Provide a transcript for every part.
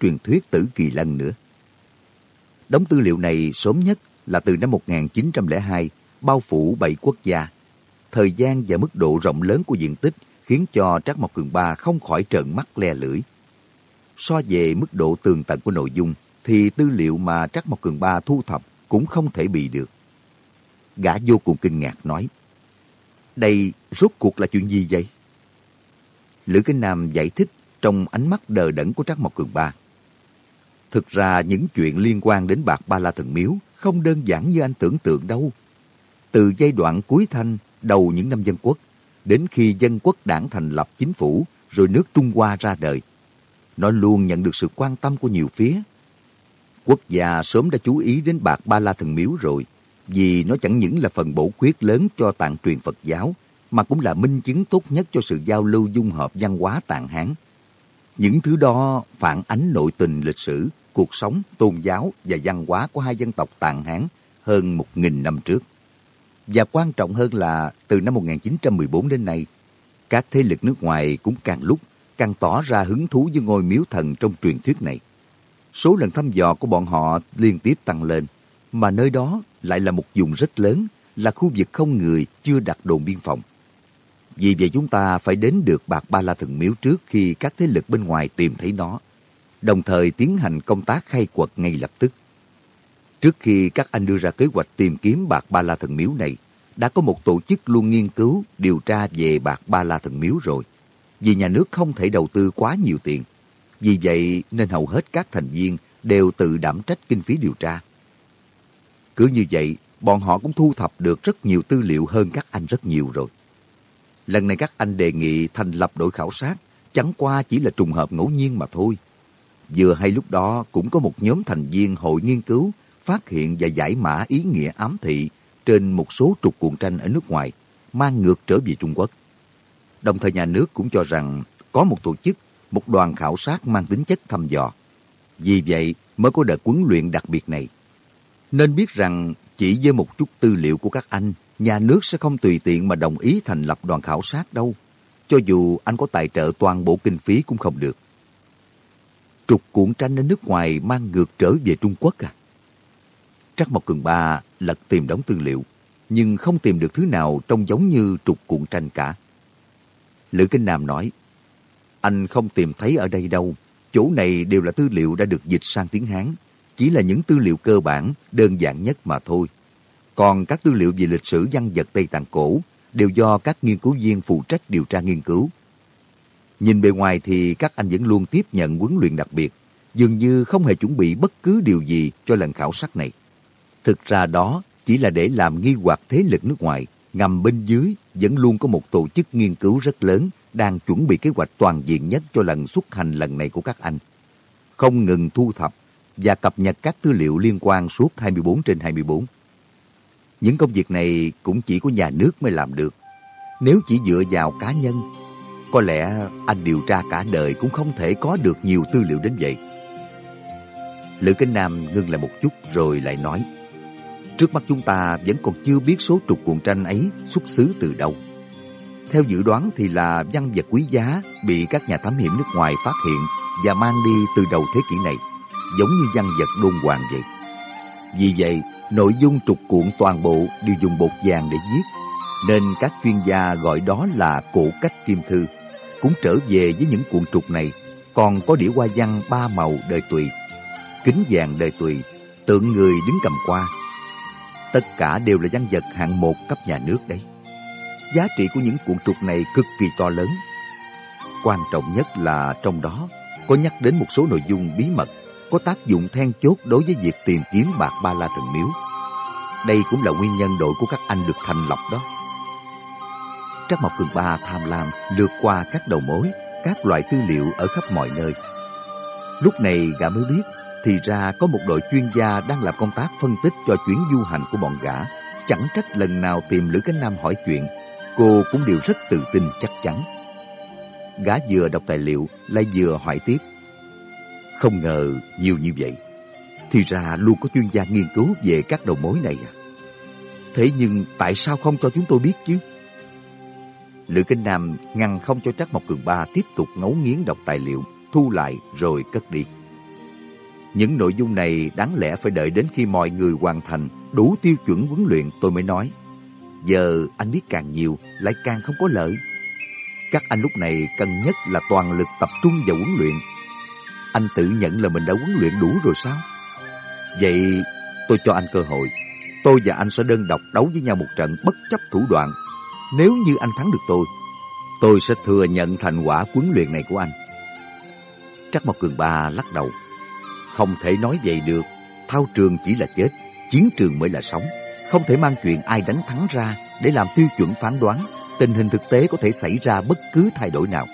truyền thuyết tử kỳ lân nữa. Đống tư liệu này sớm nhất là từ năm 1902, bao phủ bảy quốc gia. Thời gian và mức độ rộng lớn của diện tích khiến cho Trác Mộc Cường Ba không khỏi trợn mắt le lưỡi. So về mức độ tường tận của nội dung, thì tư liệu mà Trác Mộc Cường Ba thu thập cũng không thể bị được. Gã vô cùng kinh ngạc nói, Đây rốt cuộc là chuyện gì vậy? Lữ Kinh Nam giải thích trong ánh mắt đờ đẫn của Trác Mộc Cường Ba. Thực ra những chuyện liên quan đến bạc ba la thần miếu không đơn giản như anh tưởng tượng đâu. Từ giai đoạn cuối thanh, đầu những năm dân quốc, đến khi dân quốc đảng thành lập chính phủ, rồi nước Trung Hoa ra đời. Nó luôn nhận được sự quan tâm của nhiều phía. Quốc gia sớm đã chú ý đến bạc ba la thần miếu rồi, vì nó chẳng những là phần bổ khuyết lớn cho tạng truyền Phật giáo, mà cũng là minh chứng tốt nhất cho sự giao lưu dung hợp văn hóa tạng Hán. Những thứ đó phản ánh nội tình lịch sử, cuộc sống, tôn giáo và văn hóa của hai dân tộc tàn Hán hơn một nghìn năm trước. Và quan trọng hơn là từ năm 1914 đến nay, các thế lực nước ngoài cũng càng lúc càng tỏ ra hứng thú với ngôi miếu thần trong truyền thuyết này. Số lần thăm dò của bọn họ liên tiếp tăng lên, mà nơi đó lại là một vùng rất lớn, là khu vực không người chưa đặt đồn biên phòng. Vì vậy chúng ta phải đến được Bạc Ba La Thần Miếu trước khi các thế lực bên ngoài tìm thấy nó, đồng thời tiến hành công tác khai quật ngay lập tức. Trước khi các anh đưa ra kế hoạch tìm kiếm Bạc Ba La Thần Miếu này, đã có một tổ chức luôn nghiên cứu, điều tra về Bạc Ba La Thần Miếu rồi. Vì nhà nước không thể đầu tư quá nhiều tiền. Vì vậy nên hầu hết các thành viên đều tự đảm trách kinh phí điều tra. Cứ như vậy, bọn họ cũng thu thập được rất nhiều tư liệu hơn các anh rất nhiều rồi. Lần này các anh đề nghị thành lập đội khảo sát, chẳng qua chỉ là trùng hợp ngẫu nhiên mà thôi. Vừa hay lúc đó cũng có một nhóm thành viên hội nghiên cứu phát hiện và giải mã ý nghĩa ám thị trên một số trục cuộn tranh ở nước ngoài, mang ngược trở về Trung Quốc. Đồng thời nhà nước cũng cho rằng có một tổ chức, một đoàn khảo sát mang tính chất thăm dò. Vì vậy mới có đợt huấn luyện đặc biệt này. Nên biết rằng chỉ với một chút tư liệu của các anh, nhà nước sẽ không tùy tiện mà đồng ý thành lập đoàn khảo sát đâu. Cho dù anh có tài trợ toàn bộ kinh phí cũng không được. Trục cuộn tranh ở nước ngoài mang ngược trở về Trung Quốc à? Trắc Mộc Cường Ba lật tìm đóng tư liệu, nhưng không tìm được thứ nào trông giống như trục cuộn tranh cả. Lữ Kinh Nam nói, anh không tìm thấy ở đây đâu, chỗ này đều là tư liệu đã được dịch sang tiếng Hán, chỉ là những tư liệu cơ bản, đơn giản nhất mà thôi. Còn các tư liệu về lịch sử văn vật Tây Tạng cổ đều do các nghiên cứu viên phụ trách điều tra nghiên cứu. Nhìn bề ngoài thì các anh vẫn luôn tiếp nhận huấn luyện đặc biệt, dường như không hề chuẩn bị bất cứ điều gì cho lần khảo sát này. Thực ra đó chỉ là để làm nghi hoặc thế lực nước ngoài, ngầm bên dưới vẫn luôn có một tổ chức nghiên cứu rất lớn đang chuẩn bị kế hoạch toàn diện nhất cho lần xuất hành lần này của các anh. Không ngừng thu thập và cập nhật các tư liệu liên quan suốt 24 trên 24. Những công việc này cũng chỉ có nhà nước mới làm được. Nếu chỉ dựa vào cá nhân, có lẽ anh điều tra cả đời cũng không thể có được nhiều tư liệu đến vậy. Lữ Kinh Nam ngưng lại một chút rồi lại nói Trước mắt chúng ta vẫn còn chưa biết số trục cuộn tranh ấy xuất xứ từ đâu. Theo dự đoán thì là văn vật quý giá bị các nhà thám hiểm nước ngoài phát hiện và mang đi từ đầu thế kỷ này, giống như văn vật đôn hoàng vậy. Vì vậy, nội dung trục cuộn toàn bộ đều dùng bột vàng để viết, nên các chuyên gia gọi đó là cổ cách kim thư. Cũng trở về với những cuộn trục này, còn có đĩa hoa văn ba màu đời tùy, kính vàng đời tùy, tượng người đứng cầm qua, Tất cả đều là văn vật hạng một cấp nhà nước đấy. Giá trị của những cuộn trục này cực kỳ to lớn. Quan trọng nhất là trong đó có nhắc đến một số nội dung bí mật có tác dụng then chốt đối với việc tìm kiếm bạc ba la thần miếu. Đây cũng là nguyên nhân đội của các anh được thành lập đó. Trác Mộc Cường Ba tham lam lượt qua các đầu mối, các loại tư liệu ở khắp mọi nơi. Lúc này gã mới biết thì ra có một đội chuyên gia đang làm công tác phân tích cho chuyến du hành của bọn gã. Chẳng trách lần nào tìm Lữ Cánh Nam hỏi chuyện, cô cũng đều rất tự tin chắc chắn. Gã vừa đọc tài liệu, lại vừa hỏi tiếp. Không ngờ nhiều như vậy. Thì ra luôn có chuyên gia nghiên cứu về các đầu mối này à. Thế nhưng tại sao không cho chúng tôi biết chứ? Lữ Kinh Nam ngăn không cho Trác Mộc Cường Ba tiếp tục ngấu nghiến đọc tài liệu, thu lại rồi cất đi. Những nội dung này đáng lẽ phải đợi đến khi mọi người hoàn thành đủ tiêu chuẩn huấn luyện tôi mới nói. Giờ anh biết càng nhiều lại càng không có lợi. Các anh lúc này cần nhất là toàn lực tập trung vào huấn luyện. Anh tự nhận là mình đã huấn luyện đủ rồi sao? Vậy tôi cho anh cơ hội. Tôi và anh sẽ đơn độc đấu với nhau một trận bất chấp thủ đoạn. Nếu như anh thắng được tôi, tôi sẽ thừa nhận thành quả huấn luyện này của anh. Trắc Mộc Cường Ba lắc đầu. Không thể nói vậy được. Thao trường chỉ là chết, chiến trường mới là sống. Không thể mang chuyện ai đánh thắng ra để làm tiêu chuẩn phán đoán. Tình hình thực tế có thể xảy ra bất cứ thay đổi nào.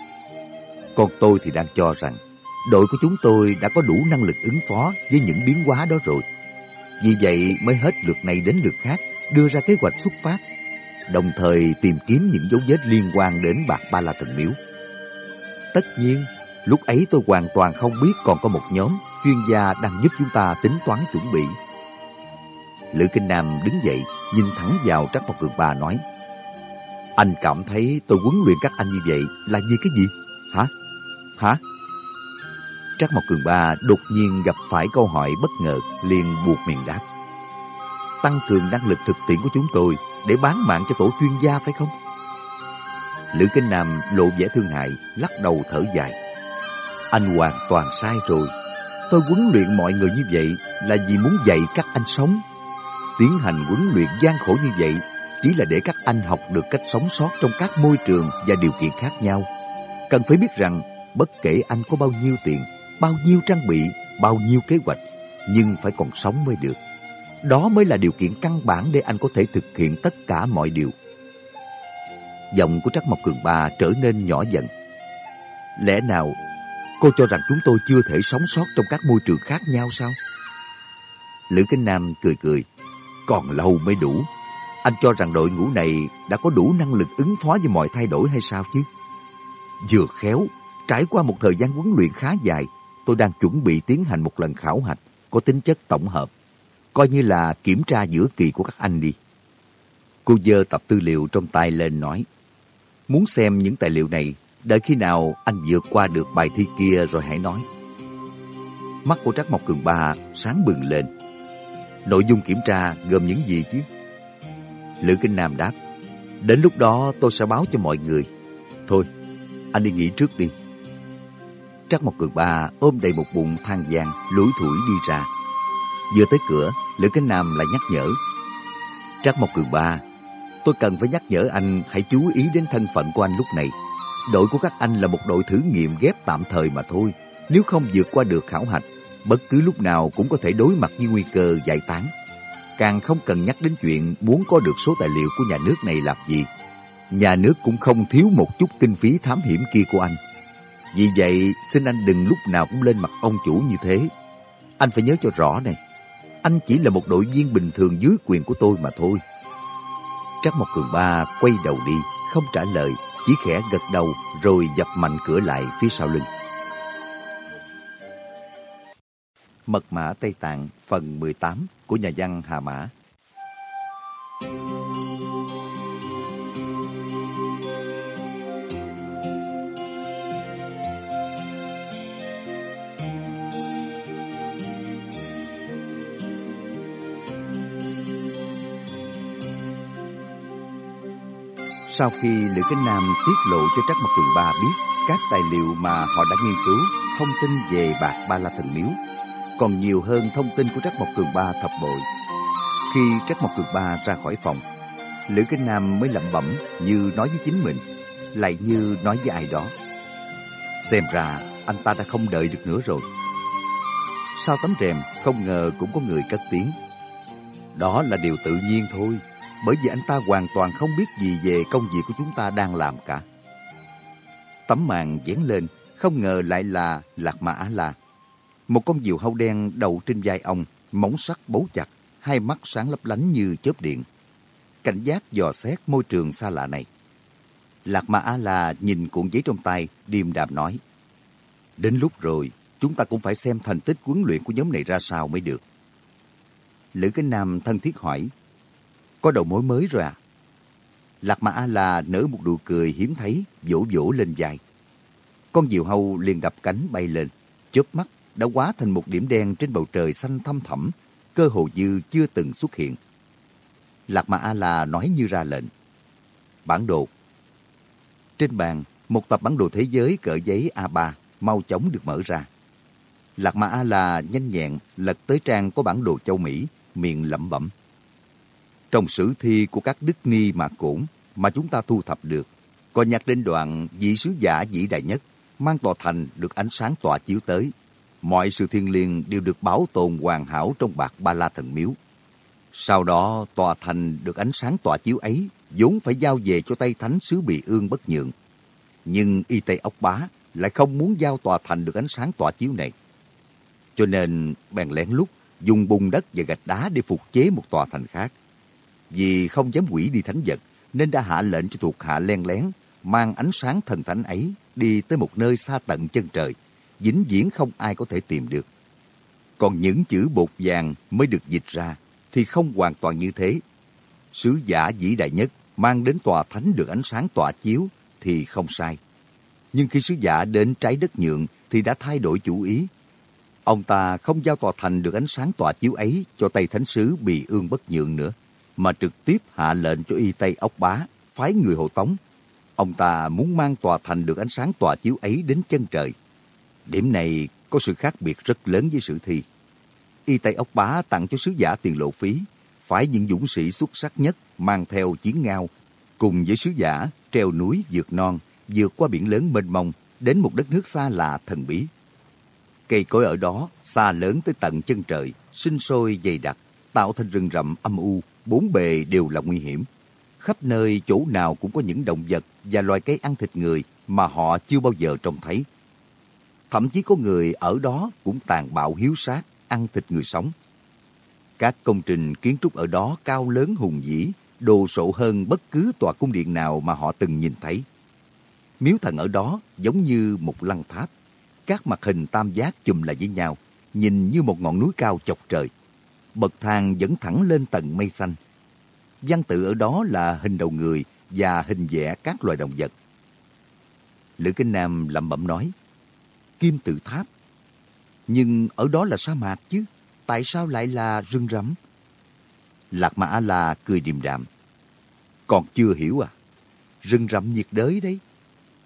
Còn tôi thì đang cho rằng đội của chúng tôi đã có đủ năng lực ứng phó với những biến hóa đó rồi. Vì vậy mới hết lượt này đến lượt khác đưa ra kế hoạch xuất phát, đồng thời tìm kiếm những dấu vết liên quan đến bạc ba la thần miếu. Tất nhiên, lúc ấy tôi hoàn toàn không biết còn có một nhóm chuyên gia đang giúp chúng ta tính toán chuẩn bị. Lữ Kinh Nam đứng dậy, nhìn thẳng vào Trắc Mộc Cường Ba nói, Anh cảm thấy tôi huấn luyện các anh như vậy là vì cái gì? Hả? Hả? Trắc Mộc Cường Ba đột nhiên gặp phải câu hỏi bất ngờ, liền buộc miệng đáp. Tăng cường năng lực thực tiễn của chúng tôi để bán mạng cho tổ chuyên gia phải không? Lữ Kinh Nam lộ vẻ thương hại, lắc đầu thở dài. Anh hoàn toàn sai rồi. Tôi huấn luyện mọi người như vậy là vì muốn dạy các anh sống. Tiến hành huấn luyện gian khổ như vậy chỉ là để các anh học được cách sống sót trong các môi trường và điều kiện khác nhau. Cần phải biết rằng bất kể anh có bao nhiêu tiền, bao nhiêu trang bị, bao nhiêu kế hoạch, nhưng phải còn sống mới được. Đó mới là điều kiện căn bản để anh có thể thực hiện tất cả mọi điều. Giọng của Trắc Mộc Cường Ba trở nên nhỏ dần. Lẽ nào cô cho rằng chúng tôi chưa thể sống sót trong các môi trường khác nhau sao? Lữ Kinh Nam cười cười. Còn lâu mới đủ. Anh cho rằng đội ngũ này đã có đủ năng lực ứng phó với mọi thay đổi hay sao chứ? Vừa khéo, trải qua một thời gian huấn luyện khá dài, tôi đang chuẩn bị tiến hành một lần khảo hạch có tính chất tổng hợp. Coi như là kiểm tra giữa kỳ của các anh đi. Cô dơ tập tư liệu trong tay lên nói. Muốn xem những tài liệu này, đợi khi nào anh vượt qua được bài thi kia rồi hãy nói. Mắt của Trác Mộc Cường Ba sáng bừng lên. Nội dung kiểm tra gồm những gì chứ? Lữ Kinh Nam đáp. Đến lúc đó tôi sẽ báo cho mọi người. Thôi, anh đi nghỉ trước đi. Trác Mộc Cường Ba ôm đầy một bụng than vàng, lủi thủi đi ra. Vừa tới cửa, Lữ Kinh Nam lại nhắc nhở. Trác Mộc Cường Ba, tôi cần phải nhắc nhở anh hãy chú ý đến thân phận của anh lúc này. Đội của các anh là một đội thử nghiệm ghép tạm thời mà thôi. Nếu không vượt qua được khảo hạch, bất cứ lúc nào cũng có thể đối mặt với nguy cơ giải tán. Càng không cần nhắc đến chuyện muốn có được số tài liệu của nhà nước này làm gì. Nhà nước cũng không thiếu một chút kinh phí thám hiểm kia của anh. Vì vậy, xin anh đừng lúc nào cũng lên mặt ông chủ như thế. Anh phải nhớ cho rõ này. Anh chỉ là một đội viên bình thường dưới quyền của tôi mà thôi. Trắc Mộc Cường Ba quay đầu đi, không trả lời, chỉ khẽ gật đầu rồi dập mạnh cửa lại phía sau lưng. Mật mã Tây Tạng phần 18 của nhà văn Hà Mã Sau khi Lữ Kinh Nam tiết lộ cho Trắc Mộc Cường Ba biết các tài liệu mà họ đã nghiên cứu, thông tin về bạc Ba La Thần Miếu, còn nhiều hơn thông tin của Trắc Mộc Cường Ba thập bội. Khi Trắc Mộc Cường Ba ra khỏi phòng, Lữ Kinh Nam mới lẩm bẩm như nói với chính mình, lại như nói với ai đó. Xem ra anh ta đã không đợi được nữa rồi. Sau tấm rèm, không ngờ cũng có người cất tiếng. Đó là điều tự nhiên thôi bởi vì anh ta hoàn toàn không biết gì về công việc của chúng ta đang làm cả. Tấm màn dán lên, không ngờ lại là Lạc Mã Á-La. Một con diều hâu đen đầu trên vai ông, móng sắc bấu chặt, hai mắt sáng lấp lánh như chớp điện. Cảnh giác dò xét môi trường xa lạ này. Lạc Mã Á-La nhìn cuộn giấy trong tay, điềm đạm nói. Đến lúc rồi, chúng ta cũng phải xem thành tích huấn luyện của nhóm này ra sao mới được. Lữ Kinh Nam thân thiết hỏi, có đầu mối mới rồi à? Lạc Mã A-la nở một nụ cười hiếm thấy, vỗ vỗ lên dài. Con diều hâu liền đập cánh bay lên, chớp mắt, đã quá thành một điểm đen trên bầu trời xanh thăm thẳm, cơ hồ như chưa từng xuất hiện. Lạc Mã A-La nói như ra lệnh. Bản đồ. Trên bàn, một tập bản đồ thế giới cỡ giấy A3 mau chóng được mở ra. Lạc Ma A-la nhanh nhẹn lật tới trang có bản đồ châu Mỹ, miệng lẩm bẩm. Trong sử thi của các đức ni mà cũng mà chúng ta thu thập được, có nhắc đến đoạn vị sứ giả vĩ đại nhất, mang tòa thành được ánh sáng tỏa chiếu tới. Mọi sự thiên liêng đều được bảo tồn hoàn hảo trong bạc ba la thần miếu. Sau đó, tòa thành được ánh sáng tỏa chiếu ấy vốn phải giao về cho tay thánh sứ bị ương bất nhượng. Nhưng y tây ốc bá lại không muốn giao tòa thành được ánh sáng tỏa chiếu này. Cho nên bèn lén lút dùng bùn đất và gạch đá để phục chế một tòa thành khác. Vì không dám quỷ đi thánh vật, nên đã hạ lệnh cho thuộc hạ len lén, mang ánh sáng thần thánh ấy đi tới một nơi xa tận chân trời, vĩnh viễn không ai có thể tìm được. Còn những chữ bột vàng mới được dịch ra, thì không hoàn toàn như thế. Sứ giả vĩ đại nhất mang đến tòa thánh được ánh sáng tỏa chiếu thì không sai. Nhưng khi sứ giả đến trái đất nhượng thì đã thay đổi chủ ý. Ông ta không giao tòa thành được ánh sáng tỏa chiếu ấy cho tay Thánh Sứ bị ương bất nhượng nữa, mà trực tiếp hạ lệnh cho y Tây ốc bá, phái người hộ tống. Ông ta muốn mang tòa thành được ánh sáng tòa chiếu ấy đến chân trời. Điểm này có sự khác biệt rất lớn với sử thi. Y Tây ốc bá tặng cho sứ giả tiền lộ phí, phải những dũng sĩ xuất sắc nhất mang theo chiến ngao, cùng với sứ giả treo núi vượt non, vượt qua biển lớn mênh mông đến một đất nước xa lạ thần bí. Cây cối ở đó xa lớn tới tận chân trời, sinh sôi dày đặc, tạo thành rừng rậm âm u, bốn bề đều là nguy hiểm. Khắp nơi chỗ nào cũng có những động vật và loài cây ăn thịt người mà họ chưa bao giờ trông thấy. Thậm chí có người ở đó cũng tàn bạo hiếu sát, ăn thịt người sống. Các công trình kiến trúc ở đó cao lớn hùng vĩ, đồ sộ hơn bất cứ tòa cung điện nào mà họ từng nhìn thấy. Miếu thần ở đó giống như một lăng tháp. Các mặt hình tam giác chùm lại với nhau, nhìn như một ngọn núi cao chọc trời. Bậc thang dẫn thẳng lên tầng mây xanh. Văn tự ở đó là hình đầu người và hình vẽ các loài động vật. Lữ Kinh Nam lẩm bẩm nói, Kim tự tháp. Nhưng ở đó là sa mạc chứ, tại sao lại là rừng rậm? Lạc Mã A-La cười điềm đạm. Còn chưa hiểu à? Rừng rậm nhiệt đới đấy.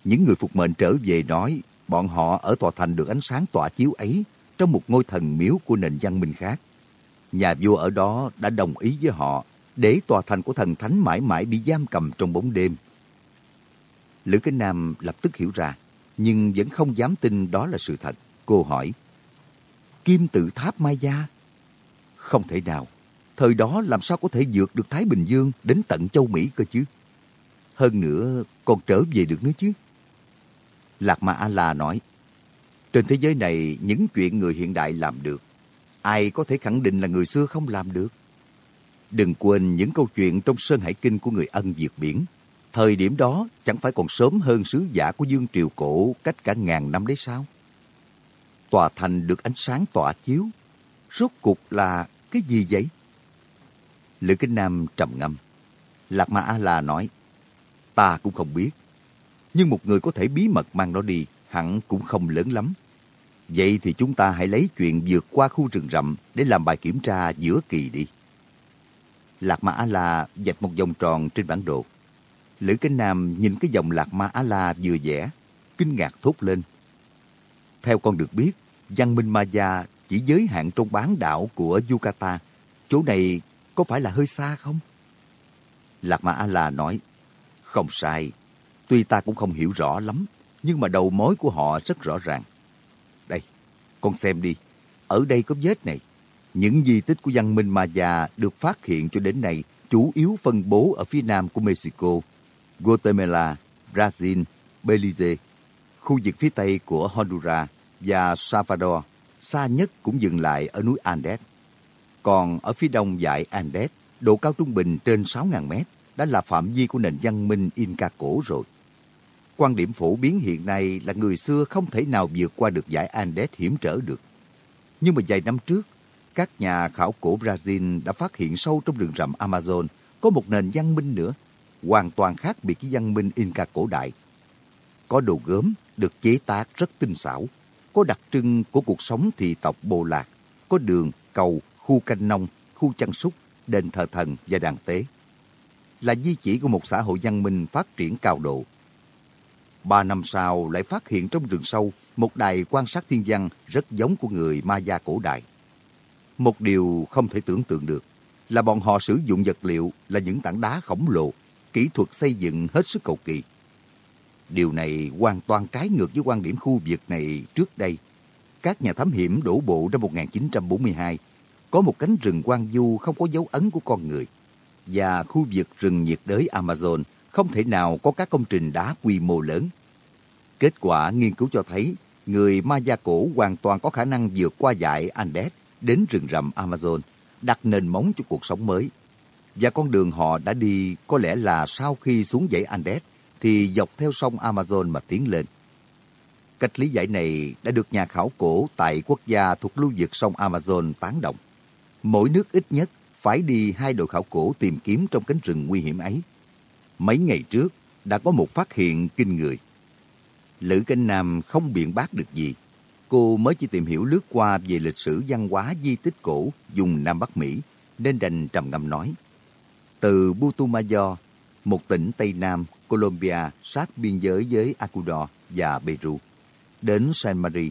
Những người phục mệnh trở về nói bọn họ ở tòa thành được ánh sáng tỏa chiếu ấy trong một ngôi thần miếu của nền văn minh khác. Nhà vua ở đó đã đồng ý với họ để tòa thành của thần thánh mãi mãi bị giam cầm trong bóng đêm. Lữ Kinh Nam lập tức hiểu ra, nhưng vẫn không dám tin đó là sự thật. Cô hỏi, Kim tự tháp Mai Gia? Không thể nào, thời đó làm sao có thể vượt được Thái Bình Dương đến tận châu Mỹ cơ chứ? Hơn nữa, còn trở về được nữa chứ? Lạc Ma A-la nói, trên thế giới này, những chuyện người hiện đại làm được, ai có thể khẳng định là người xưa không làm được? Đừng quên những câu chuyện trong Sơn Hải Kinh của người ân diệt biển. Thời điểm đó chẳng phải còn sớm hơn sứ giả của Dương Triều Cổ cách cả ngàn năm đấy sao? Tòa thành được ánh sáng tỏa chiếu. Rốt cục là cái gì vậy? Lữ Kinh Nam trầm ngâm. Lạc Ma A-la nói, ta cũng không biết nhưng một người có thể bí mật mang nó đi hẳn cũng không lớn lắm. Vậy thì chúng ta hãy lấy chuyện vượt qua khu rừng rậm để làm bài kiểm tra giữa kỳ đi. Lạc Ma A-la dạch một vòng tròn trên bản đồ. Lữ Kinh Nam nhìn cái dòng Lạc Ma A-la vừa vẽ, kinh ngạc thốt lên. Theo con được biết, văn minh Maya chỉ giới hạn trong bán đảo của Yucatan. Chỗ này có phải là hơi xa không? Lạc Ma A-la nói, không sai, Tuy ta cũng không hiểu rõ lắm, nhưng mà đầu mối của họ rất rõ ràng. Con xem đi. Ở đây có vết này. Những di tích của văn minh Maya được phát hiện cho đến nay chủ yếu phân bố ở phía nam của Mexico, Guatemala, Brazil, Belize, khu vực phía tây của Honduras và Salvador, xa nhất cũng dừng lại ở núi Andes. Còn ở phía đông dải Andes, độ cao trung bình trên 6.000 mét đã là phạm vi của nền văn minh Inca cổ rồi. Quan điểm phổ biến hiện nay là người xưa không thể nào vượt qua được giải Andes hiểm trở được. Nhưng mà vài năm trước, các nhà khảo cổ Brazil đã phát hiện sâu trong rừng rậm Amazon có một nền văn minh nữa, hoàn toàn khác biệt với văn minh Inca cổ đại. Có đồ gốm được chế tác rất tinh xảo, có đặc trưng của cuộc sống thị tộc bộ lạc, có đường, cầu, khu canh nông, khu chăn súc, đền thờ thần và đàn tế. Là di chỉ của một xã hội văn minh phát triển cao độ. Ba năm sau lại phát hiện trong rừng sâu một đài quan sát thiên văn rất giống của người Maya cổ đại. Một điều không thể tưởng tượng được là bọn họ sử dụng vật liệu là những tảng đá khổng lồ, kỹ thuật xây dựng hết sức cầu kỳ. Điều này hoàn toàn trái ngược với quan điểm khu vực này trước đây. Các nhà thám hiểm đổ bộ năm 1942 có một cánh rừng quang du không có dấu ấn của con người và khu vực rừng nhiệt đới Amazon không thể nào có các công trình đá quy mô lớn. Kết quả nghiên cứu cho thấy người Maya cổ hoàn toàn có khả năng vượt qua dải Andes đến rừng rậm Amazon, đặt nền móng cho cuộc sống mới. Và con đường họ đã đi có lẽ là sau khi xuống dãy Andes thì dọc theo sông Amazon mà tiến lên. Cách lý giải này đã được nhà khảo cổ tại quốc gia thuộc lưu vực sông Amazon tán động. Mỗi nước ít nhất phải đi hai đội khảo cổ tìm kiếm trong cánh rừng nguy hiểm ấy. Mấy ngày trước đã có một phát hiện kinh người. Lữ Kinh Nam không biện bác được gì. Cô mới chỉ tìm hiểu lướt qua về lịch sử văn hóa di tích cổ dùng Nam Bắc Mỹ, nên đành trầm ngâm nói. Từ Putumayo, một tỉnh Tây Nam Colombia sát biên giới với Ecuador và Peru, đến San Marie.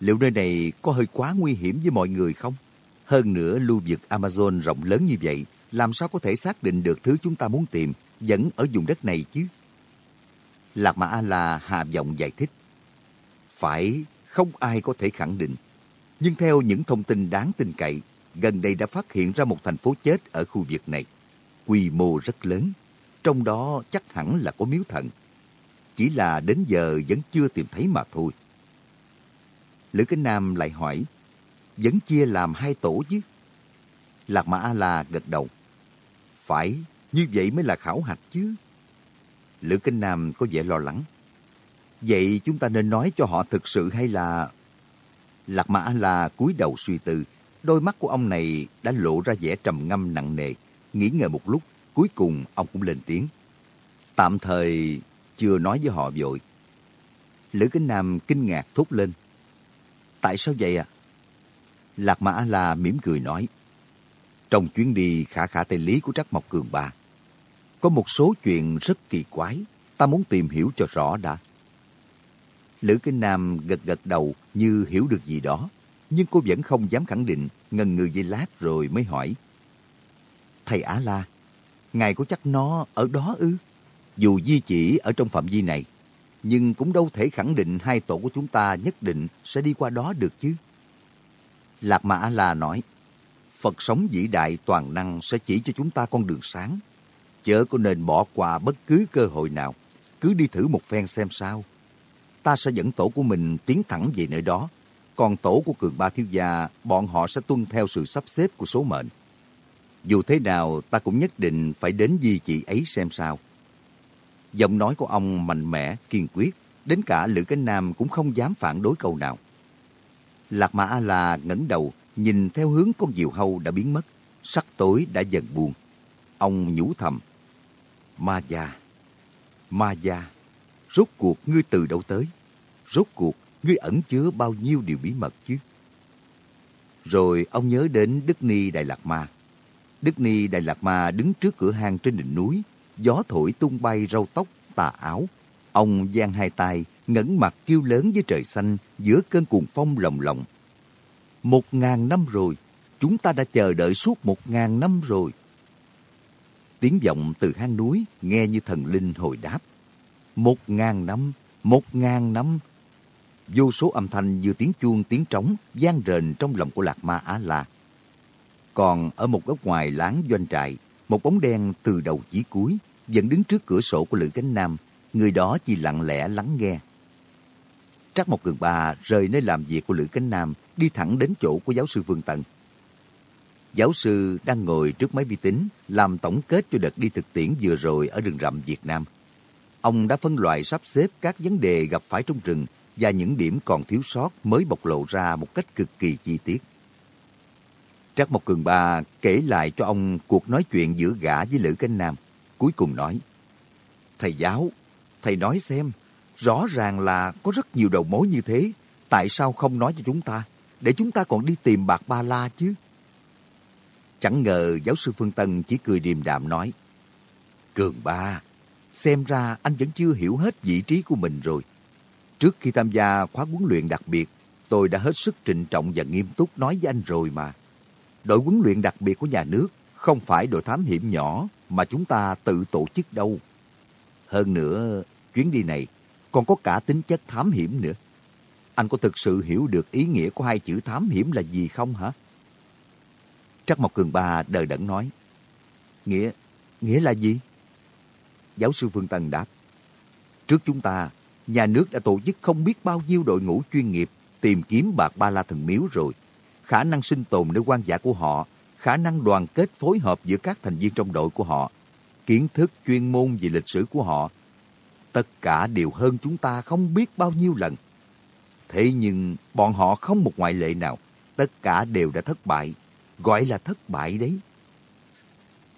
Liệu nơi này có hơi quá nguy hiểm với mọi người không? Hơn nữa, lưu vực Amazon rộng lớn như vậy, làm sao có thể xác định được thứ chúng ta muốn tìm vẫn ở vùng đất này chứ? Lạc Mã A-La hạ giọng giải thích. Phải, không ai có thể khẳng định. Nhưng theo những thông tin đáng tin cậy, gần đây đã phát hiện ra một thành phố chết ở khu vực này. Quy mô rất lớn, trong đó chắc hẳn là có miếu thần. Chỉ là đến giờ vẫn chưa tìm thấy mà thôi. Lữ Kinh Nam lại hỏi, vẫn chia làm hai tổ chứ? Lạc Mã A-La gật đầu. Phải, như vậy mới là khảo hạch chứ. Lữ Kinh Nam có vẻ lo lắng. Vậy chúng ta nên nói cho họ thực sự hay là... Lạc Mã A-La cúi đầu suy tư, đôi mắt của ông này đã lộ ra vẻ trầm ngâm nặng nề. Nghĩ ngợi một lúc, cuối cùng ông cũng lên tiếng. Tạm thời chưa nói với họ vội. Lữ Kinh Nam kinh ngạc thốt lên. Tại sao vậy à? Lạc Mã La mỉm cười nói. Trong chuyến đi khả khả tây lý của Trắc Mộc Cường Ba, có một số chuyện rất kỳ quái, ta muốn tìm hiểu cho rõ đã. Lữ Kinh Nam gật gật đầu như hiểu được gì đó, nhưng cô vẫn không dám khẳng định, ngần ngừ dây lát rồi mới hỏi. Thầy Á La, ngài có chắc nó ở đó ư? Dù di chỉ ở trong phạm vi này, nhưng cũng đâu thể khẳng định hai tổ của chúng ta nhất định sẽ đi qua đó được chứ. Lạc Mã La nói, Phật sống vĩ đại toàn năng sẽ chỉ cho chúng ta con đường sáng. Chớ có nên bỏ qua bất cứ cơ hội nào, cứ đi thử một phen xem sao. Ta sẽ dẫn tổ của mình tiến thẳng về nơi đó, còn tổ của cường ba thiếu gia, bọn họ sẽ tuân theo sự sắp xếp của số mệnh. Dù thế nào, ta cũng nhất định phải đến di chị ấy xem sao. Giọng nói của ông mạnh mẽ, kiên quyết, đến cả Lữ Cánh Nam cũng không dám phản đối câu nào. Lạc Mã A-La ngẩng đầu, nhìn theo hướng con diều hâu đã biến mất, sắc tối đã dần buồn. Ông nhủ thầm, Ma già, ma già, rốt cuộc ngươi từ đâu tới? Rốt cuộc ngươi ẩn chứa bao nhiêu điều bí mật chứ? Rồi ông nhớ đến Đức Ni Đại Lạc Ma. Đức Ni Đại Lạc Ma đứng trước cửa hang trên đỉnh núi, gió thổi tung bay râu tóc, tà áo. Ông giang hai tay, ngẩng mặt kêu lớn với trời xanh giữa cơn cuồng phong lồng lộng. Một ngàn năm rồi, chúng ta đã chờ đợi suốt một ngàn năm rồi. Tiếng vọng từ hang núi nghe như thần linh hồi đáp. Một ngàn năm, một ngàn năm. Vô số âm thanh như tiếng chuông tiếng trống gian rền trong lòng của Lạc Ma Á La. Còn ở một góc ngoài láng doanh trại, một bóng đen từ đầu chí cuối vẫn đứng trước cửa sổ của Lữ Cánh Nam. Người đó chỉ lặng lẽ lắng nghe. Trắc một Cường Ba rời nơi làm việc của Lữ Cánh Nam đi thẳng đến chỗ của giáo sư Vương Tần. Giáo sư đang ngồi trước máy vi tính làm tổng kết cho đợt đi thực tiễn vừa rồi ở rừng rậm Việt Nam. Ông đã phân loại sắp xếp các vấn đề gặp phải trong rừng và những điểm còn thiếu sót mới bộc lộ ra một cách cực kỳ chi tiết. Trắc Mộc Cường Ba kể lại cho ông cuộc nói chuyện giữa gã với Lữ Cánh Nam. Cuối cùng nói, Thầy giáo, thầy nói xem, rõ ràng là có rất nhiều đầu mối như thế, Tại sao không nói cho chúng ta, để chúng ta còn đi tìm bạc ba la chứ? Chẳng ngờ giáo sư Phương Tân chỉ cười điềm đạm nói, Cường ba, xem ra anh vẫn chưa hiểu hết vị trí của mình rồi. Trước khi tham gia khóa huấn luyện đặc biệt, tôi đã hết sức trịnh trọng và nghiêm túc nói với anh rồi mà. Đội huấn luyện đặc biệt của nhà nước không phải đội thám hiểm nhỏ mà chúng ta tự tổ chức đâu. Hơn nữa, chuyến đi này còn có cả tính chất thám hiểm nữa. Anh có thực sự hiểu được ý nghĩa của hai chữ thám hiểm là gì không hả? Trắc Mộc Cường Ba đờ đẫn nói. Nghĩa, nghĩa là gì? Giáo sư Phương Tân đáp. Trước chúng ta, nhà nước đã tổ chức không biết bao nhiêu đội ngũ chuyên nghiệp tìm kiếm bạc ba la thần miếu rồi. Khả năng sinh tồn nơi quan giả của họ, khả năng đoàn kết phối hợp giữa các thành viên trong đội của họ, kiến thức chuyên môn về lịch sử của họ, tất cả đều hơn chúng ta không biết bao nhiêu lần. Thế nhưng bọn họ không một ngoại lệ nào, tất cả đều đã thất bại, gọi là thất bại đấy.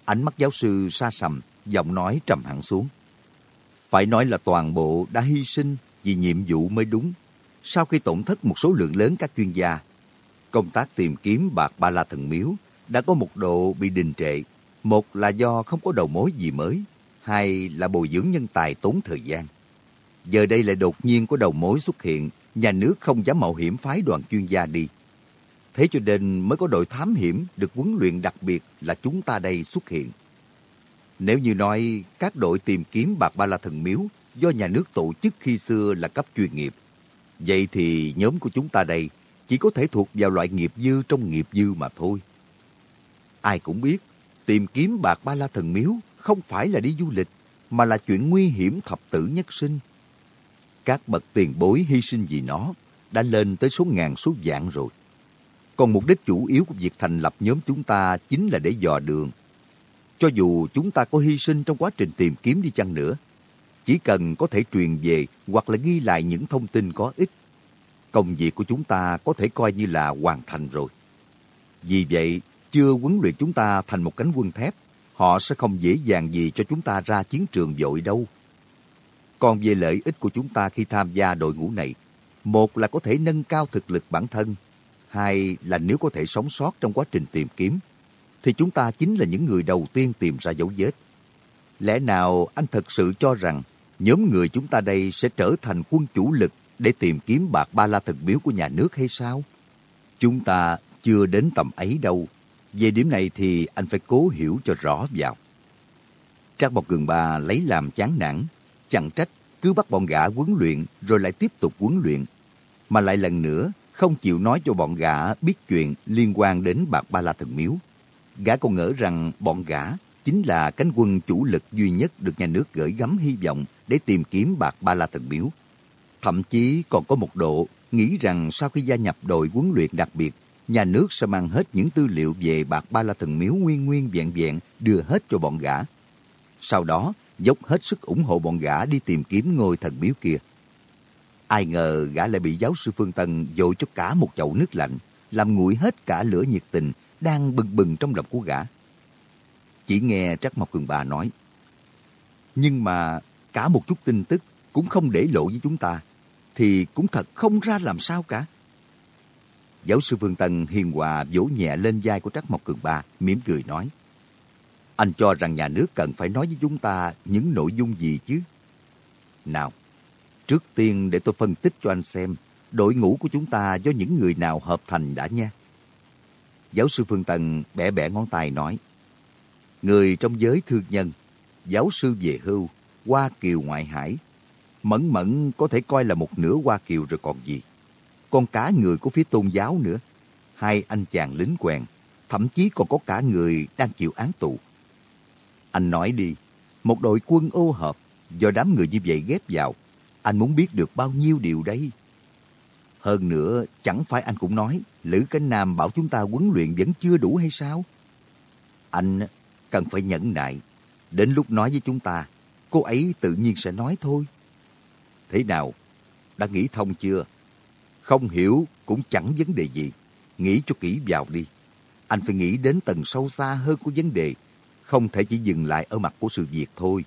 Ánh mắt giáo sư xa sầm, giọng nói trầm hẳn xuống. Phải nói là toàn bộ đã hy sinh vì nhiệm vụ mới đúng. Sau khi tổn thất một số lượng lớn các chuyên gia, công tác tìm kiếm bạc ba la thần miếu đã có một độ bị đình trệ. Một là do không có đầu mối gì mới, hai là bồi dưỡng nhân tài tốn thời gian. Giờ đây lại đột nhiên có đầu mối xuất hiện, nhà nước không dám mạo hiểm phái đoàn chuyên gia đi. Thế cho nên mới có đội thám hiểm được huấn luyện đặc biệt là chúng ta đây xuất hiện. Nếu như nói các đội tìm kiếm bạc ba la thần miếu do nhà nước tổ chức khi xưa là cấp chuyên nghiệp, vậy thì nhóm của chúng ta đây chỉ có thể thuộc vào loại nghiệp dư trong nghiệp dư mà thôi. Ai cũng biết, tìm kiếm bạc ba la thần miếu không phải là đi du lịch, mà là chuyện nguy hiểm thập tử nhất sinh. Các bậc tiền bối hy sinh vì nó đã lên tới số ngàn số vạn rồi. Còn mục đích chủ yếu của việc thành lập nhóm chúng ta chính là để dò đường. Cho dù chúng ta có hy sinh trong quá trình tìm kiếm đi chăng nữa, chỉ cần có thể truyền về hoặc là ghi lại những thông tin có ích, công việc của chúng ta có thể coi như là hoàn thành rồi. Vì vậy, chưa huấn luyện chúng ta thành một cánh quân thép, họ sẽ không dễ dàng gì cho chúng ta ra chiến trường dội đâu. Còn về lợi ích của chúng ta khi tham gia đội ngũ này, một là có thể nâng cao thực lực bản thân, hai là nếu có thể sống sót trong quá trình tìm kiếm, thì chúng ta chính là những người đầu tiên tìm ra dấu vết. Lẽ nào anh thật sự cho rằng nhóm người chúng ta đây sẽ trở thành quân chủ lực để tìm kiếm bạc ba la thần biếu của nhà nước hay sao? Chúng ta chưa đến tầm ấy đâu. Về điểm này thì anh phải cố hiểu cho rõ vào. Trác Bọc Cường Ba lấy làm chán nản, chẳng trách cứ bắt bọn gã huấn luyện rồi lại tiếp tục huấn luyện, mà lại lần nữa không chịu nói cho bọn gã biết chuyện liên quan đến bạc ba la thần miếu. Gã còn ngỡ rằng bọn gã chính là cánh quân chủ lực duy nhất được nhà nước gửi gắm hy vọng để tìm kiếm bạc ba la thần miếu. Thậm chí còn có một độ nghĩ rằng sau khi gia nhập đội huấn luyện đặc biệt, nhà nước sẽ mang hết những tư liệu về bạc ba la thần miếu nguyên nguyên vẹn vẹn đưa hết cho bọn gã. Sau đó, dốc hết sức ủng hộ bọn gã đi tìm kiếm ngôi thần miếu kia. Ai ngờ gã lại bị giáo sư Phương Tân dội cho cả một chậu nước lạnh, làm nguội hết cả lửa nhiệt tình đang bừng bừng trong lòng của gã. Chỉ nghe Trắc Mộc Cường Bà nói, nhưng mà cả một chút tin tức cũng không để lộ với chúng ta, thì cũng thật không ra làm sao cả. Giáo sư Phương Tân hiền hòa vỗ nhẹ lên vai của Trắc Mộc Cường Ba, mỉm cười nói. Anh cho rằng nhà nước cần phải nói với chúng ta những nội dung gì chứ? Nào, trước tiên để tôi phân tích cho anh xem đội ngũ của chúng ta do những người nào hợp thành đã nha. Giáo sư Phương tần bẻ bẻ ngón tay nói. Người trong giới thương nhân, giáo sư về hưu, Hoa Kiều ngoại hải. Mẫn mẫn có thể coi là một nửa Hoa Kiều rồi còn gì. Còn cả người của phía tôn giáo nữa. Hai anh chàng lính quèn, thậm chí còn có cả người đang chịu án tù. Anh nói đi, một đội quân ô hợp do đám người như vậy ghép vào, anh muốn biết được bao nhiêu điều đây? Hơn nữa, chẳng phải anh cũng nói Lữ Cánh Nam bảo chúng ta huấn luyện vẫn chưa đủ hay sao? Anh cần phải nhẫn nại. Đến lúc nói với chúng ta, cô ấy tự nhiên sẽ nói thôi. Thế nào? Đã nghĩ thông chưa? Không hiểu cũng chẳng vấn đề gì. Nghĩ cho kỹ vào đi. Anh phải nghĩ đến tầng sâu xa hơn của vấn đề. Không thể chỉ dừng lại ở mặt của sự việc thôi.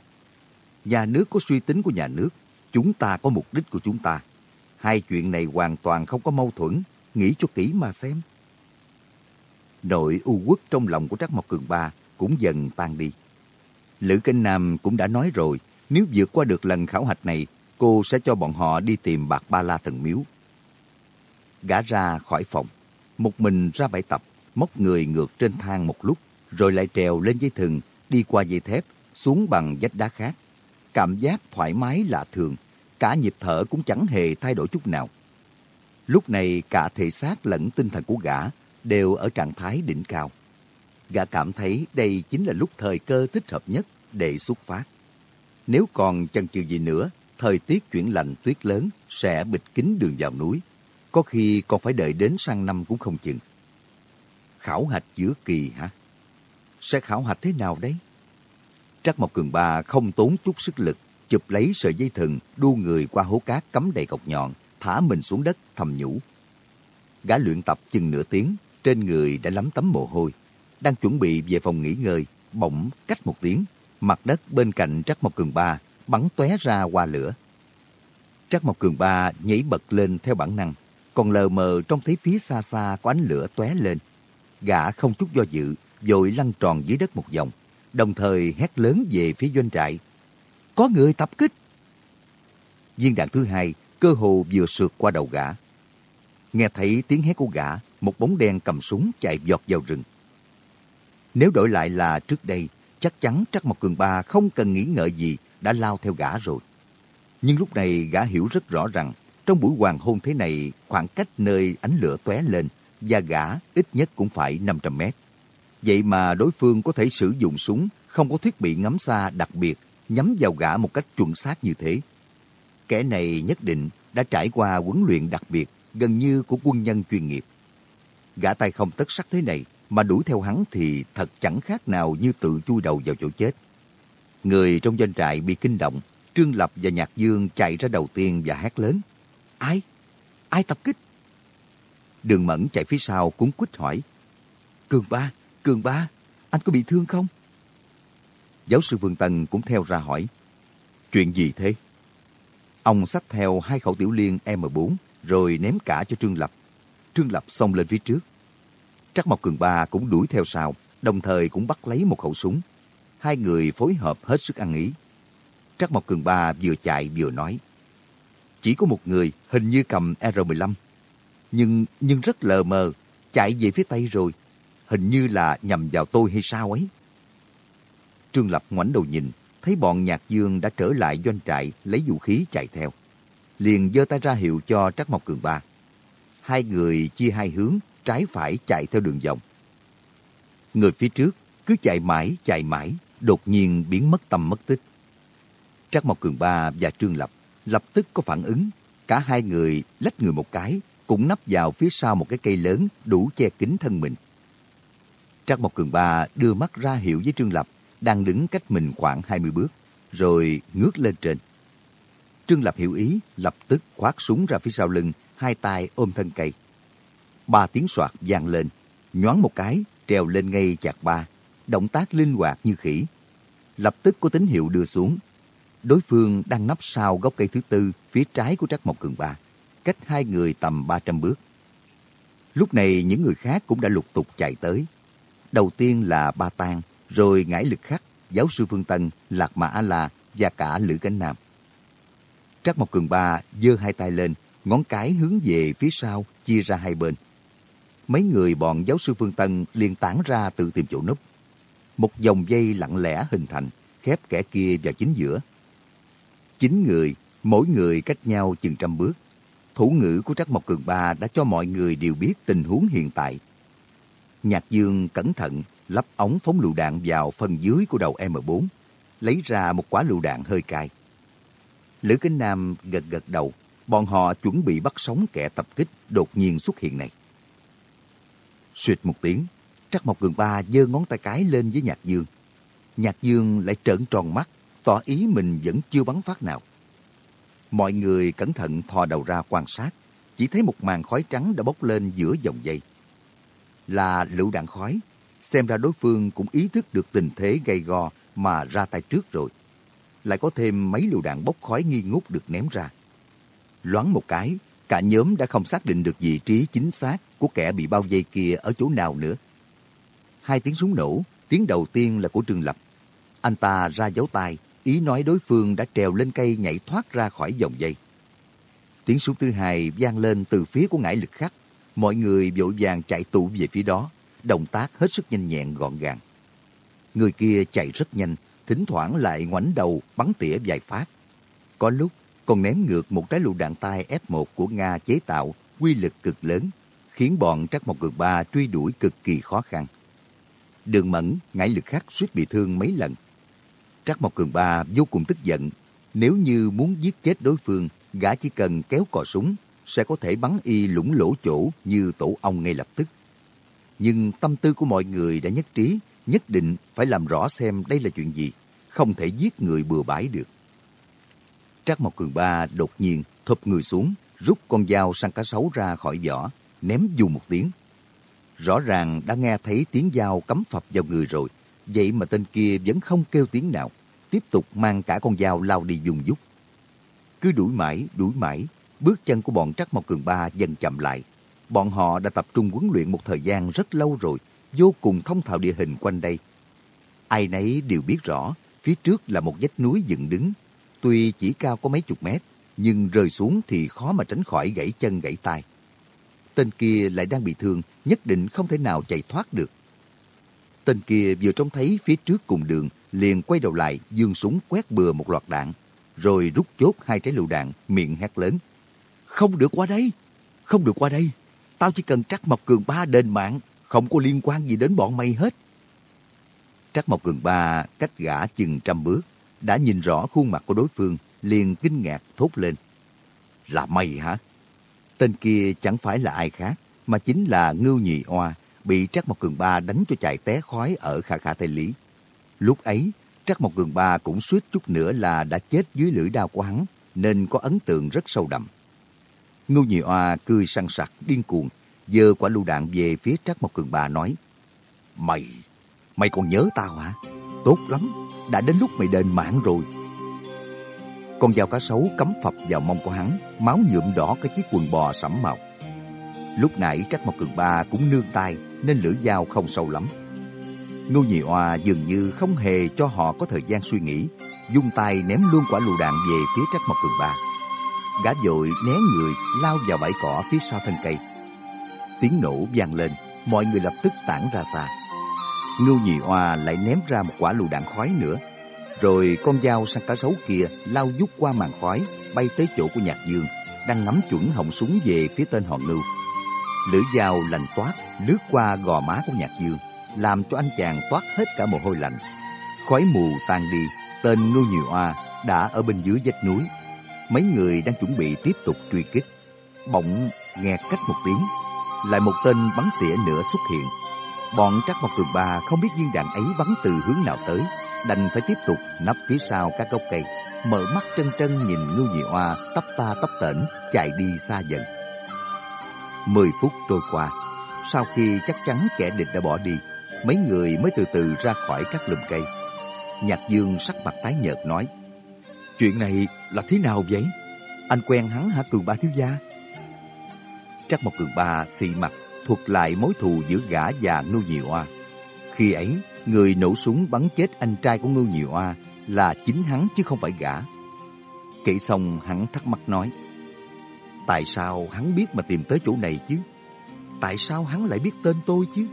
Nhà nước có suy tính của nhà nước. Chúng ta có mục đích của chúng ta. Hai chuyện này hoàn toàn không có mâu thuẫn, nghĩ cho kỹ mà xem. Nội u quốc trong lòng của Trắc Mộc Cường Ba cũng dần tan đi. Lữ Kinh Nam cũng đã nói rồi, nếu vượt qua được lần khảo hạch này, cô sẽ cho bọn họ đi tìm bạc ba la thần miếu. Gã ra khỏi phòng, một mình ra bãi tập, móc người ngược trên thang một lúc, rồi lại trèo lên dây thừng, đi qua dây thép, xuống bằng vách đá khác. Cảm giác thoải mái lạ thường, cả nhịp thở cũng chẳng hề thay đổi chút nào. Lúc này cả thể xác lẫn tinh thần của gã đều ở trạng thái đỉnh cao. Gã cảm thấy đây chính là lúc thời cơ thích hợp nhất để xuất phát. Nếu còn chần chừ gì nữa, thời tiết chuyển lạnh tuyết lớn sẽ bịt kín đường vào núi. Có khi còn phải đợi đến sang năm cũng không chừng. Khảo hạch giữa kỳ hả? Sẽ khảo hạch thế nào đấy? Trắc Mộc Cường Ba không tốn chút sức lực, chụp lấy sợi dây thừng, đu người qua hố cát cắm đầy cọc nhọn, thả mình xuống đất thầm nhủ. Gã luyện tập chừng nửa tiếng, trên người đã lắm tấm mồ hôi. Đang chuẩn bị về phòng nghỉ ngơi, bỗng cách một tiếng, mặt đất bên cạnh Trắc Mộc Cường Ba bắn tóe ra qua lửa. Trắc Mộc Cường Ba nhảy bật lên theo bản năng, còn lờ mờ trong thấy phía xa xa có ánh lửa tóe lên. Gã không chút do dự, vội lăn tròn dưới đất một vòng, đồng thời hét lớn về phía doanh trại. Có người tập kích! Viên đạn thứ hai cơ hồ vừa sượt qua đầu gã. Nghe thấy tiếng hét của gã, một bóng đen cầm súng chạy giọt vào rừng. Nếu đổi lại là trước đây, chắc chắn Trắc Mộc Cường Ba không cần nghĩ ngợi gì đã lao theo gã rồi. Nhưng lúc này gã hiểu rất rõ rằng trong buổi hoàng hôn thế này khoảng cách nơi ánh lửa tóe lên và gã ít nhất cũng phải 500 mét. Vậy mà đối phương có thể sử dụng súng không có thiết bị ngắm xa đặc biệt nhắm vào gã một cách chuẩn xác như thế. Kẻ này nhất định đã trải qua huấn luyện đặc biệt gần như của quân nhân chuyên nghiệp. Gã tay không tất sắc thế này mà đuổi theo hắn thì thật chẳng khác nào như tự chui đầu vào chỗ chết. Người trong doanh trại bị kinh động, Trương Lập và Nhạc Dương chạy ra đầu tiên và hét lớn. Ai? Ai tập kích? Đường Mẫn chạy phía sau cũng quýt hỏi. Cường ba, Cường ba, anh có bị thương không? Giáo sư Vương Tân cũng theo ra hỏi. Chuyện gì thế? Ông xách theo hai khẩu tiểu liên M4 rồi ném cả cho Trương Lập. Trương Lập xông lên phía trước. Trắc Mộc Cường Ba cũng đuổi theo sau, đồng thời cũng bắt lấy một khẩu súng. Hai người phối hợp hết sức ăn ý. Trắc Mộc Cường Ba vừa chạy vừa nói. Chỉ có một người hình như cầm R-15. Nhưng nhưng rất lờ mờ, chạy về phía Tây rồi. Hình như là nhầm vào tôi hay sao ấy. Trương Lập ngoảnh đầu nhìn, thấy bọn Nhạc Dương đã trở lại doanh trại lấy vũ khí chạy theo. Liền giơ tay ra hiệu cho Trắc Mộc Cường Ba. Hai người chia hai hướng, trái phải chạy theo đường vòng. Người phía trước cứ chạy mãi, chạy mãi, đột nhiên biến mất tâm mất tích. Trắc Mộc Cường Ba và Trương Lập lập tức có phản ứng. Cả hai người lách người một cái, cũng nấp vào phía sau một cái cây lớn đủ che kín thân mình. Trác Mộc Cường Ba đưa mắt ra hiệu với Trương Lập, đang đứng cách mình khoảng 20 bước, rồi ngước lên trên. Trương Lập hiểu ý, lập tức khoát súng ra phía sau lưng, hai tay ôm thân cây. Ba tiếng soạt vang lên, nhoáng một cái, treo lên ngay chạc ba, động tác linh hoạt như khỉ. Lập tức có tín hiệu đưa xuống. Đối phương đang nấp sau gốc cây thứ tư, phía trái của Trắc Mộc Cường Ba, cách hai người tầm 300 bước. Lúc này những người khác cũng đã lục tục chạy tới. Đầu tiên là Ba Tang, rồi Ngải Lực Khắc, Giáo sư Phương Tân, Lạc mã A-La và cả Lữ Cánh Nam. Trắc Mộc Cường Ba giơ hai tay lên, ngón cái hướng về phía sau, chia ra hai bên. Mấy người bọn giáo sư Phương Tân liền tản ra tự tìm chỗ núp. Một dòng dây lặng lẽ hình thành, khép kẻ kia vào chính giữa. Chín người, mỗi người cách nhau chừng trăm bước. Thủ ngữ của Trắc Mộc Cường Ba đã cho mọi người đều biết tình huống hiện tại. Nhạc Dương cẩn thận lắp ống phóng lựu đạn vào phần dưới của đầu M4, lấy ra một quả lựu đạn hơi cay. Lữ Kính Nam gật gật đầu, bọn họ chuẩn bị bắt sống kẻ tập kích đột nhiên xuất hiện này. Xuyệt một tiếng, Trắc Mộc Cường Ba giơ ngón tay cái lên với Nhạc Dương. Nhạc Dương lại trợn tròn mắt, tỏ ý mình vẫn chưa bắn phát nào. Mọi người cẩn thận thò đầu ra quan sát, chỉ thấy một màn khói trắng đã bốc lên giữa dòng dây. Là lựu đạn khói, xem ra đối phương cũng ý thức được tình thế gây go mà ra tay trước rồi lại có thêm mấy lựu đạn bốc khói nghi ngút được ném ra. Loáng một cái, Cả nhóm đã không xác định được vị trí chính xác của kẻ bị bao vây kia ở chỗ nào nữa. Hai tiếng súng nổ, tiếng đầu tiên là của Trương Lập. Anh ta ra dấu tay, ý nói đối phương đã trèo lên cây nhảy thoát ra khỏi dòng dây. Tiếng súng thứ hai vang lên từ phía của ngải lực khắc. Mọi người vội vàng chạy tụ về phía đó, động tác hết sức nhanh nhẹn gọn gàng. Người kia chạy rất nhanh, thỉnh thoảng lại ngoảnh đầu bắn tỉa vài phát. Có lúc còn ném ngược một trái lựu đạn tay F1 của Nga chế tạo, quy lực cực lớn, khiến bọn Trắc Mộc Cường Ba truy đuổi cực kỳ khó khăn. Đường Mẫn, ngải lực khắc suýt bị thương mấy lần. Trắc Mộc Cường Ba vô cùng tức giận. Nếu như muốn giết chết đối phương, gã chỉ cần kéo cò súng, sẽ có thể bắn y lũng lỗ chỗ như tổ ong ngay lập tức. Nhưng tâm tư của mọi người đã nhất trí, nhất định phải làm rõ xem đây là chuyện gì, không thể giết người bừa bãi được. Trác Mộc Cường Ba đột nhiên thụp người xuống, rút con dao săn cá sấu ra khỏi vỏ, ném dù một tiếng. Rõ ràng đã nghe thấy tiếng dao cắm phập vào người rồi, vậy mà tên kia vẫn không kêu tiếng nào, tiếp tục mang cả con dao lao đi dùng dút. Cứ đuổi mãi, đuổi mãi, bước chân của bọn Trắc Mộc Cường Ba dần chậm lại. Bọn họ đã tập trung huấn luyện một thời gian rất lâu rồi, vô cùng thông thạo địa hình quanh đây. Ai nấy đều biết rõ, phía trước là một vách núi dựng đứng. Tuy chỉ cao có mấy chục mét, nhưng rơi xuống thì khó mà tránh khỏi gãy chân gãy tay. Tên kia lại đang bị thương, nhất định không thể nào chạy thoát được. Tên kia vừa trông thấy phía trước cùng đường, liền quay đầu lại, dương súng quét bừa một loạt đạn, rồi rút chốt hai trái lựu đạn, miệng hét lớn. Không được qua đây! Không được qua đây! Tao chỉ cần trắc mộc cường ba đền mạng, không có liên quan gì đến bọn mày hết. Trắc Mộc Cường Ba cách gã chừng trăm bước, đã nhìn rõ khuôn mặt của đối phương, liền kinh ngạc thốt lên. Là mày hả? Tên kia chẳng phải là ai khác, mà chính là Ngưu Nhị Oa, bị Trắc Mộc Cường Ba đánh cho chạy té khói ở Khả Khả Tây Lý. Lúc ấy, Trắc Mộc Cường Ba cũng suýt chút nữa là đã chết dưới lưỡi đao của hắn, nên có ấn tượng rất sâu đậm. Ngưu Nhị Oa cười săn sặc, điên cuồng, giơ quả lưu đạn về phía Trác Mộc Cường Bà nói, Mày, mày còn nhớ tao hả? Tốt lắm, đã đến lúc mày đền mạng rồi. Con dao cá sấu cắm phập vào mông của hắn, máu nhuộm đỏ cái chiếc quần bò sẫm màu. Lúc nãy Trác Mộc Cường Ba cũng nương tay nên lưỡi dao không sâu lắm. Ngô Nhị Oa dường như không hề cho họ có thời gian suy nghĩ, dung tay ném luôn quả lựu đạn về phía Trác Mộc Cường Ba. Gã dội né người lao vào bãi cỏ phía sau thân cây. Tiếng nổ vang lên, mọi người lập tức tản ra xa. Ngưu Nhị Oa lại ném ra một quả lựu đạn khói nữa. Rồi con dao săn cá sấu kia lao vút qua màn khói, bay tới chỗ của Nhạc Dương, đang ngắm chuẩn họng súng về phía tên họ Ngưu. Lưỡi dao lành toát lướt qua gò má của Nhạc Dương, làm cho anh chàng toát hết cả mồ hôi lạnh. Khói mù tan đi, tên Ngưu Nhị Oa đã ở bên dưới vách núi. Mấy người đang chuẩn bị tiếp tục truy kích. Bỗng nghe cách một tiếng, lại một tên bắn tỉa nữa xuất hiện Bọn Trắc Mộc Cường Ba không biết viên đạn ấy bắn từ hướng nào tới, đành phải tiếp tục nấp phía sau các gốc cây, mở mắt trân trân nhìn Ngưu Nhị Hoa tấp ta tấp tễnh chạy đi xa dần. Mười phút trôi qua, sau khi chắc chắn kẻ địch đã bỏ đi, mấy người mới từ từ ra khỏi các lùm cây. Nhạc Dương sắc mặt tái nhợt nói, Chuyện này là thế nào vậy? Anh quen hắn hả Cường Ba thiếu gia? Trắc Mộc Cường Ba xì mặt thuật lại mối thù giữa gã và Ngưu Nhị Oa. Khi ấy, người nổ súng bắn chết anh trai của Ngưu Nhị Oa là chính hắn chứ không phải gã. Kể xong hắn thắc mắc nói, Tại sao hắn biết mà tìm tới chỗ này chứ? Tại sao hắn lại biết tên tôi chứ?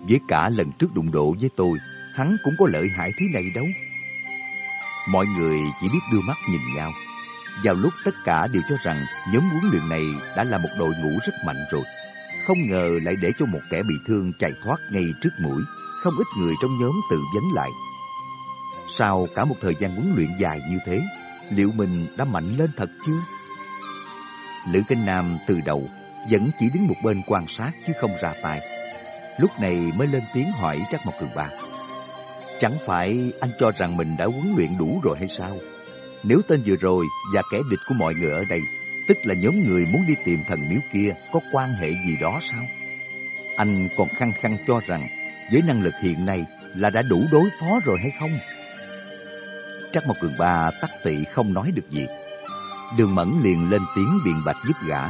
Với cả lần trước đụng độ với tôi, hắn cũng có lợi hại thứ này đâu. Mọi người chỉ biết đưa mắt nhìn nhau. Vào lúc tất cả đều cho rằng nhóm huấn luyện này đã là một đội ngũ rất mạnh rồi không ngờ lại để cho một kẻ bị thương chạy thoát ngay trước mũi, không ít người trong nhóm tự vấn lại. Sau cả một thời gian huấn luyện dài như thế, liệu mình đã mạnh lên thật chưa? Lữ Kinh Nam từ đầu vẫn chỉ đứng một bên quan sát chứ không ra tay. Lúc này mới lên tiếng hỏi Trác Mộc Cường Ba. Chẳng phải anh cho rằng mình đã huấn luyện đủ rồi hay sao? Nếu tên vừa rồi và kẻ địch của mọi người ở đây Tức là nhóm người muốn đi tìm thần miếu kia có quan hệ gì đó sao? Anh còn khăng khăng cho rằng với năng lực hiện nay là đã đủ đối phó rồi hay không? Trắc Mộc Cường Ba tắc tị không nói được gì. Đường Mẫn liền lên tiếng biện bạch giúp gã.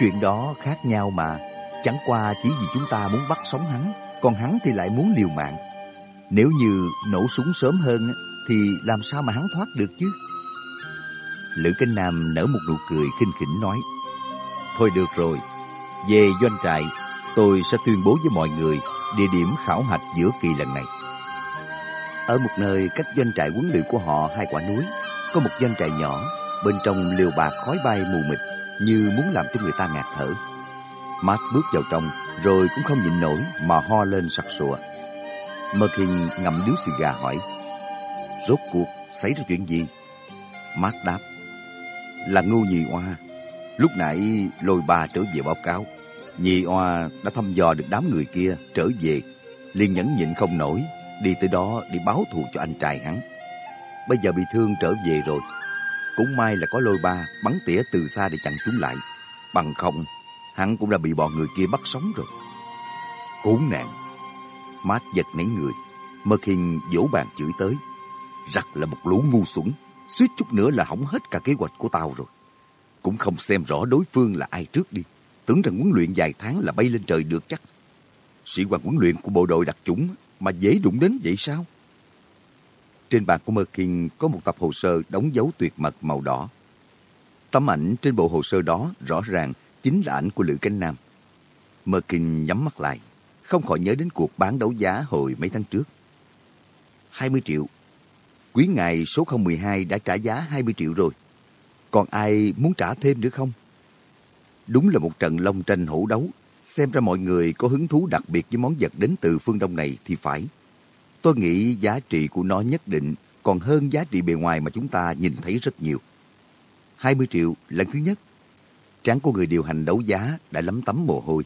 Chuyện đó khác nhau mà, chẳng qua chỉ vì chúng ta muốn bắt sống hắn, còn hắn thì lại muốn liều mạng. Nếu như nổ súng sớm hơn thì làm sao mà hắn thoát được chứ? Lữ Kinh Nam nở một nụ cười khinh khỉnh nói Thôi được rồi, về doanh trại tôi sẽ tuyên bố với mọi người địa điểm khảo hạch giữa kỳ lần này. Ở một nơi cách doanh trại huấn luyện của họ hai quả núi, có một doanh trại nhỏ, bên trong liều bạc khói bay mù mịt như muốn làm cho người ta ngạt thở. Matt bước vào trong rồi cũng không nhịn nổi mà ho lên sặc sụa. Merkin ngậm điếu xì gà hỏi, Rốt cuộc xảy ra chuyện gì? Mark đáp, Là ngu nhì oa. Lúc nãy lôi bà trở về báo cáo. Nhì oa đã thăm dò được đám người kia trở về, liền nhẫn nhịn không nổi, đi tới đó đi báo thù cho anh trai hắn. Bây giờ bị thương trở về rồi. Cũng may là có lôi ba bắn tỉa từ xa để chặn chúng lại. Bằng không, hắn cũng đã bị bọn người kia bắt sống rồi. Khốn nạn! Mát giật nảy người Mật khinh vỗ bàn chửi tới Rặt là một lũ ngu xuẩn suýt chút nữa là hỏng hết cả kế hoạch của tao rồi cũng không xem rõ đối phương là ai trước đi tưởng rằng huấn luyện vài tháng là bay lên trời được chắc. Sĩ quan huấn luyện của bộ đội đặc chủng mà dễ đụng đến vậy sao? Trên bàn của Merkin có một tập hồ sơ đóng dấu tuyệt mật màu đỏ. Tấm ảnh trên bộ hồ sơ đó rõ ràng chính là ảnh của Lữ Cánh Nam. Merkin nhắm mắt lại, không khỏi nhớ đến cuộc bán đấu giá hồi mấy tháng trước. 20 triệu. Quý ngài số 012 đã trả giá 20 triệu rồi. Còn ai muốn trả thêm nữa không? Đúng là một trận long tranh hổ đấu. Xem ra mọi người có hứng thú đặc biệt với món vật đến từ phương Đông này thì phải. Tôi nghĩ giá trị của nó nhất định, còn hơn giá trị bề ngoài mà chúng ta nhìn thấy rất nhiều. 20 triệu lần thứ nhất. Tráng của người điều hành đấu giá đã lấm tấm mồ hôi.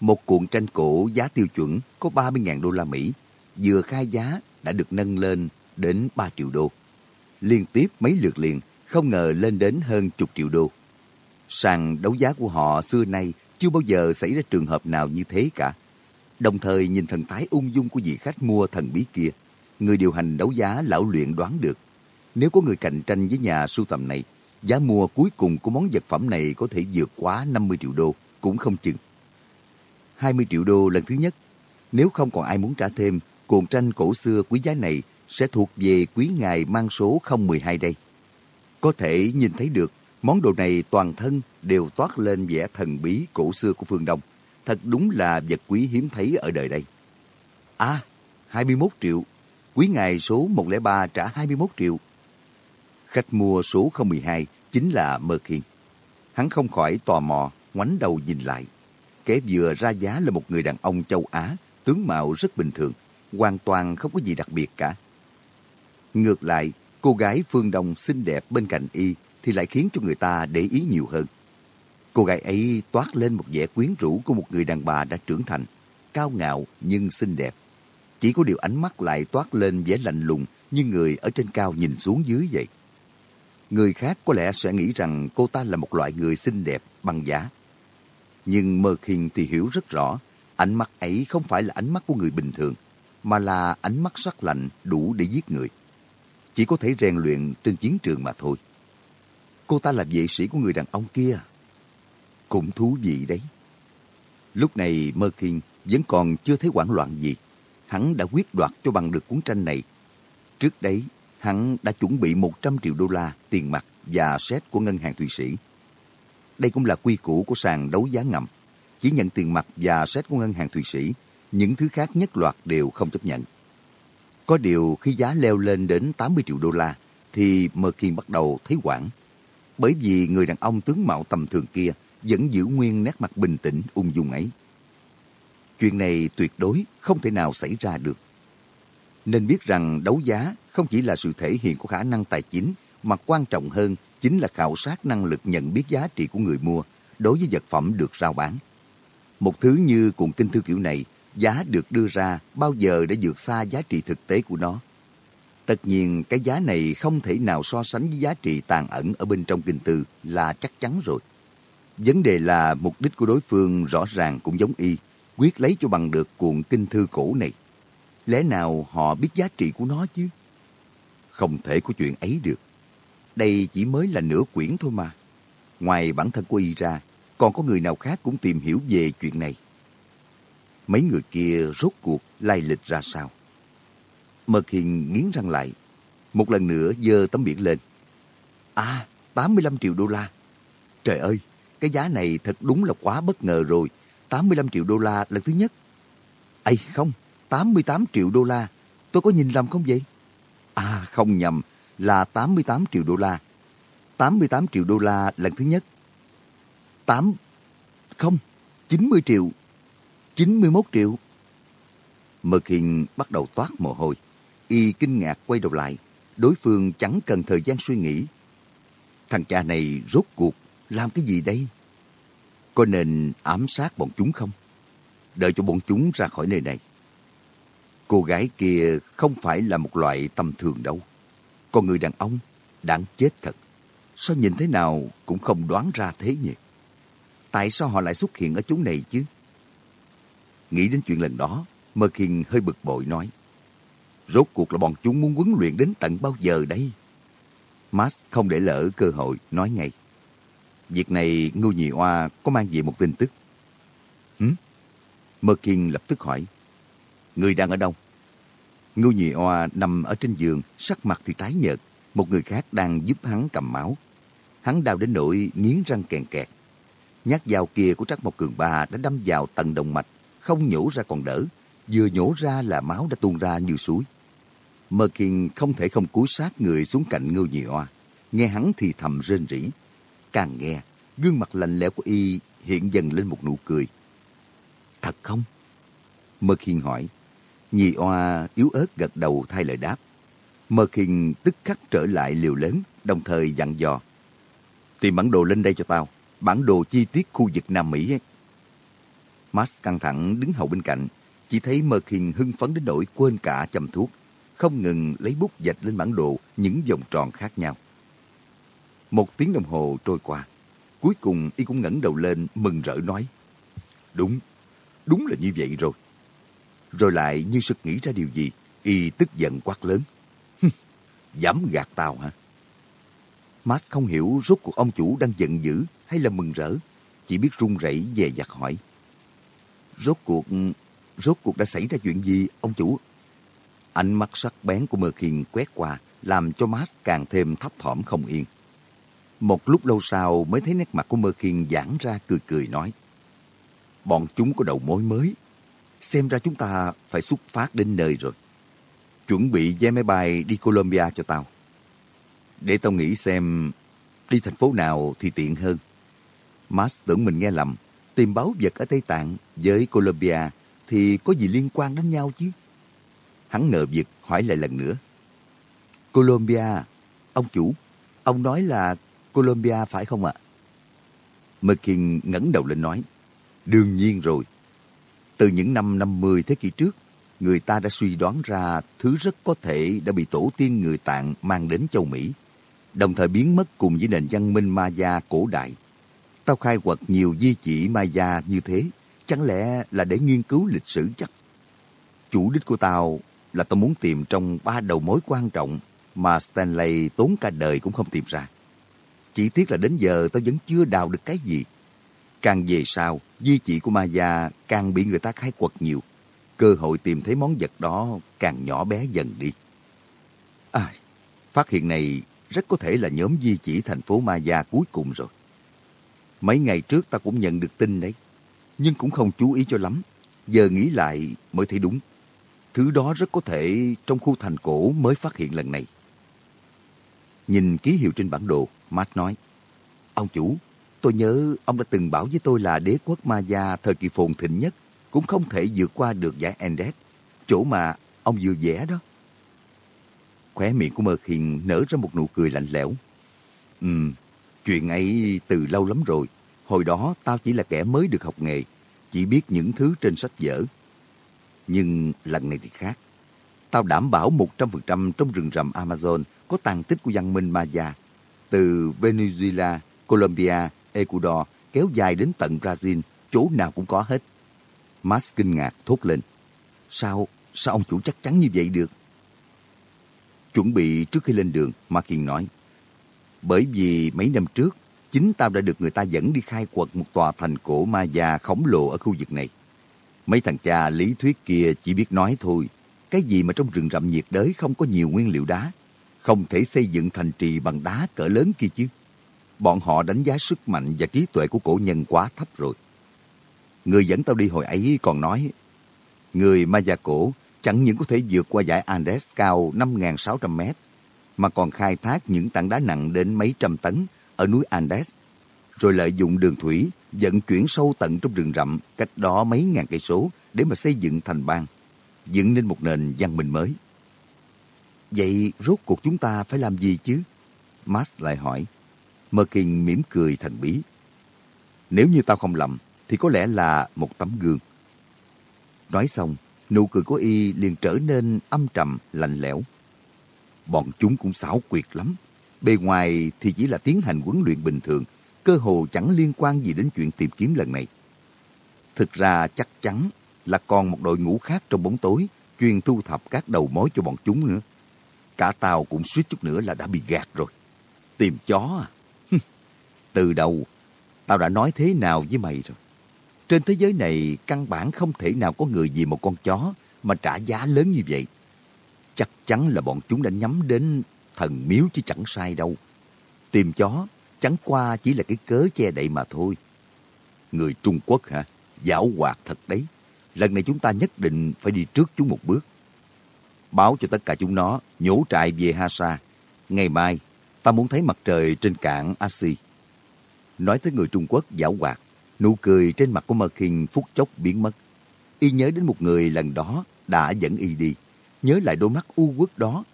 Một cuộn tranh cổ giá tiêu chuẩn có 30.000 đô la Mỹ vừa khai giá đã được nâng lên đến 3 triệu đô. Liên tiếp mấy lượt liền, không ngờ lên đến hơn chục triệu đô. Sàn đấu giá của họ xưa nay chưa bao giờ xảy ra trường hợp nào như thế cả. Đồng thời nhìn thần thái ung dung của vị khách mua thần bí kia, người điều hành đấu giá lão luyện đoán được. Nếu có người cạnh tranh với nhà sưu tầm này, giá mua cuối cùng của món vật phẩm này có thể vượt quá 50 triệu đô, cũng không chừng. 20 triệu đô lần thứ nhất. Nếu không còn ai muốn trả thêm, cuộn tranh cổ xưa quý giá này sẽ thuộc về quý ngài mang số 012 đây. Có thể nhìn thấy được Món đồ này toàn thân đều toát lên vẻ thần bí cổ xưa của phương Đông. Thật đúng là vật quý hiếm thấy ở đời đây. À, 21 triệu. Quý ngài số 103 trả 21 triệu. Khách mua số 012 chính là Mơ Khiên. Hắn không khỏi tò mò, ngoảnh đầu nhìn lại. Kẻ vừa ra giá là một người đàn ông châu Á, tướng mạo rất bình thường, hoàn toàn không có gì đặc biệt cả. Ngược lại, cô gái phương Đông xinh đẹp bên cạnh y thì lại khiến cho người ta để ý nhiều hơn. Cô gái ấy toát lên một vẻ quyến rũ của một người đàn bà đã trưởng thành, cao ngạo nhưng xinh đẹp. Chỉ có điều ánh mắt lại toát lên vẻ lạnh lùng như người ở trên cao nhìn xuống dưới vậy. Người khác có lẽ sẽ nghĩ rằng cô ta là một loại người xinh đẹp, bằng giá. Nhưng Mơ Khiên thì hiểu rất rõ, ánh mắt ấy không phải là ánh mắt của người bình thường, mà là ánh mắt sắc lạnh đủ để giết người. Chỉ có thể rèn luyện trên chiến trường mà thôi. Cô ta là vệ sĩ của người đàn ông kia. Cũng thú vị đấy. Lúc này Mơ Khiên vẫn còn chưa thấy hoảng loạn gì. Hắn đã quyết đoạt cho bằng được cuốn tranh này. Trước đấy, hắn đã chuẩn bị 100 triệu đô la tiền mặt và xét của ngân hàng Thụy Sĩ. Đây cũng là quy củ của sàn đấu giá ngầm. Chỉ nhận tiền mặt và xét của ngân hàng Thụy Sĩ, những thứ khác nhất loạt đều không chấp nhận. Có điều khi giá leo lên đến 80 triệu đô la, thì Merkin bắt đầu thấy hoảng bởi vì người đàn ông tướng mạo tầm thường kia vẫn giữ nguyên nét mặt bình tĩnh ung dung ấy. Chuyện này tuyệt đối không thể nào xảy ra được. Nên biết rằng đấu giá không chỉ là sự thể hiện của khả năng tài chính, mà quan trọng hơn chính là khảo sát năng lực nhận biết giá trị của người mua đối với vật phẩm được rao bán. Một thứ như cuộn kinh thư kiểu này, giá được đưa ra bao giờ đã vượt xa giá trị thực tế của nó. Tất nhiên cái giá này không thể nào so sánh với giá trị tàn ẩn ở bên trong kinh tư là chắc chắn rồi. Vấn đề là mục đích của đối phương rõ ràng cũng giống y, quyết lấy cho bằng được cuộn kinh thư cổ này. Lẽ nào họ biết giá trị của nó chứ? Không thể có chuyện ấy được đây chỉ mới là nửa quyển thôi mà. Ngoài bản thân của y ra, còn có người nào khác cũng tìm hiểu về chuyện này. Mấy người kia rốt cuộc lai lịch ra sao? Mật Hiền nghiến răng lại. Một lần nữa dơ tấm biển lên. À, 85 triệu đô la. Trời ơi, cái giá này thật đúng là quá bất ngờ rồi. 85 triệu đô la lần thứ nhất. Ây không, 88 triệu đô la. Tôi có nhìn lầm không vậy? À không nhầm, là 88 triệu đô la. 88 triệu đô la lần thứ nhất. 8... Không, 90 triệu. 91 triệu. Mực Hiền bắt đầu toát mồ hôi. Y kinh ngạc quay đầu lại. Đối phương chẳng cần thời gian suy nghĩ. Thằng cha này rốt cuộc làm cái gì đây? Có nên ám sát bọn chúng không? Đợi cho bọn chúng ra khỏi nơi này. Cô gái kia không phải là một loại tầm thường đâu. Còn người đàn ông, đáng chết thật. Sao nhìn thế nào cũng không đoán ra thế nhỉ? Tại sao họ lại xuất hiện ở chỗ này chứ? Nghĩ đến chuyện lần đó, Mơ Kiên hơi bực bội nói. Rốt cuộc là bọn chúng muốn huấn luyện đến tận bao giờ đây? Max không để lỡ cơ hội, nói ngay. Việc này Ngưu Nhị Oa có mang về một tin tức. Hử? Mơ Kiên lập tức hỏi. Người đang ở đâu? Ngưu Nhị Oa nằm ở trên giường, sắc mặt thì tái nhợt. Một người khác đang giúp hắn cầm máu. Hắn đau đến nỗi nghiến răng kèn kẹt. Nhát dao kia của Trác Mộc Cường Ba đã đâm vào tận động mạch, không nhổ ra còn đỡ. Vừa nhổ ra là máu đã tuôn ra như suối. Mơ Kiên không thể không cúi sát người xuống cạnh Ngưu Nhị Oa. Nghe hắn thì thầm rên rỉ. Càng nghe, gương mặt lạnh lẽo của y hiện dần lên một nụ cười. Thật không? Mơ Kiên hỏi. Nhị oa yếu ớt gật đầu thay lời đáp. Mơ khinh tức khắc trở lại liều lớn, đồng thời dặn dò. Tìm bản đồ lên đây cho tao, bản đồ chi tiết khu vực Nam Mỹ ấy. Max căng thẳng đứng hậu bên cạnh, chỉ thấy Mơ khinh hưng phấn đến nỗi quên cả châm thuốc, không ngừng lấy bút dạch lên bản đồ những vòng tròn khác nhau. Một tiếng đồng hồ trôi qua, cuối cùng y cũng ngẩng đầu lên mừng rỡ nói. Đúng, đúng là như vậy rồi. Rồi lại như sực nghĩ ra điều gì, y tức giận quát lớn. Dám gạt tao hả? Max không hiểu rốt cuộc ông chủ đang giận dữ hay là mừng rỡ, chỉ biết run rẩy về giặt hỏi. Rốt cuộc, rốt cuộc đã xảy ra chuyện gì, ông chủ? Ánh mắt sắc bén của Mơ Khiên quét qua, làm cho Max càng thêm thấp thỏm không yên. Một lúc lâu sau mới thấy nét mặt của Mơ Khiên giãn ra cười cười nói. Bọn chúng có đầu mối mới. Xem ra chúng ta phải xuất phát đến nơi rồi. Chuẩn bị vé máy bay đi Colombia cho tao. Để tao nghĩ xem đi thành phố nào thì tiện hơn. Max tưởng mình nghe lầm. Tìm báo vật ở Tây Tạng với Colombia thì có gì liên quan đến nhau chứ? Hắn ngờ việc hỏi lại lần nữa. Colombia, ông chủ, ông nói là Colombia phải không ạ? McKin ngẩng đầu lên nói, đương nhiên rồi. Từ những năm 50 thế kỷ trước, người ta đã suy đoán ra thứ rất có thể đã bị tổ tiên người Tạng mang đến châu Mỹ, đồng thời biến mất cùng với nền văn minh Maya cổ đại. Tao khai quật nhiều di chỉ Maya như thế, chẳng lẽ là để nghiên cứu lịch sử chắc? Chủ đích của tao là tao muốn tìm trong ba đầu mối quan trọng mà Stanley tốn cả đời cũng không tìm ra. Chỉ tiếc là đến giờ tao vẫn chưa đào được cái gì. Càng về sau, di chỉ của Maya càng bị người ta khai quật nhiều. Cơ hội tìm thấy món vật đó càng nhỏ bé dần đi. À, phát hiện này rất có thể là nhóm di chỉ thành phố Maya cuối cùng rồi. Mấy ngày trước ta cũng nhận được tin đấy, nhưng cũng không chú ý cho lắm. Giờ nghĩ lại mới thấy đúng. Thứ đó rất có thể trong khu thành cổ mới phát hiện lần này. Nhìn ký hiệu trên bản đồ, Matt nói, Ông chủ, tôi nhớ ông đã từng bảo với tôi là đế quốc Maya thời kỳ phồn thịnh nhất cũng không thể vượt qua được giải Andes, chỗ mà ông vừa vẽ đó. Khóe miệng của Mơ Khiên nở ra một nụ cười lạnh lẽo. Ừm, chuyện ấy từ lâu lắm rồi. Hồi đó tao chỉ là kẻ mới được học nghề, chỉ biết những thứ trên sách vở. Nhưng lần này thì khác. Tao đảm bảo 100% trong rừng rậm Amazon có tàn tích của văn minh Maya từ Venezuela, Colombia, Ecuador kéo dài đến tận Brazil, chỗ nào cũng có hết. Max kinh ngạc thốt lên. Sao, sao ông chủ chắc chắn như vậy được? Chuẩn bị trước khi lên đường, Markin nói. Bởi vì mấy năm trước, chính tao đã được người ta dẫn đi khai quật một tòa thành cổ ma già khổng lồ ở khu vực này. Mấy thằng cha lý thuyết kia chỉ biết nói thôi. Cái gì mà trong rừng rậm nhiệt đới không có nhiều nguyên liệu đá, không thể xây dựng thành trì bằng đá cỡ lớn kia chứ. Bọn họ đánh giá sức mạnh và trí tuệ của cổ nhân quá thấp rồi. Người dẫn tao đi hồi ấy còn nói, người Maya cổ chẳng những có thể vượt qua dải Andes cao 5.600 mét, mà còn khai thác những tảng đá nặng đến mấy trăm tấn ở núi Andes, rồi lợi dụng đường thủy vận chuyển sâu tận trong rừng rậm cách đó mấy ngàn cây số để mà xây dựng thành bang, dựng nên một nền văn minh mới. Vậy rốt cuộc chúng ta phải làm gì chứ? Max lại hỏi. Merkin mỉm cười thần bí. Nếu như tao không lầm, thì có lẽ là một tấm gương. Nói xong, nụ cười của y liền trở nên âm trầm, lạnh lẽo. Bọn chúng cũng xảo quyệt lắm. Bề ngoài thì chỉ là tiến hành huấn luyện bình thường, cơ hồ chẳng liên quan gì đến chuyện tìm kiếm lần này. Thực ra chắc chắn là còn một đội ngũ khác trong bóng tối chuyên thu thập các đầu mối cho bọn chúng nữa. Cả tao cũng suýt chút nữa là đã bị gạt rồi. Tìm chó à? Từ đầu, tao đã nói thế nào với mày rồi. Trên thế giới này, căn bản không thể nào có người vì một con chó mà trả giá lớn như vậy. Chắc chắn là bọn chúng đã nhắm đến thần miếu chứ chẳng sai đâu. Tìm chó chẳng qua chỉ là cái cớ che đậy mà thôi. Người Trung Quốc hả? Giảo hoạt thật đấy. Lần này chúng ta nhất định phải đi trước chúng một bước. Báo cho tất cả chúng nó nhổ trại về Hasa. Ngày mai, ta muốn thấy mặt trời trên cạn Asi. Nói tới người Trung Quốc giảo hoạt, nụ cười trên mặt của Mơ Kinh phút chốc biến mất. Y nhớ đến một người lần đó đã dẫn Y đi, nhớ lại đôi mắt u quất đó.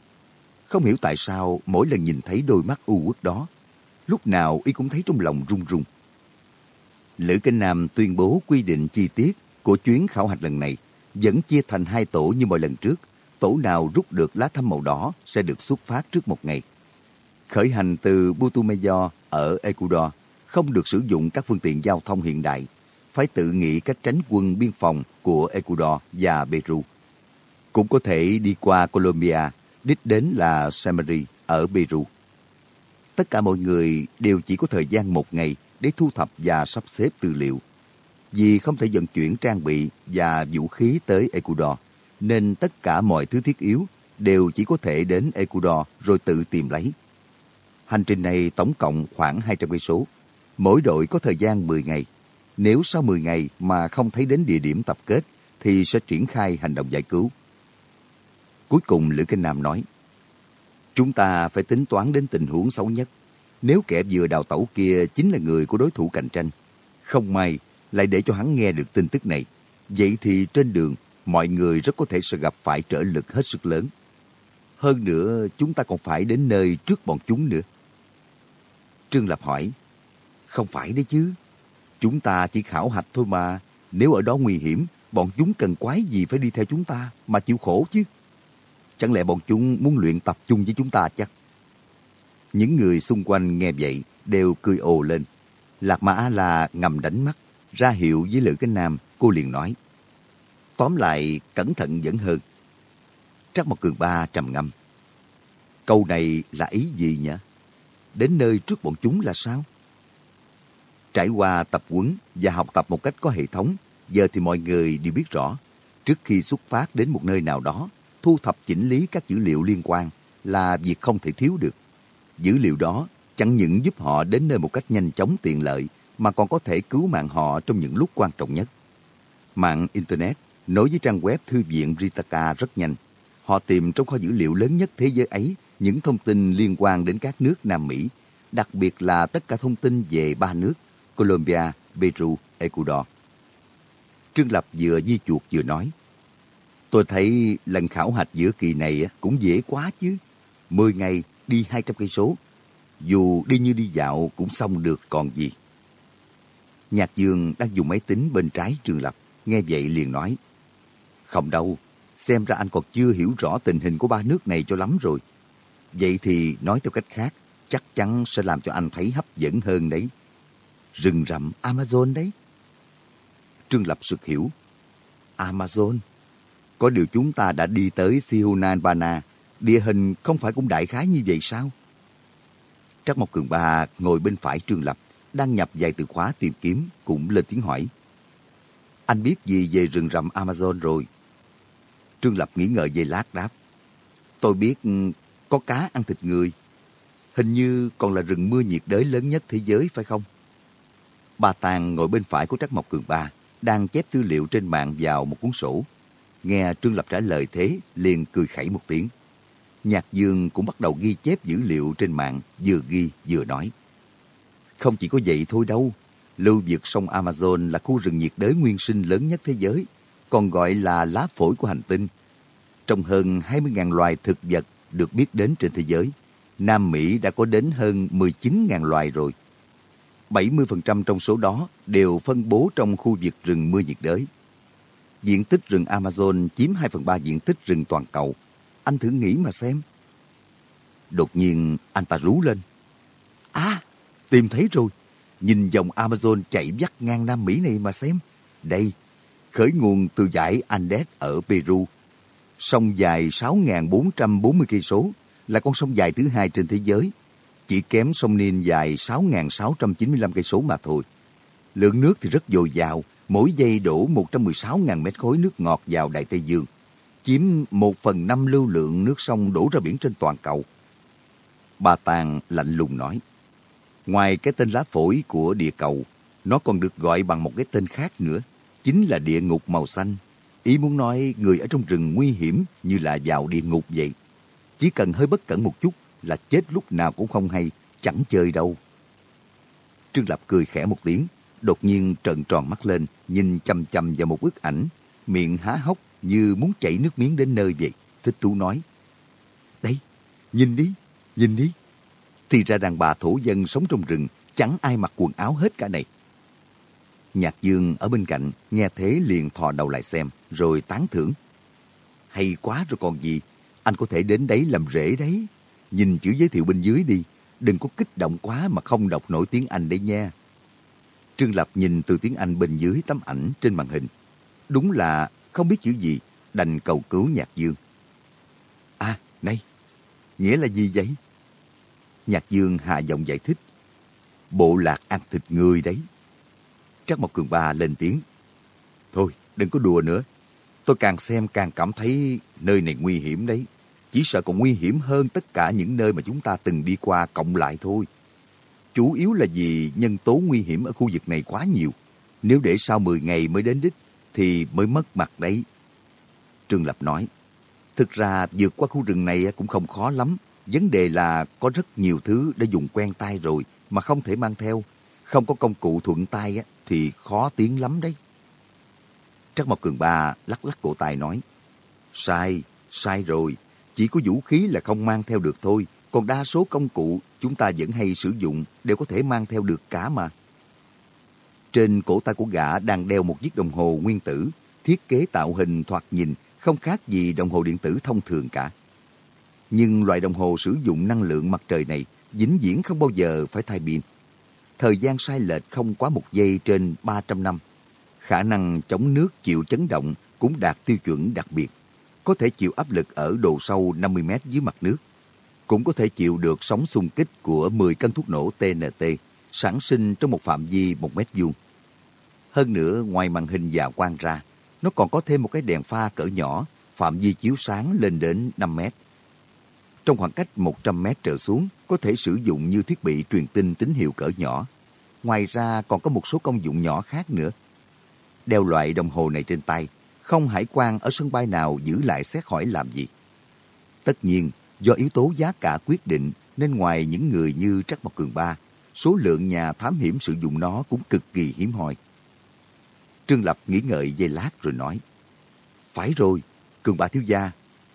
Không hiểu tại sao mỗi lần nhìn thấy đôi mắt u quất đó, lúc nào Y cũng thấy trong lòng run run. Lữ Kinh Nam tuyên bố quy định chi tiết của chuyến khảo hạch lần này vẫn chia thành hai tổ như mọi lần trước. Tổ nào rút được lá thăm màu đỏ sẽ được xuất phát trước một ngày. Khởi hành từ Butumeyo ở Ecuador không được sử dụng các phương tiện giao thông hiện đại, phải tự nghĩ cách tránh quân biên phòng của Ecuador và Peru. Cũng có thể đi qua Colombia, đích đến là Samari ở Peru. Tất cả mọi người đều chỉ có thời gian một ngày để thu thập và sắp xếp tư liệu. Vì không thể vận chuyển trang bị và vũ khí tới Ecuador, nên tất cả mọi thứ thiết yếu đều chỉ có thể đến Ecuador rồi tự tìm lấy. Hành trình này tổng cộng khoảng 200 cây số. Mỗi đội có thời gian 10 ngày. Nếu sau 10 ngày mà không thấy đến địa điểm tập kết, thì sẽ triển khai hành động giải cứu. Cuối cùng Lữ Kinh Nam nói, Chúng ta phải tính toán đến tình huống xấu nhất. Nếu kẻ vừa đào tẩu kia chính là người của đối thủ cạnh tranh, không may lại để cho hắn nghe được tin tức này, vậy thì trên đường mọi người rất có thể sẽ gặp phải trở lực hết sức lớn. Hơn nữa, chúng ta còn phải đến nơi trước bọn chúng nữa. Trương Lập hỏi, không phải đấy chứ. Chúng ta chỉ khảo hạch thôi mà. Nếu ở đó nguy hiểm, bọn chúng cần quái gì phải đi theo chúng ta mà chịu khổ chứ. Chẳng lẽ bọn chúng muốn luyện tập chung với chúng ta chắc? Những người xung quanh nghe vậy đều cười ồ lên. Lạc Mã là ngầm đánh mắt, ra hiệu với Lữ cái Nam, cô liền nói. Tóm lại, cẩn thận vẫn hơn. Trắc một cường ba trầm ngâm. Câu này là ý gì nhỉ? Đến nơi trước bọn chúng là sao? Trải qua tập huấn và học tập một cách có hệ thống, giờ thì mọi người đều biết rõ. Trước khi xuất phát đến một nơi nào đó, thu thập chỉnh lý các dữ liệu liên quan là việc không thể thiếu được. Dữ liệu đó chẳng những giúp họ đến nơi một cách nhanh chóng tiện lợi, mà còn có thể cứu mạng họ trong những lúc quan trọng nhất. Mạng Internet nối với trang web thư viện Ritaka rất nhanh. Họ tìm trong kho dữ liệu lớn nhất thế giới ấy những thông tin liên quan đến các nước Nam Mỹ, đặc biệt là tất cả thông tin về ba nước Colombia, Peru, Ecuador. Trương Lập vừa di chuột vừa nói, Tôi thấy lần khảo hạch giữa kỳ này cũng dễ quá chứ. Mười ngày đi hai trăm cây số, dù đi như đi dạo cũng xong được còn gì. Nhạc Dương đang dùng máy tính bên trái Trương Lập, nghe vậy liền nói, Không đâu, xem ra anh còn chưa hiểu rõ tình hình của ba nước này cho lắm rồi. Vậy thì nói theo cách khác, chắc chắn sẽ làm cho anh thấy hấp dẫn hơn đấy. Rừng rậm Amazon đấy. Trương Lập sực hiểu. Amazon? Có điều chúng ta đã đi tới Sihunanbana, địa hình không phải cũng đại khái như vậy sao? Trắc Mộc Cường Ba ngồi bên phải Trương Lập, đang nhập vài từ khóa tìm kiếm, cũng lên tiếng hỏi. Anh biết gì về rừng rậm Amazon rồi? Trương Lập nghĩ ngợi về lát đáp. Tôi biết ừ, có cá ăn thịt người. Hình như còn là rừng mưa nhiệt đới lớn nhất thế giới phải không? Bà Tàng ngồi bên phải của Trắc Mộc Cường Ba, đang chép tư liệu trên mạng vào một cuốn sổ. Nghe Trương Lập trả lời thế, liền cười khẩy một tiếng. Nhạc Dương cũng bắt đầu ghi chép dữ liệu trên mạng, vừa ghi vừa nói. Không chỉ có vậy thôi đâu, lưu vực sông Amazon là khu rừng nhiệt đới nguyên sinh lớn nhất thế giới, còn gọi là lá phổi của hành tinh. Trong hơn 20.000 loài thực vật được biết đến trên thế giới, Nam Mỹ đã có đến hơn 19.000 loài rồi. 70% trong số đó đều phân bố trong khu vực rừng mưa nhiệt đới. Diện tích rừng Amazon chiếm 2 phần 3 diện tích rừng toàn cầu. Anh thử nghĩ mà xem. Đột nhiên anh ta rú lên. À, tìm thấy rồi. Nhìn dòng Amazon chạy vắt ngang Nam Mỹ này mà xem. Đây, khởi nguồn từ dải Andes ở Peru. Sông dài 6.440 cây số là con sông dài thứ hai trên thế giới chỉ kém sông Nin dài 6.695 cây số mà thôi. Lượng nước thì rất dồi dào, mỗi giây đổ 116.000 mét khối nước ngọt vào Đại Tây Dương, chiếm một phần năm lưu lượng nước sông đổ ra biển trên toàn cầu. Bà Tàng lạnh lùng nói, ngoài cái tên lá phổi của địa cầu, nó còn được gọi bằng một cái tên khác nữa, chính là địa ngục màu xanh. Ý muốn nói người ở trong rừng nguy hiểm như là vào địa ngục vậy. Chỉ cần hơi bất cẩn một chút là chết lúc nào cũng không hay, chẳng chơi đâu. Trương Lập cười khẽ một tiếng, đột nhiên trợn tròn mắt lên, nhìn chăm chăm vào một bức ảnh, miệng há hốc như muốn chảy nước miếng đến nơi vậy. Thích Tú nói, Đấy, nhìn đi, nhìn đi. Thì ra đàn bà thổ dân sống trong rừng, chẳng ai mặc quần áo hết cả này. Nhạc Dương ở bên cạnh, nghe thế liền thò đầu lại xem, rồi tán thưởng. Hay quá rồi còn gì, anh có thể đến đấy làm rễ đấy. Nhìn chữ giới thiệu bên dưới đi, đừng có kích động quá mà không đọc nổi tiếng Anh đấy nha. Trương Lập nhìn từ tiếng Anh bên dưới tấm ảnh trên màn hình. Đúng là không biết chữ gì, đành cầu cứu Nhạc Dương. À, này, nghĩa là gì vậy? Nhạc Dương hạ giọng giải thích. Bộ lạc ăn thịt người đấy. Trắc Mộc Cường Ba lên tiếng. Thôi, đừng có đùa nữa. Tôi càng xem càng cảm thấy nơi này nguy hiểm đấy chỉ sợ còn nguy hiểm hơn tất cả những nơi mà chúng ta từng đi qua cộng lại thôi. Chủ yếu là vì nhân tố nguy hiểm ở khu vực này quá nhiều. Nếu để sau 10 ngày mới đến đích, thì mới mất mặt đấy. Trương Lập nói, thực ra vượt qua khu rừng này cũng không khó lắm. Vấn đề là có rất nhiều thứ đã dùng quen tay rồi mà không thể mang theo. Không có công cụ thuận tay thì khó tiến lắm đấy. Trắc Mộc Cường Ba lắc lắc cổ tay nói, sai, sai rồi chỉ có vũ khí là không mang theo được thôi, còn đa số công cụ chúng ta vẫn hay sử dụng đều có thể mang theo được cả mà. Trên cổ tay của gã đang đeo một chiếc đồng hồ nguyên tử, thiết kế tạo hình thoạt nhìn không khác gì đồng hồ điện tử thông thường cả. Nhưng loại đồng hồ sử dụng năng lượng mặt trời này vĩnh viễn không bao giờ phải thay pin. Thời gian sai lệch không quá một giây trên 300 năm. Khả năng chống nước chịu chấn động cũng đạt tiêu chuẩn đặc biệt có thể chịu áp lực ở độ sâu 50 mét dưới mặt nước. Cũng có thể chịu được sóng xung kích của 10 cân thuốc nổ TNT sản sinh trong một phạm vi 1 mét vuông. Hơn nữa, ngoài màn hình dạ và quang ra, nó còn có thêm một cái đèn pha cỡ nhỏ, phạm vi chiếu sáng lên đến 5 mét. Trong khoảng cách 100 mét trở xuống, có thể sử dụng như thiết bị truyền tin tín hiệu cỡ nhỏ. Ngoài ra còn có một số công dụng nhỏ khác nữa. Đeo loại đồng hồ này trên tay không hải quan ở sân bay nào giữ lại xét hỏi làm gì. Tất nhiên, do yếu tố giá cả quyết định nên ngoài những người như Trắc Mộc Cường Ba, số lượng nhà thám hiểm sử dụng nó cũng cực kỳ hiếm hoi. Trương Lập nghĩ ngợi giây lát rồi nói, Phải rồi, Cường Ba thiếu gia,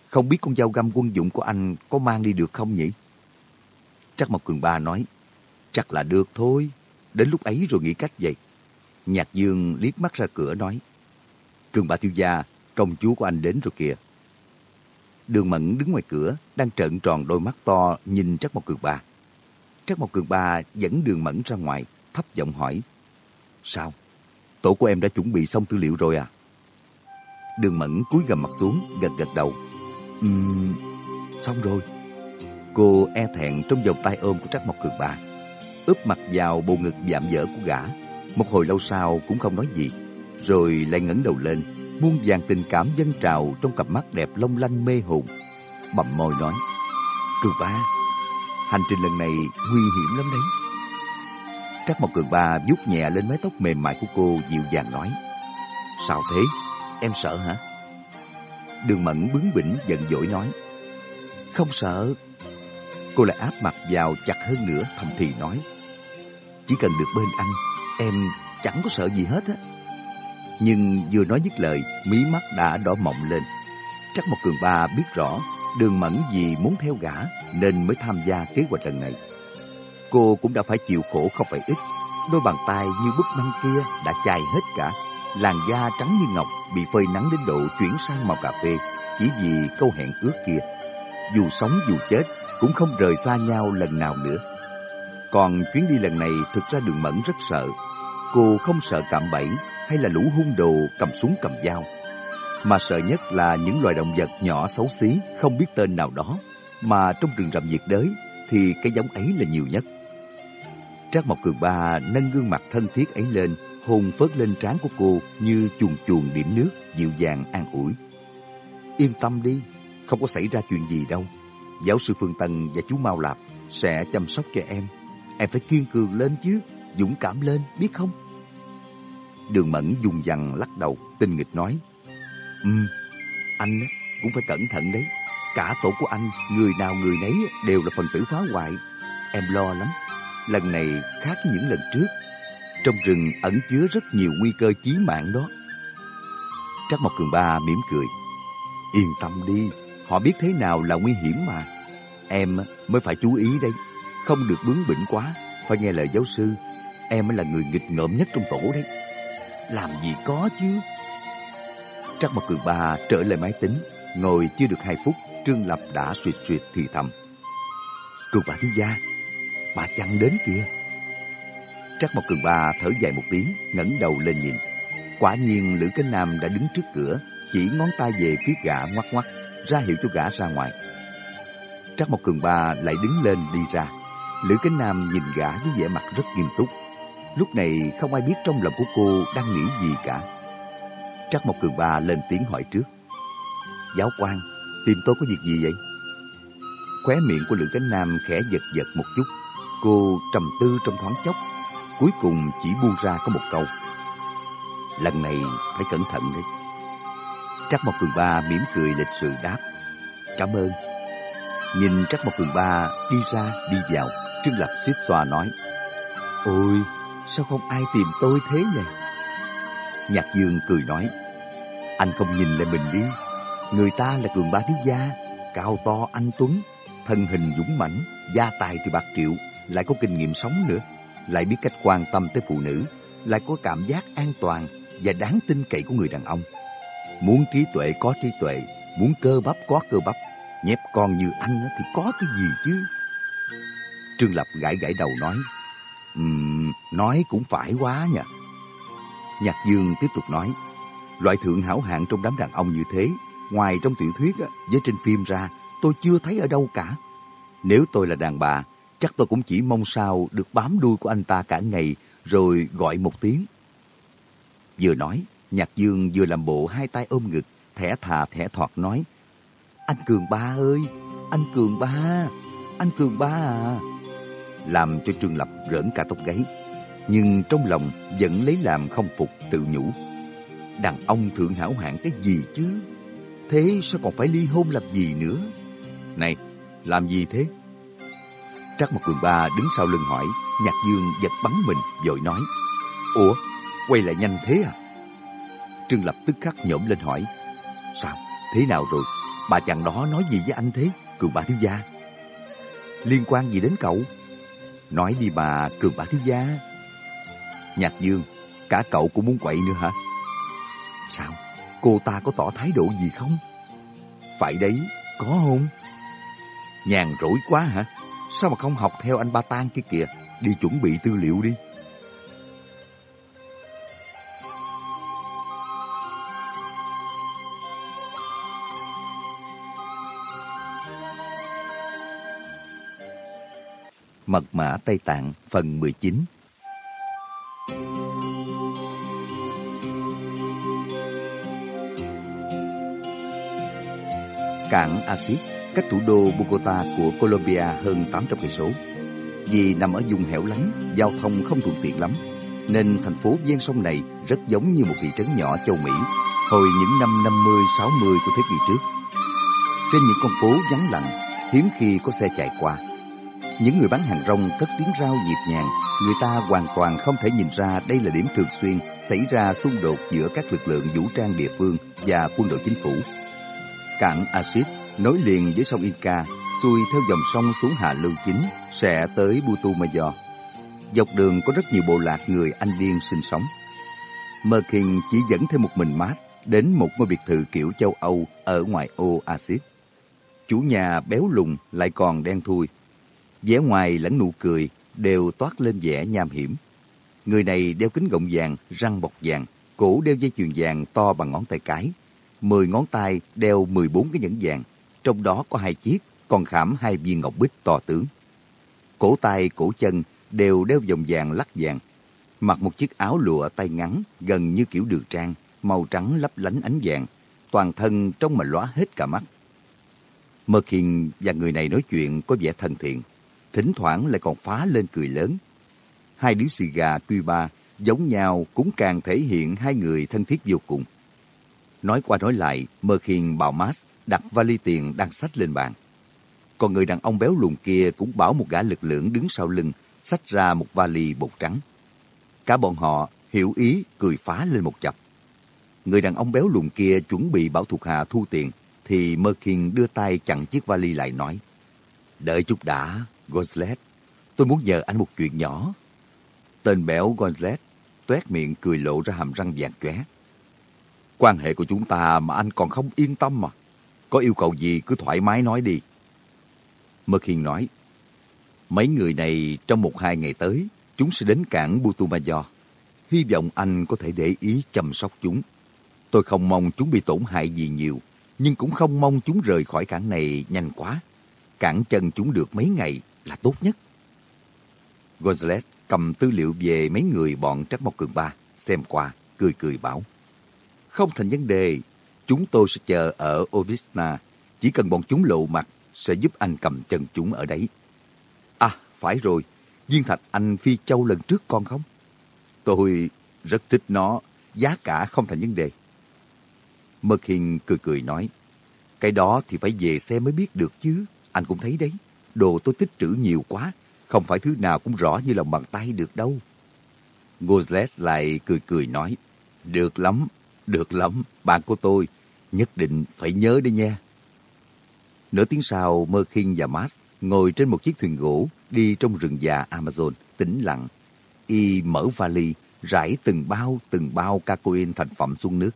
không biết con dao găm quân dụng của anh có mang đi được không nhỉ? Trắc Mộc Cường Ba nói, chắc là được thôi, đến lúc ấy rồi nghĩ cách vậy. Nhạc Dương liếc mắt ra cửa nói, Cường bà thiếu gia, công chúa của anh đến rồi kìa. Đường Mẫn đứng ngoài cửa, đang trợn tròn đôi mắt to nhìn Trắc Mộc Cường Ba. Trắc Mộc Cường Ba dẫn Đường Mẫn ra ngoài, thấp giọng hỏi. Sao? Tổ của em đã chuẩn bị xong tư liệu rồi à? Đường Mẫn cúi gầm mặt xuống, gật gật đầu. Ừm, xong rồi. Cô e thẹn trong vòng tay ôm của Trắc Mộc Cường Ba, ướp mặt vào bầu ngực dạm dở của gã. Một hồi lâu sau cũng không nói gì, rồi lại ngẩng đầu lên, muôn vàng tình cảm dâng trào trong cặp mắt đẹp long lanh mê hồn. Bầm môi nói, Cường Ba, hành trình lần này nguy hiểm lắm đấy. Trác Mộc Cường Ba vuốt nhẹ lên mái tóc mềm mại của cô dịu dàng nói, Sao thế? Em sợ hả? Đường Mẫn bướng bỉnh giận dỗi nói, Không sợ, Cô lại áp mặt vào chặt hơn nữa thầm thì nói. Chỉ cần được bên anh, em chẳng có sợ gì hết á. Nhưng vừa nói dứt lời, mí mắt đã đỏ mọng lên. Chắc một cường ba biết rõ đường mẫn vì muốn theo gã nên mới tham gia kế hoạch lần này. Cô cũng đã phải chịu khổ không phải ít. Đôi bàn tay như búp măng kia đã chai hết cả. Làn da trắng như ngọc bị phơi nắng đến độ chuyển sang màu cà phê chỉ vì câu hẹn ước kia. Dù sống dù chết cũng không rời xa nhau lần nào nữa. Còn chuyến đi lần này thực ra đường mẫn rất sợ. Cô không sợ cạm bẫy hay là lũ hung đồ cầm súng cầm dao. Mà sợ nhất là những loài động vật nhỏ xấu xí không biết tên nào đó. Mà trong rừng rậm nhiệt đới thì cái giống ấy là nhiều nhất. Trác Mộc Cường Ba nâng gương mặt thân thiết ấy lên, hôn phớt lên trán của cô như chuồn chuồn điểm nước, dịu dàng an ủi. Yên tâm đi, không có xảy ra chuyện gì đâu. Giáo sư Phương Tân và chú Mao Lạp sẽ chăm sóc cho em. Em phải kiên cường lên chứ, dũng cảm lên, biết không? Đường Mẫn dùng dằn lắc đầu, tinh nghịch nói. Ừ, anh cũng phải cẩn thận đấy. Cả tổ của anh, người nào người nấy đều là phần tử phá hoại. Em lo lắm. Lần này khác với những lần trước. Trong rừng ẩn chứa rất nhiều nguy cơ chí mạng đó. Trắc Mộc Cường Ba mỉm cười. Yên tâm đi, Họ biết thế nào là nguy hiểm mà. Em mới phải chú ý đấy. Không được bướng bỉnh quá. Phải nghe lời giáo sư. Em mới là người nghịch ngợm nhất trong tổ đấy. Làm gì có chứ. Trắc Mộc Cường Ba trở lại máy tính. Ngồi chưa được hai phút, Trương Lập đã suyệt suyệt thì thầm. Cường Ba thiếu gia, bà chăng đến kìa. Trắc Mộc Cường Ba thở dài một tiếng, ngẩng đầu lên nhìn. Quả nhiên Lữ Cánh Nam đã đứng trước cửa, chỉ ngón tay về phía gã ngoắc ngoắc ra hiệu cho gã ra ngoài. Trắc Mộc Cường Ba lại đứng lên đi ra. Lữ Cánh Nam nhìn gã với vẻ mặt rất nghiêm túc. Lúc này không ai biết trong lòng của cô đang nghĩ gì cả. Trắc Mộc Cường Ba lên tiếng hỏi trước. Giáo quan, tìm tôi có việc gì vậy? Khóe miệng của Lữ Cánh Nam khẽ giật giật một chút. Cô trầm tư trong thoáng chốc. Cuối cùng chỉ buông ra có một câu. Lần này phải cẩn thận đấy. Trắc Mộc Cường Ba mỉm cười lịch sự đáp. Cảm ơn. Nhìn Trắc Mộc Cường Ba đi ra đi vào, Trương Lập xích xoa nói. Ôi, sao không ai tìm tôi thế nhỉ? Nhạc Dương cười nói. Anh không nhìn lại mình đi. Người ta là Cường Ba thiếu gia, cao to anh Tuấn, thân hình dũng mãnh, gia tài thì bạc triệu, lại có kinh nghiệm sống nữa, lại biết cách quan tâm tới phụ nữ, lại có cảm giác an toàn và đáng tin cậy của người đàn ông. Muốn trí tuệ có trí tuệ, muốn cơ bắp có cơ bắp, nhép con như anh thì có cái gì chứ? Trương Lập gãi gãi đầu nói, um, nói cũng phải quá nhỉ. Nhạc Dương tiếp tục nói, loại thượng hảo hạng trong đám đàn ông như thế, ngoài trong tiểu thuyết với trên phim ra, tôi chưa thấy ở đâu cả. Nếu tôi là đàn bà, chắc tôi cũng chỉ mong sao được bám đuôi của anh ta cả ngày rồi gọi một tiếng. Vừa nói, Nhạc Dương vừa làm bộ hai tay ôm ngực, thẻ thà thẻ thoạt nói. Anh Cường ba ơi, anh Cường ba, anh Cường ba à. Làm cho Trương Lập rỡn cả tóc gáy, nhưng trong lòng vẫn lấy làm không phục tự nhủ. Đàn ông thượng hảo hạng cái gì chứ? Thế sao còn phải ly hôn làm gì nữa? Này, làm gì thế? Trắc một cường ba đứng sau lưng hỏi, Nhạc Dương giật bắn mình, vội nói. Ủa, quay lại nhanh thế à? Trương Lập tức khắc nhổm lên hỏi. Sao? Thế nào rồi? Bà chàng đó nói gì với anh thế? Cường bà thiếu gia. Liên quan gì đến cậu? Nói đi bà cường bà thiếu gia. Nhạc Dương, cả cậu cũng muốn quậy nữa hả? Sao? Cô ta có tỏ thái độ gì không? Phải đấy, có không? Nhàn rỗi quá hả? Sao mà không học theo anh Ba Tan kia kìa? Đi chuẩn bị tư liệu đi. Mật mã Tây Tạng phần 19 Cảng Asit, cách thủ đô Bogota của Colombia hơn 800 cây số. Vì nằm ở vùng hẻo lánh, giao thông không thuận tiện lắm, nên thành phố ven sông này rất giống như một thị trấn nhỏ châu Mỹ hồi những năm 50-60 của thế kỷ trước. Trên những con phố vắng lặng, hiếm khi có xe chạy qua. Những người bán hàng rong cất tiếng rao nhịp nhàng, người ta hoàn toàn không thể nhìn ra đây là điểm thường xuyên xảy ra xung đột giữa các lực lượng vũ trang địa phương và quân đội chính phủ. Cảng Asit nối liền với sông Inca, xuôi theo dòng sông xuống hạ lưu chính, sẽ tới Putumayo. Dọc đường có rất nhiều bộ lạc người Anh Điên sinh sống. Merkin chỉ dẫn thêm một mình Matt đến một ngôi biệt thự kiểu châu Âu ở ngoài ô Asit. Chủ nhà béo lùn lại còn đen thui. vẻ ngoài lẫn nụ cười đều toát lên vẻ nham hiểm. Người này đeo kính gọng vàng, răng bọc vàng, cổ đeo dây chuyền vàng to bằng ngón tay cái. Mười ngón tay đeo 14 cái nhẫn vàng, trong đó có hai chiếc, còn khảm hai viên ngọc bích to tướng. Cổ tay, cổ chân đều đeo vòng vàng lắc vàng. Mặc một chiếc áo lụa tay ngắn, gần như kiểu đường trang, màu trắng lấp lánh ánh vàng, toàn thân trông mà lóa hết cả mắt. Merkin và người này nói chuyện có vẻ thân thiện, thỉnh thoảng lại còn phá lên cười lớn. Hai điếu xì gà Cuba giống nhau cũng càng thể hiện hai người thân thiết vô cùng. Nói qua nói lại, mơ khiên bảo Mas đặt vali tiền đang sách lên bàn. Còn người đàn ông béo lùn kia cũng bảo một gã lực lượng đứng sau lưng xách ra một vali bột trắng. Cả bọn họ hiểu ý cười phá lên một chập. Người đàn ông béo lùn kia chuẩn bị bảo thuộc hạ thu tiền, thì Mơ Khiên đưa tay chặn chiếc vali lại nói, Đợi chút đã, Goslet, tôi muốn nhờ anh một chuyện nhỏ. Tên béo Goslet tuét miệng cười lộ ra hàm răng vàng chóe. Quan hệ của chúng ta mà anh còn không yên tâm mà. Có yêu cầu gì cứ thoải mái nói đi. Merkin nói, mấy người này trong một hai ngày tới, chúng sẽ đến cảng Butumayo. Hy vọng anh có thể để ý chăm sóc chúng. Tôi không mong chúng bị tổn hại gì nhiều, nhưng cũng không mong chúng rời khỏi cảng này nhanh quá. Cản chân chúng được mấy ngày là tốt nhất. Gonzalez cầm tư liệu về mấy người bọn Trắc Mộc Cường Ba, xem qua, cười cười bảo. Không thành vấn đề, chúng tôi sẽ chờ ở Obisna. Chỉ cần bọn chúng lộ mặt, sẽ giúp anh cầm chân chúng ở đấy. À, phải rồi, viên thạch anh phi châu lần trước con không? Tôi rất thích nó, giá cả không thành vấn đề. Mật Hiền cười cười nói, cái đó thì phải về xe mới biết được chứ, anh cũng thấy đấy. Đồ tôi tích trữ nhiều quá, không phải thứ nào cũng rõ như lòng bàn tay được đâu. Goslet lại cười cười nói, được lắm, được lắm, bạn của tôi, nhất định phải nhớ đấy nha. Nửa tiếng sau, Merkin và Max ngồi trên một chiếc thuyền gỗ đi trong rừng già Amazon, tĩnh lặng. Y mở vali, rải từng bao từng bao cacoin thành phẩm xuống nước.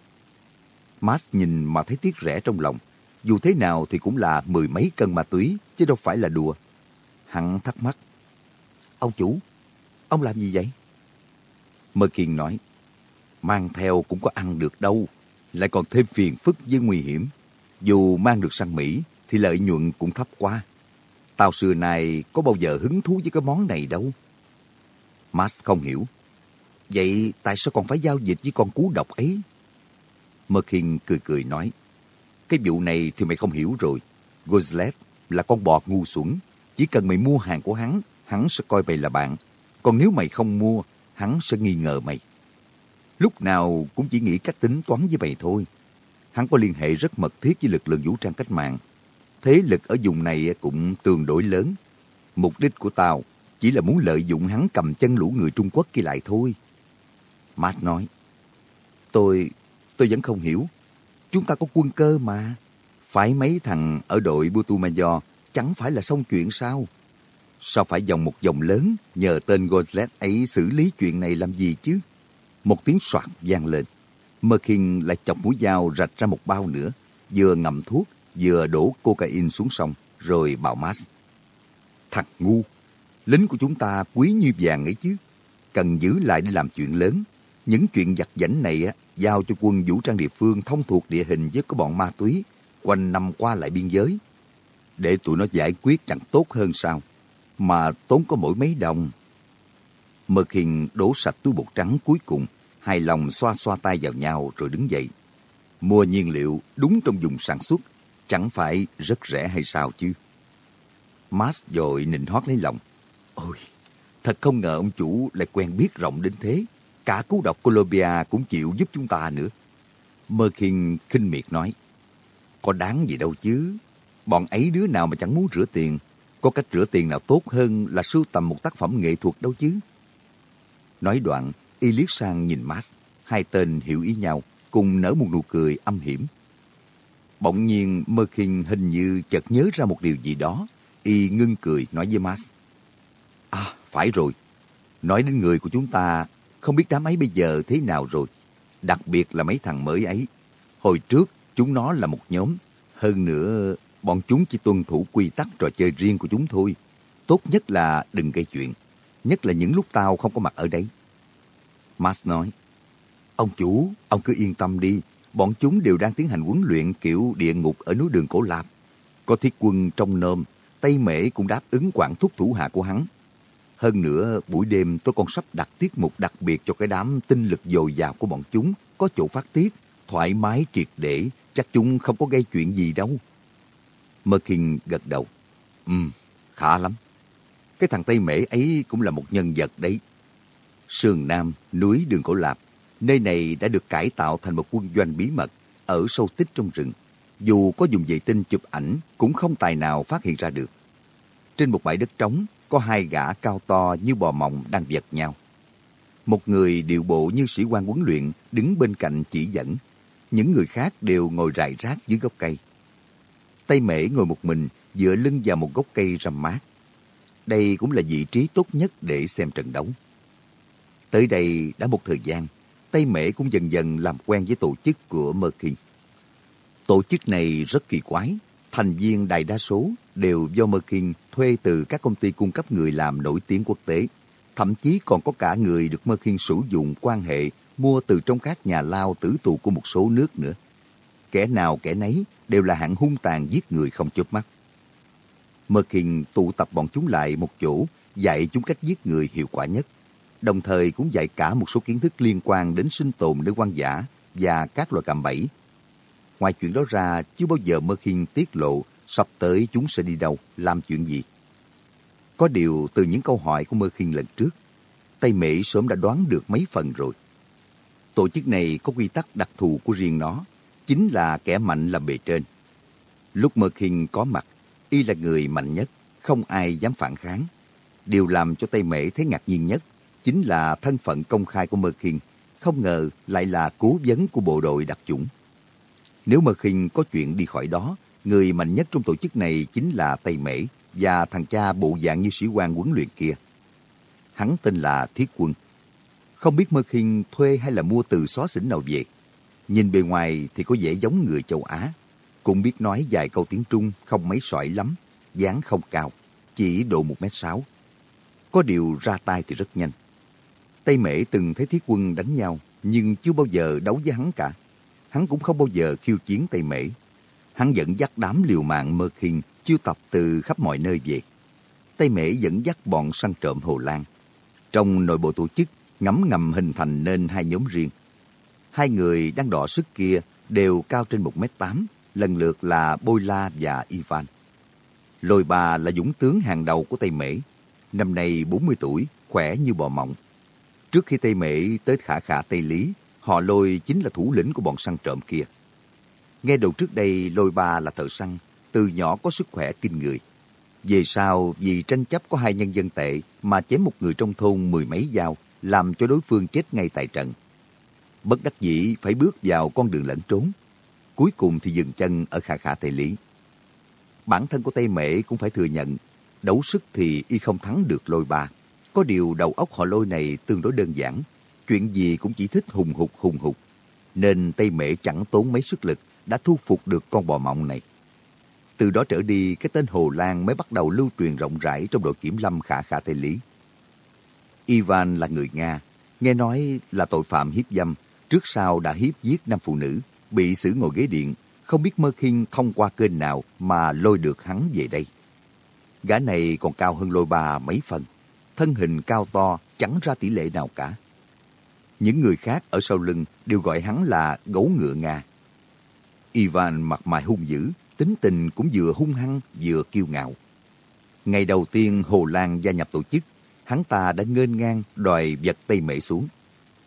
Max nhìn mà thấy tiếc rẻ trong lòng. Dù thế nào thì cũng là mười mấy cân ma túy, chứ đâu phải là đùa. Hắn thắc mắc. Ông chủ, ông làm gì vậy? Mơ Kiên nói, mang theo cũng có ăn được đâu, lại còn thêm phiền phức với nguy hiểm. Dù mang được sang Mỹ thì lợi nhuận cũng thấp quá. Tao xưa này có bao giờ hứng thú với cái món này đâu. Max không hiểu. Vậy tại sao còn phải giao dịch với con cú độc ấy? Merkin cười cười nói, cái vụ này thì mày không hiểu rồi. Goslet là con bò ngu xuẩn. Chỉ cần mày mua hàng của hắn, hắn sẽ coi mày là bạn. Còn nếu mày không mua, hắn sẽ nghi ngờ mày. Lúc nào cũng chỉ nghĩ cách tính toán với mày thôi. Hắn có liên hệ rất mật thiết với lực lượng vũ trang cách mạng. Thế lực ở vùng này cũng tương đối lớn. Mục đích của tao chỉ là muốn lợi dụng hắn cầm chân lũ người Trung Quốc kia lại thôi. Matt nói, tôi Tôi vẫn không hiểu. Chúng ta có quân cơ mà. Phải mấy thằng ở đội Butumayo chẳng phải là xong chuyện sao? Sao phải dòng một dòng lớn nhờ tên Goslet ấy xử lý chuyện này làm gì chứ? Một tiếng soạt vang lên. Merkin lại chọc mũi dao rạch ra một bao nữa, vừa ngậm thuốc, vừa đổ cocaine xuống sông, rồi bảo Max. Thằng ngu, lính của chúng ta quý như vàng ấy chứ, cần giữ lại để làm chuyện lớn. Những chuyện giặt giảnh này giao cho quân vũ trang địa phương thông thuộc địa hình với cái bọn ma túy quanh năm qua lại biên giới. Để tụi nó giải quyết chẳng tốt hơn sao. mà tốn có mỗi mấy đồng. Mực Hiền đổ sạch túi bột trắng cuối cùng, hai lòng xoa xoa tay vào nhau rồi đứng dậy. Mua nhiên liệu đúng trong vùng sản xuất, chẳng phải rất rẻ hay sao chứ? Mas dội nịnh hót lấy lòng. Ôi, thật không ngờ ông chủ lại quen biết rộng đến thế. Cả cú độc Colombia cũng chịu giúp chúng ta nữa. Mơ Khiên khinh miệt nói. Có đáng gì đâu chứ. Bọn ấy đứa nào mà chẳng muốn rửa tiền. Có cách rửa tiền nào tốt hơn là sưu tầm một tác phẩm nghệ thuật đâu chứ. Nói đoạn, y liếc sang nhìn Max. Hai tên hiểu ý nhau, cùng nở một nụ cười âm hiểm. Bỗng nhiên Mơ Khiên hình như chợt nhớ ra một điều gì đó. Y ngưng cười nói với Max. À, phải rồi. Nói đến người của chúng ta, không biết đám ấy bây giờ thế nào rồi. Đặc biệt là mấy thằng mới ấy. Hồi trước, chúng nó là một nhóm. Hơn nữa, bọn chúng chỉ tuân thủ quy tắc trò chơi riêng của chúng thôi. Tốt nhất là đừng gây chuyện. Nhất là những lúc tao không có mặt ở đây. Max nói, Ông chủ, ông cứ yên tâm đi. Bọn chúng đều đang tiến hành huấn luyện kiểu địa ngục ở núi đường Cổ Lạp. Có thiết quân trong nôm, Tây Mễ cũng đáp ứng quản thúc thủ hạ của hắn. Hơn nữa, buổi đêm tôi còn sắp đặt tiết mục đặc biệt cho cái đám tinh lực dồi dào của bọn chúng, có chỗ phát tiết, thoải mái triệt để, chắc chúng không có gây chuyện gì đâu. Merkin gật đầu. Ừ, khá lắm. Cái thằng Tây Mễ ấy cũng là một nhân vật đấy. Sườn Nam, núi Đường Cổ Lạp, nơi này đã được cải tạo thành một quân doanh bí mật ở sâu tích trong rừng. Dù có dùng vệ tinh chụp ảnh cũng không tài nào phát hiện ra được. Trên một bãi đất trống có hai gã cao to như bò mộng đang vật nhau. Một người điều bộ như sĩ quan huấn luyện đứng bên cạnh chỉ dẫn. Những người khác đều ngồi rải rác dưới gốc cây. Tây Mễ ngồi một mình dựa lưng vào một gốc cây râm mát. Đây cũng là vị trí tốt nhất để xem trận đấu. Tới đây đã một thời gian, Tây Mễ cũng dần dần làm quen với tổ chức của Merkin. Tổ chức này rất kỳ quái, thành viên đại đa số đều do Merkin thuê từ các công ty cung cấp người làm nổi tiếng quốc tế. Thậm chí còn có cả người được Merkin sử dụng quan hệ mua từ trong các nhà lao tử tù của một số nước nữa. Kẻ nào kẻ nấy đều là hạng hung tàn giết người không chớp mắt. Merkin tụ tập bọn chúng lại một chỗ, dạy chúng cách giết người hiệu quả nhất. Đồng thời cũng dạy cả một số kiến thức liên quan đến sinh tồn nơi quan giả và các loài cạm bẫy. Ngoài chuyện đó ra, chưa bao giờ Merkin tiết lộ sắp tới chúng sẽ đi đâu, làm chuyện gì. Có điều từ những câu hỏi của Merkin lần trước, Tây Mỹ sớm đã đoán được mấy phần rồi. Tổ chức này có quy tắc đặc thù của riêng nó, chính là kẻ mạnh là bề trên. Lúc Merkin có mặt, y là người mạnh nhất, không ai dám phản kháng. Điều làm cho Tây Mễ thấy ngạc nhiên nhất chính là thân phận công khai của Merkin, không ngờ lại là cố vấn của bộ đội đặc chủng. Nếu Merkin có chuyện đi khỏi đó, người mạnh nhất trong tổ chức này chính là Tây Mễ và thằng cha bộ dạng như sĩ quan huấn luyện kia. Hắn tên là Thiết Quân. Không biết mơ Khinh thuê hay là mua từ xó xỉnh nào về. Nhìn bề ngoài thì có vẻ giống người châu Á. Cũng biết nói vài câu tiếng Trung không mấy sỏi lắm, dáng không cao, chỉ độ 1m6. Có điều ra tay thì rất nhanh. Tây Mễ từng thấy thiết quân đánh nhau, nhưng chưa bao giờ đấu với hắn cả. Hắn cũng không bao giờ khiêu chiến Tây Mễ. Hắn dẫn dắt đám liều mạng mơ khinh chiêu tập từ khắp mọi nơi về. Tây Mễ dẫn dắt bọn săn trộm Hồ Lan. Trong nội bộ tổ chức, ngấm ngầm hình thành nên hai nhóm riêng. Hai người đang đọ sức kia đều cao trên 1m8, lần lượt là Bôi La và Ivan. Lôi bà là dũng tướng hàng đầu của Tây Mễ. Năm nay 40 tuổi, khỏe như bò mộng. Trước khi Tây Mễ tới khả khả Tây Lý, họ lôi chính là thủ lĩnh của bọn săn trộm kia. Nghe đầu trước đây lôi ba là thợ săn, từ nhỏ có sức khỏe kinh người. Về sau, vì tranh chấp có hai nhân dân tệ mà chém một người trong thôn mười mấy dao, làm cho đối phương chết ngay tại trận. Bất đắc dĩ phải bước vào con đường lẫn trốn. Cuối cùng thì dừng chân ở khả khả Tây Lý. Bản thân của Tây Mễ cũng phải thừa nhận, đấu sức thì y không thắng được lôi ba. Có điều đầu óc họ lôi này tương đối đơn giản, chuyện gì cũng chỉ thích hùng hục hùng hục. Nên Tây Mễ chẳng tốn mấy sức lực đã thu phục được con bò mộng này. Từ đó trở đi, cái tên Hồ Lan mới bắt đầu lưu truyền rộng rãi trong đội kiểm lâm khả khả Tây Lý. Ivan là người Nga, nghe nói là tội phạm hiếp dâm, trước sau đã hiếp giết năm phụ nữ, bị xử ngồi ghế điện, không biết Mơ khinh thông qua kênh nào mà lôi được hắn về đây. Gã này còn cao hơn lôi bà mấy phần. Thân hình cao to, chẳng ra tỷ lệ nào cả. Những người khác ở sau lưng đều gọi hắn là gấu ngựa Nga. Ivan mặt mày hung dữ, tính tình cũng vừa hung hăng vừa kiêu ngạo. Ngày đầu tiên Hồ Lan gia nhập tổ chức, hắn ta đã ngên ngang đòi vật Tây Mệ xuống.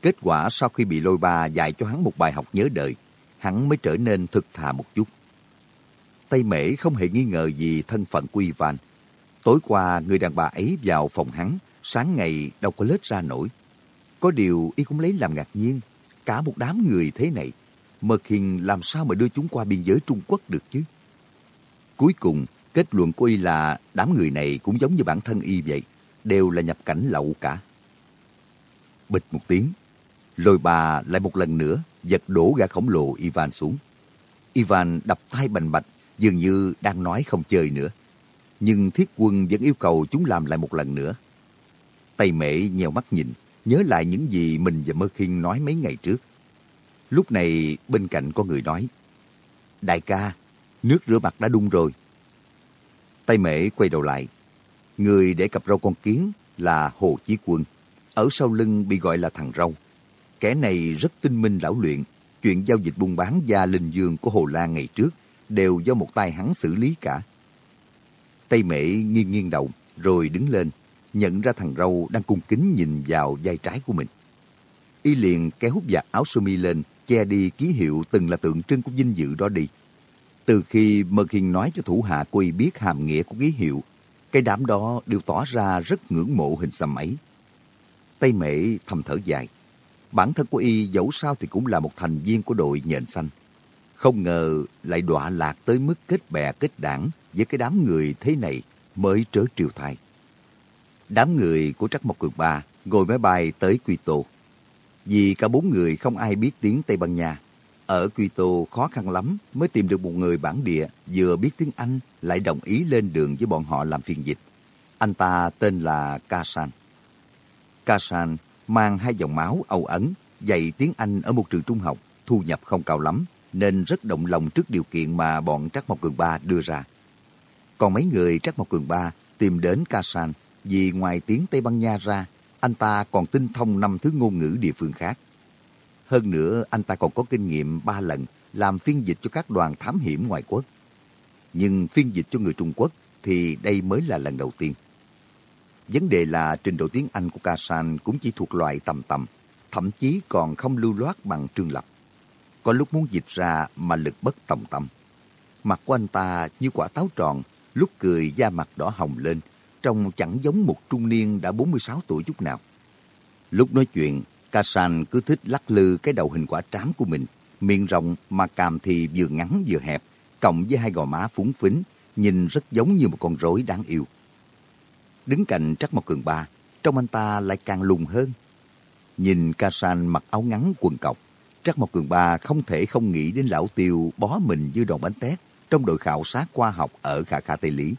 Kết quả sau khi bị lôi ba dạy cho hắn một bài học nhớ đời, hắn mới trở nên thực thà một chút. Tây Mễ không hề nghi ngờ gì thân phận của Ivan. Tối qua, người đàn bà ấy vào phòng hắn, sáng ngày đâu có lết ra nổi. Có điều y cũng lấy làm ngạc nhiên, cả một đám người thế này, Mật Hiền làm sao mà đưa chúng qua biên giới Trung Quốc được chứ? Cuối cùng, kết luận của y là đám người này cũng giống như bản thân y vậy, đều là nhập cảnh lậu cả. Bịch một tiếng, lôi bà lại một lần nữa giật đổ gã khổng lồ Ivan xuống. Ivan đập tay bành bạch, dường như đang nói không chơi nữa. Nhưng thiết quân vẫn yêu cầu chúng làm lại một lần nữa. Tây mễ nheo mắt nhìn, nhớ lại những gì mình và Mơ Khiên nói mấy ngày trước. Lúc này bên cạnh có người nói, Đại ca, nước rửa mặt đã đun rồi. Tay mễ quay đầu lại. Người để cặp râu con kiến là Hồ Chí Quân. Ở sau lưng bị gọi là thằng râu. Kẻ này rất tinh minh lão luyện. Chuyện giao dịch buôn bán gia linh dương của Hồ Lan ngày trước đều do một tay hắn xử lý cả. Tây mễ nghiêng nghiêng đầu, rồi đứng lên, nhận ra thằng râu đang cung kính nhìn vào vai trái của mình. Y liền kéo vạt áo sơ mi lên, che đi ký hiệu từng là tượng trưng của vinh dự đó đi. Từ khi Mơ Khiên nói cho thủ hạ của y biết hàm nghĩa của ký hiệu, cái đám đó đều tỏ ra rất ngưỡng mộ hình xăm ấy. Tây Mễ thầm thở dài. Bản thân của y dẫu sao thì cũng là một thành viên của đội nhện xanh. Không ngờ lại đọa lạc tới mức kết bè kết đảng với cái đám người thế này mới trớ triều thai. Đám người của Trắc Mộc Cường Ba ngồi máy bay tới Quy Tô. Vì cả bốn người không ai biết tiếng Tây Ban Nha. Ở Quy Tô khó khăn lắm mới tìm được một người bản địa vừa biết tiếng Anh lại đồng ý lên đường với bọn họ làm phiên dịch. Anh ta tên là Kasan. Kasan mang hai dòng máu Âu Ấn, dạy tiếng Anh ở một trường trung học, thu nhập không cao lắm, nên rất động lòng trước điều kiện mà bọn Trắc Mộc Cường Ba đưa ra. Còn mấy người Trắc Mộc Cường Ba tìm đến Kasan vì ngoài tiếng Tây Ban Nha ra, anh ta còn tinh thông năm thứ ngôn ngữ địa phương khác. Hơn nữa, anh ta còn có kinh nghiệm ba lần làm phiên dịch cho các đoàn thám hiểm ngoại quốc. Nhưng phiên dịch cho người Trung Quốc thì đây mới là lần đầu tiên. Vấn đề là trình độ tiếng Anh của Kasan cũng chỉ thuộc loại tầm tầm, thậm chí còn không lưu loát bằng Trương Lập. Có lúc muốn dịch ra mà lực bất tòng tâm. Mặt của anh ta như quả táo tròn, lúc cười da mặt đỏ hồng lên, trông chẳng giống một trung niên đã 46 tuổi chút nào. Lúc nói chuyện, Kasan cứ thích lắc lư cái đầu hình quả trám của mình, miệng rộng mà càm thì vừa ngắn vừa hẹp, cộng với hai gò má phúng phính, nhìn rất giống như một con rối đáng yêu. Đứng cạnh Trắc Mộc Cường Ba, trông anh ta lại càng lùn hơn. Nhìn Kasan mặc áo ngắn quần cọc, Trắc Mộc Cường Ba không thể không nghĩ đến lão tiêu bó mình như đòn bánh tét trong đội khảo sát khoa học ở Khả Khả Tây Lý.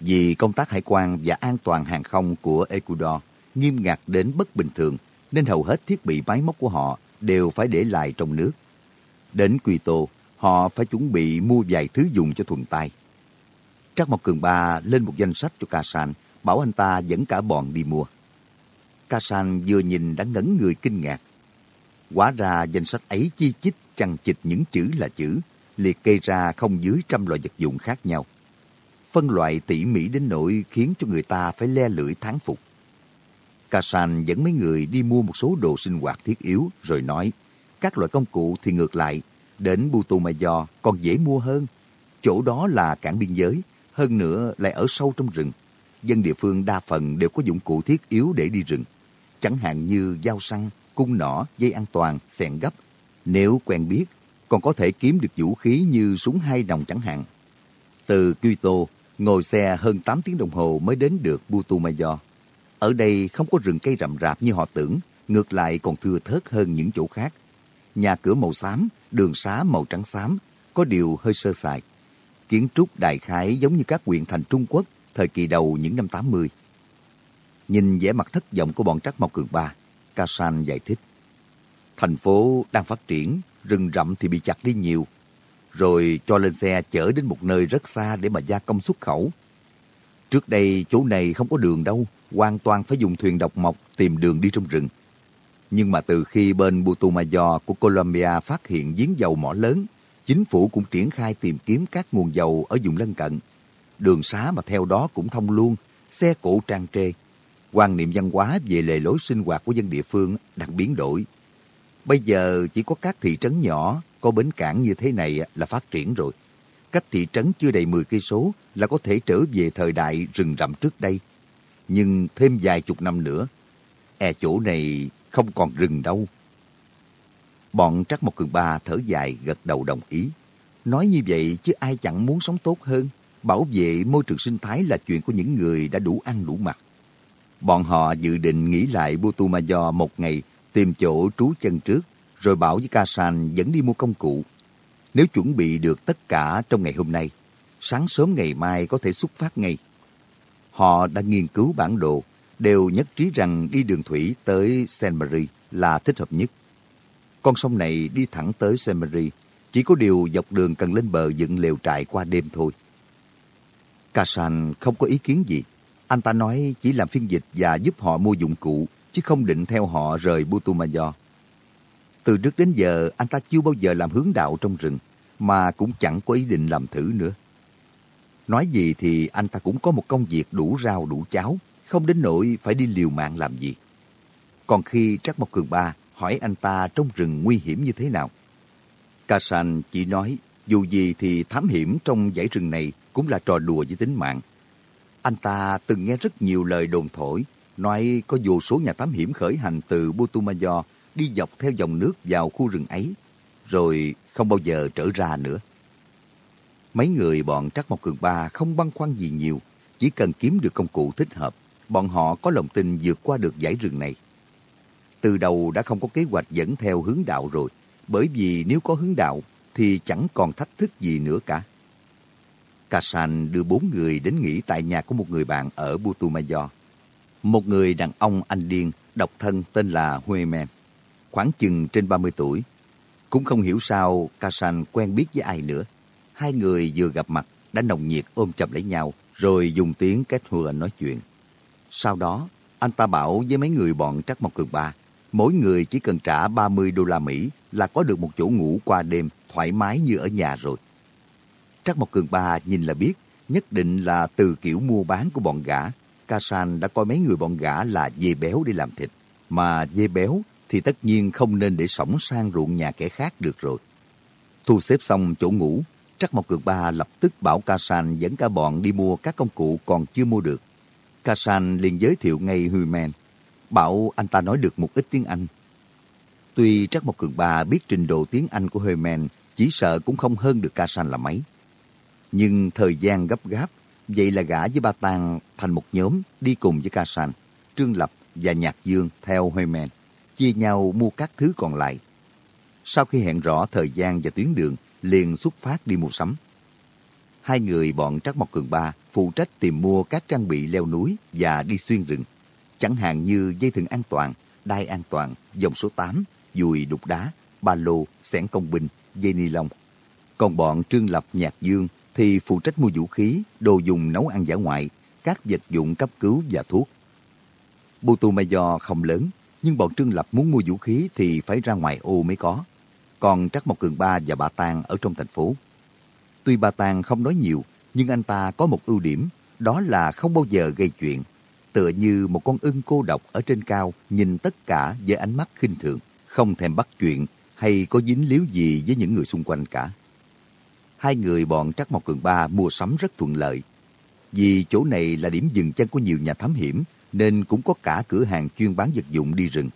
Vì công tác hải quan và an toàn hàng không của Ecuador nghiêm ngặt đến bất bình thường, nên hầu hết thiết bị máy móc của họ đều phải để lại trong nước. Đến Quito, họ phải chuẩn bị mua vài thứ dùng cho thuận tay. Trác Mộc Cường Ba lên một danh sách cho Kasan, bảo anh ta dẫn cả bọn đi mua. Kasan vừa nhìn đã ngẩn người kinh ngạc. Quá ra danh sách ấy chi chít chằng chịch những chữ là chữ, liệt kê ra không dưới trăm loại vật dụng khác nhau. Phân loại tỉ mỉ đến nỗi khiến cho người ta phải le lưỡi thán phục. Kasan dẫn mấy người đi mua một số đồ sinh hoạt thiết yếu rồi nói các loại công cụ thì ngược lại, đến Putumayo còn dễ mua hơn. Chỗ đó là cảng biên giới, hơn nữa lại ở sâu trong rừng. Dân địa phương đa phần đều có dụng cụ thiết yếu để đi rừng, chẳng hạn như dao săn, cung nỏ, dây an toàn, xẹn gấp. Nếu quen biết, còn có thể kiếm được vũ khí như súng hai đồng chẳng hạn. Từ Kyoto ngồi xe hơn 8 tiếng đồng hồ mới đến được Putumayo. Ở đây không có rừng cây rậm rạp như họ tưởng, ngược lại còn thưa thớt hơn những chỗ khác. Nhà cửa màu xám, đường xá màu trắng xám, có điều hơi sơ sài. Kiến trúc đại khái giống như các huyện thành Trung Quốc thời kỳ đầu những năm 80. Nhìn vẻ mặt thất vọng của bọn Trắc Mộc Cường Ba, Kasan giải thích. Thành phố đang phát triển, rừng rậm thì bị chặt đi nhiều. Rồi cho lên xe chở đến một nơi rất xa để mà gia công xuất khẩu. Trước đây chỗ này không có đường đâu, hoàn toàn phải dùng thuyền độc mộc tìm đường đi trong rừng. Nhưng mà từ khi bên Putumayo của Colombia phát hiện giếng dầu mỏ lớn, chính phủ cũng triển khai tìm kiếm các nguồn dầu ở vùng lân cận. Đường xá mà theo đó cũng thông luôn, xe cộ trang trê. quan niệm văn hóa về lề lối sinh hoạt của dân địa phương đang biến đổi. Bây giờ chỉ có các thị trấn nhỏ có bến cảng như thế này là phát triển rồi. Cách thị trấn chưa đầy 10 cây số là có thể trở về thời đại rừng rậm trước đây. Nhưng thêm vài chục năm nữa, e chỗ này không còn rừng đâu. Bọn Trắc Mộc Cường Ba thở dài gật đầu đồng ý. Nói như vậy chứ ai chẳng muốn sống tốt hơn. Bảo vệ môi trường sinh thái là chuyện của những người đã đủ ăn đủ mặc. Bọn họ dự định nghỉ lại Butumayo một ngày, tìm chỗ trú chân trước, rồi bảo với Kasan dẫn đi mua công cụ. Nếu chuẩn bị được tất cả trong ngày hôm nay, sáng sớm ngày mai có thể xuất phát ngay. Họ đã nghiên cứu bản đồ, đều nhất trí rằng đi đường thủy tới Saint Marie là thích hợp nhất. Con sông này đi thẳng tới Saint Marie, chỉ có điều dọc đường cần lên bờ dựng lều trại qua đêm thôi. Kasan không có ý kiến gì. Anh ta nói chỉ làm phiên dịch và giúp họ mua dụng cụ, chứ không định theo họ rời Butumayo. Từ trước đến giờ, anh ta chưa bao giờ làm hướng đạo trong rừng, mà cũng chẳng có ý định làm thử nữa. Nói gì thì anh ta cũng có một công việc đủ rau đủ cháo, không đến nỗi phải đi liều mạng làm gì. Còn khi Trác Mộc Cường Ba hỏi anh ta trong rừng nguy hiểm như thế nào, Kasan chỉ nói dù gì thì thám hiểm trong dãy rừng này cũng là trò đùa với tính mạng. Anh ta từng nghe rất nhiều lời đồn thổi, nói có vô số nhà thám hiểm khởi hành từ Butumayo đi dọc theo dòng nước vào khu rừng ấy, rồi không bao giờ trở ra nữa. Mấy người bọn Trắc Mộc Cường Ba không băn khoăn gì nhiều, chỉ cần kiếm được công cụ thích hợp, bọn họ có lòng tin vượt qua được dãy rừng này. Từ đầu đã không có kế hoạch dẫn theo hướng đạo rồi, bởi vì nếu có hướng đạo thì chẳng còn thách thức gì nữa cả. Kasan đưa bốn người đến nghỉ tại nhà của một người bạn ở Butumayo. Một người đàn ông Anh điên, độc thân tên là Huemen, khoảng chừng trên 30 tuổi. Cũng không hiểu sao Kasan quen biết với ai nữa. Hai người vừa gặp mặt đã nồng nhiệt ôm chầm lấy nhau, rồi dùng tiếng kết hùa nói chuyện. Sau đó, anh ta bảo với mấy người bọn Trắc Mộc Cường Ba, mỗi người chỉ cần trả 30 đô la Mỹ là có được một chỗ ngủ qua đêm thoải mái như ở nhà rồi. Trắc Mộc Cường Ba nhìn là biết, nhất định là từ kiểu mua bán của bọn gã. Kasan đã coi mấy người bọn gã là dê béo để làm thịt, mà dê béo thì tất nhiên không nên để sổng sang ruộng nhà kẻ khác được rồi. Thu xếp xong chỗ ngủ, Trắc Mộc Cường Ba lập tức bảo Ca San dẫn cả bọn đi mua các công cụ còn chưa mua được. Ca San liền giới thiệu ngay Huy Men, bảo anh ta nói được một ít tiếng Anh. Tuy Trắc Mộc Cường Ba biết trình độ tiếng Anh của Huy Men chỉ sợ cũng không hơn được Ca San là mấy. Nhưng thời gian gấp gáp, vậy là gã với ba tàng thành một nhóm đi cùng với Ca San, Trương Lập và Nhạc Dương theo Huy Men, chia nhau mua các thứ còn lại. Sau khi hẹn rõ thời gian và tuyến đường, liền xuất phát đi mua sắm. Hai người bọn Trắc Mộc Cường Ba phụ trách tìm mua các trang bị leo núi và đi xuyên rừng, chẳng hạn như dây thừng an toàn, đai an toàn, dòng số 8, dùi đục đá, ba lô, xẻng công binh, dây ni lông. Còn bọn Trương Lập Nhạc Dương thì phụ trách mua vũ khí, đồ dùng nấu ăn giả ngoại, các vật dụng cấp cứu và thuốc. Butumayo không lớn, nhưng bọn Trương Lập muốn mua vũ khí thì phải ra ngoài ô mới có. Còn Trắc Mộc Cường Ba và Bà Tàng ở trong thành phố. Tuy Bà Tàng không nói nhiều, nhưng anh ta có một ưu điểm, đó là không bao giờ gây chuyện. Tựa như một con ưng cô độc ở trên cao nhìn tất cả với ánh mắt khinh thường, không thèm bắt chuyện hay có dính líu gì với những người xung quanh cả. Hai người bọn Trắc Mộc Cường Ba mua sắm rất thuận lợi. Vì chỗ này là điểm dừng chân của nhiều nhà thám hiểm, nên cũng có cả cửa hàng chuyên bán vật dụng đi rừng.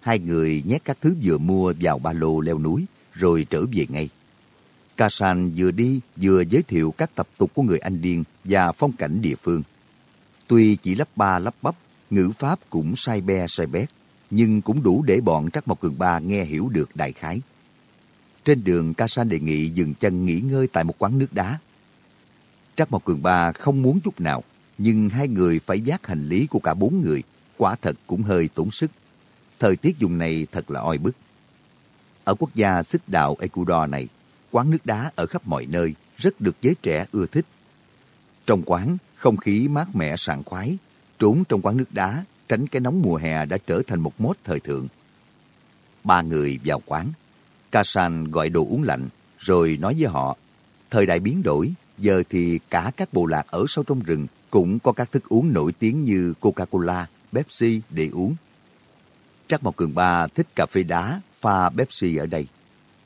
Hai người nhét các thứ vừa mua vào ba lô leo núi, rồi trở về ngay. Kasan vừa đi vừa giới thiệu các tập tục của người Anh Điên và phong cảnh địa phương. Tuy chỉ lắp ba lắp bắp, ngữ pháp cũng sai be sai bét, nhưng cũng đủ để bọn Trắc Mộc Cường Ba nghe hiểu được đại khái. Trên đường, Kasan đề nghị dừng chân nghỉ ngơi tại một quán nước đá. Trắc Mộc Cường Ba không muốn chút nào, nhưng hai người phải vác hành lý của cả bốn người, quả thật cũng hơi tốn sức. Thời tiết dùng này thật là oi bức. Ở quốc gia xích đạo Ecuador này, quán nước đá ở khắp mọi nơi rất được giới trẻ ưa thích. Trong quán, không khí mát mẻ sảng khoái, trốn trong quán nước đá, tránh cái nóng mùa hè đã trở thành một mốt thời thượng. Ba người vào quán. Kasan gọi đồ uống lạnh, rồi nói với họ, thời đại biến đổi, giờ thì cả các bộ lạc ở sâu trong rừng cũng có các thức uống nổi tiếng như Coca-Cola, Pepsi để uống. Trắc Mộc Cường Ba thích cà phê đá, pha Pepsi ở đây.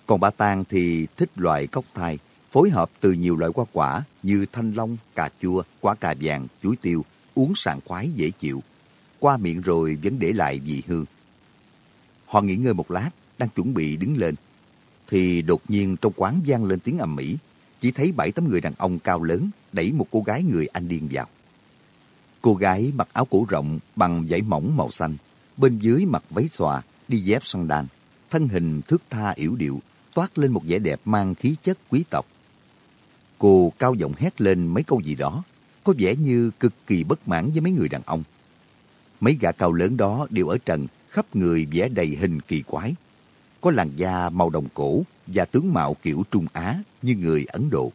Còn bà Tang thì thích loại cốc thai, phối hợp từ nhiều loại hoa quả như thanh long, cà chua, quả cà vàng, chuối tiêu, uống sảng khoái dễ chịu. Qua miệng rồi vẫn để lại vị hương. Họ nghỉ ngơi một lát, đang chuẩn bị đứng lên. Thì đột nhiên trong quán vang lên tiếng ầm mỹ chỉ thấy bảy tấm người đàn ông cao lớn đẩy một cô gái người Anh điên vào. Cô gái mặc áo cổ rộng bằng vải mỏng màu xanh, bên dưới mặc váy xòa, đi dép sandal, đan, thân hình thước tha yểu điệu, toát lên một vẻ đẹp mang khí chất quý tộc. Cô cao giọng hét lên mấy câu gì đó, có vẻ như cực kỳ bất mãn với mấy người đàn ông. Mấy gã cao lớn đó đều ở trần, khắp người vẽ đầy hình kỳ quái. Có làn da màu đồng cổ và tướng mạo kiểu Trung Á như người Ấn Độ.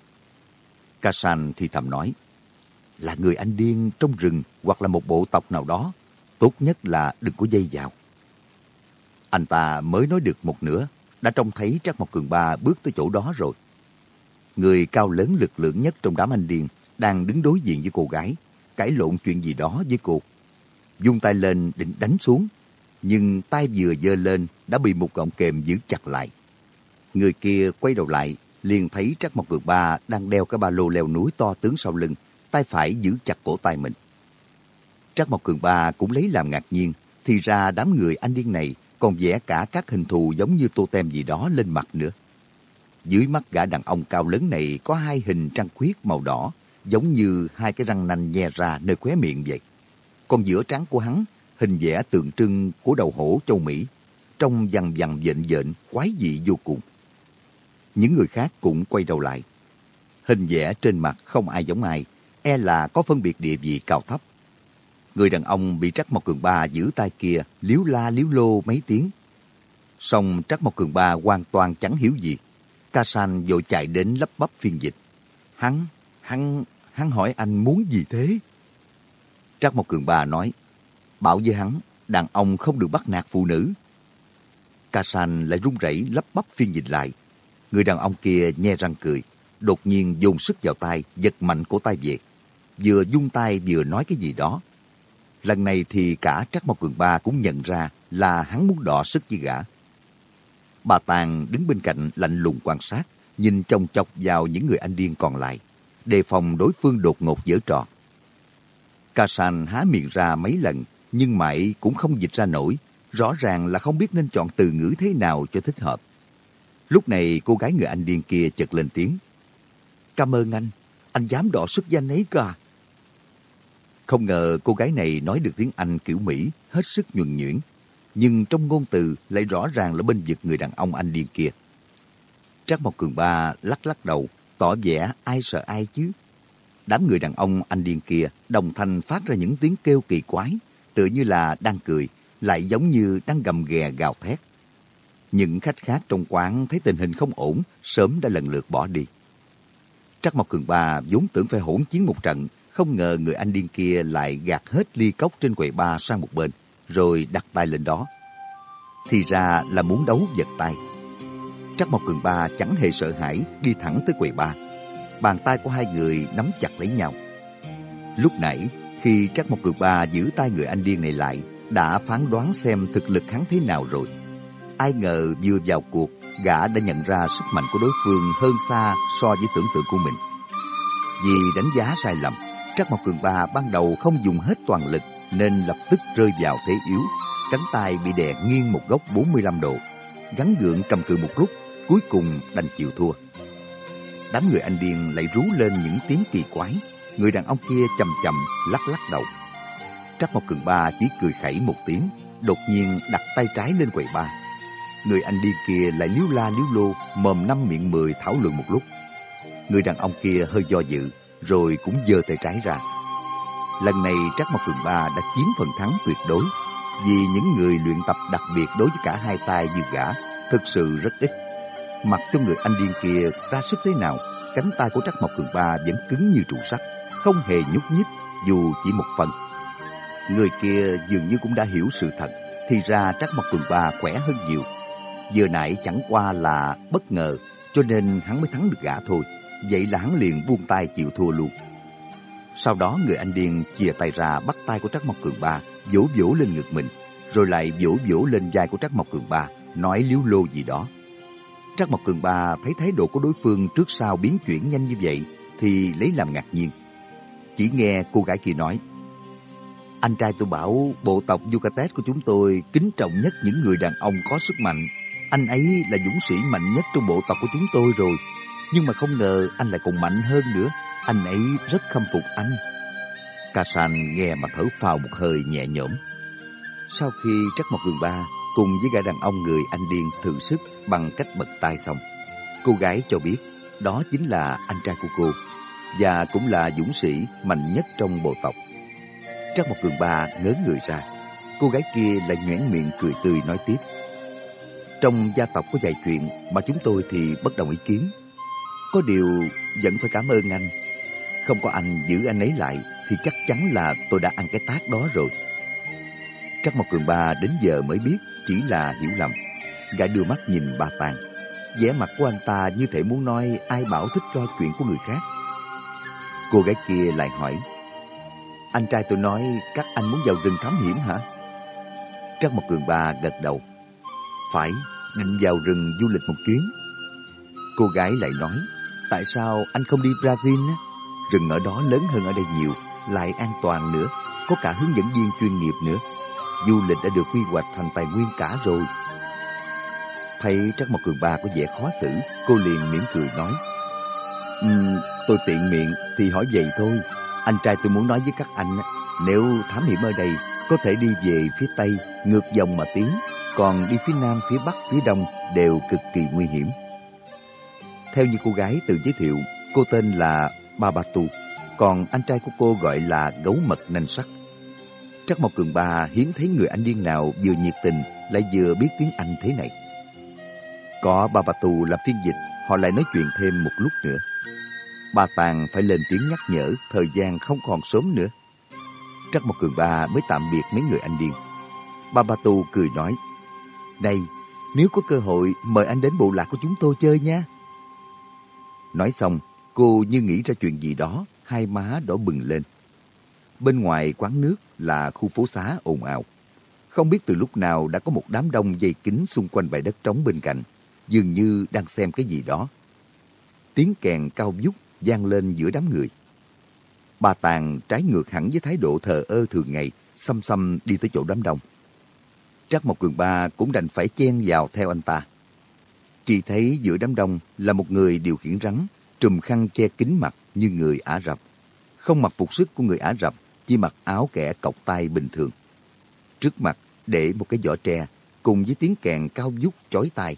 Kasan thì thầm nói, là người anh điên trong rừng hoặc là một bộ tộc nào đó, tốt nhất là đừng có dây vào. Anh ta mới nói được một nửa, đã trông thấy Trác Mộc Cường Ba bước tới chỗ đó rồi. Người cao lớn lực lượng nhất trong đám anh điên đang đứng đối diện với cô gái, cãi lộn chuyện gì đó với cô. Dung tay lên định đánh xuống, nhưng tay vừa giơ lên đã bị một gọng kềm giữ chặt lại. Người kia quay đầu lại, liền thấy Trắc Mộc Cường Ba đang đeo cái ba lô leo núi to tướng sau lưng, tay phải giữ chặt cổ tay mình. Trắc Mộc Cường Ba cũng lấy làm ngạc nhiên, thì ra đám người anh điên này còn vẽ cả các hình thù giống như tô tem gì đó lên mặt nữa. Dưới mắt gã đàn ông cao lớn này có hai hình trăng khuyết màu đỏ, giống như hai cái răng nanh nhe ra nơi khóe miệng vậy. Còn giữa trán của hắn, hình vẽ tượng trưng của đầu hổ châu Mỹ, trông dằn dằn vện vện, quái dị vô cùng. Những người khác cũng quay đầu lại. Hình vẽ trên mặt không ai giống ai, e là có phân biệt địa vị cao thấp. Người đàn ông bị Trắc Mộc Cường Ba giữ tay kia liếu la liếu lô mấy tiếng. Xong Trắc Mộc Cường Ba hoàn toàn chẳng hiểu gì. Ca San vội chạy đến lấp bắp phiên dịch. Hắn, hắn, hắn hỏi anh muốn gì thế? Trắc Mộc Cường Ba nói, bảo với hắn, đàn ông không được bắt nạt phụ nữ. Ca San lại run rẩy lấp bắp phiên dịch lại. Người đàn ông kia nhe răng cười, đột nhiên dùng sức vào tay, giật mạnh cổ tay về. Vừa dung tay vừa nói cái gì đó. Lần này thì cả Trắc Mộc Cường Ba cũng nhận ra là hắn muốn đọ sức với gã. Bà Tàng đứng bên cạnh lạnh lùng quan sát, nhìn chồng chọc vào những người anh điên còn lại, đề phòng đối phương đột ngột dở trò. Ca San há miệng ra mấy lần, nhưng mãi cũng không dịch ra nổi, rõ ràng là không biết nên chọn từ ngữ thế nào cho thích hợp. Lúc này cô gái người anh điên kia chợt lên tiếng. Cảm ơn anh, anh dám đọ sức danh ấy cơ à? Không ngờ cô gái này nói được tiếng Anh kiểu Mỹ, hết sức nhuần nhuyễn, nhưng trong ngôn từ lại rõ ràng là bên vực người đàn ông anh điên kia. Trác Mộc Cường Ba lắc lắc đầu, tỏ vẻ ai sợ ai chứ. Đám người đàn ông anh điên kia đồng thanh phát ra những tiếng kêu kỳ quái, tự như là đang cười, lại giống như đang gầm ghè gào thét. Những khách khác trong quán thấy tình hình không ổn, sớm đã lần lượt bỏ đi. Trắc Mộc Cường Ba vốn tưởng phải hỗn chiến một trận, không ngờ người anh điên kia lại gạt hết ly cốc trên quầy ba sang một bên, rồi đặt tay lên đó. Thì ra là muốn đấu giật tay. Trắc Mộc Cường Ba chẳng hề sợ hãi, đi thẳng tới quầy ba. Bàn tay của hai người nắm chặt lấy nhau. Lúc nãy, khi Trắc Mộc Cường Ba giữ tay người anh điên này lại, đã phán đoán xem thực lực hắn thế nào rồi. Ai ngờ vừa vào cuộc, gã đã nhận ra sức mạnh của đối phương hơn xa so với tưởng tượng của mình. Vì đánh giá sai lầm, Trắc Mộc Cường Ba ban đầu không dùng hết toàn lực nên lập tức rơi vào thế yếu. Cánh tay bị đè nghiêng một góc 45 độ. Gắn gượng cầm cự một lúc, cuối cùng đành chịu thua. Đám người anh điên lại rú lên những tiếng kỳ quái. Người đàn ông kia chậm chậm lắc lắc đầu. Trắc Mộc Cường Ba chỉ cười khẩy một tiếng, đột nhiên đặt tay trái lên quầy ba. Người anh điên kia lại liếu la liếu lô, mồm năm miệng mười thảo luận một lúc. Người đàn ông kia hơi do dự, rồi cũng giơ tay trái ra. Lần này Trắc Mộc Cường Ba đã chiếm phần thắng tuyệt đối, vì những người luyện tập đặc biệt đối với cả hai tay như gã thực sự rất ít. Mặc cho người anh điên kia ra sức thế nào, cánh tay của Trắc Mộc Cường Ba vẫn cứng như trụ sắt. không hề nhúc nhích dù chỉ một phần. Người kia dường như cũng đã hiểu sự thật, thì ra Trắc Mộc Cường Ba khỏe hơn nhiều. Vừa nãy chẳng qua là bất ngờ, cho nên hắn mới thắng được gã thôi. Vậy là hắn liền buông tay chịu thua luôn. Sau đó người anh điên chìa tay ra bắt tay của Trắc Mộc Cường Ba, vỗ vỗ lên ngực mình, rồi lại vỗ vỗ lên vai của Trắc Mộc Cường Ba, nói liếu lô gì đó. Trắc Mộc Cường Ba thấy thái độ của đối phương trước sau biến chuyển nhanh như vậy, thì lấy làm ngạc nhiên. Chỉ nghe cô gái kia nói, anh trai tôi bảo bộ tộc Yucatec của chúng tôi kính trọng nhất những người đàn ông có sức mạnh. Anh ấy là dũng sĩ mạnh nhất trong bộ tộc của chúng tôi rồi. Nhưng mà không ngờ anh lại còn mạnh hơn nữa. Anh ấy rất khâm phục anh. Kasan nghe mà thở phào một hơi nhẹ nhõm. Sau khi Trắc một người Ba cùng với gã đàn ông người anh điên thử sức bằng cách bật tay xong, cô gái cho biết đó chính là anh trai của cô và cũng là dũng sĩ mạnh nhất trong bộ tộc. Trắc một Cường Ba ngớ người ra, cô gái kia lại nhoẻn miệng cười tươi nói tiếp. Trong gia tộc có vài chuyện mà chúng tôi thì bất đồng ý kiến. Có điều vẫn phải cảm ơn anh. Không có anh giữ anh ấy lại thì chắc chắn là tôi đã ăn cái tác đó rồi. Trắc Mộc Cường Ba đến giờ mới biết chỉ là hiểu lầm. Gã đưa mắt nhìn bà Tàng. vẻ mặt của anh ta như thể muốn nói ai bảo thích lo chuyện của người khác. Cô gái kia lại hỏi, anh trai tôi nói các anh muốn vào rừng thám hiểm hả? Trắc Mộc Cường Ba gật đầu. Phải, định vào rừng du lịch một chuyến. Cô gái lại nói, tại sao anh không đi Brazil? Rừng ở đó lớn hơn ở đây nhiều, lại an toàn nữa, có cả hướng dẫn viên chuyên nghiệp nữa. Du lịch đã được quy hoạch thành tài nguyên cả rồi. Thấy Trắc Mộc Cường Ba có vẻ khó xử, cô liền mỉm cười nói, um, tôi tiện miệng thì hỏi vậy thôi. Anh trai tôi muốn nói với các anh, nếu thám hiểm ở đây, có thể đi về phía Tây, ngược dòng mà tiến, còn đi phía Nam, phía Bắc, phía Đông đều cực kỳ nguy hiểm. Theo như cô gái tự giới thiệu, cô tên là Babatu, còn anh trai của cô gọi là gấu mật nanh sắc. Trắc Mộc Cường Ba hiếm thấy người anh điên nào vừa nhiệt tình lại vừa biết tiếng Anh thế này. Có Babatu làm phiên dịch, họ lại nói chuyện thêm một lúc nữa. Bà Tàng phải lên tiếng nhắc nhở thời gian không còn sớm nữa. Trắc Mộc Cường Ba mới tạm biệt mấy người anh điên. Babatu cười nói, này, nếu có cơ hội mời anh đến bộ lạc của chúng tôi chơi nha. Nói xong, cô như nghĩ ra chuyện gì đó, hai má đỏ bừng lên. Bên ngoài quán nước là khu phố xá ồn ào. Không biết từ lúc nào đã có một đám đông dây kính xung quanh bãi đất trống bên cạnh, dường như đang xem cái gì đó. Tiếng kèn cao vút vang lên giữa đám người. Bà Tàng trái ngược hẳn với thái độ thờ ơ thường ngày, xăm xăm đi tới chỗ đám đông. Trắc Mộc Cường Ba cũng đành phải chen vào theo anh ta. Chỉ thấy giữa đám đông là một người điều khiển rắn, trùm khăn che kín mặt như người Ả Rập. Không mặc phục sức của người Ả Rập, chỉ mặc áo kẻ cọc tay bình thường. Trước mặt để một cái vỏ tre cùng với tiếng kèn cao vút chói tai.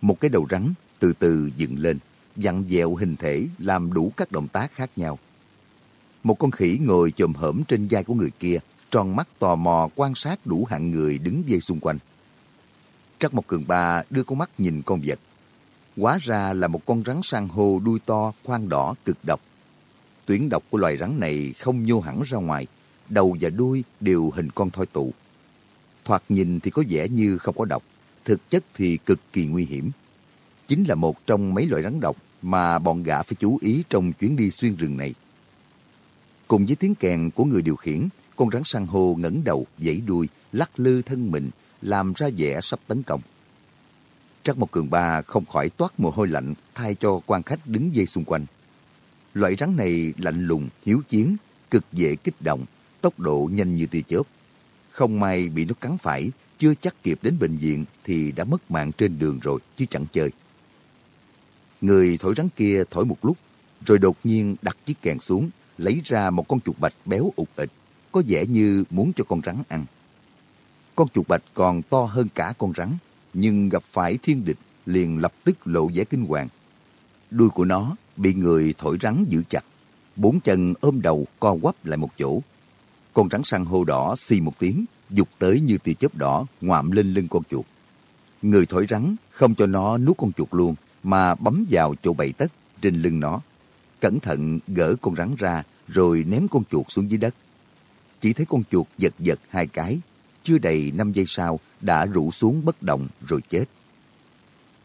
Một cái đầu rắn từ từ dựng lên, dặn dẹo hình thể làm đủ các động tác khác nhau. Một con khỉ ngồi chồm hởm trên vai của người kia, tròn mắt tò mò quan sát đủ hạng người đứng dây xung quanh. Trắc Mộc Cường Ba đưa con mắt nhìn con vật. Hóa ra là một con rắn san hô đuôi to, khoang đỏ, cực độc. Tuyến độc của loài rắn này không nhô hẳn ra ngoài, đầu và đuôi đều hình con thoi tụ. Thoạt nhìn thì có vẻ như không có độc, thực chất thì cực kỳ nguy hiểm. Chính là một trong mấy loại rắn độc mà bọn gã phải chú ý trong chuyến đi xuyên rừng này. Cùng với tiếng kèn của người điều khiển, con rắn san hô ngẩng đầu, dãy đuôi, lắc lư thân mình, làm ra vẻ sắp tấn công. Trắc một Cường Ba không khỏi toát mồ hôi lạnh thay cho quan khách đứng dây xung quanh. Loại rắn này lạnh lùng, hiếu chiến, cực dễ kích động, tốc độ nhanh như tia chớp. Không may bị nó cắn phải, chưa chắc kịp đến bệnh viện thì đã mất mạng trên đường rồi chứ chẳng chơi. Người thổi rắn kia thổi một lúc, rồi đột nhiên đặt chiếc kèn xuống, lấy ra một con chuột bạch béo ụt ịch, có vẻ như muốn cho con rắn ăn. Con chuột bạch còn to hơn cả con rắn, nhưng gặp phải thiên địch liền lập tức lộ vẻ kinh hoàng. Đuôi của nó bị người thổi rắn giữ chặt, bốn chân ôm đầu co quắp lại một chỗ. Con rắn săn hô đỏ xì một tiếng, dục tới như tia chớp đỏ ngoạm lên lưng con chuột. Người thổi rắn không cho nó nuốt con chuột luôn, mà bấm vào chỗ bậy tất trên lưng nó. cẩn thận gỡ con rắn ra rồi ném con chuột xuống dưới đất. Chỉ thấy con chuột giật giật hai cái, chưa đầy 5 giây sau đã rủ xuống bất động rồi chết.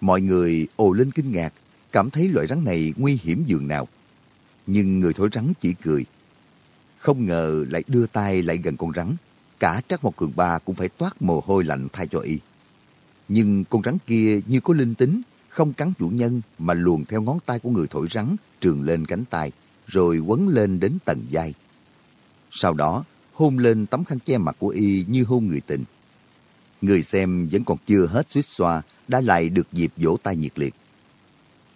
Mọi người ồ lên kinh ngạc, cảm thấy loại rắn này nguy hiểm dường nào. Nhưng người thổi rắn chỉ cười. Không ngờ lại đưa tay lại gần con rắn. Cả Trác một Cường Ba cũng phải toát mồ hôi lạnh thay cho y. Nhưng con rắn kia như có linh tính, không cắn chủ nhân mà luồn theo ngón tay của người thổi rắn trường lên cánh tay, rồi quấn lên đến tầng vai. Sau đó, hôn lên tấm khăn che mặt của y như hôn người tình. Người xem vẫn còn chưa hết suýt xoa, đã lại được dịp vỗ tay nhiệt liệt.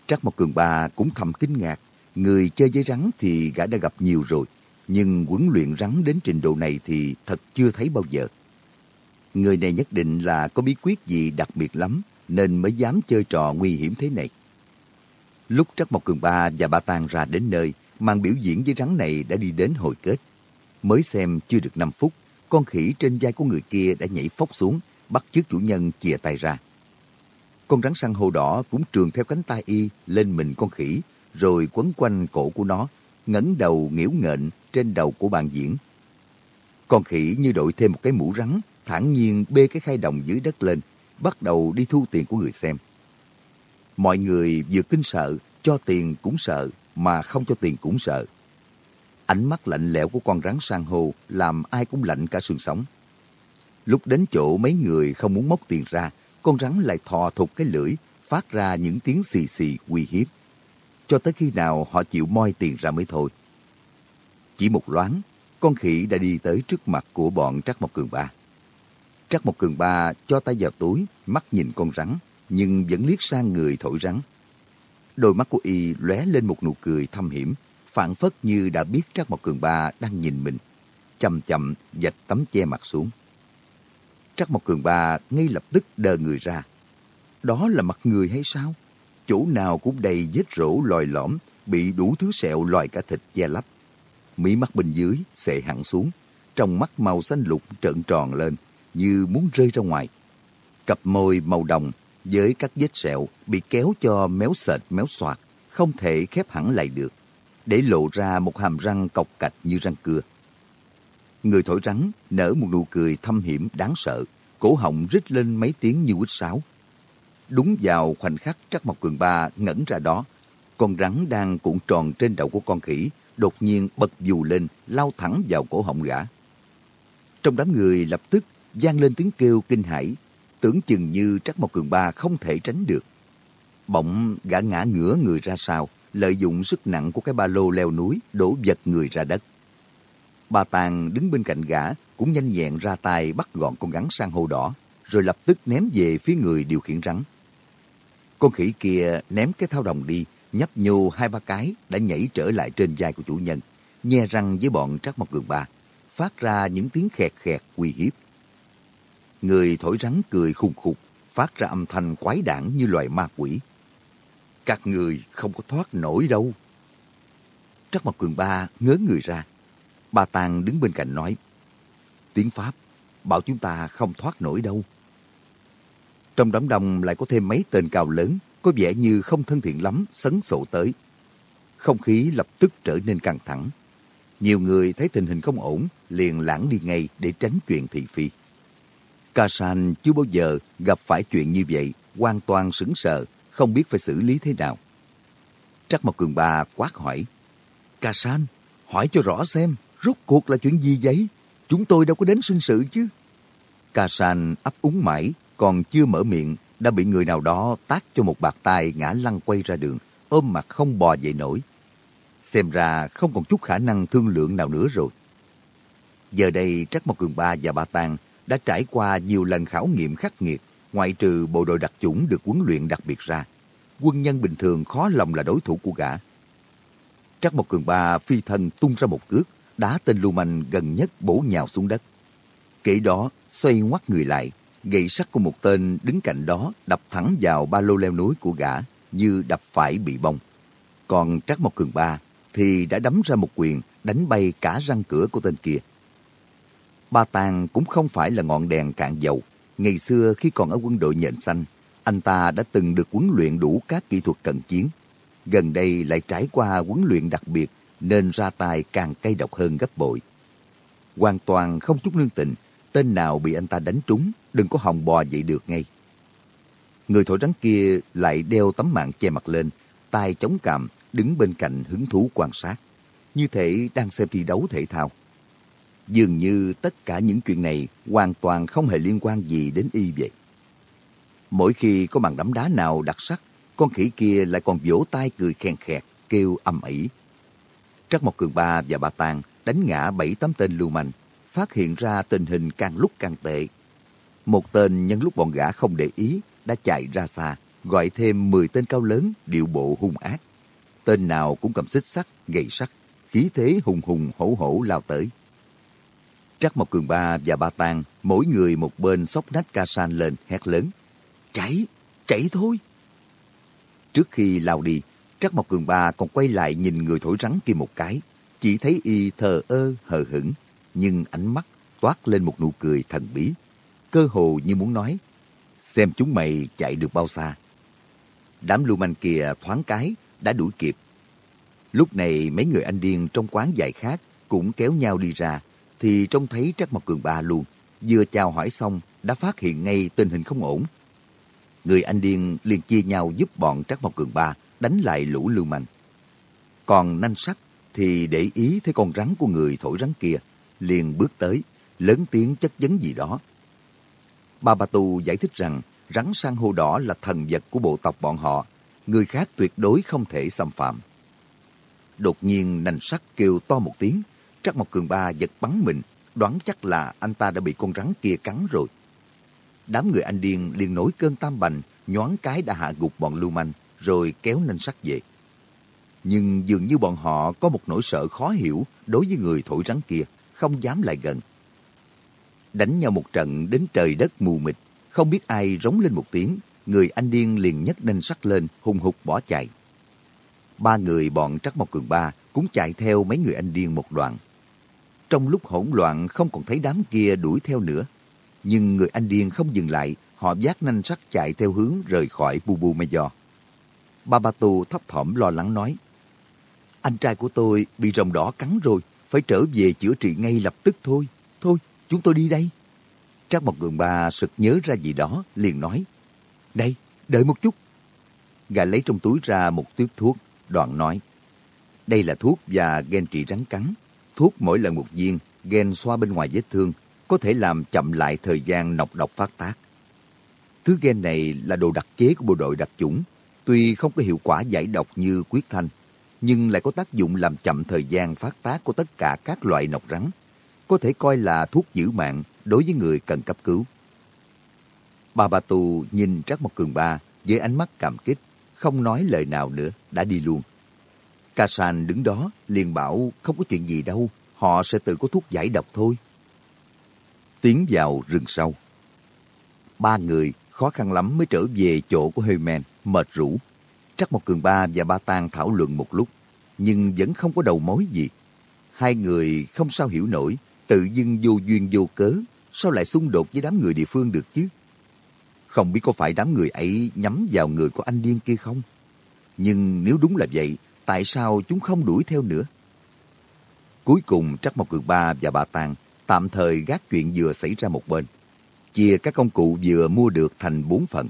Trắc một Cường Ba cũng thầm kinh ngạc, người chơi với rắn thì gã đã gặp nhiều rồi, nhưng huấn luyện rắn đến trình độ này thì thật chưa thấy bao giờ. Người này nhất định là có bí quyết gì đặc biệt lắm, nên mới dám chơi trò nguy hiểm thế này. Lúc Trắc Mộc Cường Ba và Ba Tàng ra đến nơi, màn biểu diễn với rắn này đã đi đến hồi kết. Mới xem chưa được 5 phút, con khỉ trên vai của người kia đã nhảy phóc xuống, bắt chước chủ nhân chìa tay ra. Con rắn săn hô đỏ cũng trường theo cánh tay y lên mình con khỉ, rồi quấn quanh cổ của nó, ngẩng đầu nghiễu nghện trên đầu của bàn diễn. Con khỉ như đội thêm một cái mũ rắn, thản nhiên bê cái khay đồng dưới đất lên, bắt đầu đi thu tiền của người xem. Mọi người vừa kinh sợ, cho tiền cũng sợ, mà không cho tiền cũng sợ. Ánh mắt lạnh lẽo của con rắn san hô làm ai cũng lạnh cả xương sống. Lúc đến chỗ mấy người không muốn móc tiền ra, con rắn lại thò thục cái lưỡi, phát ra những tiếng xì xì uy hiếp. Cho tới khi nào họ chịu moi tiền ra mới thôi. Chỉ một loáng, con khỉ đã đi tới trước mặt của bọn Trắc Mộc Cường Ba. Trắc Mộc Cường Ba cho tay vào túi, mắt nhìn con rắn, nhưng vẫn liếc sang người thổi rắn. Đôi mắt của y lóe lên một nụ cười thâm hiểm, phản phất như đã biết Trác Mộc Cường Ba đang nhìn mình. Chậm chậm dạch tấm che mặt xuống. Trác Mộc Cường Ba ngay lập tức đờ người ra. Đó là mặt người hay sao? Chỗ nào cũng đầy vết rỗ lòi lõm, bị đủ thứ sẹo loài cả thịt che lấp. Mí mắt bên dưới xệ hẳn xuống, trong mắt màu xanh lục trợn tròn lên, như muốn rơi ra ngoài. Cặp môi màu đồng với các vết sẹo bị kéo cho méo sệt méo soạt, không thể khép hẳn lại được, để lộ ra một hàm răng cọc cạch như răng cưa. Người thổi rắn nở một nụ cười thâm hiểm đáng sợ, cổ họng rít lên mấy tiếng như quýt sáo. Đúng vào khoảnh khắc Trắc Mộc Cường Ba ngẩn ra đó, con rắn đang cuộn tròn trên đầu của con khỉ, đột nhiên bật dù lên, lao thẳng vào cổ họng gã. Trong đám người lập tức vang lên tiếng kêu kinh hãi, tưởng chừng như Trắc Mộc Cường Ba không thể tránh được. Bỗng gã ngã ngửa người ra sau, lợi dụng sức nặng của cái ba lô leo núi, đổ vật người ra đất. Bà Tàng đứng bên cạnh gã, cũng nhanh nhẹn ra tay bắt gọn con rắn sang hô đỏ, rồi lập tức ném về phía người điều khiển rắn. Con khỉ kia ném cái thao đồng đi, nhấp nhô hai ba cái đã nhảy trở lại trên vai của chủ nhân, nhe răng với bọn Trắc mọc Cường Ba, phát ra những tiếng khẹt khẹt uy hiếp. Người thổi rắn cười khùng khục, phát ra âm thanh quái đản như loài ma quỷ. Các người không có thoát nổi đâu. Trắc Mộc Cường Ba ngớ người ra. Ba Tàng đứng bên cạnh nói, tiếng Pháp, bảo chúng ta không thoát nổi đâu. Trong đám đông lại có thêm mấy tên cao lớn, có vẻ như không thân thiện lắm, sấn sổ tới. Không khí lập tức trở nên căng thẳng. Nhiều người thấy tình hình không ổn, liền lãng đi ngay để tránh chuyện thị phi. Ca San chưa bao giờ gặp phải chuyện như vậy, hoàn toàn sững sờ, không biết phải xử lý thế nào. Trắc Mộc Cường Ba quát hỏi, Ca San, hỏi cho rõ xem, rốt cuộc là chuyện gì vậy? Chúng tôi đâu có đến sinh sự chứ. Ca San ấp úng mãi, còn chưa mở miệng, đã bị người nào đó tác cho một bạc tay ngã lăn quay ra đường, ôm mặt không bò dậy nổi. Xem ra không còn chút khả năng thương lượng nào nữa rồi. Giờ đây Trắc Mộc Cường Ba và Ba Tàng đã trải qua nhiều lần khảo nghiệm khắc nghiệt, ngoại trừ bộ đội đặc chủng được huấn luyện đặc biệt ra. Quân nhân bình thường khó lòng là đối thủ của gã. Trắc một cường ba phi thân tung ra một cước, đá tên lưu manh gần nhất bổ nhào xuống đất. Kể đó, xoay ngoắt người lại, gậy sắt của một tên đứng cạnh đó đập thẳng vào ba lô leo núi của gã như đập phải bị bông. Còn Trắc một cường ba thì đã đấm ra một quyền đánh bay cả răng cửa của tên kia. Ba Tàng cũng không phải là ngọn đèn cạn dầu. Ngày xưa khi còn ở quân đội nhện xanh, anh ta đã từng được huấn luyện đủ các kỹ thuật cận chiến. gần đây lại trải qua huấn luyện đặc biệt nên ra tay càng cay độc hơn gấp bội. Hoàn toàn không chút nương tình, tên nào bị anh ta đánh trúng, đừng có hòng bò dậy được ngay. Người thổi rắn kia lại đeo tấm mạng che mặt lên, tay chống cằm, đứng bên cạnh hứng thú quan sát. Như thể đang xem thi đấu thể thao. Dường như tất cả những chuyện này hoàn toàn không hề liên quan gì đến y vậy. Mỗi khi có màn đấm đá nào đặc sắc, con khỉ kia lại còn vỗ tay cười khen khẹt, kêu âm ỉ. Trắc Mộc Cường Ba và bà Tàng đánh ngã bảy tám tên lưu manh, phát hiện ra tình hình càng lúc càng tệ. Một tên nhân lúc bọn gã không để ý đã chạy ra xa, gọi thêm 10 tên cao lớn điệu bộ hung ác. Tên nào cũng cầm xích sắt, gậy sắt, khí thế hùng hùng hổ hổ lao tới. Trắc Mộc Cường Ba và Ba Tàng mỗi người một bên sóc nách ca san lên hét lớn. Chạy, chạy thôi. Trước khi lao đi, Trắc Mộc Cường Ba còn quay lại nhìn người thổi rắn kia một cái. Chỉ thấy y thờ ơ, hờ hững, nhưng ánh mắt toát lên một nụ cười thần bí. Cơ hồ như muốn nói, xem chúng mày chạy được bao xa. Đám lưu manh kia thoáng cái, đã đuổi kịp. Lúc này mấy người anh điên trong quán dài khác cũng kéo nhau đi ra, thì trông thấy Trác Mộc Cường Ba luôn. Vừa chào hỏi xong, đã phát hiện ngay tình hình không ổn. Người anh điên liền chia nhau giúp bọn Trác Mộc Cường Ba đánh lại lũ lưu manh. Còn nanh sắt thì để ý thấy con rắn của người thổi rắn kia, liền bước tới, lớn tiếng chất vấn gì đó. Ba Ba Tu giải thích rằng rắn san hô đỏ là thần vật của bộ tộc bọn họ, người khác tuyệt đối không thể xâm phạm. Đột nhiên nành sắt kêu to một tiếng, Trắc Mộc Cường Ba giật bắn mình, đoán chắc là anh ta đã bị con rắn kia cắn rồi. Đám người anh điên liền nổi cơn tam bành, nhoáng cái đã hạ gục bọn lưu manh, rồi kéo nên sắt về. Nhưng dường như bọn họ có một nỗi sợ khó hiểu đối với người thổi rắn kia, không dám lại gần. Đánh nhau một trận đến trời đất mù mịt, không biết ai rống lên một tiếng, người anh điên liền nhấc nên sắt lên, hùng hục bỏ chạy. Ba người bọn Trắc Mộc Cường Ba cũng chạy theo mấy người anh điên một đoạn. Trong lúc hỗn loạn không còn thấy đám kia đuổi theo nữa. Nhưng người anh điên không dừng lại, họ vác nanh sắt chạy theo hướng rời khỏi Bubu Mayor. Ba Ba thấp thỏm lo lắng nói, Anh trai của tôi bị rồng đỏ cắn rồi, phải trở về chữa trị ngay lập tức thôi. Thôi, chúng tôi đi đây. Trác một Cường Ba sực nhớ ra gì đó, liền nói, Đây, đợi một chút. gà lấy trong túi ra một tuyếp thuốc, đoạn nói, Đây là thuốc và gen trị rắn cắn. Thuốc mỗi lần một viên, ghen xoa bên ngoài vết thương, có thể làm chậm lại thời gian nọc độc phát tác. Thứ gen này là đồ đặc chế của bộ đội đặc chủng, tuy không có hiệu quả giải độc như quyết thanh, nhưng lại có tác dụng làm chậm thời gian phát tác của tất cả các loại nọc rắn, có thể coi là thuốc giữ mạng đối với người cần cấp cứu. Bà Bà Tù nhìn Trác Mộc Cường Ba với ánh mắt cảm kích, không nói lời nào nữa, đã đi luôn. Ca sàn đứng đó liền bảo không có chuyện gì đâu, họ sẽ tự có thuốc giải độc thôi. Tiến vào rừng sâu. Ba người khó khăn lắm mới trở về chỗ của Hơi Men, mệt rũ. Trắc một cường ba và ba tang thảo luận một lúc, nhưng vẫn không có đầu mối gì. Hai người không sao hiểu nổi, tự dưng vô duyên vô cớ, sao lại xung đột với đám người địa phương được chứ? Không biết có phải đám người ấy nhắm vào người của anh điên kia không? Nhưng nếu đúng là vậy, tại sao chúng không đuổi theo nữa? Cuối cùng Trắc Mộc Cường Ba và bà Tàng tạm thời gác chuyện vừa xảy ra một bên. Chia các công cụ vừa mua được thành bốn phần.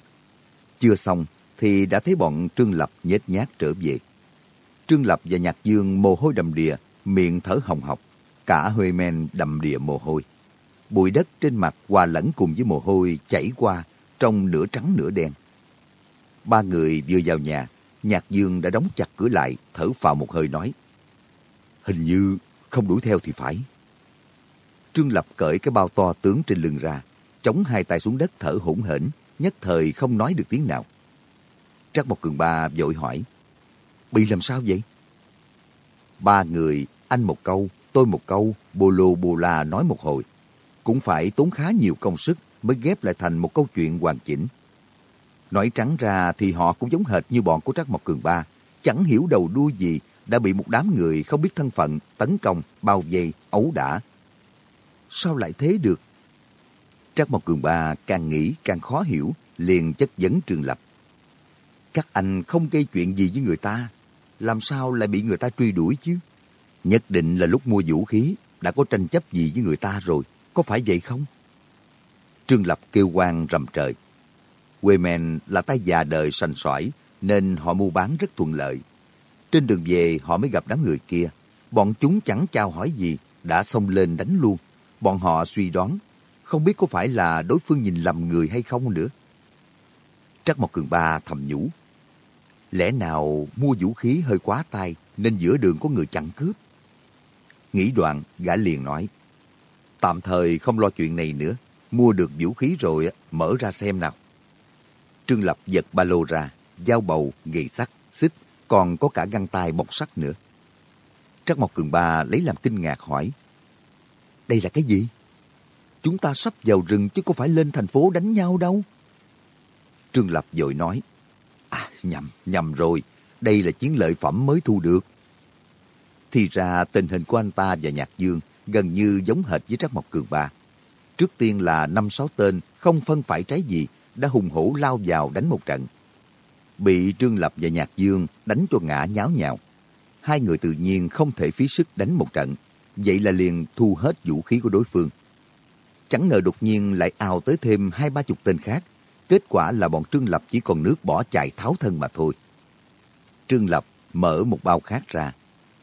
Chưa xong thì đã thấy bọn Trương Lập nhết nhát trở về. Trương Lập và Nhạc Dương mồ hôi đầm đìa, miệng thở hồng hộc, cả hơi men đầm đìa mồ hôi. Bụi đất trên mặt hòa lẫn cùng với mồ hôi chảy qua, trong nửa trắng nửa đen. Ba người vừa vào nhà, Nhạc Dương đã đóng chặt cửa lại, thở phào một hơi nói. Hình như không đuổi theo thì phải. Trương Lập cởi cái bao to tướng trên lưng ra, chống hai tay xuống đất thở hổn hển, nhất thời không nói được tiếng nào. Trắc một cường ba vội hỏi, bị làm sao vậy? Ba người, anh một câu, tôi một câu, bô lô bô la nói một hồi. Cũng phải tốn khá nhiều công sức mới ghép lại thành một câu chuyện hoàn chỉnh. Nói trắng ra thì họ cũng giống hệt như bọn của Trác Mộc Cường Ba, chẳng hiểu đầu đuôi gì đã bị một đám người không biết thân phận tấn công, bao vây, ấu đả. Sao lại thế được? Trác Mộc Cường Ba càng nghĩ càng khó hiểu, liền chất vấn Trương Lập. Các anh không gây chuyện gì với người ta, làm sao lại bị người ta truy đuổi chứ? Nhất định là lúc mua vũ khí đã có tranh chấp gì với người ta rồi, có phải vậy không? Trương Lập kêu quan rầm trời. Wayman là tay già đời sành sỏi, nên họ mua bán rất thuận lợi. Trên đường về họ mới gặp đám người kia. Bọn chúng chẳng chào hỏi gì, đã xông lên đánh luôn. Bọn họ suy đoán, không biết có phải là đối phương nhìn lầm người hay không nữa. Trắc Mộc Cường Ba thầm nhủ. Lẽ nào mua vũ khí hơi quá tay nên giữa đường có người chặn cướp? Nghĩ đoạn, gã liền nói. Tạm thời không lo chuyện này nữa. Mua được vũ khí rồi, mở ra xem nào. Trương Lập giật ba lô ra, dao bầu, gậy sắt, xích, còn có cả găng tay bọc sắt nữa. Trắc Mộc Cường Ba lấy làm kinh ngạc hỏi. Đây là cái gì? Chúng ta sắp vào rừng chứ có phải lên thành phố đánh nhau đâu. Trương Lập vội nói. À, nhầm, nhầm rồi. Đây là chiến lợi phẩm mới thu được. Thì ra tình hình của anh ta và Nhạc Dương gần như giống hệt với Trắc Mộc Cường Ba. Trước tiên là năm sáu tên không phân phải trái gì đã hùng hổ lao vào đánh một trận. Bị Trương Lập và Nhạc Dương đánh cho ngã nháo nhào. Hai người tự nhiên không thể phí sức đánh một trận, vậy là liền thu hết vũ khí của đối phương. Chẳng ngờ đột nhiên lại ào tới thêm hai ba chục tên khác. Kết quả là bọn Trương Lập chỉ còn nước bỏ chạy tháo thân mà thôi. Trương Lập mở một bao khác ra.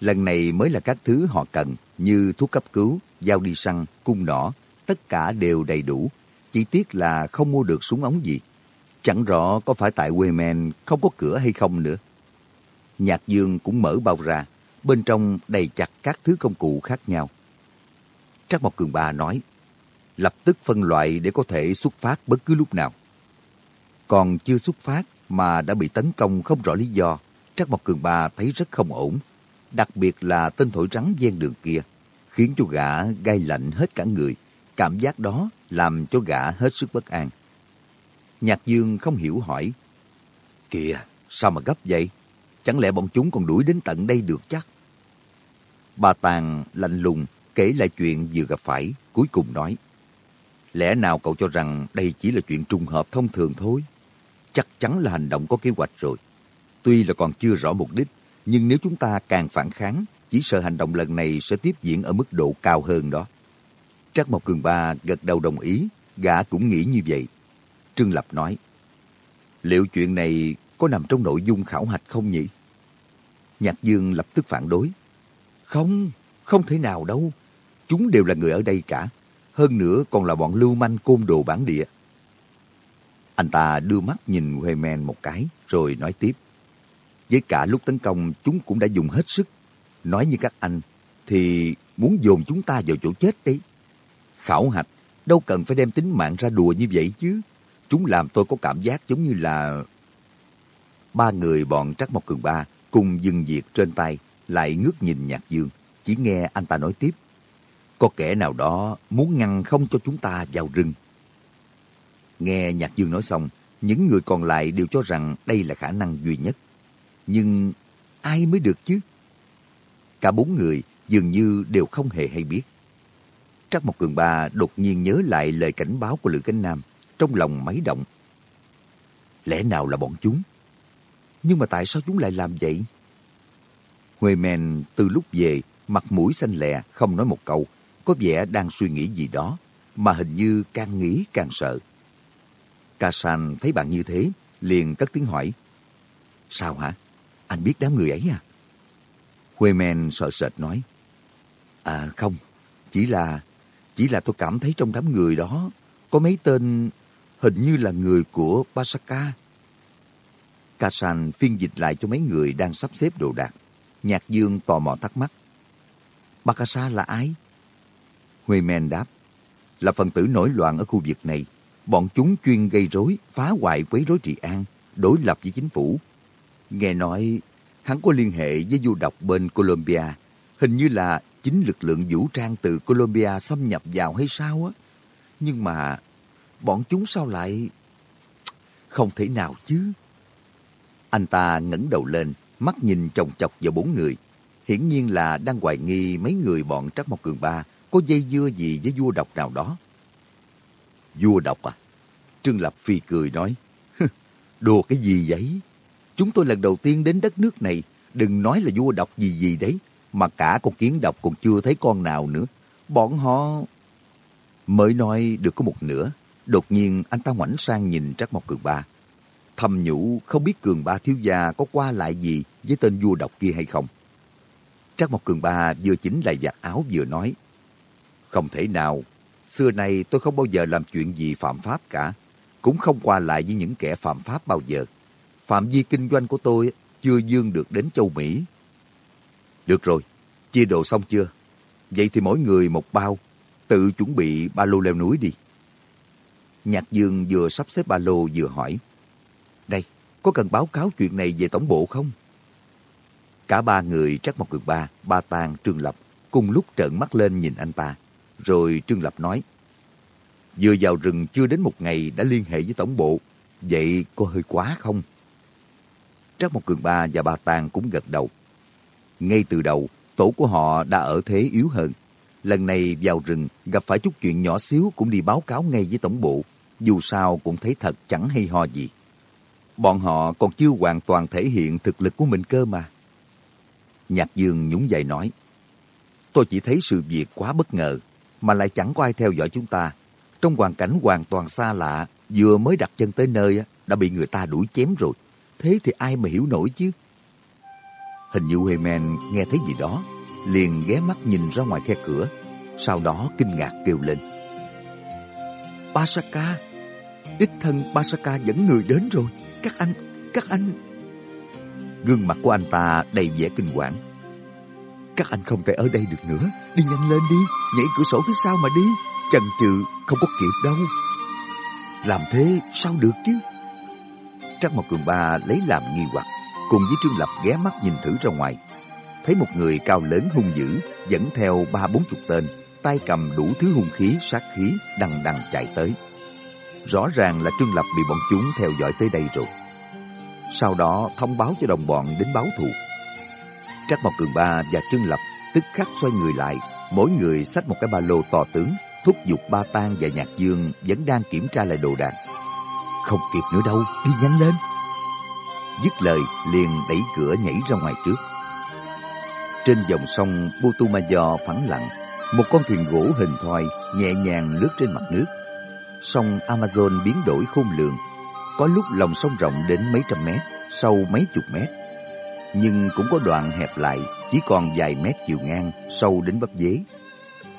Lần này mới là các thứ họ cần như thuốc cấp cứu, dao đi săn, cung nỏ, tất cả đều đầy đủ. Chỉ tiếc là không mua được súng ống gì. Chẳng rõ có phải tại Wayman không có cửa hay không nữa. Nhạc Dương cũng mở bao ra, bên trong đầy chặt các thứ công cụ khác nhau. Trác Mộc Cường Ba nói, lập tức phân loại để có thể xuất phát bất cứ lúc nào. Còn chưa xuất phát mà đã bị tấn công không rõ lý do, Trác Mộc Cường Ba thấy rất không ổn. Đặc biệt là tên thổi rắn ven đường kia, khiến cho gã gai lạnh hết cả người. Cảm giác đó làm cho gã hết sức bất an. Nhạc Dương không hiểu hỏi, Kìa, sao mà gấp vậy? Chẳng lẽ bọn chúng còn đuổi đến tận đây được chắc? Bà Tàng lạnh lùng kể lại chuyện vừa gặp phải, cuối cùng nói, Lẽ nào cậu cho rằng đây chỉ là chuyện trùng hợp thông thường thôi? Chắc chắn là hành động có kế hoạch rồi. Tuy là còn chưa rõ mục đích, nhưng nếu chúng ta càng phản kháng, chỉ sợ hành động lần này sẽ tiếp diễn ở mức độ cao hơn đó. Trắc Mộc Cường Ba gật đầu đồng ý, gã cũng nghĩ như vậy. Trương Lập nói, liệu chuyện này có nằm trong nội dung khảo hạch không nhỉ? Nhạc Dương lập tức phản đối. Không, không thể nào đâu. Chúng đều là người ở đây cả. Hơn nữa còn là bọn lưu manh côn đồ bản địa. Anh ta đưa mắt nhìn huê Men một cái, rồi nói tiếp. Với cả lúc tấn công, chúng cũng đã dùng hết sức. Nói như các anh, thì muốn dồn chúng ta vào chỗ chết đấy. Khảo hạch, đâu cần phải đem tính mạng ra đùa như vậy chứ. Chúng làm tôi có cảm giác giống như là... Ba người bọn Trắc Mộc Cường Ba cùng dừng việc trên tay, lại ngước nhìn Nhạc Dương. Chỉ nghe anh ta nói tiếp. Có kẻ nào đó muốn ngăn không cho chúng ta vào rừng. Nghe Nhạc Dương nói xong, những người còn lại đều cho rằng đây là khả năng duy nhất. Nhưng ai mới được chứ? Cả bốn người dường như đều không hề hay biết. Trắc Mộc Cường Ba đột nhiên nhớ lại lời cảnh báo của Lữ Cánh Nam, trong lòng máy động. Lẽ nào là bọn chúng? Nhưng mà tại sao chúng lại làm vậy? huê Men từ lúc về, mặt mũi xanh lè, không nói một câu, có vẻ đang suy nghĩ gì đó, mà hình như càng nghĩ càng sợ. Ca San thấy bạn như thế, liền cất tiếng hỏi. Sao hả? Anh biết đám người ấy à? Huê Men sợ sệt nói. À không, chỉ là, chỉ là tôi cảm thấy trong đám người đó có mấy tên hình như là người của Basaka. Kasan phiên dịch lại cho mấy người đang sắp xếp đồ đạc. Nhạc Dương tò mò thắc mắc. Bakasa là ai? Huê Men đáp. Là phần tử nổi loạn ở khu vực này. Bọn chúng chuyên gây rối, phá hoại quấy rối trị an, đối lập với chính phủ. Nghe nói hắn có liên hệ với du độc bên Colombia. Hình như là chính lực lượng vũ trang từ Colombia xâm nhập vào hay sao á. Nhưng mà bọn chúng sao lại... Không thể nào chứ. Anh ta ngẩng đầu lên, mắt nhìn chồng chọc vào bốn người. Hiển nhiên là đang hoài nghi mấy người bọn Trắc Mộc Cường Ba có dây dưa gì với vua độc nào đó. Vua độc à? Trương Lập Phi cười nói, đùa cái gì vậy? Chúng tôi lần đầu tiên đến đất nước này, Đừng nói là vua độc gì gì đấy, mà cả con kiến độc còn chưa thấy con nào nữa. Bọn họ... Mới nói được có một nửa, đột nhiên anh ta ngoảnh sang nhìn Trác Mộc Cường Ba. Thầm nhủ không biết Cường Ba thiếu gia có qua lại gì với tên vua độc kia hay không. Trác Mộc Cường Ba vừa chỉnh lại vạt áo vừa nói. Không thể nào, xưa nay tôi không bao giờ làm chuyện gì phạm pháp cả, cũng không qua lại với những kẻ phạm pháp bao giờ. Phạm vi kinh doanh của tôi chưa dương được đến châu Mỹ. Được rồi, chia đồ xong chưa? Vậy thì mỗi người một bao, tự chuẩn bị ba lô leo núi đi. Nhạc Dương vừa sắp xếp ba lô vừa hỏi. đây có cần báo cáo chuyện này về tổng bộ không? Cả ba người Trắc một Cường Ba, Ba tang Trương Lập cùng lúc trợn mắt lên nhìn anh ta. Rồi Trương Lập nói, vừa vào rừng chưa đến một ngày đã liên hệ với tổng bộ, vậy có hơi quá không? Trác một Cường Ba và Ba Tàng cũng gật đầu. Ngay từ đầu, tổ của họ đã ở thế yếu hơn. Lần này vào rừng gặp phải chút chuyện nhỏ xíu cũng đi báo cáo ngay với tổng bộ. Dù sao cũng thấy thật chẳng hay ho gì. Bọn họ còn chưa hoàn toàn thể hiện thực lực của mình cơ mà. Nhạc Dương nhún vai nói. Tôi chỉ thấy sự việc quá bất ngờ, mà lại chẳng có ai theo dõi chúng ta. Trong hoàn cảnh hoàn toàn xa lạ, vừa mới đặt chân tới nơi đã bị người ta đuổi chém rồi. Thế thì ai mà hiểu nổi chứ? Hình như Huemen nghe thấy gì đó, liền ghé mắt nhìn ra ngoài khe cửa, sau đó kinh ngạc kêu lên. Basaka! Đích thân Basaka dẫn người đến rồi. Các anh, các anh... Gương mặt của anh ta đầy vẻ kinh hoàng. Các anh không thể ở đây được nữa. Đi nhanh lên đi, nhảy cửa sổ phía sau mà đi. Chần chừ không có kịp đâu. Làm thế sao được chứ? Trắc Mộc Cường Ba lấy làm nghi hoặc, cùng với Trương Lập ghé mắt nhìn thử ra ngoài. Thấy một người cao lớn hung dữ, dẫn theo ba bốn chục tên, tay cầm đủ thứ hung khí, sát khí, đằng đằng chạy tới. Rõ ràng là Trương Lập bị bọn chúng theo dõi tới đây rồi. Sau đó thông báo cho đồng bọn đến báo thù. Trắc Mộc Cường Ba và Trương Lập tức khắc xoay người lại, mỗi người xách một cái ba lô to tướng, thúc giục Ba Tang và Nhạc Dương vẫn đang kiểm tra lại đồ đạc. Không kịp nữa đâu, đi nhanh lên. Dứt lời, liền đẩy cửa nhảy ra ngoài trước. Trên dòng sông Putumayo phẳng lặng, một con thuyền gỗ hình thoi nhẹ nhàng lướt trên mặt nước. Sông Amazon biến đổi khôn lường, có lúc lòng sông rộng đến mấy trăm mét, sâu mấy chục mét. Nhưng cũng có đoạn hẹp lại, chỉ còn vài mét chiều ngang, sâu đến bắp dế.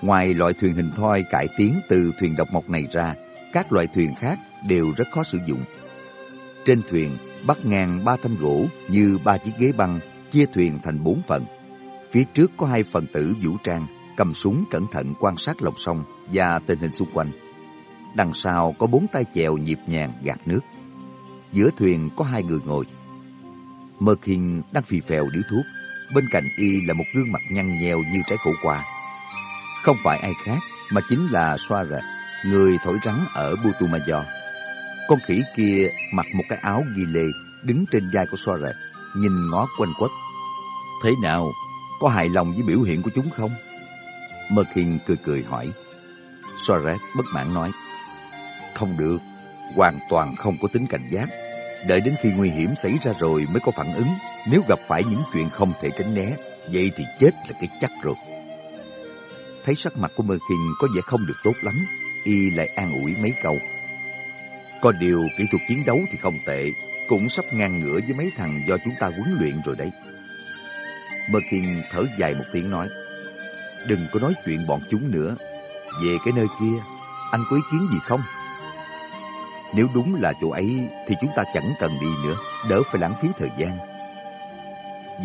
Ngoài loại thuyền hình thoi cải tiến từ thuyền độc mộc này ra, các loại thuyền khác đều rất khó sử dụng. Trên thuyền bắt ngang ba thanh gỗ như ba chiếc ghế băng chia thuyền thành bốn phần. Phía trước có hai phần tử vũ trang cầm súng cẩn thận quan sát lòng sông và tình hình xung quanh. Đằng sau có bốn tay chèo nhịp nhàng gạt nước. Giữa thuyền có hai người ngồi. Mơ Kinh đang phì phèo điếu thuốc. Bên cạnh y là một gương mặt nhăn nheo như trái khổ qua. Không phải ai khác mà chính là Soara, người thổi rắn ở Butumayo. Con khỉ kia mặc một cái áo ghi lê, đứng trên vai của Soara, nhìn ngó quanh quất. Thế nào, có hài lòng với biểu hiện của chúng không? Merkin cười cười hỏi. Soares bất mãn nói. Không được, hoàn toàn không có tính cảnh giác. Đợi đến khi nguy hiểm xảy ra rồi mới có phản ứng. Nếu gặp phải những chuyện không thể tránh né, vậy thì chết là cái chắc rồi. Thấy sắc mặt của Merkin có vẻ không được tốt lắm, y lại an ủi mấy câu. Có điều kỹ thuật chiến đấu thì không tệ, cũng sắp ngang ngửa với mấy thằng do chúng ta huấn luyện rồi đấy. Merkin thở dài một tiếng nói, đừng có nói chuyện bọn chúng nữa. Về cái nơi kia, anh có ý kiến gì không? Nếu đúng là chỗ ấy thì chúng ta chẳng cần đi nữa, đỡ phải lãng phí thời gian.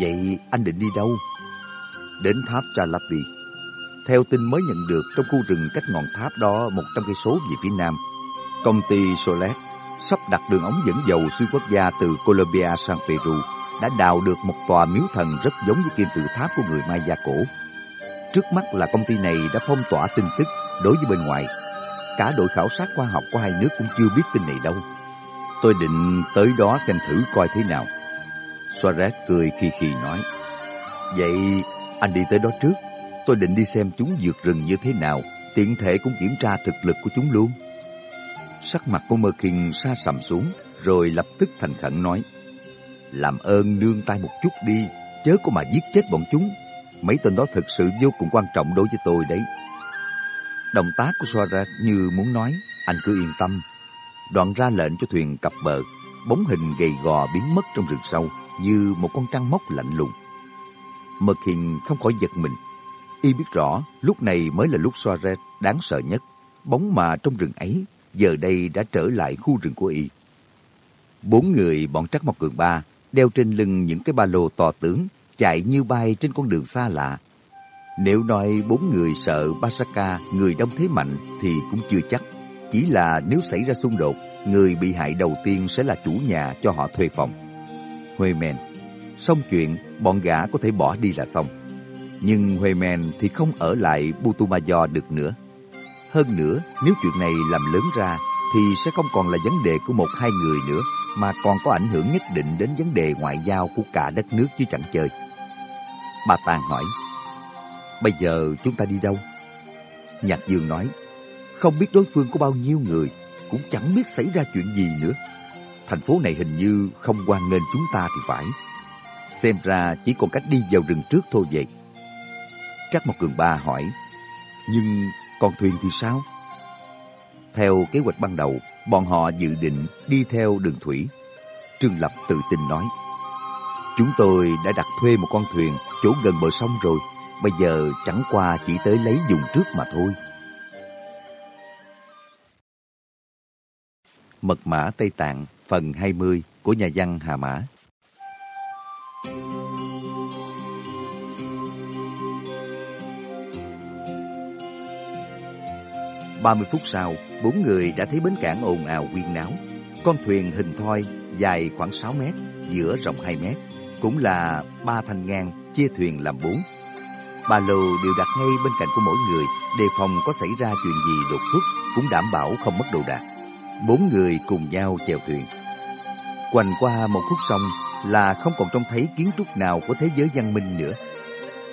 Vậy anh định đi đâu? Đến tháp Chalapi. Theo tin mới nhận được trong khu rừng cách ngọn tháp đó 100 cây số về phía nam, công ty Solet sắp đặt đường ống dẫn dầu xuyên quốc gia từ Colombia sang Peru đã đào được một tòa miếu thần rất giống với kim tự tháp của người Maya cổ. Trước mắt là công ty này đã phong tỏa tin tức đối với bên ngoài. Cả đội khảo sát khoa học của hai nước cũng chưa biết tin này đâu. Tôi định tới đó xem thử coi thế nào. Suarez cười khi khi nói. Vậy anh đi tới đó trước. Tôi định đi xem chúng vượt rừng như thế nào. Tiện thể cũng kiểm tra thực lực của chúng luôn. Sắc mặt của Mơ Kinh xa sầm xuống, rồi lập tức thành khẩn nói. Làm ơn nương tay một chút đi, chớ có mà giết chết bọn chúng. Mấy tên đó thực sự vô cùng quan trọng đối với tôi đấy. Động tác của Soarat như muốn nói, anh cứ yên tâm. Đoạn ra lệnh cho thuyền cập bờ, bóng hình gầy gò biến mất trong rừng sâu như một con trăng móc lạnh lùng. Mật hình không khỏi giật mình. Y biết rõ lúc này mới là lúc Soaret đáng sợ nhất. Bóng mà trong rừng ấy giờ đây đã trở lại khu rừng của Y. Bốn người bọn Trắc Mộc Cường Ba đeo trên lưng những cái ba lô to tướng chạy như bay trên con đường xa lạ. Nếu nói bốn người sợ Basaka, người đông thế mạnh thì cũng chưa chắc. Chỉ là nếu xảy ra xung đột, người bị hại đầu tiên sẽ là chủ nhà cho họ thuê phòng. Huê Men Xong chuyện, bọn gã có thể bỏ đi là xong. Nhưng Huê Men thì không ở lại Butumayo được nữa. Hơn nữa, nếu chuyện này làm lớn ra, thì sẽ không còn là vấn đề của một hai người nữa, mà còn có ảnh hưởng nhất định đến vấn đề ngoại giao của cả đất nước chứ chẳng chơi. Bà Tàng hỏi, bây giờ chúng ta đi đâu? Nhạc Dương nói, không biết đối phương có bao nhiêu người, cũng chẳng biết xảy ra chuyện gì nữa. Thành phố này hình như không quan nghênh chúng ta thì phải. Xem ra chỉ còn cách đi vào rừng trước thôi vậy. Trắc một cường ba hỏi, nhưng còn thuyền thì sao? Theo kế hoạch ban đầu, bọn họ dự định đi theo đường thủy. Trương Lập tự tin nói, Chúng tôi đã đặt thuê một con thuyền chỗ gần bờ sông rồi, bây giờ chẳng qua chỉ tới lấy dùng trước mà thôi. Mật mã Tây Tạng phần 20 của nhà văn Hà Mã 30 phút sau, bốn người đã thấy bến cảng ồn ào quyên náo. Con thuyền hình thoi dài khoảng 6 mét, giữa rộng 2 mét, cũng là ba thanh ngang, chia thuyền làm bốn. Ba lô đều đặt ngay bên cạnh của mỗi người, đề phòng có xảy ra chuyện gì đột xuất, cũng đảm bảo không mất đồ đạc. Bốn người cùng nhau chèo thuyền. Quành qua một khúc sông là không còn trông thấy kiến trúc nào của thế giới văn minh nữa.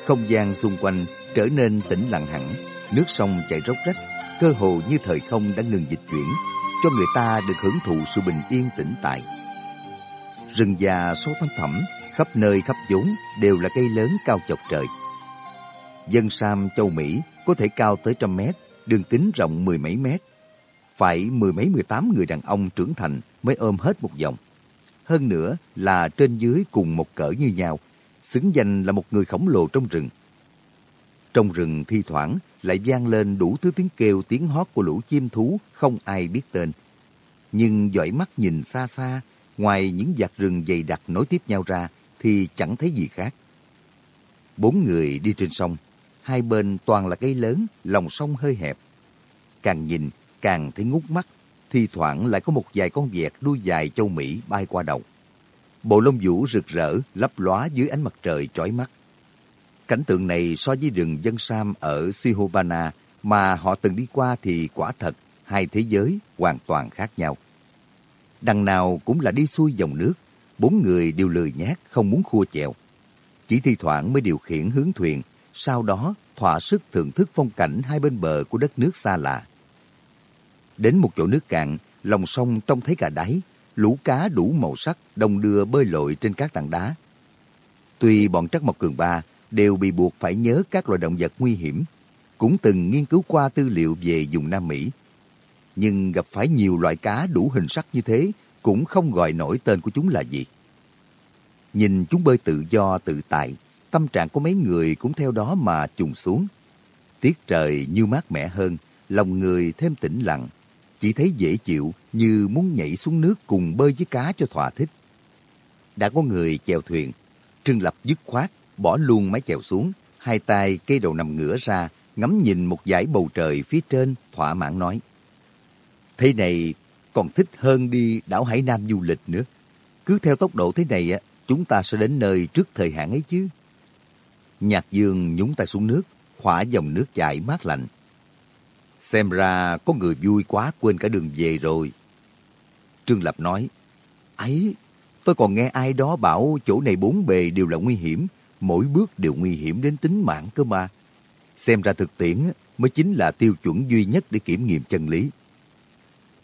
Không gian xung quanh trở nên tĩnh lặng hẳn, nước sông chảy róc rách, cơ hồ như thời không đã ngừng dịch chuyển, cho người ta được hưởng thụ sự bình yên tĩnh tại. Rừng già sâu thăm thẳm, khắp nơi khắp chốn đều là cây lớn cao chọc trời. Dân Sam châu Mỹ có thể cao tới trăm mét, đường kính rộng mười mấy mét. Phải mười mấy mười tám người đàn ông trưởng thành mới ôm hết một vòng. Hơn nữa là trên dưới cùng một cỡ như nhau, xứng danh là một người khổng lồ trong rừng. Trong rừng thi thoảng lại vang lên đủ thứ tiếng kêu tiếng hót của lũ chim thú không ai biết tên. Nhưng dõi mắt nhìn xa xa, ngoài những vạt rừng dày đặc nối tiếp nhau ra thì chẳng thấy gì khác. Bốn người đi trên sông, hai bên toàn là cây lớn, lòng sông hơi hẹp. Càng nhìn, càng thấy ngút mắt, thi thoảng lại có một vài con vẹt đuôi dài châu Mỹ bay qua đầu. Bộ lông vũ rực rỡ, lấp lóa dưới ánh mặt trời chói mắt. Cảnh tượng này so với rừng dân Sam ở Sihobana mà họ từng đi qua thì quả thật hai thế giới hoàn toàn khác nhau. Đằng nào cũng là đi xuôi dòng nước, bốn người đều lười nhát không muốn khua chèo. Chỉ thi thoảng mới điều khiển hướng thuyền, sau đó thỏa sức thưởng thức phong cảnh hai bên bờ của đất nước xa lạ. Đến một chỗ nước cạn, lòng sông trông thấy cả đáy, lũ cá đủ màu sắc đồng đưa bơi lội trên các tảng đá. Tuy bọn Trắc Mộc Cường Ba đều bị buộc phải nhớ các loài động vật nguy hiểm, cũng từng nghiên cứu qua tư liệu về vùng Nam Mỹ. Nhưng gặp phải nhiều loại cá đủ hình sắc như thế cũng không gọi nổi tên của chúng là gì. Nhìn chúng bơi tự do tự tại, tâm trạng của mấy người cũng theo đó mà trùng xuống. Tiết trời như mát mẻ hơn, lòng người thêm tĩnh lặng, chỉ thấy dễ chịu như muốn nhảy xuống nước cùng bơi với cá cho thỏa thích. Đã có người chèo thuyền, Trương Lập dứt khoát bỏ luôn mái chèo xuống, hai tay cây đầu nằm ngửa ra, ngắm nhìn một dải bầu trời phía trên, thỏa mãn nói. Thế này còn thích hơn đi đảo Hải Nam du lịch nữa. Cứ theo tốc độ thế này, á, chúng ta sẽ đến nơi trước thời hạn ấy chứ. Nhạc dương nhúng tay xuống nước, khỏa dòng nước chảy mát lạnh. Xem ra có người vui quá quên cả đường về rồi. Trương Lập nói, ấy, tôi còn nghe ai đó bảo chỗ này bốn bề đều là nguy hiểm, mỗi bước đều nguy hiểm đến tính mạng cơ mà. Xem ra thực tiễn mới chính là tiêu chuẩn duy nhất để kiểm nghiệm chân lý.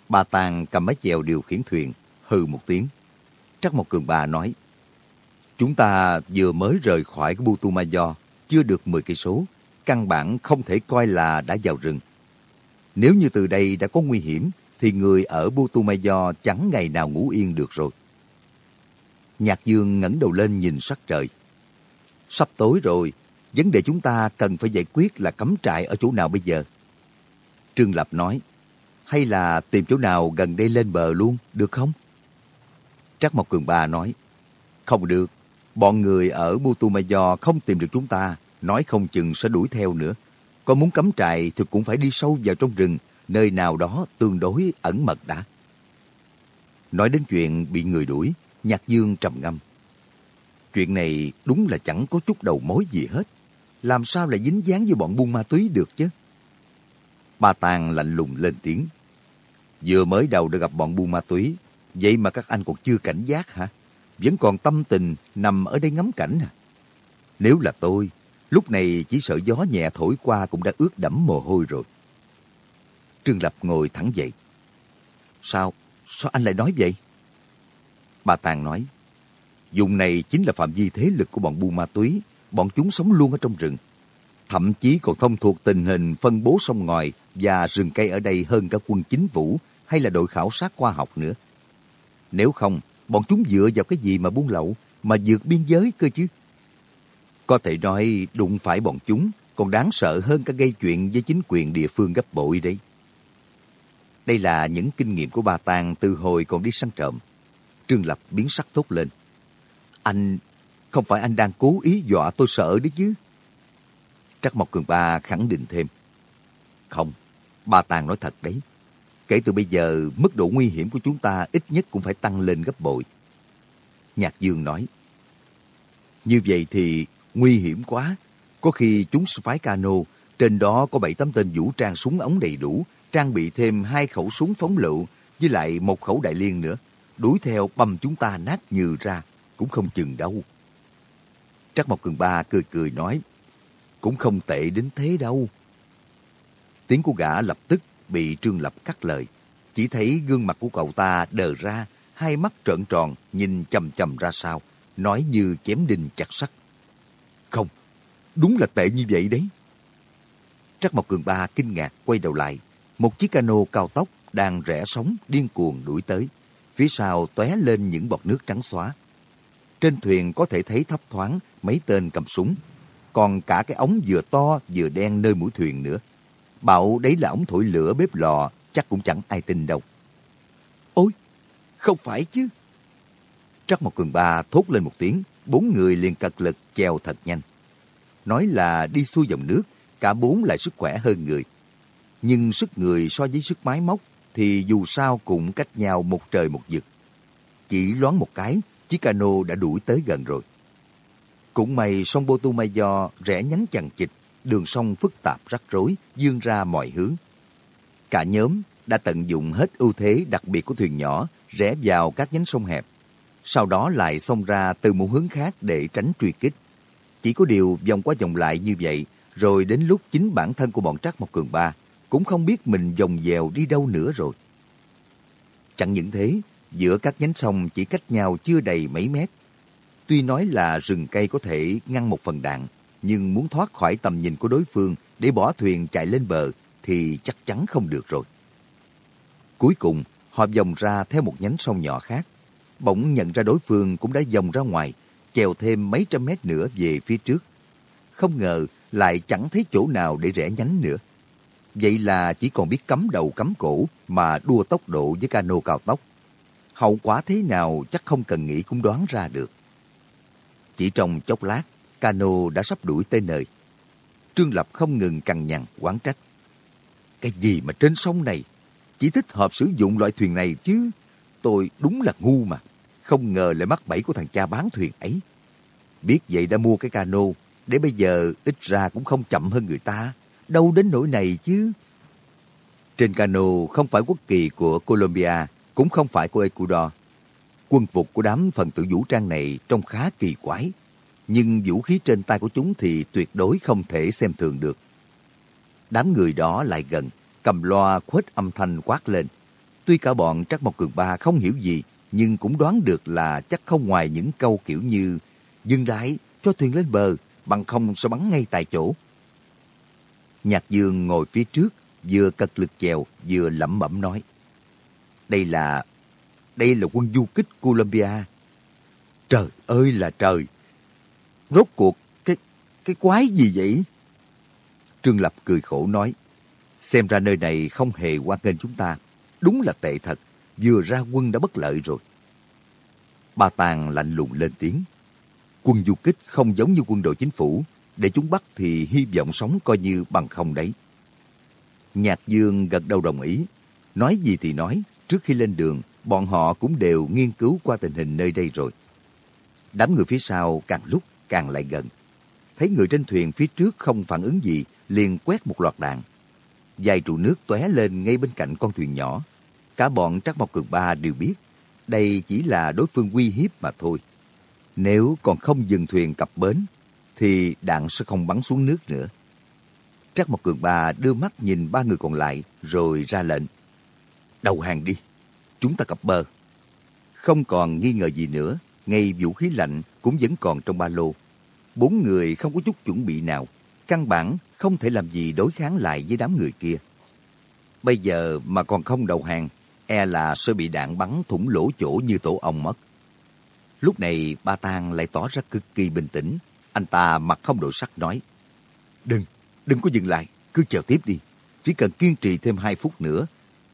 Bà Tàng cầm mái chèo điều khiển thuyền, hừ một tiếng. Trắc một cường bà nói, Chúng ta vừa mới rời khỏi cái Butumayo, chưa được 10 cây số, căn bản không thể coi là đã vào rừng. Nếu như từ đây đã có nguy hiểm, thì người ở Butumayo chẳng ngày nào ngủ yên được rồi. Nhạc Dương ngẩng đầu lên nhìn sắc trời. Sắp tối rồi, vấn đề chúng ta cần phải giải quyết là cắm trại ở chỗ nào bây giờ? Trương Lập nói, hay là tìm chỗ nào gần đây lên bờ luôn, được không? Trác Mộc Cường Ba nói, không được, bọn người ở Butumayo không tìm được chúng ta, nói không chừng sẽ đuổi theo nữa. Có muốn cắm trại thì cũng phải đi sâu vào trong rừng, nơi nào đó tương đối ẩn mật đã. Nói đến chuyện bị người đuổi, Nhạc Dương trầm ngâm. Chuyện này đúng là chẳng có chút đầu mối gì hết. Làm sao lại dính dáng với bọn buôn ma túy được chứ? Ba Tàng lạnh lùng lên tiếng. Vừa mới đầu đã gặp bọn buôn ma túy, vậy mà các anh còn chưa cảnh giác hả? Vẫn còn tâm tình nằm ở đây ngắm cảnh à? Nếu là tôi, lúc này chỉ sợ gió nhẹ thổi qua cũng đã ướt đẫm mồ hôi rồi. Trương Lập ngồi thẳng dậy. Sao? Sao anh lại nói vậy? Bà Tàng nói, dùng này chính là phạm vi thế lực của bọn buôn ma túy, bọn chúng sống luôn ở trong rừng. Thậm chí còn thông thuộc tình hình phân bố sông ngòi và rừng cây ở đây hơn cả quân chính phủ hay là đội khảo sát khoa học nữa. Nếu không, bọn chúng dựa vào cái gì mà buôn lậu, mà vượt biên giới cơ chứ? Có thể nói đụng phải bọn chúng còn đáng sợ hơn cả gây chuyện với chính quyền địa phương gấp bội đấy. Đây là những kinh nghiệm của bà Tàng từ hồi còn đi săn trộm. Trương Lập biến sắc thốt lên. Anh, không phải anh đang cố ý dọa tôi sợ đấy chứ? Trắc Mộc Cường Ba khẳng định thêm. Không, bà Tàng nói thật đấy. Kể từ bây giờ, mức độ nguy hiểm của chúng ta ít nhất cũng phải tăng lên gấp bội. Nhạc Dương nói. Như vậy thì nguy hiểm quá. Có khi chúng phái cano, trên đó có bảy tấm tên vũ trang súng ống đầy đủ, trang bị thêm hai khẩu súng phóng lựu với lại một khẩu đại liên nữa. Đuổi theo băm chúng ta nát nhừ ra, cũng không chừng đâu. Trắc Mộc Cường Ba cười cười nói, cũng không tệ đến thế đâu. Tiếng của gã lập tức bị Trương Lập cắt lời. Chỉ thấy gương mặt của cậu ta đờ ra, hai mắt trợn tròn, nhìn chầm chầm ra sao, nói như chém đinh chặt sắt. Không, đúng là tệ như vậy đấy. Trắc Mộc Cường Ba kinh ngạc quay đầu lại. Một chiếc cano cao tốc đang rẽ sóng điên cuồng đuổi tới. Phía sau tóe lên những bọt nước trắng xóa. Trên thuyền có thể thấy thấp thoáng mấy tên cầm súng. Còn cả cái ống vừa to vừa đen nơi mũi thuyền nữa. Bảo đấy là ống thổi lửa bếp lò, chắc cũng chẳng ai tin đâu. Ôi, không phải chứ. Trắc một cường ba thốt lên một tiếng, bốn người liền cật lực chèo thật nhanh. Nói là đi xuôi dòng nước, cả bốn lại sức khỏe hơn người. Nhưng sức người so với sức máy móc thì dù sao cũng cách nhau một trời một vực. Chỉ loáng một cái, chiếc cano đã đuổi tới gần rồi. Cũng may sông Botumayo rẽ nhánh chằng chịt, đường sông phức tạp rắc rối, dương ra mọi hướng. Cả nhóm đã tận dụng hết ưu thế đặc biệt của thuyền nhỏ, rẽ vào các nhánh sông hẹp. Sau đó lại xông ra từ một hướng khác để tránh truy kích. Chỉ có điều vòng qua vòng lại như vậy, rồi đến lúc chính bản thân của bọn trác Mộc Cường Ba cũng không biết mình vòng dèo đi đâu nữa rồi. Chẳng những thế, giữa các nhánh sông chỉ cách nhau chưa đầy mấy mét. Tuy nói là rừng cây có thể ngăn một phần đạn, nhưng muốn thoát khỏi tầm nhìn của đối phương để bỏ thuyền chạy lên bờ thì chắc chắn không được rồi. Cuối cùng, họ dòng ra theo một nhánh sông nhỏ khác. Bỗng nhận ra đối phương cũng đã dòng ra ngoài, chèo thêm mấy trăm mét nữa về phía trước. Không ngờ lại chẳng thấy chỗ nào để rẽ nhánh nữa. Vậy là chỉ còn biết cắm đầu cắm cổ mà đua tốc độ với cano cao tốc. Hậu quả thế nào chắc không cần nghĩ cũng đoán ra được. Chỉ trong chốc lát, cano đã sắp đuổi tới nơi. Trương Lập không ngừng cằn nhằn, quán trách. Cái gì mà trên sông này chỉ thích hợp sử dụng loại thuyền này chứ? Tôi đúng là ngu mà. Không ngờ lại mắc bẫy của thằng cha bán thuyền ấy. Biết vậy đã mua cái cano, để bây giờ ít ra cũng không chậm hơn người ta. Đâu đến nỗi này chứ. Trên cano không phải quốc kỳ của Colombia, cũng không phải của Ecuador. Quân phục của đám phần tử vũ trang này trông khá kỳ quái, nhưng vũ khí trên tay của chúng thì tuyệt đối không thể xem thường được. Đám người đó lại gần, cầm loa khuếch âm thanh quát lên. Tuy cả bọn Trắc Mộc Cường Ba không hiểu gì, nhưng cũng đoán được là chắc không ngoài những câu kiểu như dừng lại, cho thuyền lên bờ, bằng không sẽ bắn ngay tại chỗ. Nhạc Dương ngồi phía trước, vừa cật lực chèo, vừa lẩm bẩm nói. Đây là... đây là quân du kích Colombia. Trời ơi là trời! Rốt cuộc, cái... cái quái gì vậy? Trương Lập cười khổ nói. Xem ra nơi này không hề quan nghênh chúng ta. Đúng là tệ thật, vừa ra quân đã bất lợi rồi. Ba Tàng lạnh lùng lên tiếng. Quân du kích không giống như quân đội chính phủ. Để chúng bắt thì hy vọng sống coi như bằng không đấy. Nhạc Dương gật đầu đồng ý. Nói gì thì nói, trước khi lên đường, bọn họ cũng đều nghiên cứu qua tình hình nơi đây rồi. Đám người phía sau càng lúc càng lại gần. Thấy người trên thuyền phía trước không phản ứng gì, liền quét một loạt đạn. dài trụ nước tóe lên ngay bên cạnh con thuyền nhỏ. Cả bọn Trắc Mộc Cường Ba đều biết đây chỉ là đối phương uy hiếp mà thôi. Nếu còn không dừng thuyền cập bến, thì đạn sẽ không bắn xuống nước nữa. Trắc Mộc Cường Ba đưa mắt nhìn ba người còn lại rồi ra lệnh. Đầu hàng đi, chúng ta cập bờ. Không còn nghi ngờ gì nữa, ngay vũ khí lạnh cũng vẫn còn trong ba lô. Bốn người không có chút chuẩn bị nào, căn bản không thể làm gì đối kháng lại với đám người kia. Bây giờ mà còn không đầu hàng, e là sẽ bị đạn bắn thủng lỗ chỗ như tổ ong mất. Lúc này ba Tang lại tỏ ra cực kỳ bình tĩnh. Anh ta mặt không đổi sắc nói. Đừng, đừng có dừng lại, cứ chờ tiếp đi. Chỉ cần kiên trì thêm hai phút nữa,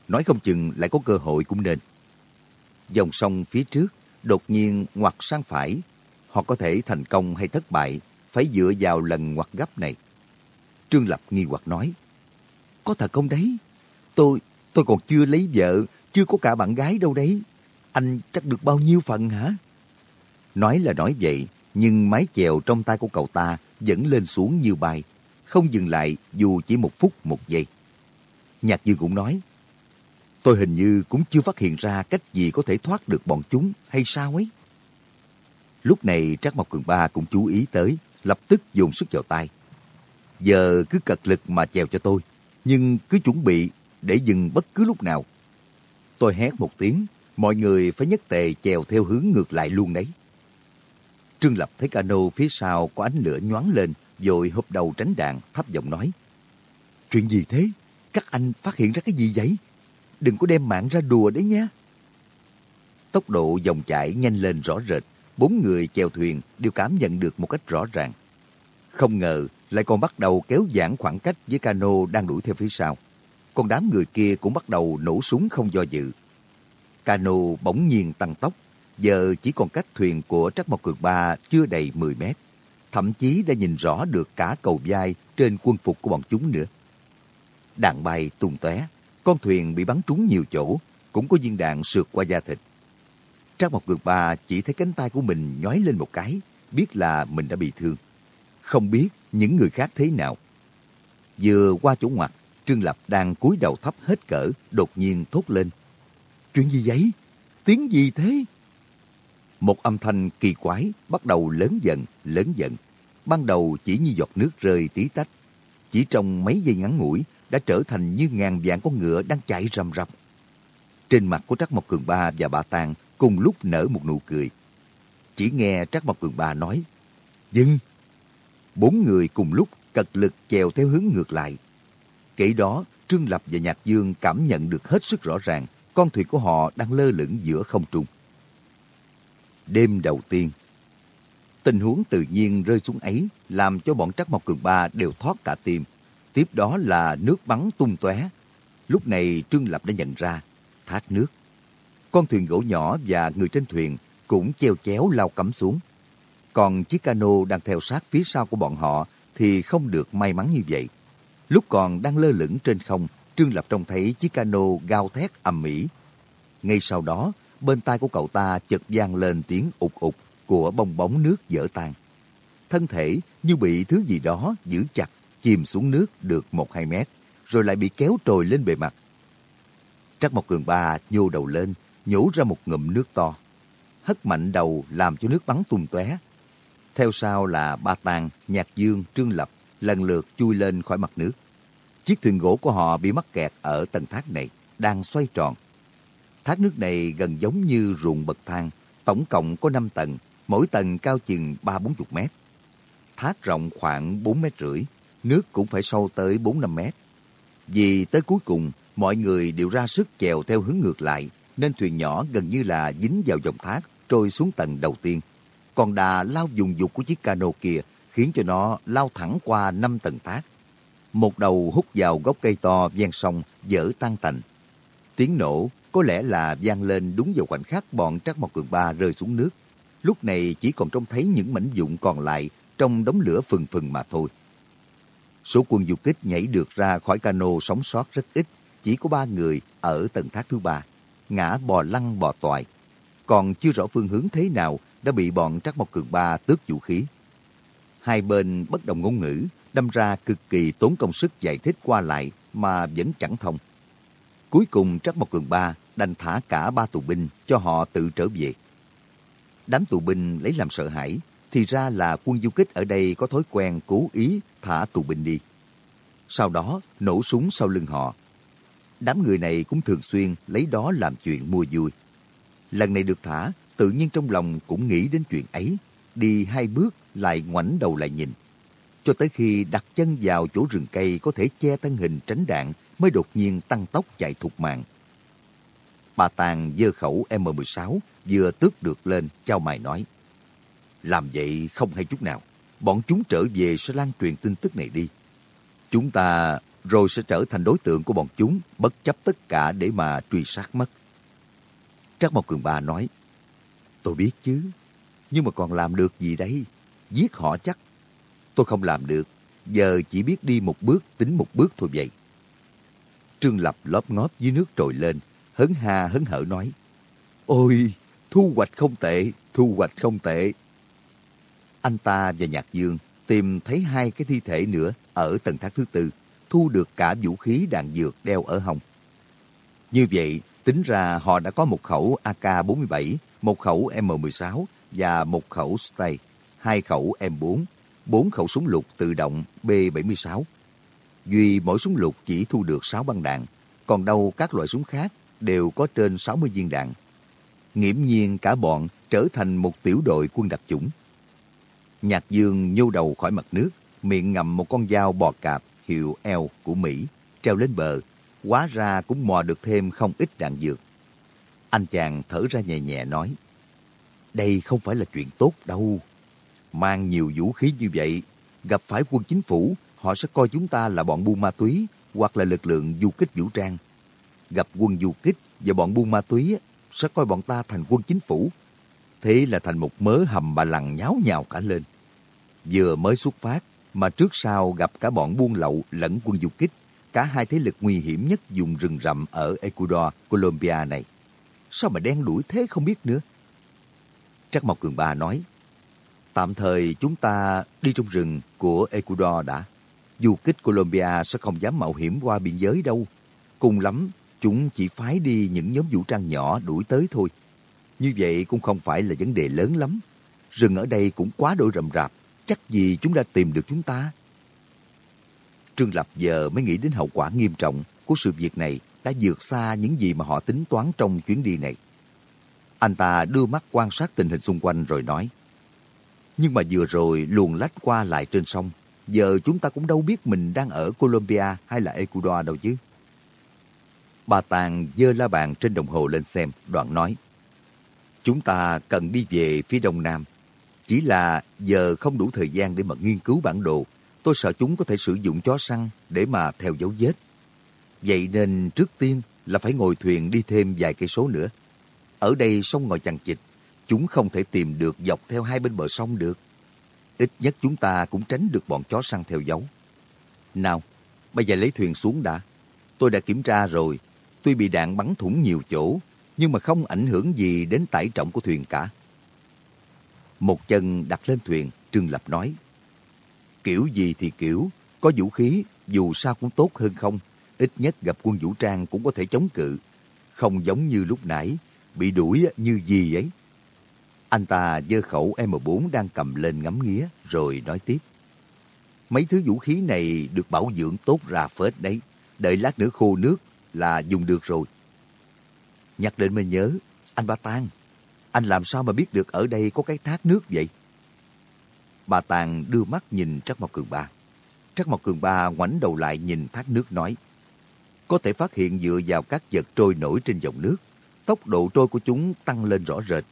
nói không chừng lại có cơ hội cũng nên. Dòng sông phía trước đột nhiên ngoặt sang phải. Họ có thể thành công hay thất bại, phải dựa vào lần ngoặt gấp này. Trương Lập nghi hoặc nói. Có thật không đấy? Tôi, tôi còn chưa lấy vợ, chưa có cả bạn gái đâu đấy. Anh chắc được bao nhiêu phần hả? Nói là nói vậy, nhưng mái chèo trong tay của cậu ta vẫn lên xuống như bay, không dừng lại dù chỉ một phút một giây. Nhạc Dương cũng nói, tôi hình như cũng chưa phát hiện ra cách gì có thể thoát được bọn chúng hay sao ấy. Lúc này Trác Mộc Cường Ba cũng chú ý tới, lập tức dùng sức vào tay. Giờ cứ cật lực mà chèo cho tôi, nhưng cứ chuẩn bị để dừng bất cứ lúc nào. Tôi hét một tiếng, mọi người phải nhất tề chèo theo hướng ngược lại luôn đấy. Trương Lập thấy cano phía sau có ánh lửa nhoáng lên, rồi hụp đầu tránh đạn, thấp giọng nói. Chuyện gì thế? Các anh phát hiện ra cái gì vậy? Đừng có đem mạng ra đùa đấy nhé. Tốc độ dòng chảy nhanh lên rõ rệt. Bốn người chèo thuyền đều cảm nhận được một cách rõ ràng. Không ngờ lại còn bắt đầu kéo giãn khoảng cách với cano đang đuổi theo phía sau. Còn đám người kia cũng bắt đầu nổ súng không do dự. Cano bỗng nhiên tăng tốc, giờ chỉ còn cách thuyền của Trắc Mộc Cường Ba chưa đầy 10 mét. Thậm chí đã nhìn rõ được cả cầu vai trên quân phục của bọn chúng nữa. Đạn bay tung tóe, con thuyền bị bắn trúng nhiều chỗ, cũng có viên đạn sượt qua da thịt. Trác Mộc Ngược Ba chỉ thấy cánh tay của mình nhói lên một cái, biết là mình đã bị thương. Không biết những người khác thế nào. Vừa qua chỗ ngoặt, Trương Lập đang cúi đầu thấp hết cỡ, đột nhiên thốt lên. Chuyện gì vậy? Tiếng gì thế? Một âm thanh kỳ quái bắt đầu lớn dần, lớn dần. Ban đầu chỉ như giọt nước rơi tí tách. Chỉ trong mấy giây ngắn ngủi đã trở thành như ngàn vạn con ngựa đang chạy rầm rập. Trên mặt của Trắc Mộc Cường Ba và bà Tàng cùng lúc nở một nụ cười. Chỉ nghe Trắc Mộc Cường Ba nói, Dừng! Bốn người cùng lúc cật lực chèo theo hướng ngược lại. Kể đó, Trương Lập và Nhạc Dương cảm nhận được hết sức rõ ràng con thuyền của họ đang lơ lửng giữa không trung. Đêm đầu tiên, tình huống tự nhiên rơi xuống ấy làm cho bọn Trắc Mộc Cường Ba đều thoát cả tim. Tiếp đó là nước bắn tung tóe. Lúc này Trương Lập đã nhận ra, thác nước. Con thuyền gỗ nhỏ và người trên thuyền cũng treo chéo lao cắm xuống. Còn chiếc cano đang theo sát phía sau của bọn họ thì không được may mắn như vậy. Lúc còn đang lơ lửng trên không, Trương Lập trông thấy chiếc cano gào thét ầm ĩ. Ngay sau đó, bên tai của cậu ta chợt vang lên tiếng ụt ụt của bong bóng nước vỡ tan. Thân thể như bị thứ gì đó giữ chặt, chìm xuống nước được một hai mét, rồi lại bị kéo trồi lên bề mặt. Trắc Mộc Cường Ba nhô đầu lên, nhổ ra một ngụm nước to. Hất mạnh đầu làm cho nước bắn tung tóe. Theo sau là Ba Tàng, Nhạc Dương, Trương Lập lần lượt chui lên khỏi mặt nước. Chiếc thuyền gỗ của họ bị mắc kẹt ở tầng thác này, đang xoay tròn. Thác nước này gần giống như ruộng bậc thang, tổng cộng có 5 tầng, mỗi tầng cao chừng 3-40 mét. Thác rộng khoảng 4 mét rưỡi, nước cũng phải sâu tới 4-5 mét. Vì tới cuối cùng, mọi người đều ra sức chèo theo hướng ngược lại, nên thuyền nhỏ gần như là dính vào dòng thác, trôi xuống tầng đầu tiên. Còn đà lao dùng dục của chiếc cano kia khiến cho nó lao thẳng qua năm tầng thác. Một đầu hút vào gốc cây to ven sông, dở tan tành. Tiếng nổ có lẽ là vang lên đúng vào khoảnh khắc bọn Trắc Mộc Cường Ba rơi xuống nước. Lúc này chỉ còn trông thấy những mảnh vụn còn lại trong đống lửa phừng phừng mà thôi. Số quân du kích nhảy được ra khỏi cano sống sót rất ít, chỉ có ba người ở tầng thác thứ ba, ngã bò lăn bò toại. Còn chưa rõ phương hướng thế nào đã bị bọn Trắc Mộc Cường Ba tước vũ khí. Hai bên bất đồng ngôn ngữ, đâm ra cực kỳ tốn công sức giải thích qua lại mà vẫn chẳng thông. Cuối cùng Trắc Mộc Cường Ba đành thả cả ba tù binh cho họ tự trở về. Đám tù binh lấy làm sợ hãi, thì ra là quân du kích ở đây có thói quen cố ý thả tù binh đi. Sau đó nổ súng sau lưng họ. Đám người này cũng thường xuyên lấy đó làm chuyện mua vui. Lần này được thả, tự nhiên trong lòng cũng nghĩ đến chuyện ấy. Đi hai bước lại ngoảnh đầu lại nhìn. Cho tới khi đặt chân vào chỗ rừng cây có thể che thân hình tránh đạn mới đột nhiên tăng tốc chạy thục mạng. Bà Tàng dơ khẩu M16 vừa tước được lên, trao mày nói. Làm vậy không hay chút nào. Bọn chúng trở về sẽ lan truyền tin tức này đi. Chúng ta rồi sẽ trở thành đối tượng của bọn chúng, bất chấp tất cả để mà truy sát mất. Trác Mộc Cường Ba nói, Tôi biết chứ, nhưng mà còn làm được gì đấy? Giết họ chắc. Tôi không làm được, giờ chỉ biết đi một bước tính một bước thôi vậy. Trương Lập lóp ngóp dưới nước trồi lên, hấn ha hấn hở nói, Ôi, thu hoạch không tệ, thu hoạch không tệ. Anh ta và Nhạc Dương tìm thấy hai cái thi thể nữa ở tầng thác thứ tư, thu được cả vũ khí đạn dược đeo ở hông. Như vậy, tính ra họ đã có một khẩu AK-47, một khẩu M16 và một khẩu Stay, hai khẩu M4, bốn khẩu súng lục tự động B-76. Duy mỗi súng lục chỉ thu được 6 băng đạn, còn đâu các loại súng khác đều có trên 60 viên đạn. Nghiễm nhiên cả bọn trở thành một tiểu đội quân đặc chủng. Nhạc Dương nhô đầu khỏi mặt nước, miệng ngậm một con dao bò cạp hiệu L của Mỹ, treo lên bờ, hóa ra cũng mò được thêm không ít đạn dược. Anh chàng thở ra nhẹ nhẹ nói, đây không phải là chuyện tốt đâu. Mang nhiều vũ khí như vậy, gặp phải quân chính phủ, họ sẽ coi chúng ta là bọn buôn ma túy hoặc là lực lượng du kích vũ trang. Gặp quân du kích và bọn buôn ma túy sẽ coi bọn ta thành quân chính phủ. Thế là thành một mớ hầm bà lằn nháo nhào cả lên. Vừa mới xuất phát mà trước sau gặp cả bọn buôn lậu lẫn quân du kích, cả hai thế lực nguy hiểm nhất dùng rừng rậm ở Ecuador, Colombia này. Sao mà đen đuổi thế không biết nữa? Trắc Mộc Cường Ba nói, tạm thời chúng ta đi trong rừng của Ecuador đã. Du kích Colombia sẽ không dám mạo hiểm qua biên giới đâu. Cùng lắm, chúng chỉ phái đi những nhóm vũ trang nhỏ đuổi tới thôi. Như vậy cũng không phải là vấn đề lớn lắm. Rừng ở đây cũng quá đổi rậm rạp, chắc gì chúng đã tìm được chúng ta. Trương Lập giờ mới nghĩ đến hậu quả nghiêm trọng của sự việc này đã vượt xa những gì mà họ tính toán trong chuyến đi này. Anh ta đưa mắt quan sát tình hình xung quanh rồi nói. Nhưng mà vừa rồi luồn lách qua lại trên sông, giờ chúng ta cũng đâu biết mình đang ở Colombia hay là Ecuador đâu chứ. Bà Tàng dơ la bàn trên đồng hồ lên xem, đoạn nói. Chúng ta cần đi về phía đông nam. Chỉ là giờ không đủ thời gian để mà nghiên cứu bản đồ. Tôi sợ chúng có thể sử dụng chó săn để mà theo dấu vết. Vậy nên trước tiên là phải ngồi thuyền đi thêm vài cây số nữa. Ở đây sông ngòi chằng chịt, chúng không thể tìm được dọc theo hai bên bờ sông được. Ít nhất chúng ta cũng tránh được bọn chó săn theo dấu. Nào, bây giờ lấy thuyền xuống đã. Tôi đã kiểm tra rồi, tuy bị đạn bắn thủng nhiều chỗ, nhưng mà không ảnh hưởng gì đến tải trọng của thuyền cả. Một chân đặt lên thuyền, Trương Lập nói. Kiểu gì thì kiểu, có vũ khí dù sao cũng tốt hơn không. Ít nhất gặp quân vũ trang cũng có thể chống cự. Không giống như lúc nãy, bị đuổi như gì ấy. Anh ta giơ khẩu M4 đang cầm lên ngắm nghía, rồi nói tiếp. Mấy thứ vũ khí này được bảo dưỡng tốt ra phết đấy. Đợi lát nữa khô nước là dùng được rồi. Nhắc đến mới nhớ, anh Ba Tan, Anh làm sao mà biết được ở đây có cái thác nước vậy? Bà Tàng đưa mắt nhìn Trắc Mộc Cường Ba. Trắc Mộc Cường Ba ngoảnh đầu lại nhìn thác nước nói. Có thể phát hiện dựa vào các vật trôi nổi trên dòng nước, tốc độ trôi của chúng tăng lên rõ rệt.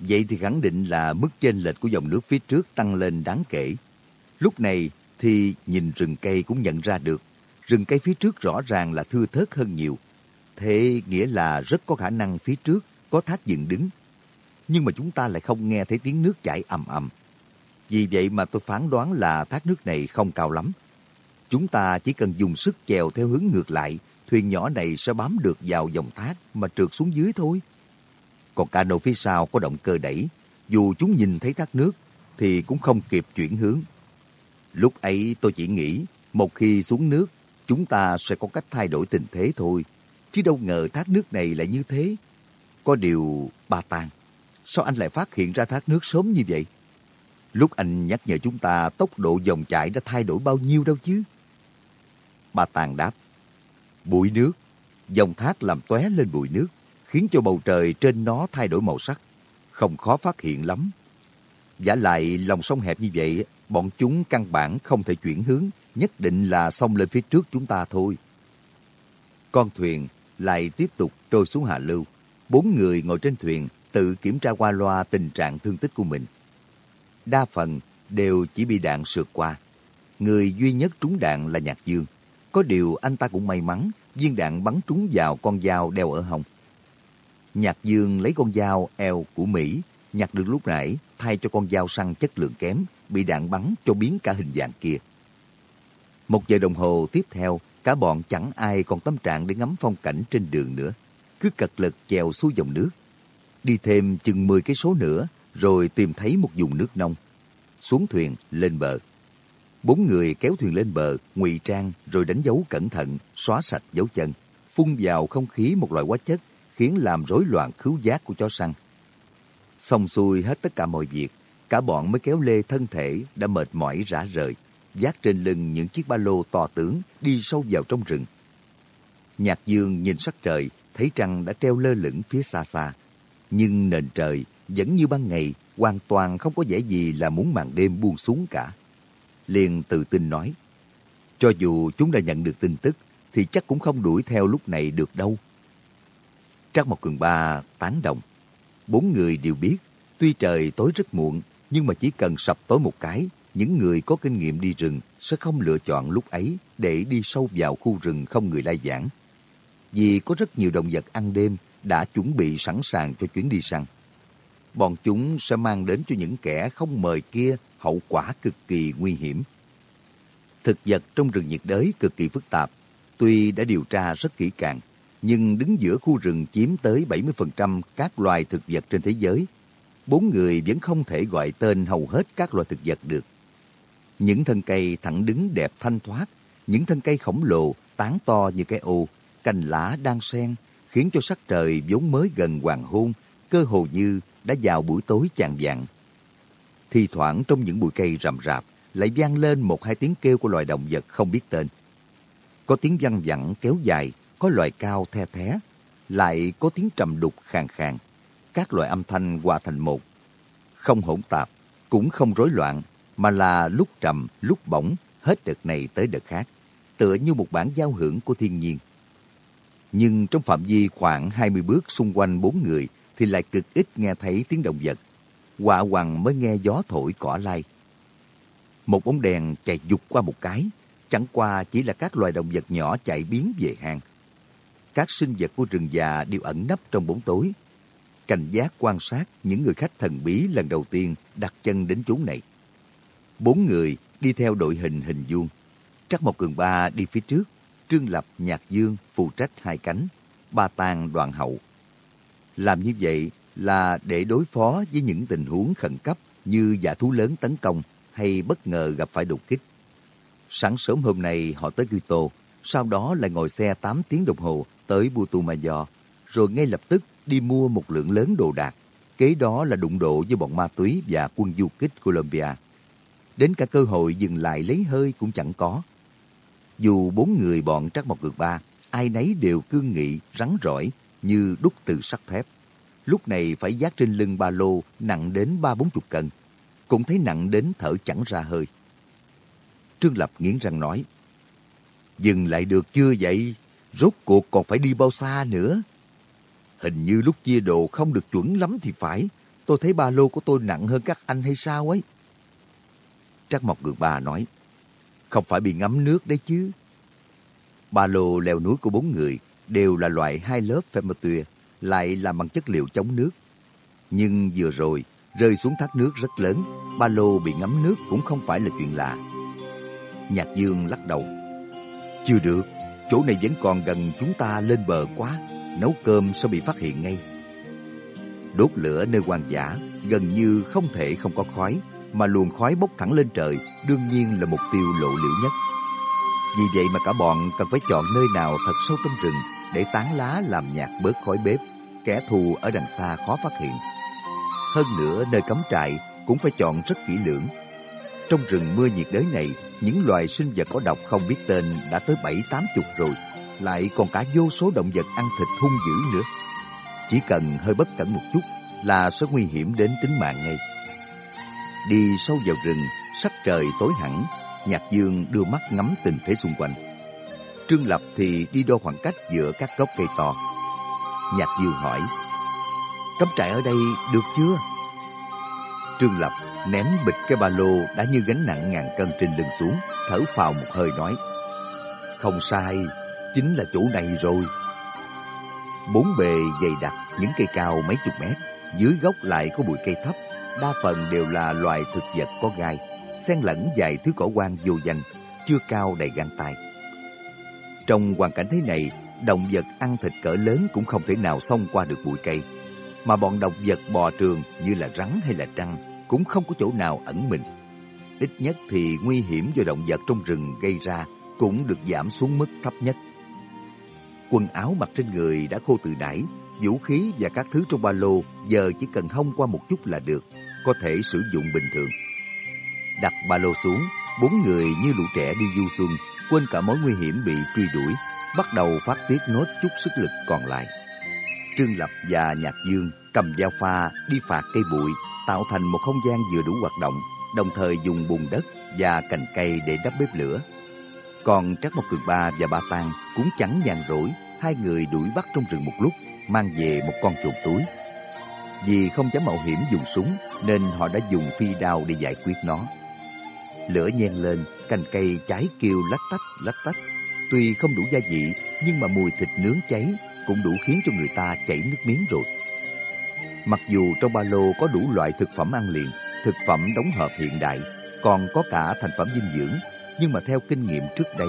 Vậy thì khẳng định là mức chênh lệch của dòng nước phía trước tăng lên đáng kể. Lúc này thì nhìn rừng cây cũng nhận ra được, rừng cây phía trước rõ ràng là thưa thớt hơn nhiều. Thế nghĩa là rất có khả năng phía trước có thác dựng đứng. Nhưng mà chúng ta lại không nghe thấy tiếng nước chảy ầm ầm. Vì vậy mà tôi phán đoán là thác nước này không cao lắm. Chúng ta chỉ cần dùng sức chèo theo hướng ngược lại, thuyền nhỏ này sẽ bám được vào dòng thác mà trượt xuống dưới thôi. Còn cano phía sau có động cơ đẩy, dù chúng nhìn thấy thác nước thì cũng không kịp chuyển hướng. Lúc ấy tôi chỉ nghĩ, một khi xuống nước, chúng ta sẽ có cách thay đổi tình thế thôi. Chứ đâu ngờ thác nước này lại như thế. Có điều, ba Tàng, sao anh lại phát hiện ra thác nước sớm như vậy? Lúc anh nhắc nhở chúng ta tốc độ dòng chảy đã thay đổi bao nhiêu đâu chứ? Ba Tàng đáp, bụi nước, dòng thác làm tóe lên bụi nước, khiến cho bầu trời trên nó thay đổi màu sắc. Không khó phát hiện lắm. Giả lại lòng sông hẹp như vậy, bọn chúng căn bản không thể chuyển hướng, nhất định là xông lên phía trước chúng ta thôi. Con thuyền lại tiếp tục trôi xuống hạ lưu. Bốn người ngồi trên thuyền tự kiểm tra qua loa tình trạng thương tích của mình. Đa phần đều chỉ bị đạn sượt qua. Người duy nhất trúng đạn là Nhạc Dương. Có điều anh ta cũng may mắn, viên đạn bắn trúng vào con dao đeo ở hông. Nhạc Dương lấy con dao eo của Mỹ, nhặt được lúc nãy, thay cho con dao săn chất lượng kém, bị đạn bắn cho biến cả hình dạng kia. Một giờ đồng hồ tiếp theo, cả bọn chẳng ai còn tâm trạng để ngắm phong cảnh trên đường nữa. Cứ cật lực chèo xuôi dòng nước. Đi thêm chừng 10 cái số nữa, rồi tìm thấy một vùng nước nông. Xuống thuyền, lên bờ. Bốn người kéo thuyền lên bờ, ngụy trang rồi đánh dấu cẩn thận, xóa sạch dấu chân, phun vào không khí một loại hóa chất khiến làm rối loạn khứu giác của chó săn. Xong xuôi hết tất cả mọi việc, cả bọn mới kéo lê thân thể đã mệt mỏi rã rời, vác trên lưng những chiếc ba lô to tướng đi sâu vào trong rừng. Nhạc dương nhìn sắc trời, thấy trăng đã treo lơ lửng phía xa xa. Nhưng nền trời vẫn như ban ngày, hoàn toàn không có vẻ gì là muốn màn đêm buông xuống cả. Liền tự tin nói, cho dù chúng đã nhận được tin tức, thì chắc cũng không đuổi theo lúc này được đâu. Trác Mộc Cường Ba tán đồng. Bốn người đều biết, tuy trời tối rất muộn, nhưng mà chỉ cần sập tối một cái, những người có kinh nghiệm đi rừng sẽ không lựa chọn lúc ấy để đi sâu vào khu rừng không người lai giảng. Vì có rất nhiều động vật ăn đêm đã chuẩn bị sẵn sàng cho chuyến đi săn. Bọn chúng sẽ mang đến cho những kẻ không mời kia hậu quả cực kỳ nguy hiểm. Thực vật trong rừng nhiệt đới cực kỳ phức tạp, tuy đã điều tra rất kỹ càng, nhưng đứng giữa khu rừng chiếm tới 70% các loài thực vật trên thế giới, bốn người vẫn không thể gọi tên hầu hết các loài thực vật được. Những thân cây thẳng đứng đẹp thanh thoát, những thân cây khổng lồ tán to như cái ô, cành lá đang xen, khiến cho sắc trời vốn mới gần hoàng hôn, cơ hồ như đã vào buổi tối chạng vạng. Thì thoảng trong những bụi cây rậm rạp, lại vang lên một hai tiếng kêu của loài động vật không biết tên. Có tiếng văng vẳng kéo dài, có loài cao the thé, lại có tiếng trầm đục khàn khàn. Các loại âm thanh hòa thành một. Không hỗn tạp, cũng không rối loạn, mà là lúc trầm, lúc bổng, hết đợt này tới đợt khác, tựa như một bản giao hưởng của thiên nhiên. Nhưng trong phạm vi khoảng 20 bước xung quanh bốn người thì lại cực ít nghe thấy tiếng động vật. Quả hoàng mới nghe gió thổi cỏ lai. Một bóng đèn chạy dục qua một cái, chẳng qua chỉ là các loài động vật nhỏ chạy biến về hang các sinh vật của rừng già đều ẩn nấp trong bóng tối. Cảnh giác quan sát những người khách thần bí lần đầu tiên đặt chân đến chốn này. Bốn người đi theo đội hình hình vuông. Trắc Mộc Cường Ba đi phía trước, Trương Lập, Nhạc Dương phụ trách hai cánh, Ba Tàng đoàn hậu. Làm như vậy là để đối phó với những tình huống khẩn cấp như giả thú lớn tấn công hay bất ngờ gặp phải đột kích. Sáng sớm hôm nay họ tới Quito, sau đó lại ngồi xe 8 tiếng đồng hồ tới Butumayo, rồi ngay lập tức đi mua một lượng lớn đồ đạc. Kế đó là đụng độ với bọn ma túy và quân du kích Colombia. Đến cả cơ hội dừng lại lấy hơi cũng chẳng có. Dù bốn người bọn Trắc một Ngược Ba, ai nấy đều cương nghị, rắn rỏi, như đúc từ sắt thép. lúc này phải giác trên lưng ba lô nặng đến ba bốn chục cân. Cũng thấy nặng đến thở chẳng ra hơi. Trương Lập nghiến răng nói, Dừng lại được chưa vậy? Rốt cuộc còn phải đi bao xa nữa? Hình như lúc chia đồ không được chuẩn lắm thì phải. Tôi thấy ba lô của tôi nặng hơn các anh hay sao ấy? Trắc Mộc Ngược Ba nói, Không phải bị ngấm nước đấy chứ. Ba lô leo núi của bốn người đều là loại hai lớp Femertuya, lại làm bằng chất liệu chống nước. Nhưng vừa rồi, rơi xuống thác nước rất lớn, ba lô bị ngấm nước cũng không phải là chuyện lạ. Nhạc Dương lắc đầu. Chưa được, chỗ này vẫn còn gần chúng ta lên bờ quá, nấu cơm sẽ bị phát hiện ngay. Đốt lửa nơi hoang dã, gần như không thể không có khói, mà luồng khói bốc thẳng lên trời đương nhiên là mục tiêu lộ liễu nhất. Vì vậy mà cả bọn cần phải chọn nơi nào thật sâu trong rừng để tán lá làm nhạt bớt khói bếp, kẻ thù ở đằng xa khó phát hiện. Hơn nữa, nơi cắm trại cũng phải chọn rất kỹ lưỡng. Trong rừng mưa nhiệt đới này, những loài sinh vật có độc không biết tên đã tới bảy tám chục rồi, lại còn cả vô số động vật ăn thịt hung dữ nữa. Chỉ cần hơi bất cẩn một chút là sẽ nguy hiểm đến tính mạng ngay. Đi sâu vào rừng, sắc trời tối hẳn, Nhạc Dương đưa mắt ngắm tình thế xung quanh. Trương Lập thì đi đo khoảng cách giữa các gốc cây to. Nhạc Dương hỏi, cắm trại ở đây được chưa? Trương Lập ném bịch cái ba lô đã như gánh nặng ngàn cân trên lưng xuống, thở phào một hơi nói, không sai, chính là chỗ này rồi. Bốn bề dày đặc những cây cao mấy chục mét, dưới gốc lại có bụi cây thấp, đa phần đều là loài thực vật có gai, xen lẫn vài thứ cỏ quan vô danh, chưa cao đầy gan tay. Trong hoàn cảnh thế này, động vật ăn thịt cỡ lớn cũng không thể nào xông qua được bụi cây. Mà bọn động vật bò trường như là rắn hay là trăng cũng không có chỗ nào ẩn mình. Ít nhất thì nguy hiểm do động vật trong rừng gây ra cũng được giảm xuống mức thấp nhất. Quần áo mặc trên người đã khô từ nãy, vũ khí và các thứ trong ba lô giờ chỉ cần hông qua một chút là được, có thể sử dụng bình thường. Đặt ba lô xuống, bốn người như lũ trẻ đi du xuân, quên cả mối nguy hiểm bị truy đuổi, bắt đầu phát tiết nốt chút sức lực còn lại. Trương Lập và Nhạc Dương cầm dao pha đi phạt cây bụi, tạo thành một không gian vừa đủ hoạt động, đồng thời dùng bùn đất và cành cây để đắp bếp lửa. Còn Trắc Mộc Cường Ba và Ba Tang cũng chẳng nhàn rỗi, hai người đuổi bắt trong rừng một lúc, mang về một con chuột túi. Vì không dám mạo hiểm dùng súng, nên họ đã dùng phi đao để giải quyết nó. Lửa nhen lên, cành cây cháy kêu lách tách, lách tách. Tuy không đủ gia vị, nhưng mà mùi thịt nướng cháy cũng đủ khiến cho người ta chảy nước miếng rồi. Mặc dù trong ba lô có đủ loại thực phẩm ăn liền, thực phẩm đóng hộp hiện đại, còn có cả thành phẩm dinh dưỡng, nhưng mà theo kinh nghiệm trước đây,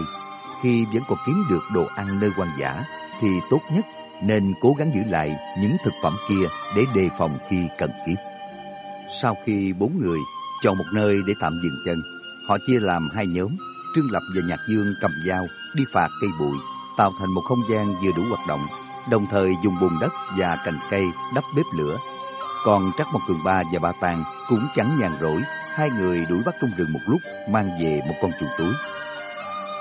khi vẫn còn kiếm được đồ ăn nơi hoang dã, thì tốt nhất nên cố gắng giữ lại những thực phẩm kia để đề phòng khi cần thiết. Sau khi bốn người chọn một nơi để tạm dừng chân, họ chia làm hai nhóm, Trương Lập và Nhạc Dương cầm dao đi phạt cây bụi, tạo thành một không gian vừa đủ hoạt động, đồng thời dùng bùn đất và cành cây đắp bếp lửa. Còn Trắc Mộc Cường Ba và Ba Tàng cũng chẳng nhàn rỗi, hai người đuổi bắt trong rừng một lúc, mang về một con chuột túi.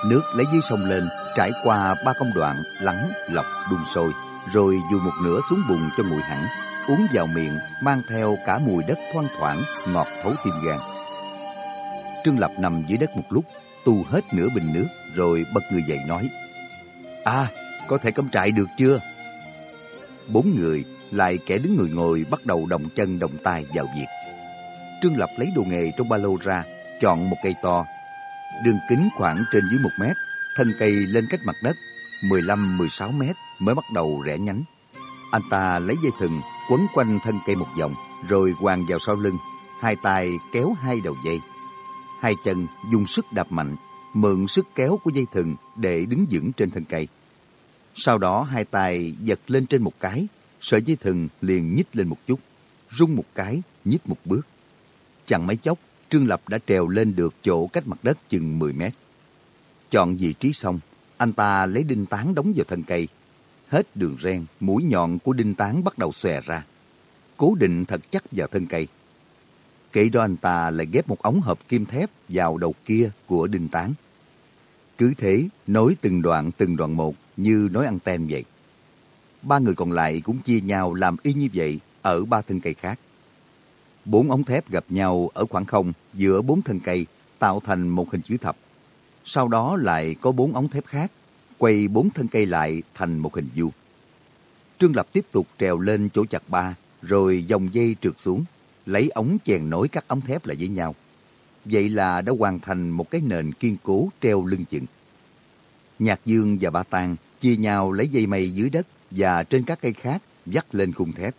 Nước lấy dưới sông lên, trải qua ba công đoạn lắng, lọc, đun sôi, rồi dùi một nửa xuống bùn cho nguội hẳn, uống vào miệng mang theo cả mùi đất thoang thoảng, ngọt thấu tim gan. Trương Lập nằm dưới đất một lúc, tu hết nửa bình nước, rồi bật người dậy nói, À, có thể cắm trại được chưa? Bốn người, lại kẻ đứng người ngồi bắt đầu động chân động tay vào việc. Trương Lập lấy đồ nghề trong ba lô ra, chọn một cây to. Đường kính khoảng trên dưới một mét, thân cây lên cách mặt đất 15-16 mét mới bắt đầu rẽ nhánh. Anh ta lấy dây thừng quấn quanh thân cây một vòng, rồi quàng vào sau lưng, hai tay kéo hai đầu dây. Hai chân dùng sức đạp mạnh, mượn sức kéo của dây thừng để đứng vững trên thân cây. Sau đó hai tay giật lên trên một cái, sợi dây thừng liền nhích lên một chút, rung một cái, nhích một bước. Chẳng mấy chốc, Trương Lập đã trèo lên được chỗ cách mặt đất chừng 10 mét. Chọn vị trí xong, anh ta lấy đinh tán đóng vào thân cây. Hết đường ren, mũi nhọn của đinh tán bắt đầu xòe ra. Cố định thật chắc vào thân cây. Kể đó anh ta lại ghép một ống hợp kim thép vào đầu kia của đinh tán. Cứ thế, nối từng đoạn từng đoạn một như nối anten vậy. ba người còn lại cũng chia nhau làm y như vậy ở ba thân cây khác. Bốn ống thép gặp nhau ở khoảng không giữa bốn thân cây tạo thành một hình chữ thập. Sau đó lại có bốn ống thép khác, quay bốn thân cây lại thành một hình vuông. Trương Lập tiếp tục trèo lên chỗ chặt ba, rồi dòng dây trượt xuống, lấy ống chèn nối các ống thép lại với nhau. Vậy là đã hoàn thành một cái nền kiên cố treo lưng chừng. Nhạc Dương và Ba Tàng chia nhau lấy dây mây dưới đất và trên các cây khác dắt lên khung thép.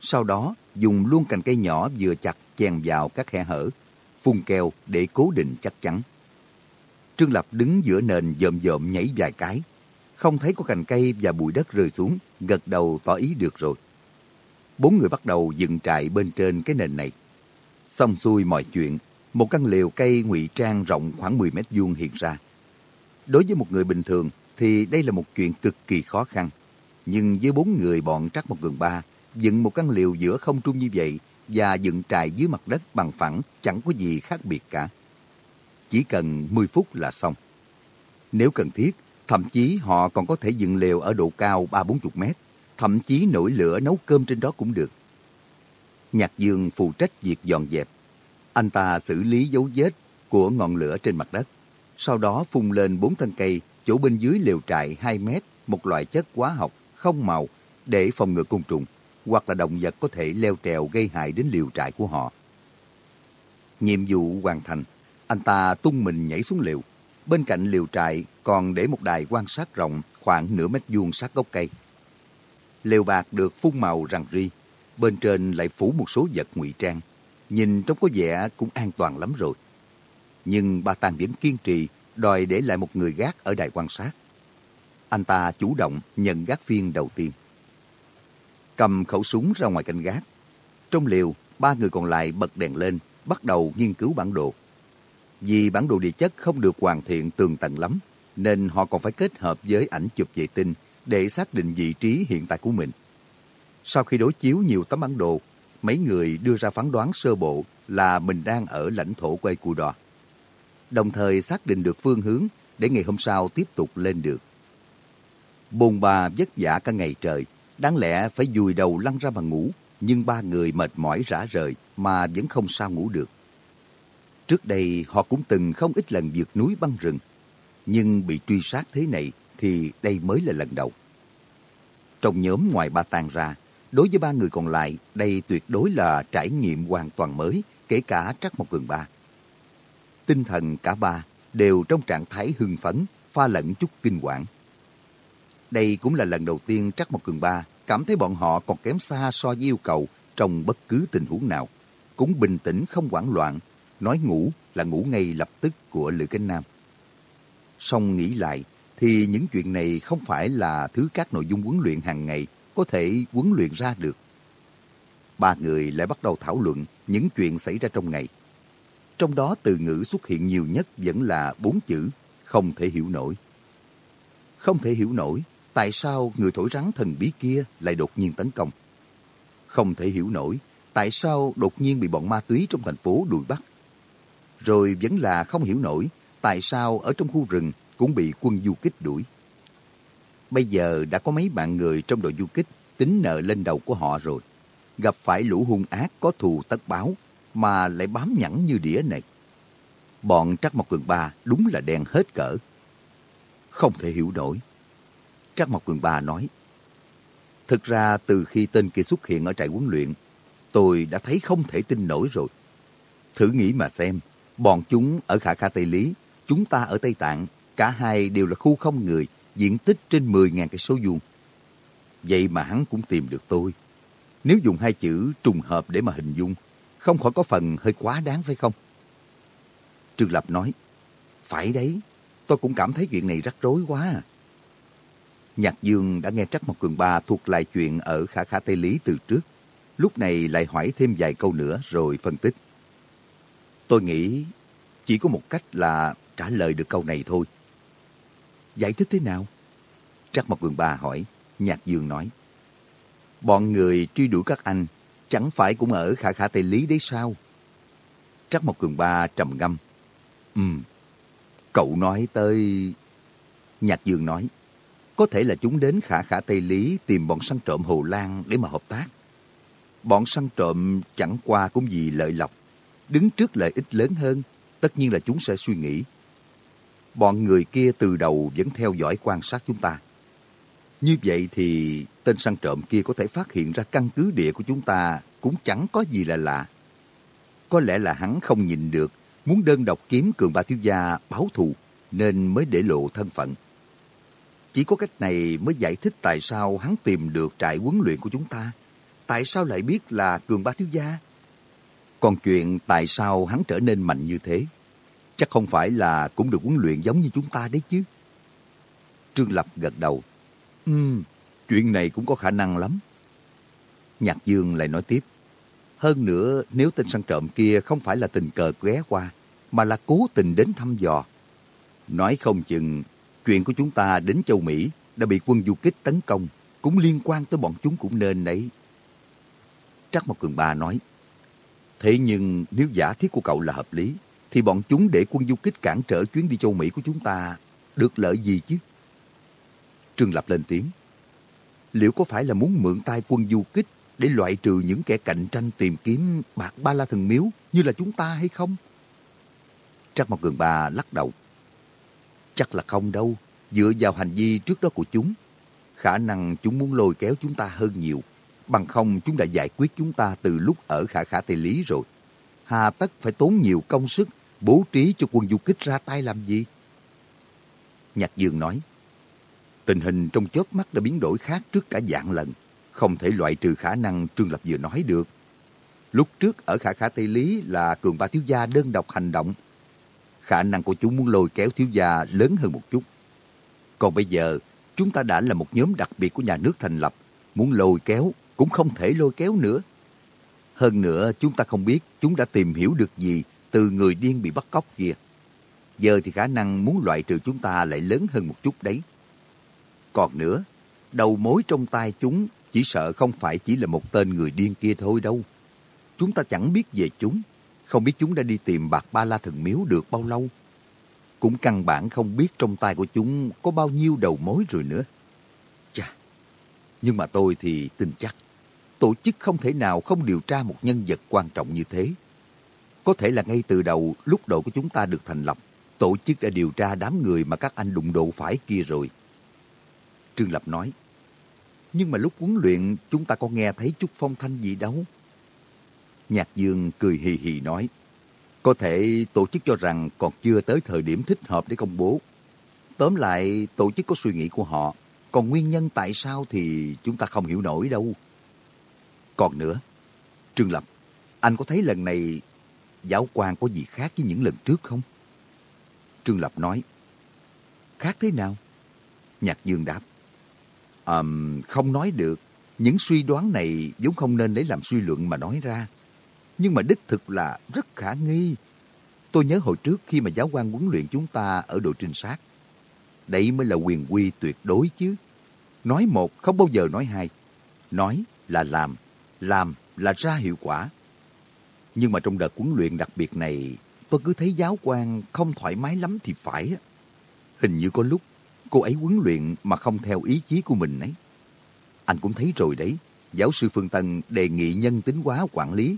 Sau đó dùng luôn cành cây nhỏ vừa chặt chèn vào các khe hở, phun keo để cố định chắc chắn. Trương Lập đứng giữa nền dòm dòm nhảy vài cái. Không thấy có cành cây và bụi đất rơi xuống, gật đầu tỏ ý được rồi. Bốn người bắt đầu dựng trại bên trên cái nền này. Xong xuôi mọi chuyện, một căn lều cây ngụy trang rộng khoảng 10 mét vuông hiện ra. Đối với một người bình thường thì đây là một chuyện cực kỳ khó khăn. Nhưng với bốn người bọn trắc một gần ba, dựng một căn lều giữa không trung như vậy và dựng trại dưới mặt đất bằng phẳng chẳng có gì khác biệt cả. Chỉ cần 10 phút là xong. Nếu cần thiết, thậm chí họ còn có thể dựng lều ở độ cao 3-40 mét, thậm chí nổi lửa nấu cơm trên đó cũng được. Nhạc Dương phụ trách việc dọn dẹp. Anh ta xử lý dấu vết của ngọn lửa trên mặt đất, sau đó phun lên bốn thân cây chỗ bên dưới lều trại 2 mét một loại chất hóa học không màu để phòng ngừa côn trùng hoặc là động vật có thể leo trèo gây hại đến liều trại của họ. Nhiệm vụ hoàn thành, anh ta tung mình nhảy xuống liều. Bên cạnh liều trại còn để một đài quan sát rộng khoảng nửa mét vuông sát gốc cây. Liều bạc được phun màu rằng ri, bên trên lại phủ một số vật ngụy trang. Nhìn trông có vẻ cũng an toàn lắm rồi. Nhưng bà Tàng vẫn kiên trì đòi để lại một người gác ở đài quan sát. Anh ta chủ động nhận gác phiên đầu tiên. Cầm khẩu súng ra ngoài canh gác. Trong liều, ba người còn lại bật đèn lên, bắt đầu nghiên cứu bản đồ. Vì bản đồ địa chất không được hoàn thiện tường tận lắm, nên họ còn phải kết hợp với ảnh chụp vệ tinh để xác định vị trí hiện tại của mình. Sau khi đối chiếu nhiều tấm bản đồ, mấy người đưa ra phán đoán sơ bộ là mình đang ở lãnh thổ của Ecuador. Đồng thời xác định được phương hướng để ngày hôm sau tiếp tục lên được. Bồn bà vất vả cả ngày trời, đáng lẽ phải dùi đầu lăn ra mà ngủ, nhưng ba người mệt mỏi rã rời mà vẫn không sao ngủ được. Trước đây họ cũng từng không ít lần vượt núi băng rừng, nhưng bị truy sát thế này thì đây mới là lần đầu. Trong nhóm ngoài ba tàn ra, đối với ba người còn lại, đây tuyệt đối là trải nghiệm hoàn toàn mới, kể cả Trắc một Cường Ba. Tinh thần cả ba đều trong trạng thái hưng phấn, pha lẫn chút kinh quản. Đây cũng là lần đầu tiên Trắc một Cường Ba cảm thấy bọn họ còn kém xa so với yêu cầu trong bất cứ tình huống nào. Cũng bình tĩnh không hoảng loạn, nói ngủ là ngủ ngay lập tức của Lữ Cánh Nam. Xong nghĩ lại, thì những chuyện này không phải là thứ các nội dung huấn luyện hàng ngày có thể huấn luyện ra được. Ba người lại bắt đầu thảo luận những chuyện xảy ra trong ngày. Trong đó từ ngữ xuất hiện nhiều nhất vẫn là bốn chữ không thể hiểu nổi. Không thể hiểu nổi tại sao người thổi rắn thần bí kia lại đột nhiên tấn công. Không thể hiểu nổi tại sao đột nhiên bị bọn ma túy trong thành phố đuổi bắt. Rồi vẫn là không hiểu nổi tại sao ở trong khu rừng cũng bị quân du kích đuổi. Bây giờ đã có mấy bạn người trong đội du kích tính nợ lên đầu của họ rồi. Gặp phải lũ hung ác có thù tất báo mà lại bám nhẵn như đĩa này. Bọn Trắc Mộc Cường Ba đúng là đen hết cỡ. Không thể hiểu nổi. Trắc Mộc Cường Ba nói, Thực ra từ khi tên kia xuất hiện ở trại huấn luyện, tôi đã thấy không thể tin nổi rồi. Thử nghĩ mà xem, bọn chúng ở Khả Kha Tây Lý, chúng ta ở Tây Tạng, cả hai đều là khu không người, diện tích trên 10.000 cái số vuông. Vậy mà hắn cũng tìm được tôi. Nếu dùng hai chữ trùng hợp để mà hình dung, không khỏi có phần hơi quá đáng phải không? Trương Lập nói, phải đấy, tôi cũng cảm thấy chuyện này rắc rối quá à. Nhạc Dương đã nghe Trắc Mộc Cường Ba thuộc lại chuyện ở Khả Khả Tây Lý từ trước. Lúc này lại hỏi thêm vài câu nữa rồi phân tích. Tôi nghĩ chỉ có một cách là trả lời được câu này thôi. Giải thích thế nào? Trắc Mộc Cường Ba hỏi. Nhạc Dương nói. Bọn người truy đuổi các anh chẳng phải cũng ở Khả Khả Tây Lý đấy sao? Trắc Mộc Cường Ba trầm ngâm. Ừm, cậu nói tới... Nhạc Dương nói. Có thể là chúng đến khả khả Tây Lý tìm bọn săn trộm Hồ Lan để mà hợp tác. Bọn săn trộm chẳng qua cũng vì lợi lộc. Đứng trước lợi ích lớn hơn, tất nhiên là chúng sẽ suy nghĩ. Bọn người kia từ đầu vẫn theo dõi quan sát chúng ta. Như vậy thì tên săn trộm kia có thể phát hiện ra căn cứ địa của chúng ta cũng chẳng có gì là lạ. Có lẽ là hắn không nhìn được, muốn đơn độc kiếm cường ba thiếu gia báo thù, nên mới để lộ thân phận. Chỉ có cách này mới giải thích tại sao hắn tìm được trại huấn luyện của chúng ta. Tại sao lại biết là cường ba thiếu gia? Còn chuyện tại sao hắn trở nên mạnh như thế, chắc không phải là cũng được huấn luyện giống như chúng ta đấy chứ. Trương Lập gật đầu. Ừm, chuyện này cũng có khả năng lắm. Nhạc Dương lại nói tiếp. Hơn nữa, nếu tên săn trộm kia không phải là tình cờ ghé qua, mà là cố tình đến thăm dò. Nói không chừng, chuyện của chúng ta đến châu Mỹ đã bị quân du kích tấn công, cũng liên quan tới bọn chúng cũng nên đấy. Trắc Mộc Cường Ba nói, Thế nhưng nếu giả thiết của cậu là hợp lý, thì bọn chúng để quân du kích cản trở chuyến đi châu Mỹ của chúng ta được lợi gì chứ? Trương Lập lên tiếng. Liệu có phải là muốn mượn tay quân du kích để loại trừ những kẻ cạnh tranh tìm kiếm bạc ba la thần miếu như là chúng ta hay không? Trắc Mộc Cường Ba lắc đầu. Chắc là không đâu. Dựa vào hành vi trước đó của chúng, khả năng chúng muốn lôi kéo chúng ta hơn nhiều. Bằng không chúng đã giải quyết chúng ta từ lúc ở khả khả Tây Lý rồi. Hà tất phải tốn nhiều công sức bố trí cho quân du kích ra tay làm gì? Nhạc Dương nói, tình hình trong chớp mắt đã biến đổi khác trước cả dạng lần. Không thể loại trừ khả năng Trương Lập vừa nói được. Lúc trước ở khả khả Tây Lý là cường ba thiếu gia đơn độc hành động. Khả năng của chúng muốn lôi kéo thiếu gia lớn hơn một chút. Còn bây giờ, chúng ta đã là một nhóm đặc biệt của nhà nước thành lập. Muốn lôi kéo cũng không thể lôi kéo nữa. Hơn nữa, chúng ta không biết chúng đã tìm hiểu được gì từ người điên bị bắt cóc kia. Giờ thì khả năng muốn loại trừ chúng ta lại lớn hơn một chút đấy. Còn nữa, đầu mối trong tay chúng chỉ sợ không phải chỉ là một tên người điên kia thôi đâu. Chúng ta chẳng biết về chúng, không biết chúng đã đi tìm bạc ba la thần miếu được bao lâu. Cũng căn bản không biết trong tay của chúng có bao nhiêu đầu mối rồi nữa. Chà, nhưng mà tôi thì tin chắc, tổ chức không thể nào không điều tra một nhân vật quan trọng như thế. Có thể là ngay từ đầu lúc đội của chúng ta được thành lập, tổ chức đã điều tra đám người mà các anh đụng độ phải kia rồi. Trương Lập nói, nhưng mà lúc huấn luyện chúng ta có nghe thấy chút phong thanh gì đâu. Nhạc Dương cười hì hì nói, có thể tổ chức cho rằng còn chưa tới thời điểm thích hợp để công bố. Tóm lại, tổ chức có suy nghĩ của họ, còn nguyên nhân tại sao thì chúng ta không hiểu nổi đâu. Còn nữa, Trương Lập, anh có thấy lần này giáo quan có gì khác với những lần trước không? Trương Lập nói, khác thế nào? Nhạc Dương đáp, um, không nói được. Những suy đoán này vốn không nên lấy làm suy luận mà nói ra. Nhưng mà đích thực là rất khả nghi. Tôi nhớ hồi trước khi mà giáo quan huấn luyện chúng ta ở đội trinh sát. Đây mới là quyền quy tuyệt đối chứ. Nói một không bao giờ nói hai. Nói là làm, làm là ra hiệu quả. Nhưng mà trong đợt huấn luyện đặc biệt này, tôi cứ thấy giáo quan không thoải mái lắm thì phải. Hình như có lúc cô ấy huấn luyện mà không theo ý chí của mình ấy. Anh cũng thấy rồi đấy, giáo sư Phương Tân đề nghị nhân tính hóa quản lý.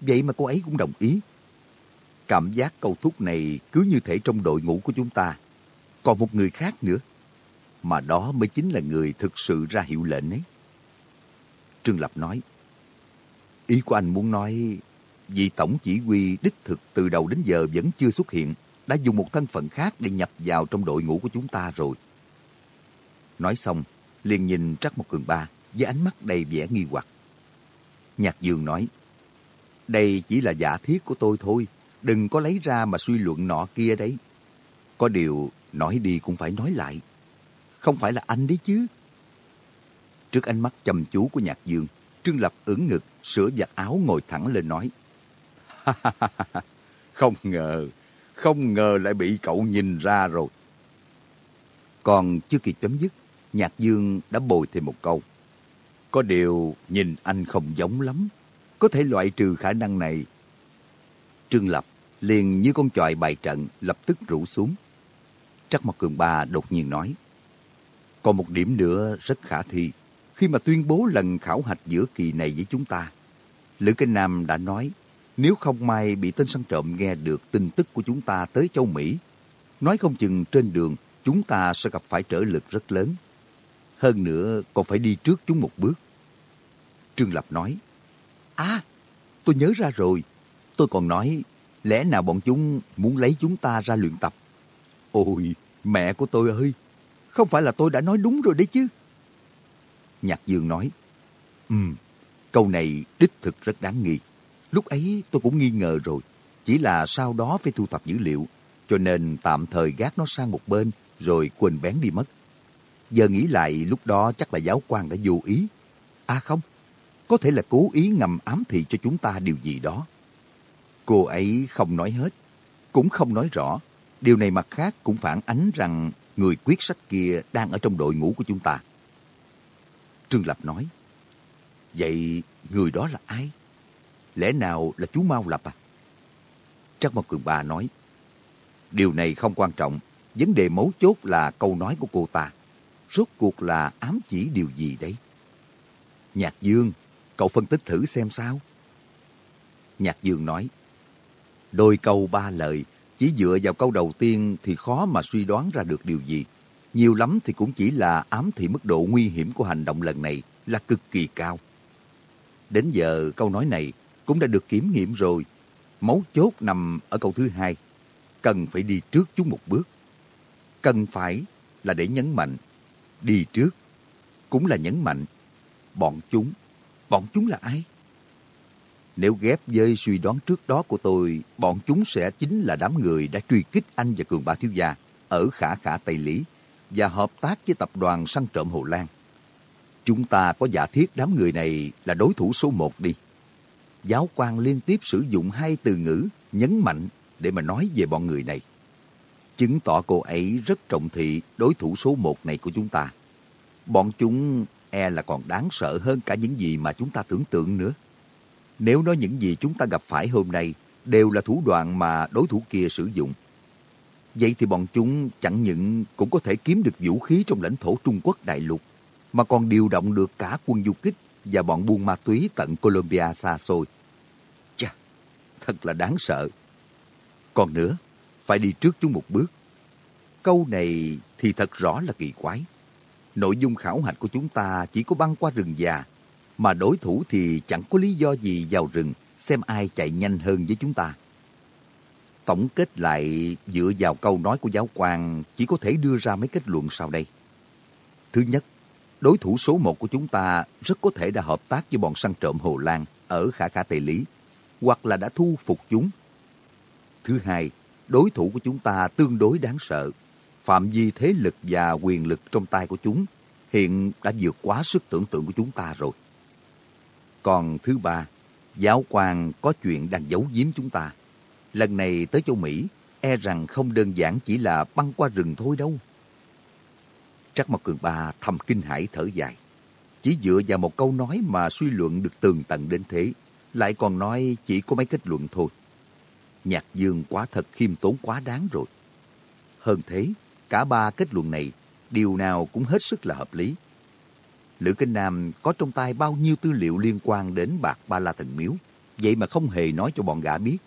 Vậy mà cô ấy cũng đồng ý. Cảm giác câu thúc này cứ như thể trong đội ngũ của chúng ta. Còn một người khác nữa. Mà đó mới chính là người thực sự ra hiệu lệnh ấy. Trương Lập nói, Ý của anh muốn nói, vị tổng chỉ huy đích thực từ đầu đến giờ vẫn chưa xuất hiện, đã dùng một thân phận khác để nhập vào trong đội ngũ của chúng ta rồi. Nói xong, liền nhìn Trắc Mộc Cường Ba với ánh mắt đầy vẻ nghi hoặc. Nhạc Dương nói, đây chỉ là giả thiết của tôi thôi, đừng có lấy ra mà suy luận nọ kia đấy. Có điều, nói đi cũng phải nói lại. Không phải là anh đấy chứ. Trước ánh mắt chăm chú của Nhạc Dương, Trương Lập ưỡn ngực, sửa giặt áo ngồi thẳng lên nói. Không ngờ, không ngờ lại bị cậu nhìn ra rồi. Còn chưa kịp chấm dứt, Nhạc Dương đã bồi thêm một câu. Có điều nhìn anh không giống lắm. Có thể loại trừ khả năng này. Trương Lập liền như con chòi bài trận lập tức rủ xuống. Trắc mặt Cường Ba đột nhiên nói. Còn một điểm nữa rất khả thi. Khi mà tuyên bố lần khảo hạch giữa kỳ này với chúng ta, Lữ Kinh Nam đã nói nếu không may bị tên săn trộm nghe được tin tức của chúng ta tới châu Mỹ, nói không chừng trên đường chúng ta sẽ gặp phải trở lực rất lớn. Hơn nữa còn phải đi trước chúng một bước. Trương Lập nói, À, tôi nhớ ra rồi. Tôi còn nói, lẽ nào bọn chúng muốn lấy chúng ta ra luyện tập? Ôi, mẹ của tôi ơi, không phải là tôi đã nói đúng rồi đấy chứ. Nhạc Dương nói, Ừm, câu này đích thực rất đáng nghi. Lúc ấy tôi cũng nghi ngờ rồi, chỉ là sau đó phải thu thập dữ liệu, cho nên tạm thời gác nó sang một bên rồi quên bén đi mất. Giờ nghĩ lại lúc đó chắc là giáo quan đã vô ý. À không, có thể là cố ý ngầm ám thị cho chúng ta điều gì đó. Cô ấy không nói hết, cũng không nói rõ. Điều này mặt khác cũng phản ánh rằng người quyết sách kia đang ở trong đội ngũ của chúng ta. Trương Lập nói, Vậy người đó là ai? Lẽ nào là chú Mao Lập à? Trắc Mộc Cường Ba nói, Điều này không quan trọng, vấn đề mấu chốt là câu nói của cô ta. Rốt cuộc là ám chỉ điều gì đấy? Nhạc Dương, cậu phân tích thử xem sao. Nhạc Dương nói, Đôi câu ba lời, chỉ dựa vào câu đầu tiên thì khó mà suy đoán ra được điều gì. Nhiều lắm thì cũng chỉ là ám thị mức độ nguy hiểm của hành động lần này là cực kỳ cao. Đến giờ câu nói này cũng đã được kiểm nghiệm rồi. Mấu chốt nằm ở câu thứ hai. Cần phải đi trước chúng một bước. Cần phải là để nhấn mạnh. Đi trước cũng là nhấn mạnh. Bọn chúng, bọn chúng là ai? Nếu ghép với suy đoán trước đó của tôi, bọn chúng sẽ chính là đám người đã truy kích anh và Cường Ba Thiếu Gia ở Khả Khả Tây Lý và hợp tác với tập đoàn săn trộm Hồ Lan. Chúng ta có giả thiết đám người này là đối thủ số một đi. Giáo quan liên tiếp sử dụng hai từ ngữ nhấn mạnh để mà nói về bọn người này. Chứng tỏ cô ấy rất trọng thị đối thủ số một này của chúng ta. Bọn chúng e là còn đáng sợ hơn cả những gì mà chúng ta tưởng tượng nữa. Nếu nói những gì chúng ta gặp phải hôm nay đều là thủ đoạn mà đối thủ kia sử dụng, vậy thì bọn chúng chẳng những cũng có thể kiếm được vũ khí trong lãnh thổ Trung Quốc đại lục, mà còn điều động được cả quân du kích và bọn buôn ma túy tận Colombia xa xôi. Chà, thật là đáng sợ. Còn nữa, phải đi trước chúng một bước. Câu này thì thật rõ là kỳ quái. Nội dung khảo hạch của chúng ta chỉ có băng qua rừng già, mà đối thủ thì chẳng có lý do gì vào rừng xem ai chạy nhanh hơn với chúng ta. Tổng kết lại dựa vào câu nói của giáo quan chỉ có thể đưa ra mấy kết luận sau đây. Thứ nhất, đối thủ số một của chúng ta rất có thể đã hợp tác với bọn săn trộm Hồ Lan ở Khả Khả Tây Lý, hoặc là đã thu phục chúng. Thứ hai, đối thủ của chúng ta tương đối đáng sợ. Phạm vi thế lực và quyền lực trong tay của chúng hiện đã vượt quá sức tưởng tượng của chúng ta rồi. Còn thứ ba, giáo quan có chuyện đang giấu giếm chúng ta. Lần này tới châu Mỹ, e rằng không đơn giản chỉ là băng qua rừng thôi đâu. Trắc Mộc Cường Ba thầm kinh hãi thở dài. Chỉ dựa vào một câu nói mà suy luận được tường tận đến thế, lại còn nói chỉ có mấy kết luận thôi. Nhạc Dương quá thật khiêm tốn quá đáng rồi. Hơn thế, cả ba kết luận này, điều nào cũng hết sức là hợp lý. Lữ Kinh Nam có trong tay bao nhiêu tư liệu liên quan đến bạc ba la thần miếu, vậy mà không hề nói cho bọn gã biết.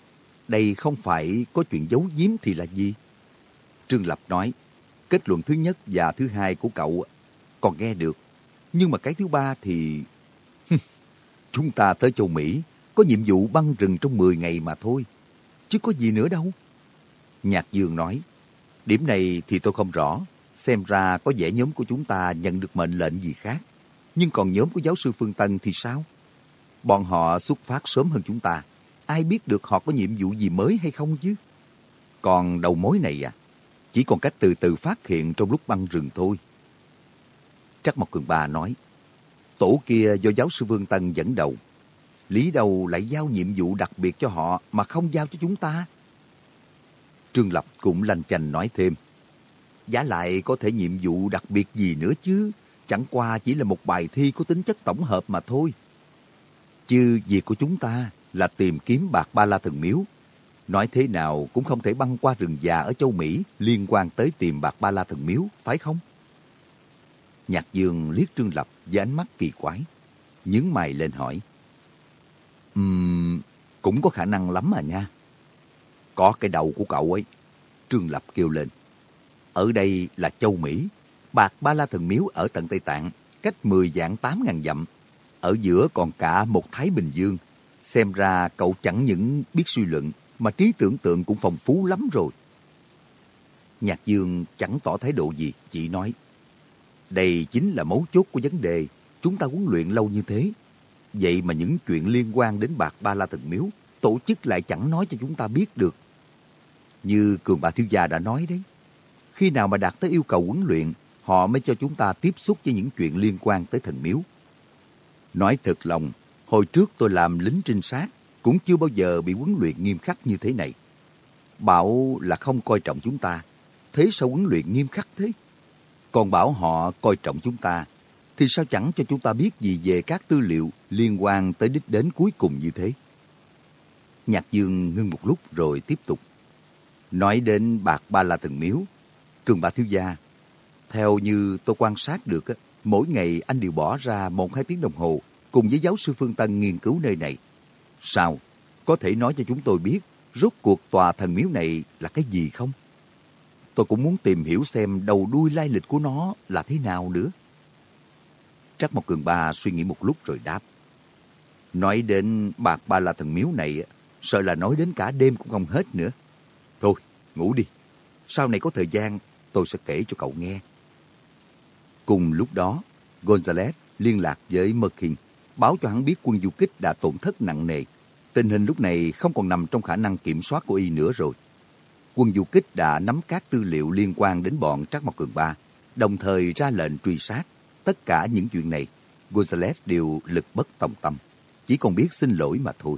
Đây không phải có chuyện giấu giếm thì là gì? Trương Lập nói, kết luận thứ nhất và thứ hai của cậu còn nghe được. Nhưng mà cái thứ ba thì... Chúng ta tới châu Mỹ có nhiệm vụ băng rừng trong 10 ngày mà thôi. Chứ có gì nữa đâu. Nhạc Dương nói, điểm này thì tôi không rõ. Xem ra có vẻ nhóm của chúng ta nhận được mệnh lệnh gì khác. Nhưng còn nhóm của giáo sư Phương Tân thì sao? Bọn họ xuất phát sớm hơn chúng ta. Ai biết được họ có nhiệm vụ gì mới hay không chứ? Còn đầu mối này à? Chỉ còn cách từ từ phát hiện trong lúc băng rừng thôi. Trắc Mộc Cường Ba nói, tổ kia do giáo sư Vương Tân dẫn đầu. Lý đầu lại giao nhiệm vụ đặc biệt cho họ mà không giao cho chúng ta? Trương Lập cũng lanh chành nói thêm, Giá lại có thể nhiệm vụ đặc biệt gì nữa chứ, chẳng qua chỉ là một bài thi có tính chất tổng hợp mà thôi. Chứ việc của chúng ta là tìm kiếm bạc ba la thần miếu Nói thế nào cũng không thể băng qua rừng già ở châu Mỹ liên quan tới tìm bạc ba la thần miếu, phải không? Nhạc Dương liếc Trương Lập với ánh mắt kỳ quái, nhướng mày lên hỏi. Ừm, cũng có khả năng lắm à nha. Có cái đầu của cậu ấy. Trương Lập kêu lên. Ở đây là châu Mỹ, bạc ba la thần miếu ở tận Tây Tạng, cách 10 dạng 8 ngàn dặm. Ở giữa còn cả một Thái Bình Dương. Xem ra cậu chẳng những biết suy luận, mà trí tưởng tượng cũng phong phú lắm rồi. Nhạc Dương chẳng tỏ thái độ gì, chỉ nói. Đây chính là mấu chốt của vấn đề. Chúng ta huấn luyện lâu như thế. Vậy mà những chuyện liên quan đến bạc ba la thần miếu, tổ chức lại chẳng nói cho chúng ta biết được. Như Cường Bà Thiếu Gia đã nói đấy. Khi nào mà đạt tới yêu cầu huấn luyện, họ mới cho chúng ta tiếp xúc với những chuyện liên quan tới thần miếu. Nói thật lòng, hồi trước tôi làm lính trinh sát, cũng chưa bao giờ bị huấn luyện nghiêm khắc như thế này. Bảo là không coi trọng chúng ta, thế sao huấn luyện nghiêm khắc thế? Còn bảo họ coi trọng chúng ta, thì sao chẳng cho chúng ta biết gì về các tư liệu liên quan tới đích đến cuối cùng như thế? Nhạc Dương ngưng một lúc rồi tiếp tục. Nói đến bạc ba la thần miếu, cường bà thiếu gia, theo như tôi quan sát được, mỗi ngày anh đều bỏ ra một hai tiếng đồng hồ cùng với giáo sư Phương Tân nghiên cứu nơi này. Sao? Có thể nói cho chúng tôi biết rốt cuộc tòa thần miếu này là cái gì không? Tôi cũng muốn tìm hiểu xem đầu đuôi lai lịch của nó là thế nào nữa. Trắc Mộc Cường Ba suy nghĩ một lúc rồi đáp. Nói đến bạc ba la thần miếu này, sợ là nói đến cả đêm cũng không hết nữa. Thôi, ngủ đi. Sau này có thời gian, tôi sẽ kể cho cậu nghe. Cùng lúc đó, Gonzales liên lạc với Merkin, báo cho hắn biết quân du kích đã tổn thất nặng nề. Tình hình lúc này không còn nằm trong khả năng kiểm soát của y nữa rồi. Quân du kích đã nắm các tư liệu liên quan đến bọn Trác Mộc Cường Ba, đồng thời ra lệnh truy sát. Tất cả những chuyện này, Gonzales đều lực bất tòng tâm, chỉ còn biết xin lỗi mà thôi.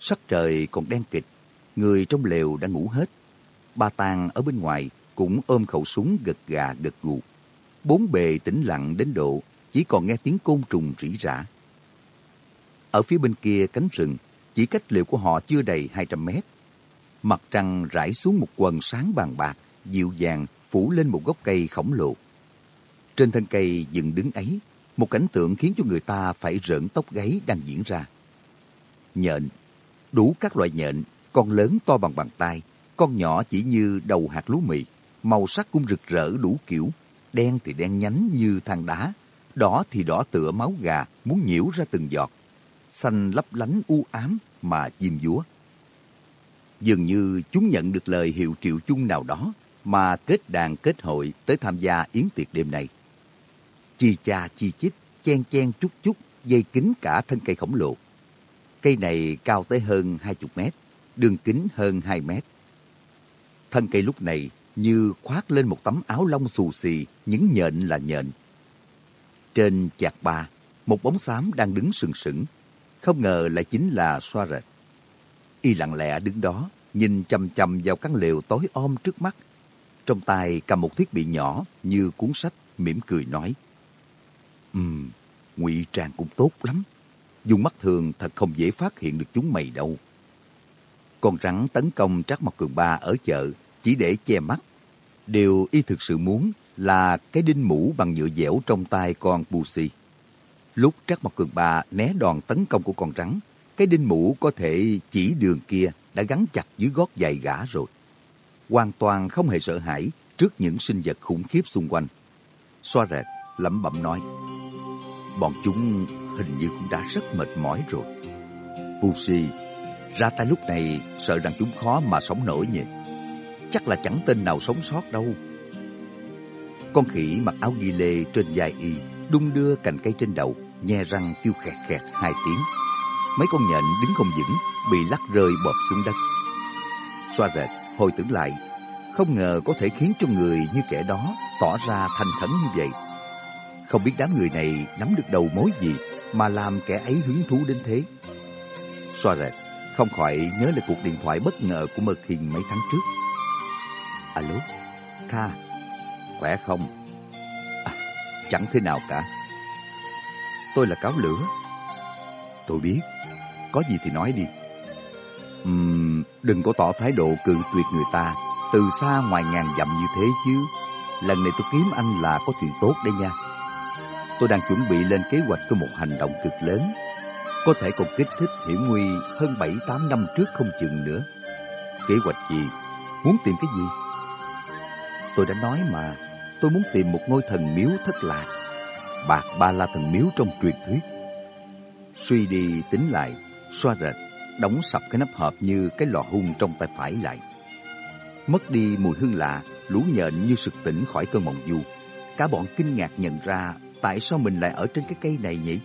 Sắc trời còn đen kịch, người trong lều đã ngủ hết. Ba Tàng ở bên ngoài cũng ôm khẩu súng gật gà gật gù. Bốn bề tĩnh lặng đến độ chỉ còn nghe tiếng côn trùng rỉ rả. Ở phía bên kia cánh rừng, chỉ cách liệu của họ chưa đầy 200 mét. Mặt trăng rải xuống một quần sáng bàn bạc, dịu dàng phủ lên một gốc cây khổng lồ. Trên thân cây dựng đứng ấy, một cảnh tượng khiến cho người ta phải rợn tóc gáy đang diễn ra. Nhện, đủ các loại nhện, con lớn to bằng bàn tay, con nhỏ chỉ như đầu hạt lúa mì, màu sắc cũng rực rỡ đủ kiểu, đen thì đen nhánh như than đá, đỏ thì đỏ tựa máu gà muốn nhiễu ra từng giọt, xanh lấp lánh u ám mà diêm dúa. Dường như chúng nhận được lời hiệu triệu chung nào đó mà kết đàn kết hội tới tham gia yến tiệc đêm này. Chi cha chi chít, chen chen chút chút, dây kính cả thân cây khổng lồ. Cây này cao tới hơn 20 mét, đường kính hơn 2 mét. Thân cây lúc này như khoác lên một tấm áo lông xù xì, những nhện là nhện. Trên chạc ba, một bóng xám đang đứng sừng sững. Không ngờ lại chính là xoa rệt. Y lặng lẽ đứng đó, nhìn chầm chầm vào căn lều tối om trước mắt. Trong tay cầm một thiết bị nhỏ như cuốn sách, mỉm cười nói. Ừm, um, ngụy trang cũng tốt lắm. Dùng mắt thường thật không dễ phát hiện được chúng mày đâu. Con rắn tấn công Trác Mộc Cường Ba ở chợ chỉ để che mắt. Điều y thực sự muốn là cái đinh mũ bằng nhựa dẻo trong tay con Pussy. Lúc Trác Mộc Cường Ba né đòn tấn công của con rắn, cái đinh mũ có thể chỉ đường kia đã gắn chặt dưới gót giày gã rồi. Hoàn toàn không hề sợ hãi trước những sinh vật khủng khiếp xung quanh. Xoa rệt, lẩm bẩm nói. Bọn chúng hình như cũng đã rất mệt mỏi rồi. Pussy ra tay lúc này sợ rằng chúng khó mà sống nổi nhỉ. Chắc là chẳng tên nào sống sót đâu. Con khỉ mặc áo ghi lê trên vai y, đung đưa cành cây trên đầu, nhe răng kêu khẹt khẹt hai tiếng. Mấy con nhện đứng không vững, bị lắc rơi bọt xuống đất. Xoa rệt, hồi tưởng lại, không ngờ có thể khiến cho người như kẻ đó tỏ ra thanh thẫn như vậy. Không biết đám người này nắm được đầu mối gì mà làm kẻ ấy hứng thú đến thế. Xoa rệt, không khỏi nhớ lại cuộc điện thoại bất ngờ của Mơ Hiền mấy tháng trước. Alo, Kha, khỏe không? À, chẳng thế nào cả. Tôi là cáo lửa. Tôi biết, có gì thì nói đi. Uhm, đừng có tỏ thái độ cự tuyệt người ta từ xa ngoài ngàn dặm như thế chứ. lần này tôi kiếm anh là có chuyện tốt đây nha. Tôi đang chuẩn bị lên kế hoạch cho một hành động cực lớn. Có thể còn kích thích hiểm nguy hơn 7-8 năm trước không chừng nữa. Kế hoạch gì? Muốn tìm cái gì? Tôi đã nói mà, tôi muốn tìm một ngôi thần miếu thất lạc. Bạc ba la thần miếu trong truyền thuyết. Suy đi tính lại, xoa rệt, đóng sập cái nắp hộp như cái lò hung trong tay phải lại. Mất đi mùi hương lạ, lũ nhện như sực tỉnh khỏi cơn mộng du. Cả bọn kinh ngạc nhận ra tại sao mình lại ở trên cái cây này nhỉ?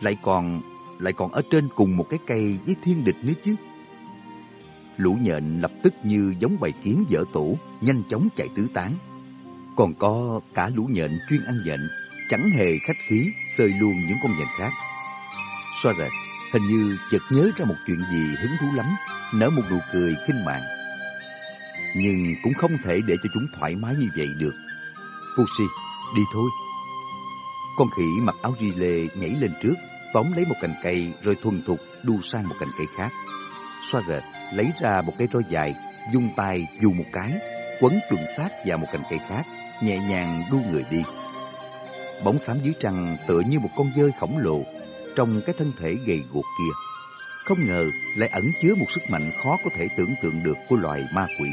Lại còn lại còn ở trên cùng một cái cây với thiên địch nữa chứ. Lũ nhện lập tức như giống bầy kiến dở tổ, nhanh chóng chạy tứ tán. Còn có cả lũ nhện chuyên ăn nhện, chẳng hề khách khí, xơi luôn những con nhện khác. Xoa rệt, hình như chợt nhớ ra một chuyện gì hứng thú lắm, nở một nụ cười khinh mạng. Nhưng cũng không thể để cho chúng thoải mái như vậy được. Pussy, đi thôi. Con khỉ mặc áo ri lê nhảy lên trước, tóm lấy một cành cây rồi thuần thục đu sang một cành cây khác. Xoa rệt, lấy ra một cây roi dài, dùng tay dù một cái, quấn chuẩn xác vào một cành cây khác, nhẹ nhàng đu người đi. Bóng xám dưới trăng tựa như một con dơi khổng lồ trong cái thân thể gầy guộc kia. Không ngờ lại ẩn chứa một sức mạnh khó có thể tưởng tượng được của loài ma quỷ.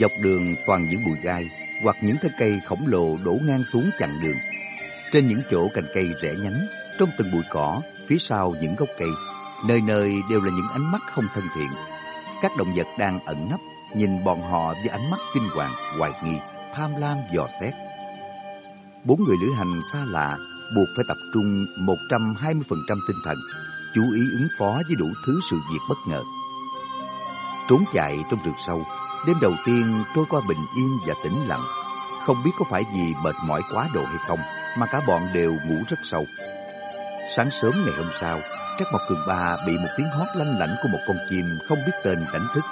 Dọc đường toàn những bụi gai hoặc những thân cây khổng lồ đổ ngang xuống chặn đường. Trên những chỗ cành cây rẽ nhánh, trong từng bụi cỏ, phía sau những gốc cây, nơi nơi đều là những ánh mắt không thân thiện. Các động vật đang ẩn nấp, nhìn bọn họ với ánh mắt kinh hoàng, hoài nghi, tham lam dò xét. Bốn người lữ hành xa lạ buộc phải tập trung 120% tinh thần, chú ý ứng phó với đủ thứ sự việc bất ngờ. Trốn chạy trong rừng sâu, đêm đầu tiên trôi qua bình yên và tĩnh lặng. Không biết có phải vì mệt mỏi quá độ hay không, mà cả bọn đều ngủ rất sâu. Sáng sớm ngày hôm sau, Trắc Mộc Cường Ba bị một tiếng hót lanh lảnh của một con chim không biết tên đánh thức.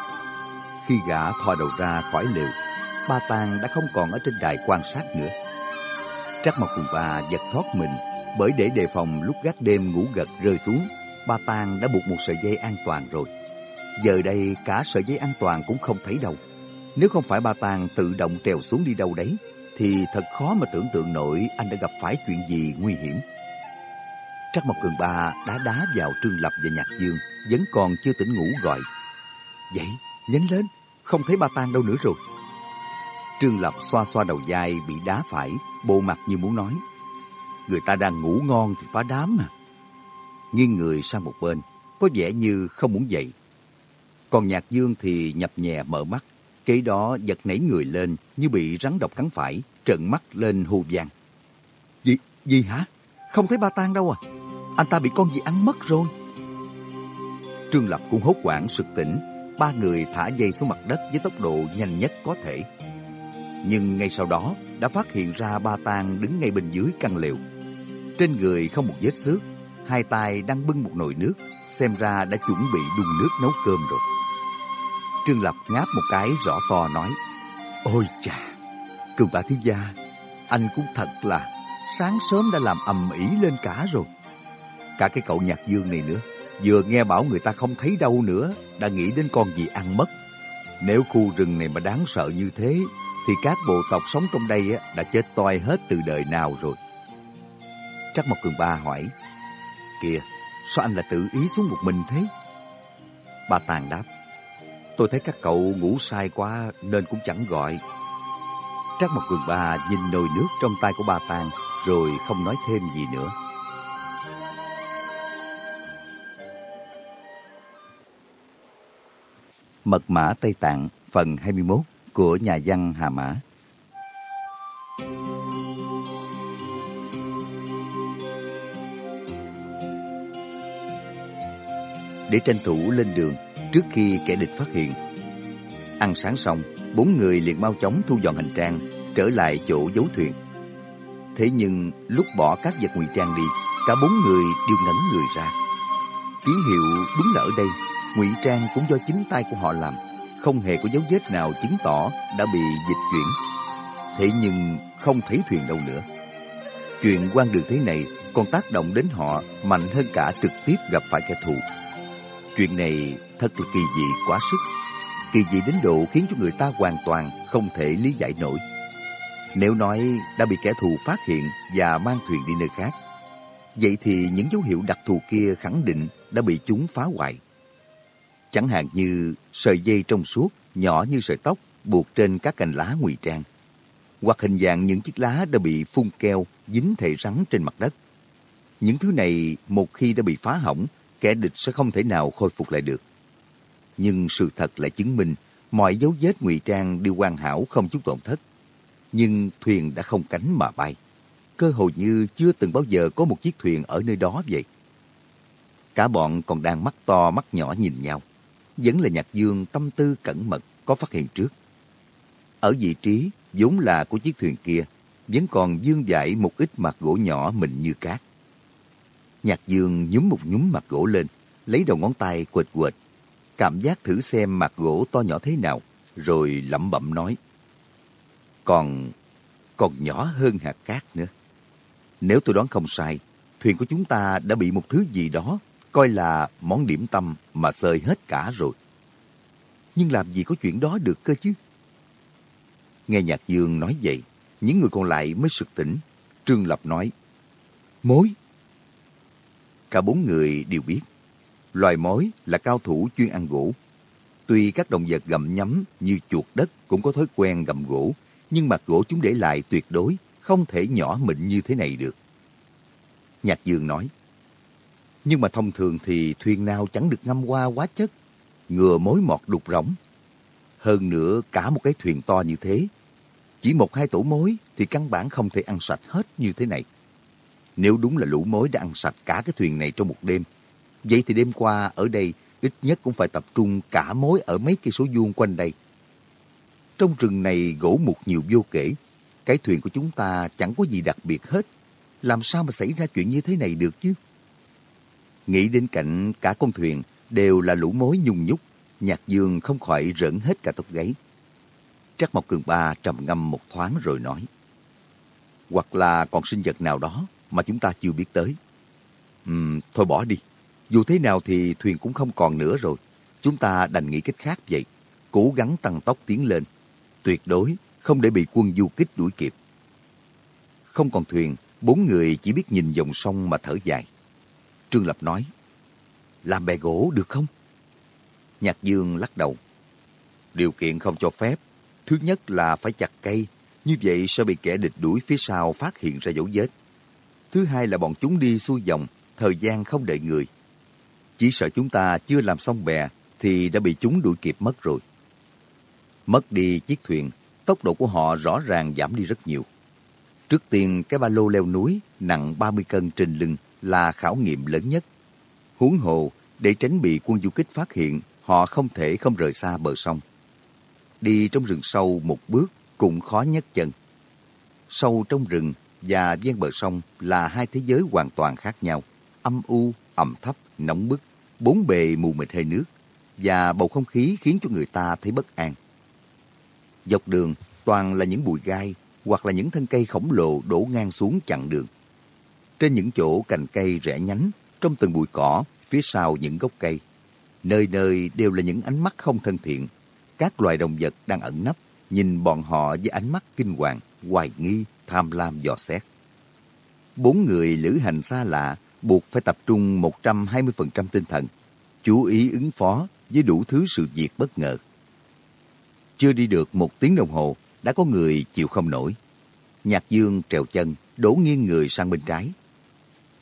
Khi gã thò đầu ra khỏi lều, Ba Tàng đã không còn ở trên đài quan sát nữa. Trắc Mộc Cường Ba giật thoát mình, bởi để đề phòng lúc gác đêm ngủ gật rơi xuống, Ba Tàng đã buộc một sợi dây an toàn rồi. Giờ đây cả sợi dây an toàn cũng không thấy đâu. Nếu không phải Ba Tàng tự động trèo xuống đi đâu đấy, thì thật khó mà tưởng tượng nổi anh đã gặp phải chuyện gì nguy hiểm. Trắc Mộc Cường Ba đã đá vào Trương Lập và Nhạc Dương, vẫn còn chưa tỉnh ngủ gọi. Vậy, nhánh lên, không thấy ba tang đâu nữa rồi. Trương Lập xoa xoa đầu dài bị đá phải, bộ mặt như muốn nói. Người ta đang ngủ ngon thì phá đám mà. Nghiêng người sang một bên, có vẻ như không muốn dậy. Còn Nhạc Dương thì nhập nhẹ mở mắt, kế đó giật nảy người lên như bị rắn độc cắn phải, trợn mắt lên hù vàng. Gì, gì hả? Không thấy ba tan đâu à? Anh ta bị con gì ăn mất rồi. Trương Lập cũng hốt quảng sực tỉnh, ba người thả dây xuống mặt đất với tốc độ nhanh nhất có thể. Nhưng ngay sau đó đã phát hiện ra ba tang đứng ngay bên dưới căn lều. Trên người không một vết xước, hai tay đang bưng một nồi nước, xem ra đã chuẩn bị đun nước nấu cơm rồi. Trương Lập ngáp một cái rõ to nói, Ôi chà, cường bà thiếu gia, anh cũng thật là sáng sớm đã làm ầm ĩ lên cả rồi. Cả cái cậu nhạc dương này nữa, vừa nghe bảo người ta không thấy đâu nữa, đã nghĩ đến con gì ăn mất. Nếu khu rừng này mà đáng sợ như thế, thì các bộ tộc sống trong đây đã chết toi hết từ đời nào rồi. Trắc Mộc Cường Ba hỏi, Kìa, sao anh lại tự ý xuống một mình thế? Ba Tàng đáp, tôi thấy các cậu ngủ sai quá nên cũng chẳng gọi. Trắc Mộc Cường Ba nhìn nồi nước trong tay của ba Tàng rồi không nói thêm gì nữa. Mật mã Tây Tạng phần 21 của nhà văn Hà Mã Để tranh thủ lên đường trước khi kẻ địch phát hiện. Ăn sáng xong, bốn người liền mau chóng thu dọn hành trang, trở lại chỗ giấu thuyền. Thế nhưng lúc bỏ các vật ngụy trang đi, cả bốn người đều ngẩn người ra. Ký hiệu đúng là ở đây, ngụy trang cũng do chính tay của họ làm, không hề có dấu vết nào chứng tỏ đã bị dịch chuyển. Thế nhưng không thấy thuyền đâu nữa. Chuyện quan đường thế này còn tác động đến họ mạnh hơn cả trực tiếp gặp phải kẻ thù. Chuyện này thật là kỳ dị quá sức. kỳ dị đến độ khiến cho người ta hoàn toàn không thể lý giải nổi. Nếu nói đã bị kẻ thù phát hiện và mang thuyền đi nơi khác, vậy thì những dấu hiệu đặc thù kia khẳng định đã bị chúng phá hoại. Chẳng hạn như sợi dây trong suốt, nhỏ như sợi tóc, buộc trên các cành lá ngụy trang. Hoặc hình dạng những chiếc lá đã bị phun keo, dính thể rắn trên mặt đất. Những thứ này một khi đã bị phá hỏng, kẻ địch sẽ không thể nào khôi phục lại được. Nhưng sự thật lại chứng minh mọi dấu vết ngụy trang đều hoàn hảo không chút tổn thất. Nhưng thuyền đã không cánh mà bay. Cơ hội như chưa từng bao giờ có một chiếc thuyền ở nơi đó vậy. Cả bọn còn đang mắt to mắt nhỏ nhìn nhau. Vẫn là Nhạc Dương tâm tư cẩn mật có phát hiện trước. Ở vị trí vốn là của chiếc thuyền kia, vẫn còn dương dại một ít mặt gỗ nhỏ mình như cát. Nhạc Dương nhúm một nhúm mặt gỗ lên, lấy đầu ngón tay quệt quệt, cảm giác thử xem mặt gỗ to nhỏ thế nào, rồi lẩm bẩm nói. Còn, còn nhỏ hơn hạt cát nữa. Nếu tôi đoán không sai, thuyền của chúng ta đã bị một thứ gì đó coi là món điểm tâm mà sơi hết cả rồi. Nhưng làm gì có chuyện đó được cơ chứ? Nghe Nhạc Dương nói vậy, những người còn lại mới sực tỉnh. Trương Lập nói, Mối! Cả bốn người đều biết, loài mối là cao thủ chuyên ăn gỗ. Tuy các động vật gặm nhấm như chuột đất cũng có thói quen gặm gỗ, nhưng mặt gỗ chúng để lại tuyệt đối không thể nhỏ mịn như thế này được. Nhạc Dương nói, nhưng mà thông thường thì thuyền nào chẳng được ngâm qua quá chất, ngừa mối mọt đục rỗng. Hơn nữa cả một cái thuyền to như thế, chỉ một hai tổ mối thì căn bản không thể ăn sạch hết như thế này. Nếu đúng là lũ mối đã ăn sạch cả cái thuyền này trong một đêm, vậy thì đêm qua ở đây ít nhất cũng phải tập trung cả mối ở mấy cây số vuông quanh đây. Trong rừng này gỗ mục nhiều vô kể, cái thuyền của chúng ta chẳng có gì đặc biệt hết. Làm sao mà xảy ra chuyện như thế này được chứ? Nghĩ đến cảnh cả con thuyền đều là lũ mối nhung nhúc, Nhạc Dương không khỏi rỡn hết cả tóc gáy. Trắc Mộc Cường Ba trầm ngâm một thoáng rồi nói. Hoặc là còn sinh vật nào đó mà chúng ta chưa biết tới. Ừm, thôi bỏ đi. Dù thế nào thì thuyền cũng không còn nữa rồi. Chúng ta đành nghĩ cách khác vậy. Cố gắng tăng tốc tiến lên. Tuyệt đối không để bị quân du kích đuổi kịp. Không còn thuyền, bốn người chỉ biết nhìn dòng sông mà thở dài. Trương Lập nói, làm bè gỗ được không? Nhạc Dương lắc đầu. Điều kiện không cho phép. Thứ nhất là phải chặt cây, như vậy sẽ bị kẻ địch đuổi phía sau phát hiện ra dấu vết. Thứ hai là bọn chúng đi xuôi dòng, thời gian không đợi người. Chỉ sợ chúng ta chưa làm xong bè thì đã bị chúng đuổi kịp mất rồi. Mất đi chiếc thuyền, tốc độ của họ rõ ràng giảm đi rất nhiều. Trước tiên, cái ba lô leo núi nặng 30 cân trên lưng là khảo nghiệm lớn nhất. Huống hồ, để tránh bị quân du kích phát hiện, họ không thể không rời xa bờ sông. Đi trong rừng sâu một bước cũng khó nhất chân. Sâu trong rừng và ven bờ sông là hai thế giới hoàn toàn khác nhau. Âm u, ẩm thấp, nóng bức, bốn bề mù mịt hơi nước và bầu không khí khiến cho người ta thấy bất an. Dọc đường toàn là những bụi gai hoặc là những thân cây khổng lồ đổ ngang xuống chặn đường. Trên những chỗ cành cây rẽ nhánh, trong từng bụi cỏ, phía sau những gốc cây, nơi nơi đều là những ánh mắt không thân thiện. Các loài động vật đang ẩn nấp, nhìn bọn họ với ánh mắt kinh hoàng, hoài nghi, tham lam dò xét. Bốn người lữ hành xa lạ buộc phải tập trung 120% tinh thần, chú ý ứng phó với đủ thứ sự việc bất ngờ. Chưa đi được một tiếng đồng hồ, đã có người chịu không nổi. Nhạc Dương trèo chân, đổ nghiêng người sang bên trái.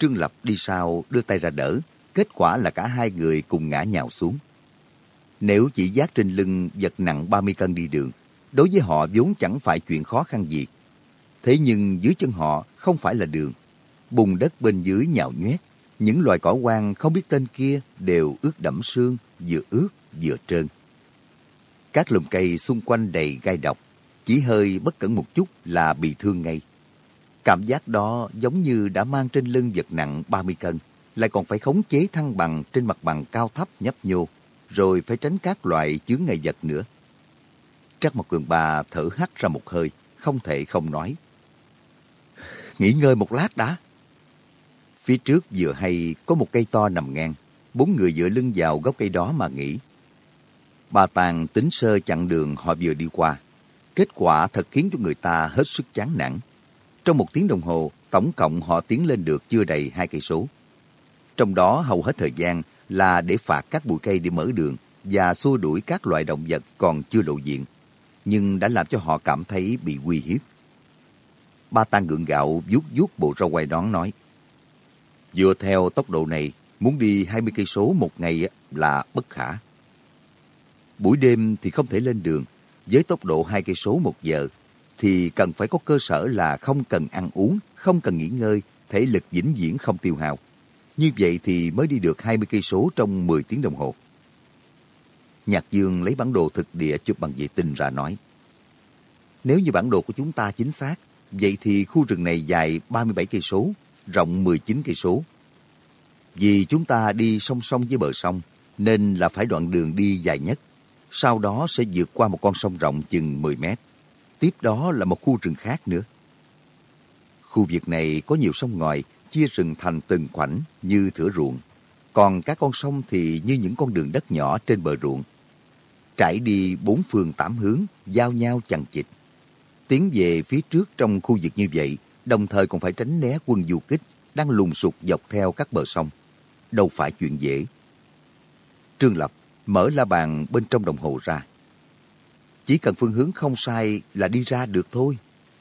Trương Lập đi sau đưa tay ra đỡ, kết quả là cả hai người cùng ngã nhào xuống. Nếu chỉ giác trên lưng vật nặng 30 cân đi đường, đối với họ vốn chẳng phải chuyện khó khăn gì. Thế nhưng dưới chân họ không phải là đường. Bùn đất bên dưới nhào nhoét, những loài cỏ quan không biết tên kia đều ướt đẫm sương, vừa ướt vừa trơn. Các lùm cây xung quanh đầy gai độc, chỉ hơi bất cẩn một chút là bị thương ngay. Cảm giác đó giống như đã mang trên lưng vật nặng 30 cân, lại còn phải khống chế thăng bằng trên mặt bằng cao thấp nhấp nhô, rồi phải tránh các loại chướng ngại vật nữa. Trắc một cường bà thở hắt ra một hơi, không thể không nói. Nghỉ ngơi một lát đã. Phía trước vừa hay có một cây to nằm ngang, bốn người dựa lưng vào gốc cây đó mà nghỉ. Bà Tàng tính sơ chặn đường họ vừa đi qua. Kết quả thật khiến cho người ta hết sức chán nản. Trong một tiếng đồng hồ, tổng cộng họ tiến lên được chưa đầy hai cây số. Trong đó hầu hết thời gian là để phạt các bụi cây để mở đường và xua đuổi các loại động vật còn chưa lộ diện, nhưng đã làm cho họ cảm thấy bị uy hiếp. Ba Tàng gượng gạo vuốt vuốt bộ rau quay đón nói, Dựa theo tốc độ này, muốn đi 20 cây số một ngày là bất khả. Buổi đêm thì không thể lên đường, với tốc độ hai cây số một giờ thì cần phải có cơ sở là không cần ăn uống, không cần nghỉ ngơi, thể lực vĩnh viễn không tiêu hao. Như vậy thì mới đi được 20 cây số trong 10 tiếng đồng hồ. Nhạc Dương lấy bản đồ thực địa chụp bằng vệ tinh ra nói. Nếu như bản đồ của chúng ta chính xác, vậy thì khu rừng này dài 37 cây số, rộng 19 cây số. Vì chúng ta đi song song với bờ sông, nên là phải đoạn đường đi dài nhất. Sau đó sẽ vượt qua một con sông rộng chừng 10 mét. Tiếp đó là một khu rừng khác nữa. Khu vực này có nhiều sông ngòi, chia rừng thành từng khoảnh như thửa ruộng. Còn các con sông thì như những con đường đất nhỏ trên bờ ruộng. Trải đi bốn phương tám hướng, giao nhau chằng chịt. Tiến về phía trước trong khu vực như vậy, đồng thời còn phải tránh né quân du kích đang lùng sục dọc theo các bờ sông. Đâu phải chuyện dễ. Trương Lập mở la bàn bên trong đồng hồ ra. Chỉ cần phương hướng không sai là đi ra được thôi.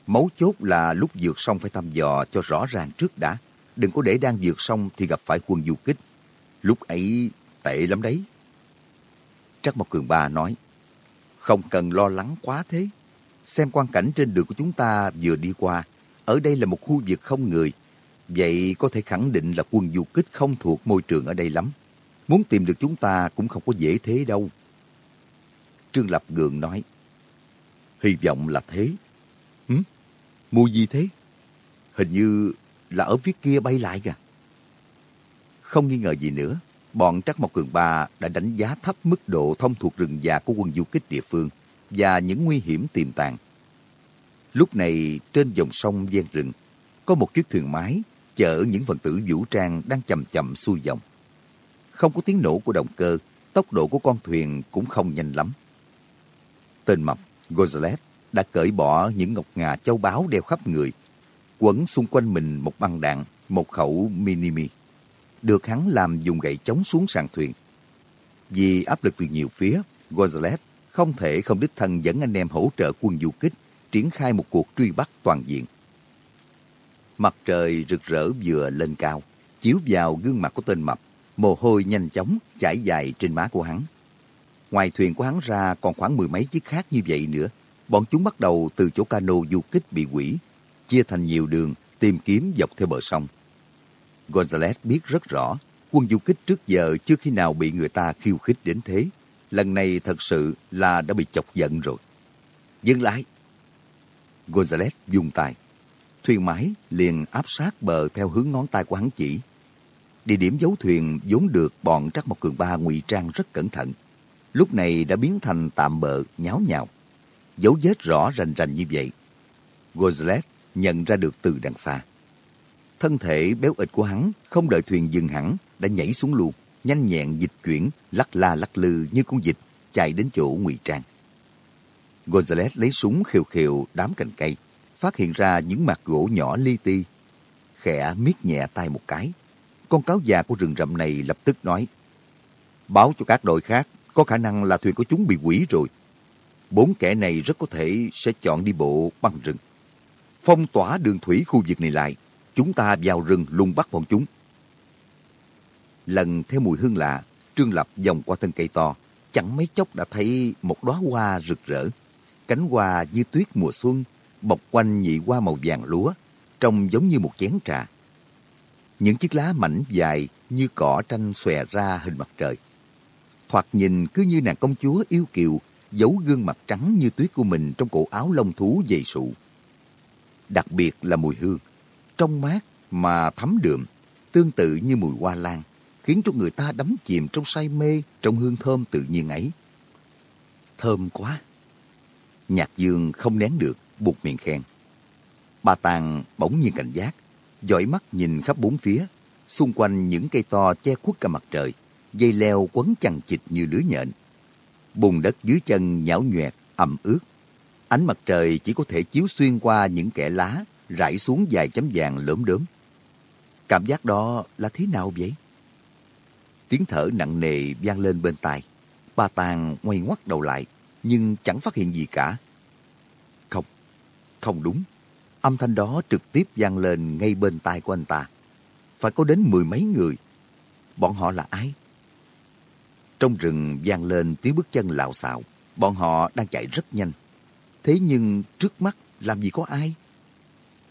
Mấu chốt là lúc vượt sông phải thăm dò cho rõ ràng trước đã. Đừng có để đang vượt sông thì gặp phải quân du kích. Lúc ấy tệ lắm đấy. Trắc Mộc Cường Ba nói, không cần lo lắng quá thế. Xem quan cảnh trên đường của chúng ta vừa đi qua, ở đây là một khu vực không người. Vậy có thể khẳng định là quân du kích không thuộc môi trường ở đây lắm. Muốn tìm được chúng ta cũng không có dễ thế đâu. Trương Lập Gượng nói, hy vọng là thế. Hử? Mùi gì thế? Hình như là ở phía kia bay lại kìa. Không nghi ngờ gì nữa, bọn Trắc Mộc Cường Ba đã đánh giá thấp mức độ thông thuộc rừng già của quân du kích địa phương và những nguy hiểm tiềm tàng. Lúc này, trên dòng sông ven rừng, có một chiếc thuyền mái chở những phần tử vũ trang đang chậm chậm xuôi dòng. Không có tiếng nổ của động cơ, tốc độ của con thuyền cũng không nhanh lắm. Tên mập, Gonzales, đã cởi bỏ những ngọc ngà châu báu đeo khắp người, quấn xung quanh mình một băng đạn, một khẩu minimi. Được hắn làm dùng gậy chống xuống sàn thuyền. Vì áp lực từ nhiều phía, Gonzales không thể không đích thân dẫn anh em hỗ trợ quân du kích, triển khai một cuộc truy bắt toàn diện. Mặt trời rực rỡ vừa lên cao, chiếu vào gương mặt của tên mập, mồ hôi nhanh chóng chảy dài trên má của hắn. Ngoài thuyền của hắn ra còn khoảng mười mấy chiếc khác như vậy nữa. Bọn chúng bắt đầu từ chỗ cano du kích bị quỷ, chia thành nhiều đường tìm kiếm dọc theo bờ sông. Gonzales biết rất rõ, quân du kích trước giờ chưa khi nào bị người ta khiêu khích đến thế. Lần này thật sự là đã bị chọc giận rồi. Dừng lại! Gonzales dùng tay. Thuyền máy liền áp sát bờ theo hướng ngón tay của hắn chỉ. Địa điểm giấu thuyền vốn được bọn Trắc một Cường Ba ngụy trang rất cẩn thận. Lúc này đã biến thành tạm bợ nháo nhào. Dấu vết rõ rành rành như vậy. Gonzales nhận ra được từ đằng xa. Thân thể béo ịch của hắn không đợi thuyền dừng hẳn đã nhảy xuống luôn, nhanh nhẹn dịch chuyển, lắc la lắc lư như con vịt chạy đến chỗ ngụy trang. Gonzales lấy súng khều khều đám cành cây, phát hiện ra những mặt gỗ nhỏ li ti. Khẽ miết nhẹ tay một cái. Con cáo già của rừng rậm này lập tức nói, báo cho các đội khác, có khả năng là thuyền của chúng bị quỷ rồi. Bốn kẻ này rất có thể sẽ chọn đi bộ băng rừng. Phong tỏa đường thủy khu vực này lại, chúng ta vào rừng lùng bắt bọn chúng. Lần theo mùi hương lạ, Trương Lập vòng qua thân cây to, chẳng mấy chốc đã thấy một đóa hoa rực rỡ. Cánh hoa như tuyết mùa xuân, bọc quanh nhị hoa màu vàng lúa, trông giống như một chén trà. Những chiếc lá mảnh dài như cỏ tranh xòe ra hình mặt trời. Thoạt nhìn cứ như nàng công chúa yêu kiều, giấu gương mặt trắng như tuyết của mình trong cổ áo lông thú dày sụ. Đặc biệt là mùi hương, trong mát mà thấm đượm, tương tự như mùi hoa lan, khiến cho người ta đắm chìm trong say mê trong hương thơm tự nhiên ấy. Thơm quá! Nhạc dương không nén được, buộc miệng khen. Bà Tàng bỗng nhiên cảnh giác, dõi mắt nhìn khắp bốn phía, xung quanh những cây to che khuất cả mặt trời, dây leo quấn chằng chịt như lưới nhện. bùn đất dưới chân nhão nhoẹt, ẩm ướt. Ánh mặt trời chỉ có thể chiếu xuyên qua những kẽ lá, rải xuống vài chấm vàng lốm đốm. Cảm giác đó là thế nào vậy? Tiếng thở nặng nề vang lên bên tai. Ba Tàng ngoay ngoắt đầu lại, nhưng chẳng phát hiện gì cả. Không, không đúng. Âm thanh đó trực tiếp vang lên ngay bên tai của anh ta. Phải có đến mười mấy người. Bọn họ là ai? Trong rừng vang lên tiếng bước chân lạo xạo. Bọn họ đang chạy rất nhanh. Thế nhưng trước mắt làm gì có ai?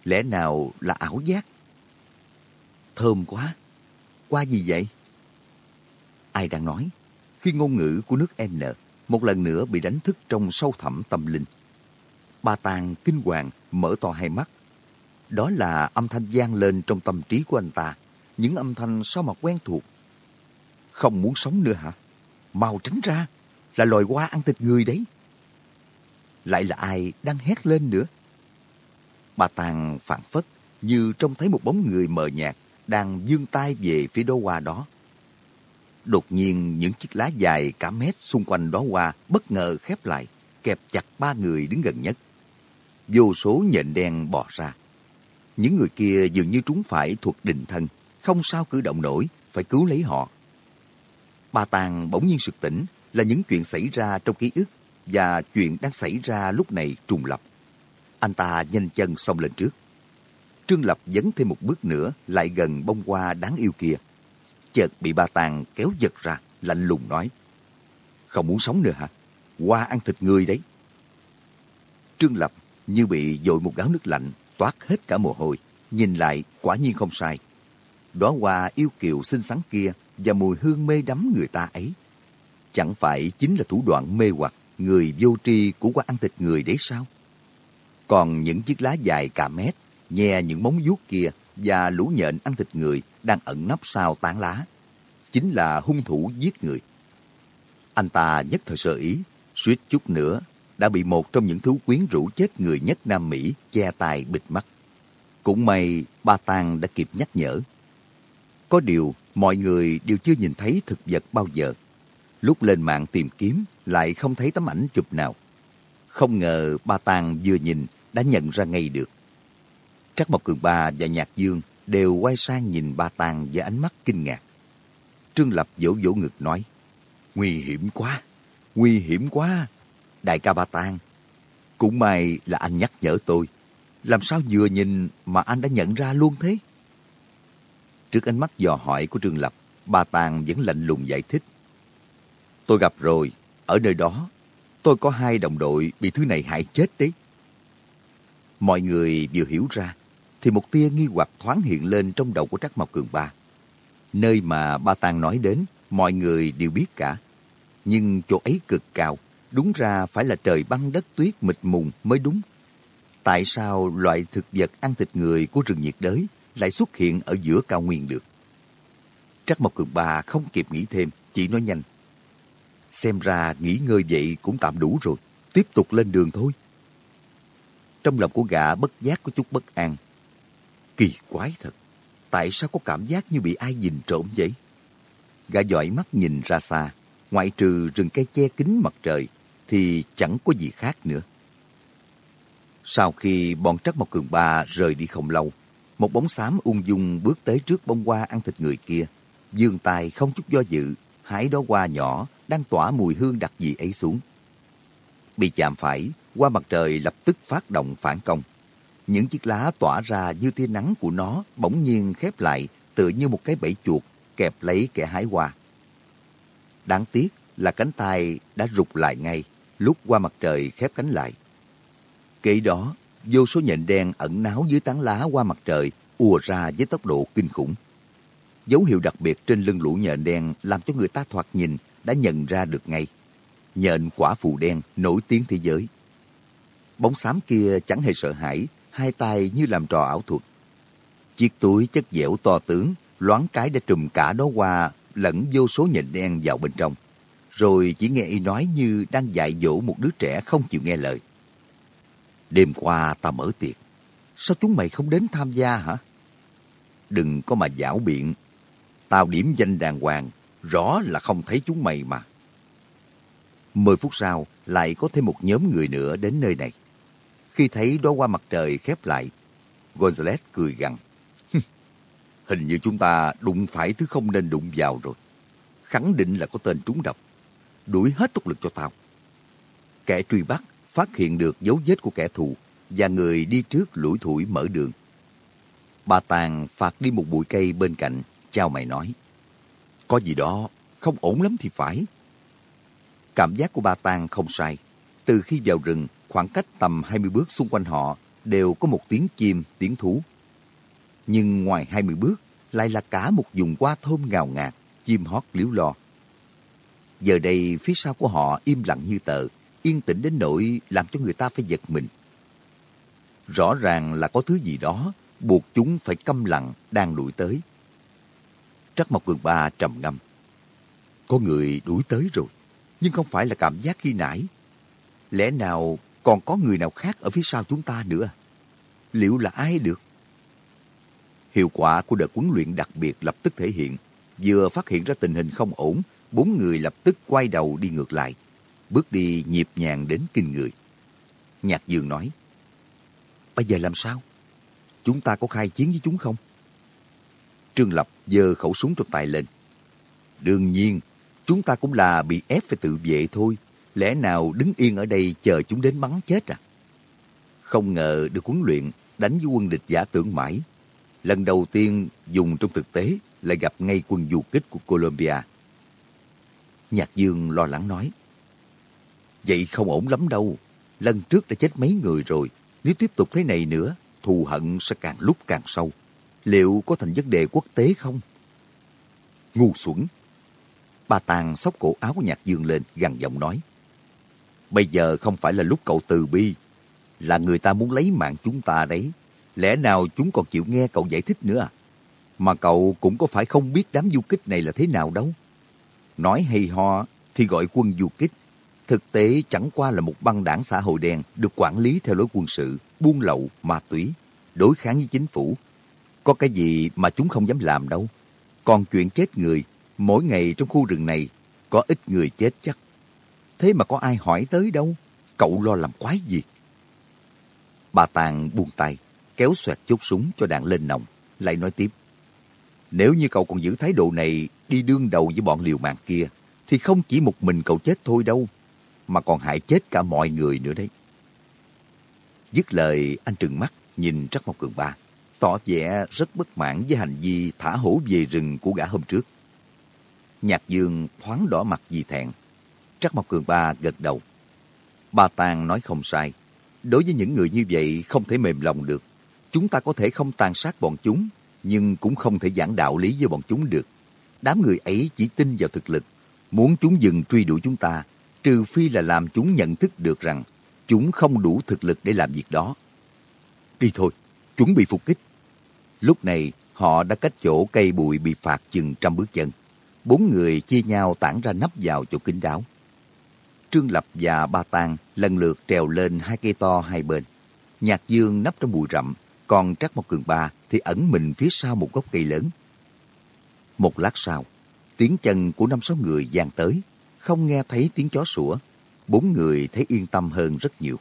Lẽ nào là ảo giác? Thơm quá. Qua gì vậy? Ai đang nói? Khi ngôn ngữ của nước N một lần nữa bị đánh thức trong sâu thẳm tâm linh. Ba Tàng kinh hoàng mở to hai mắt. Đó là âm thanh vang lên trong tâm trí của anh ta. Những âm thanh sao mà quen thuộc. Không muốn sống nữa hả? Mau tránh ra. Là loài hoa ăn thịt người đấy. Lại là ai đang hét lên nữa? Bà Tàng phản phất như trông thấy một bóng người mờ nhạt đang dương tay về phía đóa hoa đó. Đột nhiên những chiếc lá dài cả mét xung quanh đó hoa bất ngờ khép lại, kẹp chặt ba người đứng gần nhất. Vô số nhện đen bò ra. Những người kia dường như trúng phải thuật định thân, không sao cử động nổi, phải cứu lấy họ bà Tàng bỗng nhiên sực tỉnh là những chuyện xảy ra trong ký ức và chuyện đang xảy ra lúc này trùng lập. Anh ta nhanh chân xông lên trước. Trương Lập dấn thêm một bước nữa lại gần bông hoa đáng yêu kia chợt bị bà tàng kéo giật ra, lạnh lùng nói. Không muốn sống nữa hả? Qua ăn thịt người đấy. Trương Lập như bị dội một gáo nước lạnh, toát hết cả mồ hôi. Nhìn lại, quả nhiên không sai. Đóa hoa yêu kiều xinh xắn kia và mùi hương mê đắm người ta ấy. Chẳng phải chính là thủ đoạn mê hoặc người vô tri của qua ăn thịt người đấy sao? Còn những chiếc lá dài cả mét, nhè những móng vuốt kia và lũ nhện ăn thịt người đang ẩn nấp sau tán lá. Chính là hung thủ giết người. Anh ta nhất thời sơ ý, suýt chút nữa đã bị một trong những thú quyến rũ chết người nhất Nam Mỹ che tài bịt mắt. Cũng may ba Tàng đã kịp nhắc nhở. Có điều, mọi người đều chưa nhìn thấy thực vật bao giờ. Lúc lên mạng tìm kiếm, lại không thấy tấm ảnh chụp nào. Không ngờ ba Tàng vừa nhìn đã nhận ra ngay được. Trắc Mộc Cường Ba và Nhạc Dương đều quay sang nhìn ba Tàng với ánh mắt kinh ngạc. Trương Lập vỗ vỗ ngực nói, Nguy hiểm quá, nguy hiểm quá. Đại ca ba Tàng, cũng may là anh nhắc nhở tôi. Làm sao vừa nhìn mà anh đã nhận ra luôn thế? Trước ánh mắt dò hỏi của Trương Lập, bà Tàng vẫn lạnh lùng giải thích. Tôi gặp rồi, ở nơi đó, tôi có hai đồng đội bị thứ này hại chết đấy. Mọi người vừa hiểu ra, thì một tia nghi hoặc thoáng hiện lên trong đầu của Trắc Mộc Cường Ba. Nơi mà ba Tàng nói đến, mọi người đều biết cả. Nhưng chỗ ấy cực cao, đúng ra phải là trời băng đất tuyết mịt mùng mới đúng. Tại sao loại thực vật ăn thịt người của rừng nhiệt đới lại xuất hiện ở giữa cao nguyên được? Trắc Mộc Cường Ba không kịp nghĩ thêm, chỉ nói nhanh. Xem ra nghỉ ngơi vậy cũng tạm đủ rồi, tiếp tục lên đường thôi. Trong lòng của gã bất giác có chút bất an, Kỳ quái thật, tại sao có cảm giác như bị ai nhìn trộm vậy? Gã dõi mắt nhìn ra xa, ngoại trừ rừng cây che kín mặt trời, thì chẳng có gì khác nữa. Sau khi bọn Trắc Mộc Cường Ba rời đi không lâu, một bóng xám ung dung bước tới trước bông hoa ăn thịt người kia. Dương tài không chút do dự, hái đó hoa nhỏ đang tỏa mùi hương đặc dị ấy xuống. Bị chạm phải, hoa mặt trời lập tức phát động phản công. Những chiếc lá tỏa ra như tia nắng của nó bỗng nhiên khép lại tựa như một cái bẫy chuột kẹp lấy kẻ hái hoa. Đáng tiếc là cánh tay đã rụt lại ngay lúc qua mặt trời khép cánh lại. Kể đó, vô số nhện đen ẩn náu dưới tán lá qua mặt trời ùa ra với tốc độ kinh khủng. Dấu hiệu đặc biệt trên lưng lũ nhện đen làm cho người ta thoạt nhìn đã nhận ra được ngay. Nhện quả phù đen nổi tiếng thế giới. Bóng xám kia chẳng hề sợ hãi hai tay như làm trò ảo thuật. Chiếc túi chất dẻo to tướng, loáng cái đã trùm cả đó hoa lẫn vô số nhện đen vào bên trong. Rồi chỉ nghe y nói như đang dạy dỗ một đứa trẻ không chịu nghe lời. Đêm qua ta mở tiệc, sao chúng mày không đến tham gia hả? Đừng có mà giảo biện, tao điểm danh đàng hoàng, rõ là không thấy chúng mày mà. Mười phút sau, lại có thêm một nhóm người nữa đến nơi này. Khi thấy đó qua mặt trời khép lại, Gonzales cười gằn. Hình như chúng ta đụng phải thứ không nên đụng vào rồi. Khẳng định là có tên trúng độc. Đuổi hết tốc lực cho tao. Kẻ truy bắt phát hiện được dấu vết của kẻ thù và người đi trước lủi thủi mở đường. Bà Tàng phạt đi một bụi cây bên cạnh, chào mày nói. Có gì đó, không ổn lắm thì phải. Cảm giác của bà Tàng không sai. Từ khi vào rừng, khoảng cách tầm 20 bước xung quanh họ đều có một tiếng chim, tiếng thú. Nhưng ngoài 20 bước, lại là cả một vùng hoa thơm ngào ngạt, chim hót liếu lo. Giờ đây, phía sau của họ im lặng như tờ, yên tĩnh đến nỗi làm cho người ta phải giật mình. Rõ ràng là có thứ gì đó buộc chúng phải câm lặng đang đuổi tới. Trắc Mộc Cường Ba trầm ngâm. Có người đuổi tới rồi, nhưng không phải là cảm giác khi nãy. Lẽ nào còn có người nào khác ở phía sau chúng ta nữa? Liệu là ai được? Hiệu quả của đợt huấn luyện đặc biệt lập tức thể hiện. Vừa phát hiện ra tình hình không ổn, bốn người lập tức quay đầu đi ngược lại. Bước đi nhịp nhàng đến kinh người. Nhạc Dương nói, Bây giờ làm sao? Chúng ta có khai chiến với chúng không? Trương Lập giơ khẩu súng trong tay lên. Đương nhiên, chúng ta cũng là bị ép phải tự vệ thôi. Lẽ nào đứng yên ở đây chờ chúng đến bắn chết à? Không ngờ được huấn luyện đánh với quân địch giả tưởng mãi. Lần đầu tiên dùng trong thực tế lại gặp ngay quân du kích của Colombia. Nhạc Dương lo lắng nói. Vậy không ổn lắm đâu. Lần trước đã chết mấy người rồi. Nếu tiếp tục thế này nữa, thù hận sẽ càng lúc càng sâu. Liệu có thành vấn đề quốc tế không? Ngu xuẩn. Bà Tàng xốc cổ áo của Nhạc Dương lên, gằn giọng nói. Bây giờ không phải là lúc cậu từ bi, là người ta muốn lấy mạng chúng ta đấy. Lẽ nào chúng còn chịu nghe cậu giải thích nữa à? Mà cậu cũng có phải không biết đám du kích này là thế nào đâu. Nói hay ho thì gọi quân du kích. Thực tế chẳng qua là một băng đảng xã hội đen được quản lý theo lối quân sự, buôn lậu, ma túy, đối kháng với chính phủ. Có cái gì mà chúng không dám làm đâu. Còn chuyện chết người, mỗi ngày trong khu rừng này có ít người chết chắc. Thế mà có ai hỏi tới đâu, cậu lo làm quái gì? Bà Tàng buông tay, kéo xoẹt chốt súng cho đạn lên nòng, lại nói tiếp. Nếu như cậu còn giữ thái độ này đi đương đầu với bọn liều mạng kia, thì không chỉ một mình cậu chết thôi đâu, mà còn hại chết cả mọi người nữa đấy. Dứt lời, anh trừng mắt, nhìn Trắc Mộc Cường Ba, tỏ vẻ rất bất mãn với hành vi thả hổ về rừng của gã hôm trước. Nhạc Dương thoáng đỏ mặt vì thẹn. Trắc Mộc Cường Ba gật đầu. Ba Tàng nói không sai. Đối với những người như vậy không thể mềm lòng được. Chúng ta có thể không tàn sát bọn chúng, nhưng cũng không thể giảng đạo lý với bọn chúng được. Đám người ấy chỉ tin vào thực lực. Muốn chúng dừng truy đuổi chúng ta, trừ phi là làm chúng nhận thức được rằng chúng không đủ thực lực để làm việc đó. Đi thôi, chuẩn bị phục kích. Lúc này, họ đã cách chỗ cây bụi bị phạt chừng trăm bước chân. Bốn người chia nhau tản ra nắp vào chỗ kín đáo. Trương Lập và Ba Tang lần lượt trèo lên hai cây to hai bên. Nhạc Dương nấp trong bụi rậm, còn Trắc Mộc Cường Ba thì ẩn mình phía sau một gốc cây lớn. Một lát sau, tiếng chân của năm sáu người giang tới, không nghe thấy tiếng chó sủa. Bốn người thấy yên tâm hơn rất nhiều.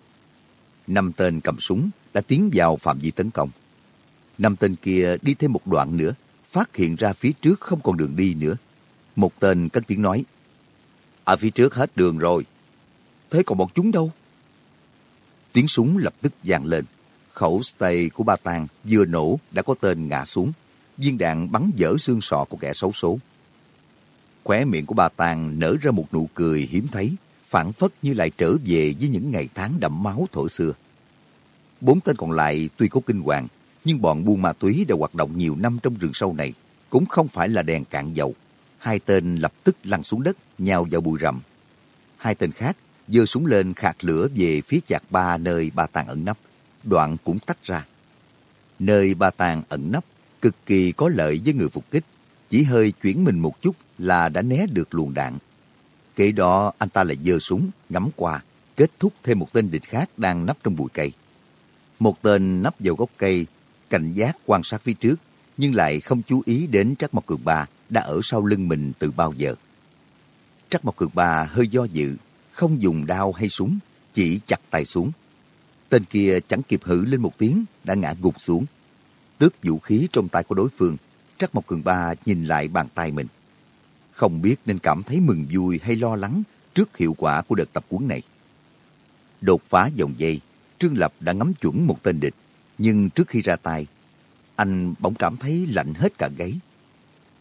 Năm tên cầm súng đã tiến vào phạm vi tấn công. Năm tên kia đi thêm một đoạn nữa, phát hiện ra phía trước không còn đường đi nữa. Một tên cất tiếng nói, Ở phía trước hết đường rồi. Thế còn bọn chúng đâu? Tiếng súng lập tức vang lên. Khẩu stay của ba tàng vừa nổ đã có tên ngã xuống. Viên đạn bắn dở xương sọ của kẻ xấu số. Khóe miệng của bà Tàng nở ra một nụ cười hiếm thấy, phản phất như lại trở về với những ngày tháng đậm máu thổ xưa. Bốn tên còn lại tuy có kinh hoàng, nhưng bọn buôn ma túy đã hoạt động nhiều năm trong rừng sâu này, cũng không phải là đèn cạn dầu. Hai tên lập tức lăn xuống đất, nhào vào bụi rậm. Hai tên khác giơ súng lên khạc lửa về phía chạc ba nơi bà tàng ẩn nấp, đoạn cũng tách ra. Nơi bà tàng ẩn nấp cực kỳ có lợi với người phục kích, chỉ hơi chuyển mình một chút là đã né được luồng đạn. Kể đó anh ta lại giơ súng, ngắm qua, kết thúc thêm một tên địch khác đang nấp trong bụi cây. Một tên nấp vào gốc cây, cảnh giác quan sát phía trước, nhưng lại không chú ý đến Trắc Mộc Cường Ba đã ở sau lưng mình từ bao giờ. Trắc Mộc Cường Ba hơi do dự, không dùng đao hay súng, chỉ chặt tay xuống. Tên kia chẳng kịp hử lên một tiếng, đã ngã gục xuống. Tước vũ khí trong tay của đối phương, Trắc Mộc Cường Ba nhìn lại bàn tay mình. Không biết nên cảm thấy mừng vui hay lo lắng trước hiệu quả của đợt tập huấn này. Đột phá dòng dây, Trương Lập đã ngắm chuẩn một tên địch, nhưng trước khi ra tay, anh bỗng cảm thấy lạnh hết cả gáy.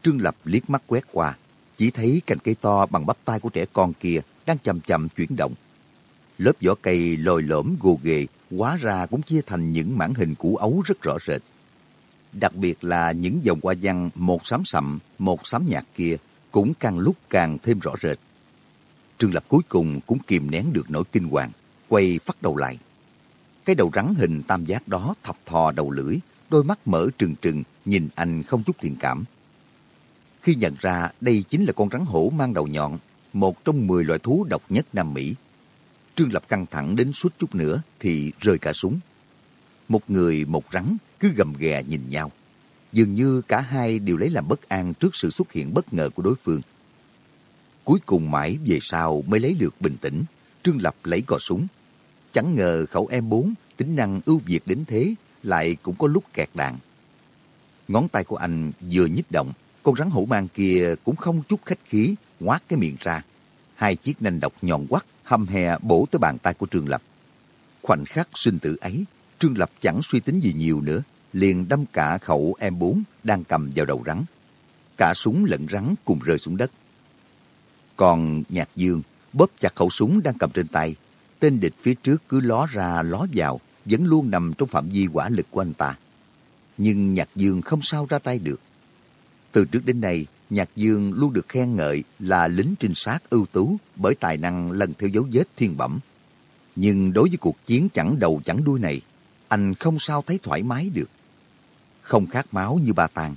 Trương Lập liếc mắt quét qua, chỉ thấy cành cây to bằng bắp tay của trẻ con kia đang chậm chậm chuyển động. Lớp vỏ cây lồi lõm gồ ghề, hóa ra cũng chia thành những mảng hình củ ấu rất rõ rệt. Đặc biệt là những dòng hoa văn một xám sậm, một xám nhạt kia cũng càng lúc càng thêm rõ rệt. Trương Lập cuối cùng cũng kìm nén được nỗi kinh hoàng, quay phát đầu lại. Cái đầu rắn hình tam giác đó thập thò đầu lưỡi, đôi mắt mở trừng trừng, nhìn anh không chút thiện cảm. Khi nhận ra đây chính là con rắn hổ mang đầu nhọn, một trong 10 loại thú độc nhất Nam Mỹ. Trương Lập căng thẳng đến suốt chút nữa thì rơi cả súng. Một người một rắn cứ gầm ghè nhìn nhau. Dường như cả hai đều lấy làm bất an trước sự xuất hiện bất ngờ của đối phương. Cuối cùng mãi về sau mới lấy được bình tĩnh, Trương Lập lấy cò súng. Chẳng ngờ khẩu M4 tính năng ưu việt đến thế lại cũng có lúc kẹt đạn. Ngón tay của anh vừa nhích động, con rắn hổ mang kia cũng không chút khách khí, ngoác cái miệng ra. Hai chiếc nanh độc nhọn quắt, hăm hè bổ tới bàn tay của Trương Lập. Khoảnh khắc sinh tử ấy, Trương Lập chẳng suy tính gì nhiều nữa, liền đâm cả khẩu M4 đang cầm vào đầu rắn. Cả súng lẫn rắn cùng rơi xuống đất. Còn Nhạc Dương bóp chặt khẩu súng đang cầm trên tay. Tên địch phía trước cứ ló ra ló vào, vẫn luôn nằm trong phạm vi quả lực của anh ta. Nhưng Nhạc Dương không sao ra tay được. Từ trước đến nay, Nhạc Dương luôn được khen ngợi là lính trinh sát ưu tú bởi tài năng lần theo dấu vết thiên bẩm. Nhưng đối với cuộc chiến chẳng đầu chẳng đuôi này, anh không sao thấy thoải mái được. Không khát máu như bà tàng,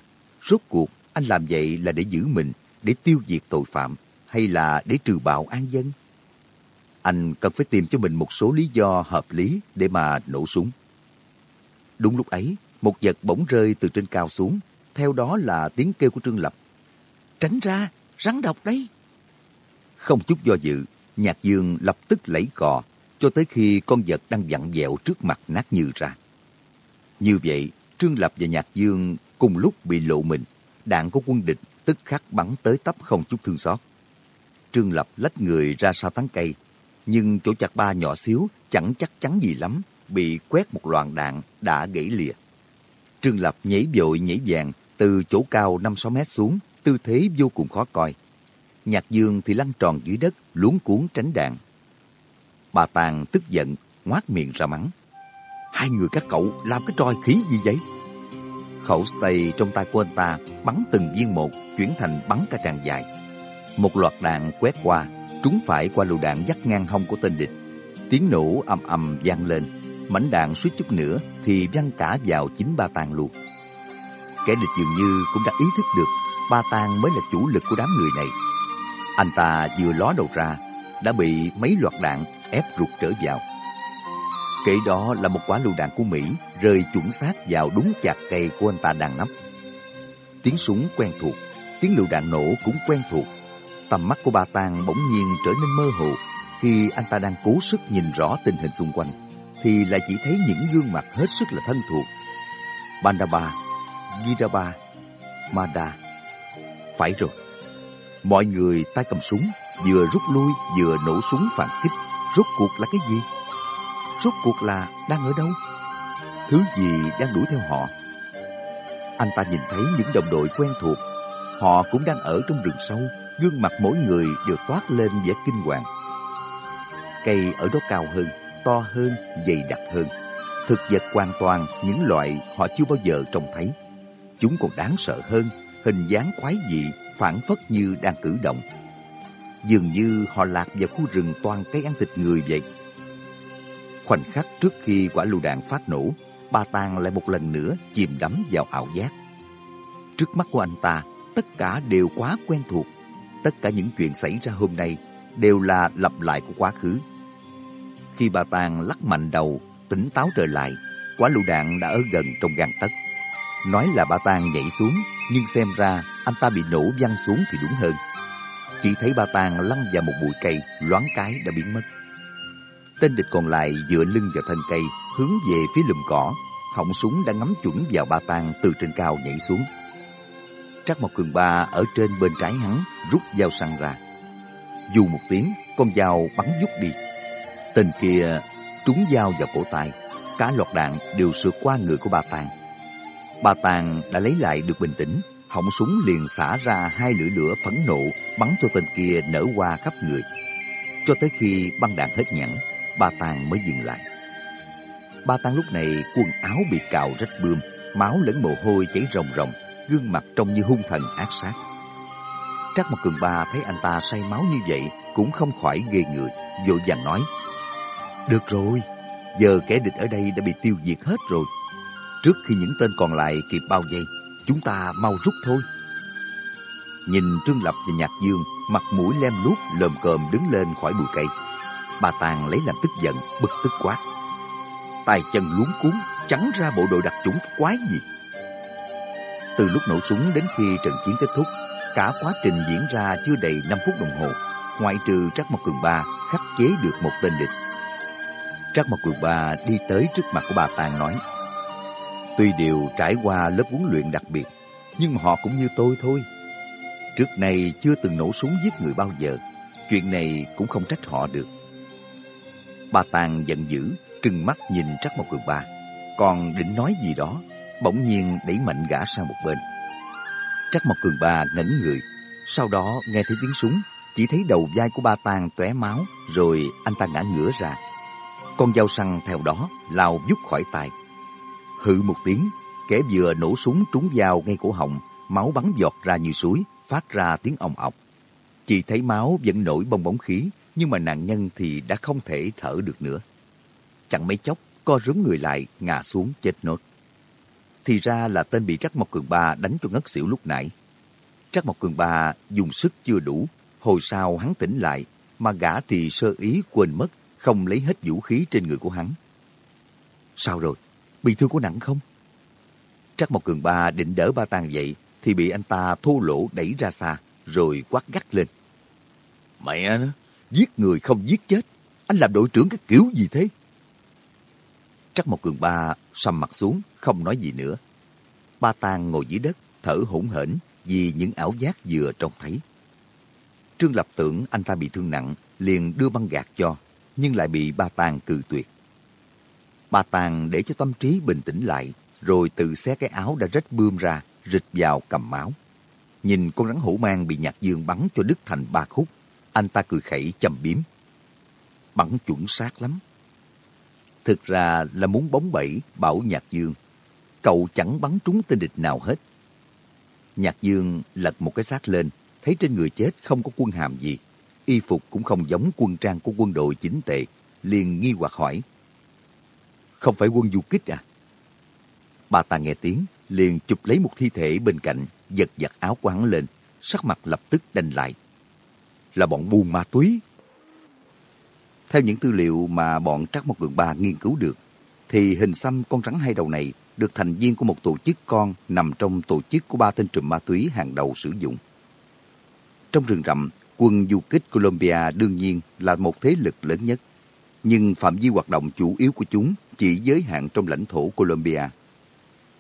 rốt cuộc anh làm vậy là để giữ mình, để tiêu diệt tội phạm, hay là để trừ bạo an dân? Anh cần phải tìm cho mình một số lý do hợp lý để mà nổ súng. Đúng lúc ấy, một vật bỗng rơi từ trên cao xuống, theo đó là tiếng kêu của Trương Lập. Tránh ra, rắn độc đấy. Không chút do dự, Nhạc Dương lập tức lấy cò, cho tới khi con vật đang vặn vẹo trước mặt nát như ra. Như vậy, Trương Lập và Nhạc Dương cùng lúc bị lộ mình, đạn của quân địch tức khắc bắn tới tấp không chút thương xót. Trương Lập lách người ra sau tán cây, nhưng chỗ chặt ba nhỏ xíu chẳng chắc chắn gì lắm, bị quét một loạt đạn đã gãy lìa. Trương Lập nhảy vội nhảy vàng từ chỗ cao 5-6 mét xuống, tư thế vô cùng khó coi. Nhạc Dương thì lăn tròn dưới đất, luống cuốn tránh đạn. Bà Tàng tức giận, ngoác miệng ra mắng. Hai người các cậu làm cái tròi khí gì vậy? Khẩu stay trong tay của anh ta bắn từng viên một, chuyển thành bắn cả tràng dài. Một loạt đạn quét qua, trúng phải qua lựu đạn dắt ngang hông của tên địch. Tiếng nổ ầm ầm vang lên, mảnh đạn suýt chút nữa thì văng cả vào chính ba tàng luôn. Kẻ địch dường như cũng đã ý thức được ba tàng mới là chủ lực của đám người này. Anh ta vừa ló đầu ra, đã bị mấy loạt đạn ép rụt trở vào. Kể đó là một quả lựu đạn của Mỹ rơi chuẩn xác vào đúng chạc cây của anh ta đang nấp. Tiếng súng quen thuộc, tiếng lựu đạn nổ cũng quen thuộc. Tầm mắt của ba Tàng bỗng nhiên trở nên mơ hồ khi anh ta đang cố sức nhìn rõ tình hình xung quanh thì lại chỉ thấy những gương mặt hết sức là thân thuộc. Bandaba, Giraba, Mada. Phải rồi. Mọi người tay cầm súng, vừa rút lui vừa nổ súng phản kích. Rốt cuộc là cái gì? Rốt cuộc là đang ở đâu? Thứ gì đang đuổi theo họ? Anh ta nhìn thấy những đồng đội quen thuộc. Họ cũng đang ở trong rừng sâu, gương mặt mỗi người đều toát lên vẻ kinh hoàng. Cây ở đó cao hơn, to hơn, dày đặc hơn. Thực vật hoàn toàn những loại họ chưa bao giờ trông thấy. Chúng còn đáng sợ hơn, hình dáng quái dị, phản phất như đang cử động. Dường như họ lạc vào khu rừng toàn cây ăn thịt người vậy. Khoảnh khắc trước khi quả lựu đạn phát nổ, bà Tàng lại một lần nữa chìm đắm vào ảo giác. Trước mắt của anh ta, tất cả đều quá quen thuộc. Tất cả những chuyện xảy ra hôm nay đều là lặp lại của quá khứ. Khi bà Tàng lắc mạnh đầu, tỉnh táo trở lại, quả lựu đạn đã ở gần trong gang tấc. Nói là bà Tàng nhảy xuống, nhưng xem ra anh ta bị nổ văng xuống thì đúng hơn. chỉ thấy bà tàng lăn vào một bụi cây, loáng cái đã biến mất. Tên địch còn lại dựa lưng vào thân cây, hướng về phía lùm cỏ, họng súng đã ngắm chuẩn vào ba tang từ trên cao nhảy xuống. Trắc Mộc Cường Ba ở trên bên trái hắn rút dao săn ra. Dù một tiếng, con dao bắn vút đi. Tên kia trúng dao vào cổ tay, cả loạt đạn đều sượt qua người của ba tàng. Ba tàng đã lấy lại được bình tĩnh, họng súng liền xả ra hai lưỡi lửa phẫn nộ bắn cho tên kia nở qua khắp người. Cho tới khi băng đạn hết nhẵn, ba tàng mới dừng lại. Ba tàng lúc này quần áo bị cào rách bươm, máu lẫn mồ hôi chảy ròng ròng, gương mặt trông như hung thần ác sát. Trắc một cường ba thấy anh ta say máu như vậy cũng không khỏi ghê người, vội vàng nói. Được rồi, giờ kẻ địch ở đây đã bị tiêu diệt hết rồi. Trước khi những tên còn lại kịp bao vây, chúng ta mau rút thôi. Nhìn Trương Lập và Nhạc Dương, mặt mũi lem luốc lồm cồm đứng lên khỏi bụi cây. Bà Tàng lấy làm tức giận, bực tức quát. tay chân luống cuốn, trắng ra bộ đội đặc chủng quái gì. Từ lúc nổ súng đến khi trận chiến kết thúc, cả quá trình diễn ra chưa đầy 5 phút đồng hồ, ngoại trừ Trắc Mộc Cường Ba khắc chế được một tên địch. Trắc Mộc Cường Ba đi tới trước mặt của bà Tàng nói, Tuy đều trải qua lớp huấn luyện đặc biệt, nhưng mà họ cũng như tôi thôi. Trước này chưa từng nổ súng giết người bao giờ, chuyện này cũng không trách họ được. Bà Tàng giận dữ, trừng mắt nhìn Trắc Mộc Cường Ba, còn định nói gì đó, bỗng nhiên đẩy mạnh gã sang một bên. Trắc Mộc Cường Ba ngẩn người, sau đó nghe thấy tiếng súng, chỉ thấy đầu vai của ba Tàng tóe máu, rồi anh ta ngã ngửa ra. Con dao săn theo đó lao vút khỏi tay. Hự một tiếng, kẻ vừa nổ súng trúng dao ngay cổ họng, máu bắn giọt ra như suối, phát ra tiếng ong ọc. Chỉ thấy máu vẫn nổi bong bóng khí, nhưng mà nạn nhân thì đã không thể thở được nữa. Chẳng mấy chốc, co rúm người lại, ngã xuống chết nốt. Thì ra là tên bị Trắc Mộc Cường Ba đánh cho ngất xỉu lúc nãy. Trắc Mộc Cường Ba dùng sức chưa đủ, hồi sau hắn tỉnh lại, mà gã thì sơ ý quên mất, không lấy hết vũ khí trên người của hắn. Sao rồi? Bị thương có nặng không? Trắc Mộc Cường Ba định đỡ ba tang dậy, thì bị anh ta thô lỗ đẩy ra xa, rồi quát gắt lên. Mẹ nó, giết người không giết chết, anh làm đội trưởng cái kiểu gì thế? Trắc Mộc Cường Ba sầm mặt xuống, không nói gì nữa. Ba Tàng ngồi dưới đất, thở hổn hển vì những ảo giác vừa trông thấy. Trương Lập tưởng anh ta bị thương nặng, liền đưa băng gạt cho, nhưng lại bị Ba Tàng cự tuyệt. Ba Tàng để cho tâm trí bình tĩnh lại, rồi tự xé cái áo đã rách bươm ra, rịch vào cầm máu. Nhìn con rắn hổ mang bị nhạc dương bắn cho đứt thành ba khúc, anh ta cười khẩy chầm biếm. Bắn chuẩn xác lắm. Thực ra là muốn bóng bẫy bảo nhạc dương. Cậu chẳng bắn trúng tên địch nào hết. Nhạc dương lật một cái xác lên, thấy trên người chết không có quân hàm gì. Y phục cũng không giống quân trang của quân đội chính tệ. Liền nghi hoặc hỏi. Không phải quân du kích à? Bà ta nghe tiếng, liền chụp lấy một thi thể bên cạnh, giật giật áo của hắn lên, sắc mặt lập tức đanh lại. Là bọn buôn ma túy. Theo những tư liệu mà bọn Trắc Mộc Cường Ba nghiên cứu được, thì hình xăm con rắn hai đầu này được thành viên của một tổ chức con nằm trong tổ chức của ba tên trùm ma túy hàng đầu sử dụng. Trong rừng rậm, quân du kích Colombia đương nhiên là một thế lực lớn nhất, nhưng phạm vi hoạt động chủ yếu của chúng chỉ giới hạn trong lãnh thổ Colombia.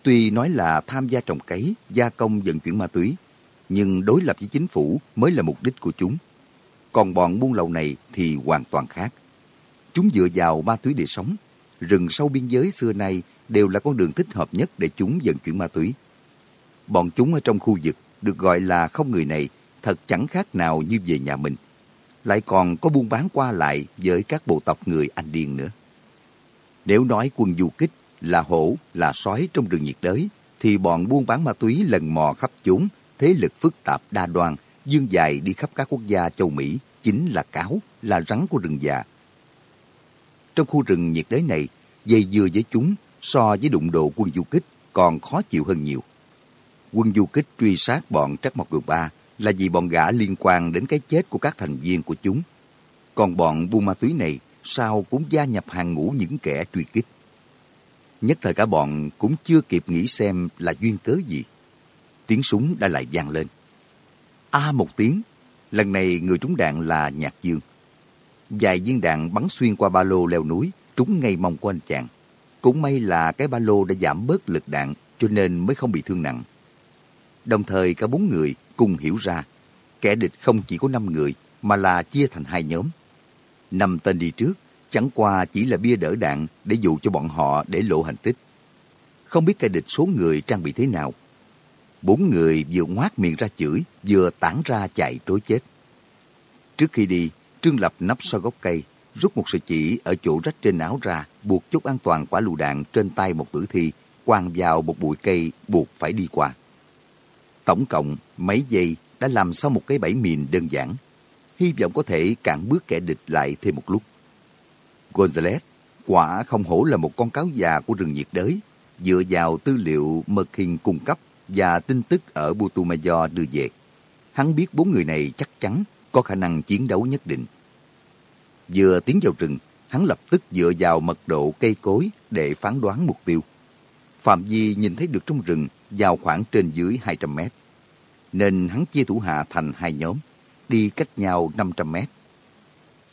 Tuy nói là tham gia trồng cấy, gia công vận chuyển ma túy, nhưng đối lập với chính phủ mới là mục đích của chúng. Còn bọn buôn lậu này thì hoàn toàn khác. Chúng dựa vào ma túy để sống. Rừng sâu biên giới xưa nay đều là con đường thích hợp nhất để chúng vận chuyển ma túy. Bọn chúng ở trong khu vực được gọi là không người này thật chẳng khác nào như về nhà mình. Lại còn có buôn bán qua lại với các bộ tộc người Anh Điền nữa. Nếu nói quân du kích là hổ, là sói trong rừng nhiệt đới, thì bọn buôn bán ma túy lần mò khắp chúng, thế lực phức tạp đa đoan, dương dài đi khắp các quốc gia châu Mỹ, chính là cáo, là rắn của rừng già. Trong khu rừng nhiệt đới này, dây dưa với chúng so với đụng độ quân du kích còn khó chịu hơn nhiều. Quân du kích truy sát bọn Trắc mọc Cường Ba là vì bọn gã liên quan đến cái chết của các thành viên của chúng. Còn bọn buôn ma túy này sao cũng gia nhập hàng ngũ những kẻ truy kích. Nhất thời cả bọn cũng chưa kịp nghĩ xem là duyên cớ gì. Tiếng súng đã lại vang lên. A một tiếng, Lần này người trúng đạn là Nhạc Dương. Vài viên đạn bắn xuyên qua ba lô leo núi, trúng ngay mông của anh chàng. Cũng may là cái ba lô đã giảm bớt lực đạn, cho nên mới không bị thương nặng. Đồng thời cả bốn người cùng hiểu ra, kẻ địch không chỉ có năm người, mà là chia thành hai nhóm. Năm tên đi trước, chẳng qua chỉ là bia đỡ đạn để dụ cho bọn họ để lộ hành tích. Không biết kẻ địch số người trang bị thế nào. Bốn người vừa ngoác miệng ra chửi, vừa tản ra chạy trối chết. Trước khi đi, Trương Lập nấp sau gốc cây, rút một sợi chỉ ở chỗ rách trên áo ra, buộc chốt an toàn quả lựu đạn trên tay một tử thi, quàng vào một bụi cây buộc phải đi qua. Tổng cộng, mấy giây đã làm xong một cái bẫy mìn đơn giản. Hy vọng có thể cản bước kẻ địch lại thêm một lúc. Gonzales quả không hổ là một con cáo già của rừng nhiệt đới, dựa vào tư liệu Merkin cung cấp và tin tức ở Butumayo đưa về. Hắn biết bốn người này chắc chắn có khả năng chiến đấu nhất định. Vừa tiến vào rừng, hắn lập tức dựa vào mật độ cây cối để phán đoán mục tiêu. Phạm vi nhìn thấy được trong rừng vào khoảng trên dưới 200 mét. Nên hắn chia thủ hạ thành hai nhóm, đi cách nhau 500 mét.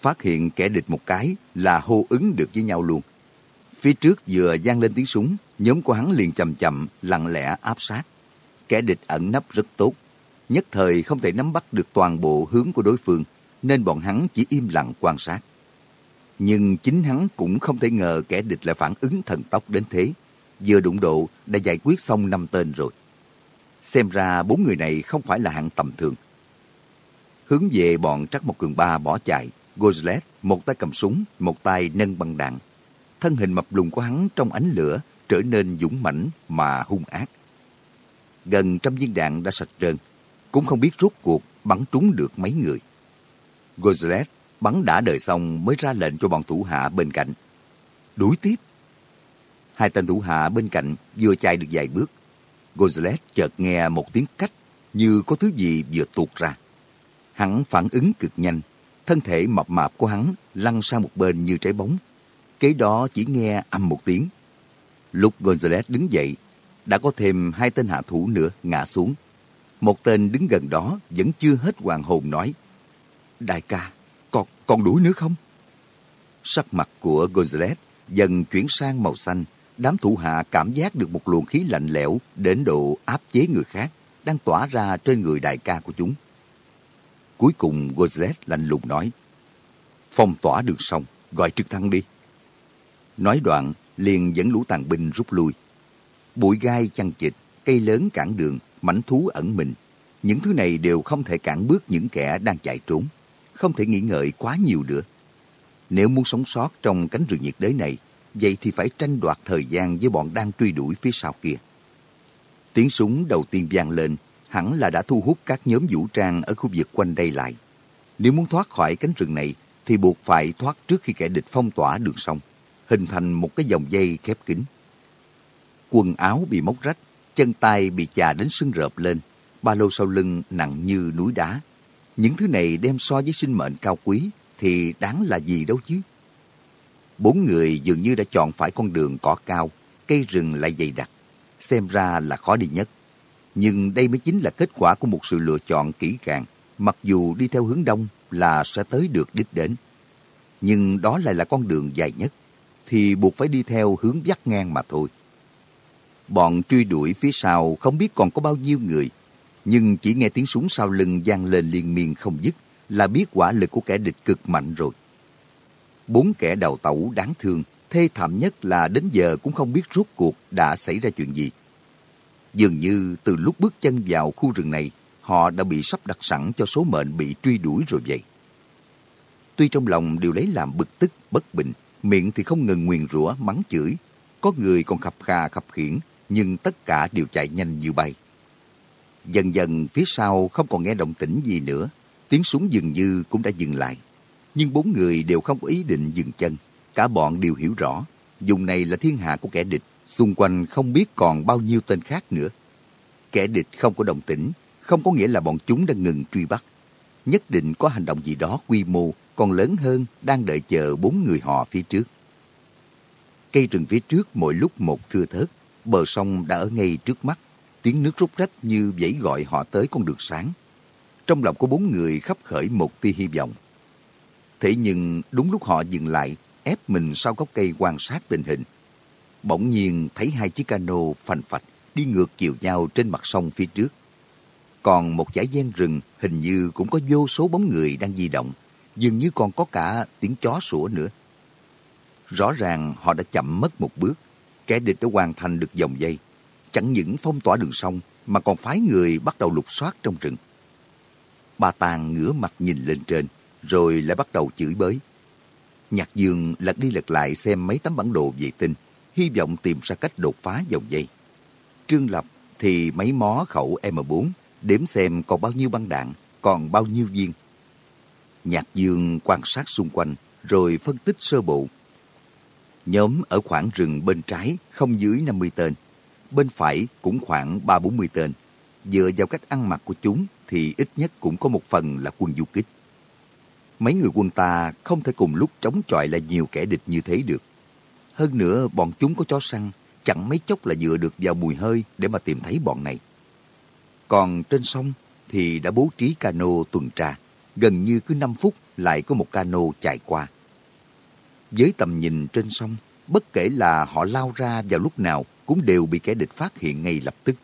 Phát hiện kẻ địch một cái là hô ứng được với nhau luôn. Phía trước vừa gian lên tiếng súng, nhóm của hắn liền chậm chậm, lặng lẽ áp sát. Kẻ địch ẩn nấp rất tốt, nhất thời không thể nắm bắt được toàn bộ hướng của đối phương, nên bọn hắn chỉ im lặng quan sát. Nhưng chính hắn cũng không thể ngờ kẻ địch lại phản ứng thần tốc đến thế. Vừa đụng độ đã giải quyết xong năm tên rồi. Xem ra bốn người này không phải là hạng tầm thường. Hướng về bọn Trắc Một Cường Ba bỏ chạy, Gozlet một tay cầm súng, một tay nâng băng đạn. Thân hình mập lùn của hắn trong ánh lửa trở nên dũng mãnh mà hung ác. Gần trăm viên đạn đã sạch trơn, cũng không biết rốt cuộc bắn trúng được mấy người. Gozlet bắn đã đời xong mới ra lệnh cho bọn thủ hạ bên cạnh. Đuổi tiếp. Hai tên thủ hạ bên cạnh vừa chạy được vài bước. Gozlet chợt nghe một tiếng cách như có thứ gì vừa tuột ra. Hắn phản ứng cực nhanh, thân thể mập mạp của hắn lăn sang một bên như trái bóng. Kế đó chỉ nghe âm một tiếng. Lúc Gonzales đứng dậy, đã có thêm hai tên hạ thủ nữa ngã xuống. Một tên đứng gần đó vẫn chưa hết hoàng hồn nói. Đại ca, còn, còn đuổi nữa không? Sắc mặt của Gonzales dần chuyển sang màu xanh. Đám thủ hạ cảm giác được một luồng khí lạnh lẽo đến độ áp chế người khác đang tỏa ra trên người đại ca của chúng. Cuối cùng Gonzales lạnh lùng nói, phong tỏa đường sông, gọi trực thăng đi. Nói đoạn, liền dẫn lũ tàn binh rút lui. Bụi gai chăn chịt, cây lớn cản đường, mảnh thú ẩn mình. Những thứ này đều không thể cản bước những kẻ đang chạy trốn. Không thể nghĩ ngợi quá nhiều nữa. Nếu muốn sống sót trong cánh rừng nhiệt đới này, vậy thì phải tranh đoạt thời gian với bọn đang truy đuổi phía sau kia. Tiếng súng đầu tiên vang lên, hẳn là đã thu hút các nhóm vũ trang ở khu vực quanh đây lại. Nếu muốn thoát khỏi cánh rừng này, thì buộc phải thoát trước khi kẻ địch phong tỏa đường sông, hình thành một cái dòng dây khép kín. Quần áo bị móc rách, chân tay bị chà đến sưng rợp lên, ba lô sau lưng nặng như núi đá. Những thứ này đem so với sinh mệnh cao quý thì đáng là gì đâu chứ? Bốn người dường như đã chọn phải con đường cỏ cao, cây rừng lại dày đặc, xem ra là khó đi nhất. Nhưng đây mới chính là kết quả của một sự lựa chọn kỹ càng, mặc dù đi theo hướng đông là sẽ tới được đích đến. Nhưng đó lại là con đường dài nhất, thì buộc phải đi theo hướng dắt ngang mà thôi. Bọn truy đuổi phía sau không biết còn có bao nhiêu người, nhưng chỉ nghe tiếng súng sau lưng vang lên liên miên không dứt là biết quả lực của kẻ địch cực mạnh rồi. Bốn kẻ đầu tẩu đáng thương, thê thảm nhất là đến giờ cũng không biết rốt cuộc đã xảy ra chuyện gì. Dường như từ lúc bước chân vào khu rừng này, họ đã bị sắp đặt sẵn cho số mệnh bị truy đuổi rồi vậy. Tuy trong lòng đều lấy làm bực tức, bất bình, miệng thì không ngừng nguyền rủa mắng chửi. Có người còn khập khà khập khiển, nhưng tất cả đều chạy nhanh như bay. Dần dần phía sau không còn nghe động tĩnh gì nữa, tiếng súng dường như cũng đã dừng lại. Nhưng bốn người đều không có ý định dừng chân, cả bọn đều hiểu rõ, vùng này là thiên hạ của kẻ địch, xung quanh không biết còn bao nhiêu tên khác nữa. Kẻ địch không có động tĩnh, không có nghĩa là bọn chúng đang ngừng truy bắt. Nhất định có hành động gì đó quy mô còn lớn hơn đang đợi chờ bốn người họ phía trước. Cây rừng phía trước mỗi lúc một thưa thớt, bờ sông đã ở ngay trước mắt, tiếng nước rút rách như vẫy gọi họ tới con đường sáng. trong lòng của bốn người khắp khởi một tia hy vọng. Thế nhưng đúng lúc họ dừng lại, ép mình sau gốc cây quan sát tình hình. Bỗng nhiên thấy hai chiếc cano phành phạch đi ngược chiều nhau trên mặt sông phía trước. Còn một dải gian rừng hình như cũng có vô số bóng người đang di động, dường như còn có cả tiếng chó sủa nữa. Rõ ràng họ đã chậm mất một bước, kẻ địch đã hoàn thành được dòng dây. Chẳng những phong tỏa đường sông mà còn phái người bắt đầu lục soát trong rừng. Bà Tàng ngửa mặt nhìn lên trên, rồi lại bắt đầu chửi bới. Nhạc Dương lật đi lật lại xem mấy tấm bản đồ vệ tinh, hy vọng tìm ra cách đột phá dòng dây. Trương Lập thì mấy mó khẩu M4, đếm xem còn bao nhiêu băng đạn, còn bao nhiêu viên. Nhạc Dương quan sát xung quanh, rồi phân tích sơ bộ. Nhóm ở khoảng rừng bên trái không dưới 50 tên, bên phải cũng khoảng 3-40 tên. Dựa vào cách ăn mặc của chúng thì ít nhất cũng có một phần là quân du kích. Mấy người quân ta không thể cùng lúc chống chọi lại nhiều kẻ địch như thế được. Hơn nữa, bọn chúng có chó săn, chẳng mấy chốc là dựa được vào mùi hơi để mà tìm thấy bọn này. Còn trên sông thì đã bố trí cano tuần tra, gần như cứ 5 phút lại có một cano chạy qua. Với tầm nhìn trên sông, bất kể là họ lao ra vào lúc nào cũng đều bị kẻ địch phát hiện ngay lập tức.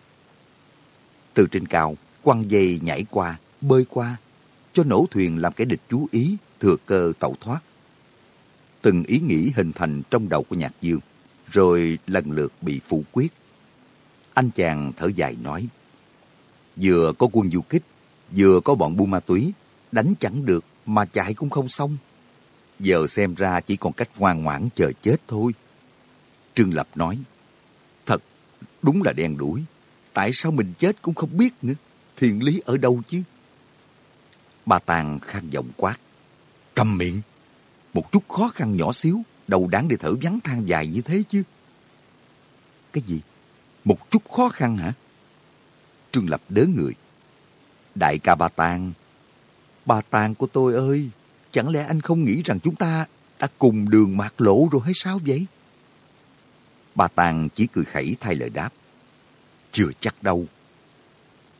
Từ trên cao, quăng dây nhảy qua, bơi qua, cho nổ thuyền làm kẻ địch chú ý, thừa cơ tẩu thoát. Từng ý nghĩ hình thành trong đầu của Nhạc Dương, rồi lần lượt bị phủ quyết. Anh chàng thở dài nói, vừa có quân du kích, vừa có bọn buôn ma túy, đánh chẳng được mà chạy cũng không xong. Giờ xem ra chỉ còn cách ngoan ngoãn chờ chết thôi. Trương Lập nói, thật, đúng là đen đuổi. Tại sao mình chết cũng không biết nữa, thiện lý ở đâu chứ? Bà Tàng khang giọng quát, cầm miệng, một chút khó khăn nhỏ xíu, đâu đáng để thở vắng than dài như thế chứ. Cái gì? Một chút khó khăn hả? Trương Lập đớ người. Đại ca Bà Tàng, Bà Tàng của tôi ơi, chẳng lẽ anh không nghĩ rằng chúng ta đã cùng đường mạc lộ rồi hay sao vậy? bà Tàng chỉ cười khẩy thay lời đáp. Chưa chắc đâu.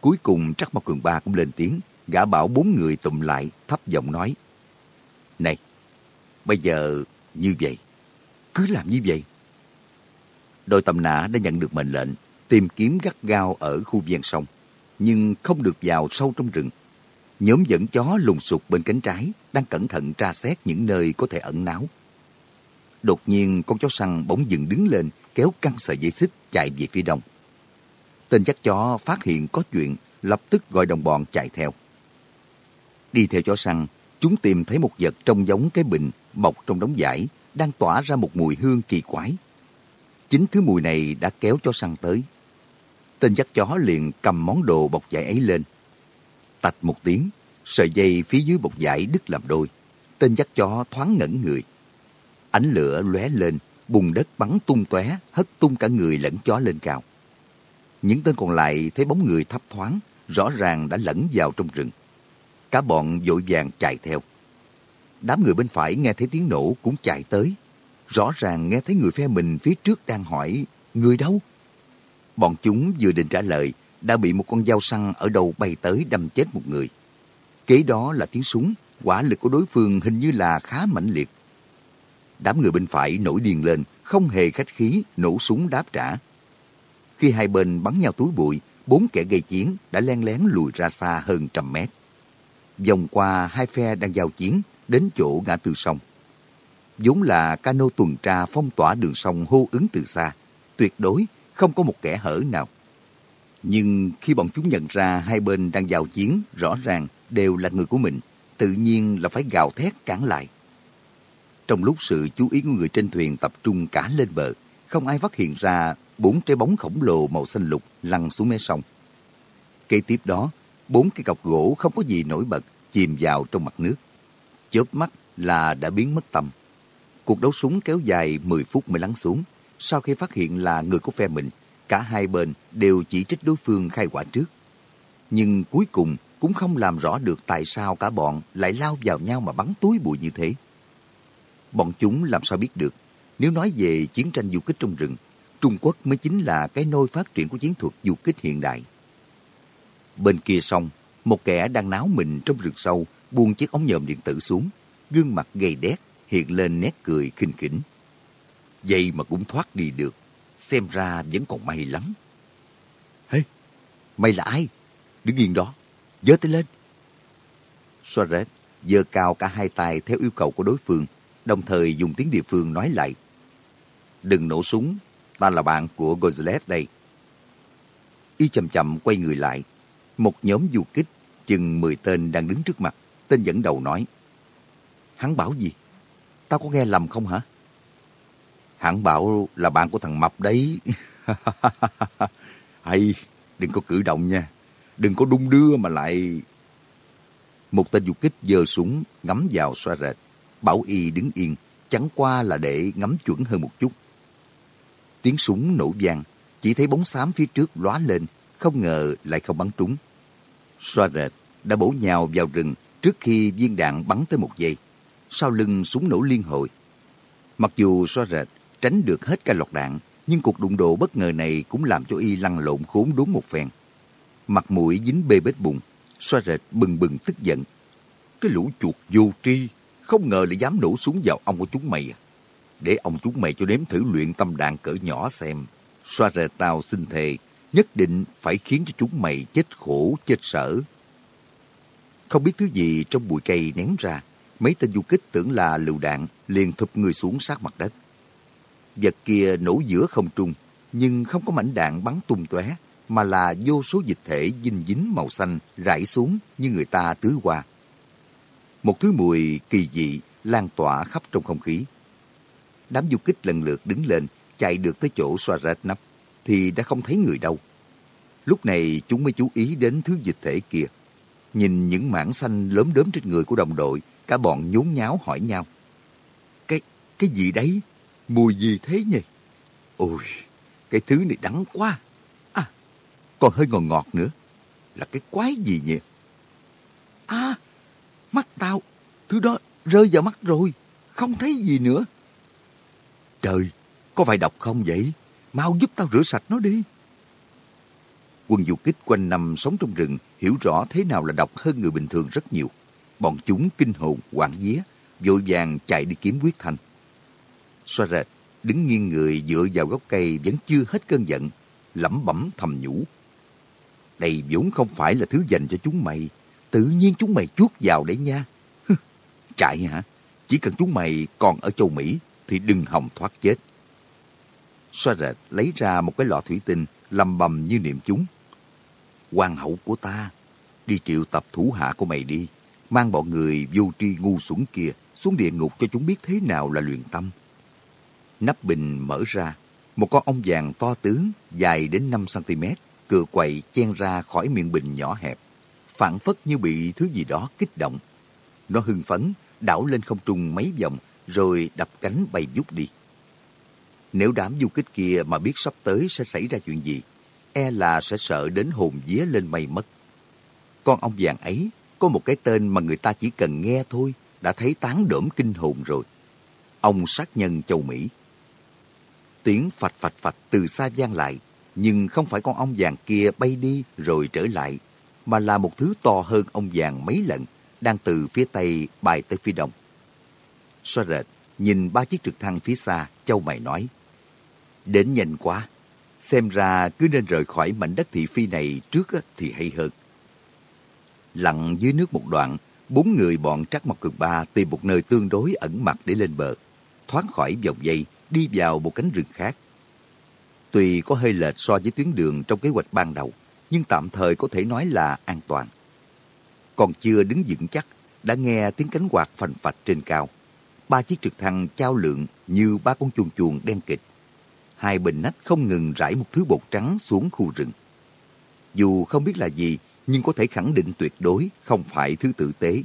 Cuối cùng Trắc Mộc Cường Ba cũng lên tiếng, gã bảo bốn người tụm lại, thấp giọng nói. Này, bây giờ như vậy, cứ làm như vậy. Đội tầm nã đã nhận được mệnh lệnh tìm kiếm gắt gao ở khu ven sông, nhưng không được vào sâu trong rừng. Nhóm dẫn chó lùng sục bên cánh trái đang cẩn thận tra xét những nơi có thể ẩn náu. Đột nhiên con chó săn bỗng dừng đứng lên kéo căng sợi dây xích chạy về phía đông. Tên chắc chó phát hiện có chuyện lập tức gọi đồng bọn chạy theo. Đi theo chó săn, chúng tìm thấy một vật trông giống cái bình bọc trong đống vải đang tỏa ra một mùi hương kỳ quái. Chính thứ mùi này đã kéo chó săn tới. Tên dắt chó liền cầm món đồ bọc vải ấy lên. Tạch một tiếng, sợi dây phía dưới bọc dải đứt làm đôi. Tên dắt chó thoáng ngẩn người. Ánh lửa lóe lên, bùn đất bắn tung tóe, hất tung cả người lẫn chó lên cao. Những tên còn lại thấy bóng người thấp thoáng, rõ ràng đã lẫn vào trong rừng. Cả bọn vội vàng chạy theo. Đám người bên phải nghe thấy tiếng nổ cũng chạy tới. Rõ ràng nghe thấy người phe mình phía trước đang hỏi, người đâu? Bọn chúng vừa định trả lời, đã bị một con dao săn ở đầu bay tới đâm chết một người. Kế đó là tiếng súng, quả lực của đối phương hình như là khá mãnh liệt. Đám người bên phải nổi điên lên, không hề khách khí, nổ súng đáp trả. Khi hai bên bắn nhau túi bụi, bốn kẻ gây chiến đã len lén lùi ra xa hơn trăm mét. Vòng qua hai phe đang giao chiến, đến chỗ ngã tư sông. vốn là cano tuần tra phong tỏa đường sông hô ứng từ xa, tuyệt đối không có một kẻ hở nào. Nhưng khi bọn chúng nhận ra hai bên đang giao chiến, rõ ràng đều là người của mình, tự nhiên là phải gào thét cản lại. Trong lúc sự chú ý của người trên thuyền tập trung cả lên bờ, không ai phát hiện ra bốn trái bóng khổng lồ màu xanh lục lăn xuống mé sông. Kế tiếp đó, bốn cái cọc gỗ không có gì nổi bật chìm vào trong mặt nước. Chớp mắt là đã biến mất tầm. Cuộc đấu súng kéo dài 10 phút mới lắng xuống. Sau khi phát hiện là người của phe mình, cả hai bên đều chỉ trích đối phương khai quả trước. Nhưng cuối cùng cũng không làm rõ được tại sao cả bọn lại lao vào nhau mà bắn túi bụi như thế. Bọn chúng làm sao biết được, nếu nói về chiến tranh du kích trong rừng, Trung Quốc mới chính là cái nôi phát triển của chiến thuật du kích hiện đại. Bên kia sông, Một kẻ đang náo mình trong rừng sâu buông chiếc ống nhòm điện tử xuống, gương mặt gầy đét hiện lên nét cười khinh khỉnh. Vậy mà cũng thoát đi được, xem ra vẫn còn may lắm. Hey, mày là ai? Đứng yên đó, giơ tay lên. Suarez giơ cao cả hai tay theo yêu cầu của đối phương, đồng thời dùng tiếng địa phương nói lại. Đừng nổ súng, ta là bạn của Gonzales đây. Y chậm chậm quay người lại. Một nhóm du kích, chừng 10 tên đang đứng trước mặt. Tên dẫn đầu nói. Hắn bảo gì? Tao có nghe lầm không hả? Hắn bảo là bạn của thằng Mập đấy. Hay, đừng có cử động nha. Đừng có đung đưa mà lại... Một tên du kích giơ súng ngắm vào xoa rệt. Bảo y đứng yên, chẳng qua là để ngắm chuẩn hơn một chút. Tiếng súng nổ vang, chỉ thấy bóng xám phía trước lóa lên, không ngờ lại không bắn trúng. Xoa rệt đã bổ nhào vào rừng trước khi viên đạn bắn tới một giây. Sau lưng súng nổ liên hồi. Mặc dù xoa rệt tránh được hết cả lọt đạn, nhưng cuộc đụng độ bất ngờ này cũng làm cho y lăn lộn khốn đốn một phen. Mặt mũi dính bê bết bụng, xoa rệt bừng bừng tức giận. Cái lũ chuột vô tri, không ngờ lại dám nổ súng vào ông của chúng mày à. Để ông chúng mày cho nếm thử luyện tâm đạn cỡ nhỏ xem. Xoa rệt tao xin thề, nhất định phải khiến cho chúng mày chết khổ, chết sở. Không biết thứ gì trong bụi cây ném ra, mấy tên du kích tưởng là lựu đạn, liền thụp người xuống sát mặt đất. Vật kia nổ giữa không trung, nhưng không có mảnh đạn bắn tung tóe, mà là vô số dịch thể dinh dính màu xanh rải xuống như người ta tưới qua. Một thứ mùi kỳ dị lan tỏa khắp trong không khí. Đám du kích lần lượt đứng lên, chạy được tới chỗ xoa rệt nắp, thì đã không thấy người đâu. Lúc này chúng mới chú ý đến thứ dịch thể kia. Nhìn những mảng xanh lớn đốm trên người của đồng đội, cả bọn nhốn nháo hỏi nhau. Cái, cái gì đấy? Mùi gì thế nhỉ? Ôi, cái thứ này đắng quá. À, còn hơi ngọt ngọt nữa. Là cái quái gì nhỉ? À, mắt tao, thứ đó rơi vào mắt rồi, không thấy gì nữa. Trời, có phải độc không vậy? Mau giúp tao rửa sạch nó đi. Quân du kích quanh năm sống trong rừng hiểu rõ thế nào là độc hơn người bình thường rất nhiều. Bọn chúng kinh hồn, quảng vía, vội vàng chạy đi kiếm quyết thanh. Xoa rệt, đứng nghiêng người dựa vào gốc cây vẫn chưa hết cơn giận, lẩm bẩm thầm nhủ. Đây vốn không phải là thứ dành cho chúng mày, tự nhiên chúng mày chuốt vào đấy nha. Chạy hả? Chỉ cần chúng mày còn ở châu Mỹ thì đừng hòng thoát chết. Xoa rệt lấy ra một cái lọ thủy tinh, lầm bầm như niệm chúng. Hoàng hậu của ta, đi triệu tập thủ hạ của mày đi, mang bọn người vô tri ngu xuẩn kia xuống địa ngục cho chúng biết thế nào là luyện tâm. Nắp bình mở ra, một con ong vàng to tướng, dài đến 5cm, cựa quậy chen ra khỏi miệng bình nhỏ hẹp, phản phất như bị thứ gì đó kích động. Nó hưng phấn, đảo lên không trung mấy vòng, rồi đập cánh bay vút đi. Nếu đám du kích kia mà biết sắp tới sẽ xảy ra chuyện gì, e là sẽ sợ đến hồn vía lên mây mất. Con ong vàng ấy có một cái tên mà người ta chỉ cần nghe thôi, đã thấy tán đổm kinh hồn rồi. Ông sát nhân châu Mỹ. Tiếng phạch phạch phạch từ xa vang lại, nhưng không phải con ong vàng kia bay đi rồi trở lại, mà là một thứ to hơn ong vàng mấy lần, đang từ phía tây bay tới phía đông. Xoa rệt, nhìn ba chiếc trực thăng phía xa, châu mày nói. Đến nhanh quá, xem ra cứ nên rời khỏi mảnh đất thị phi này trước thì hay hơn. Lặn dưới nước một đoạn, bốn người bọn Trắc mọc Cường Ba tìm một nơi tương đối ẩn mặt để lên bờ, thoát khỏi vòng dây, đi vào một cánh rừng khác. Tuy có hơi lệch so với tuyến đường trong kế hoạch ban đầu, nhưng tạm thời có thể nói là an toàn. Còn chưa đứng vững chắc, đã nghe tiếng cánh quạt phành phạch trên cao. Ba chiếc trực thăng trao lượng như ba con chuồn chuồn đen kịch. Hai bình nách không ngừng rải một thứ bột trắng xuống khu rừng. Dù không biết là gì, nhưng có thể khẳng định tuyệt đối không phải thứ tử tế.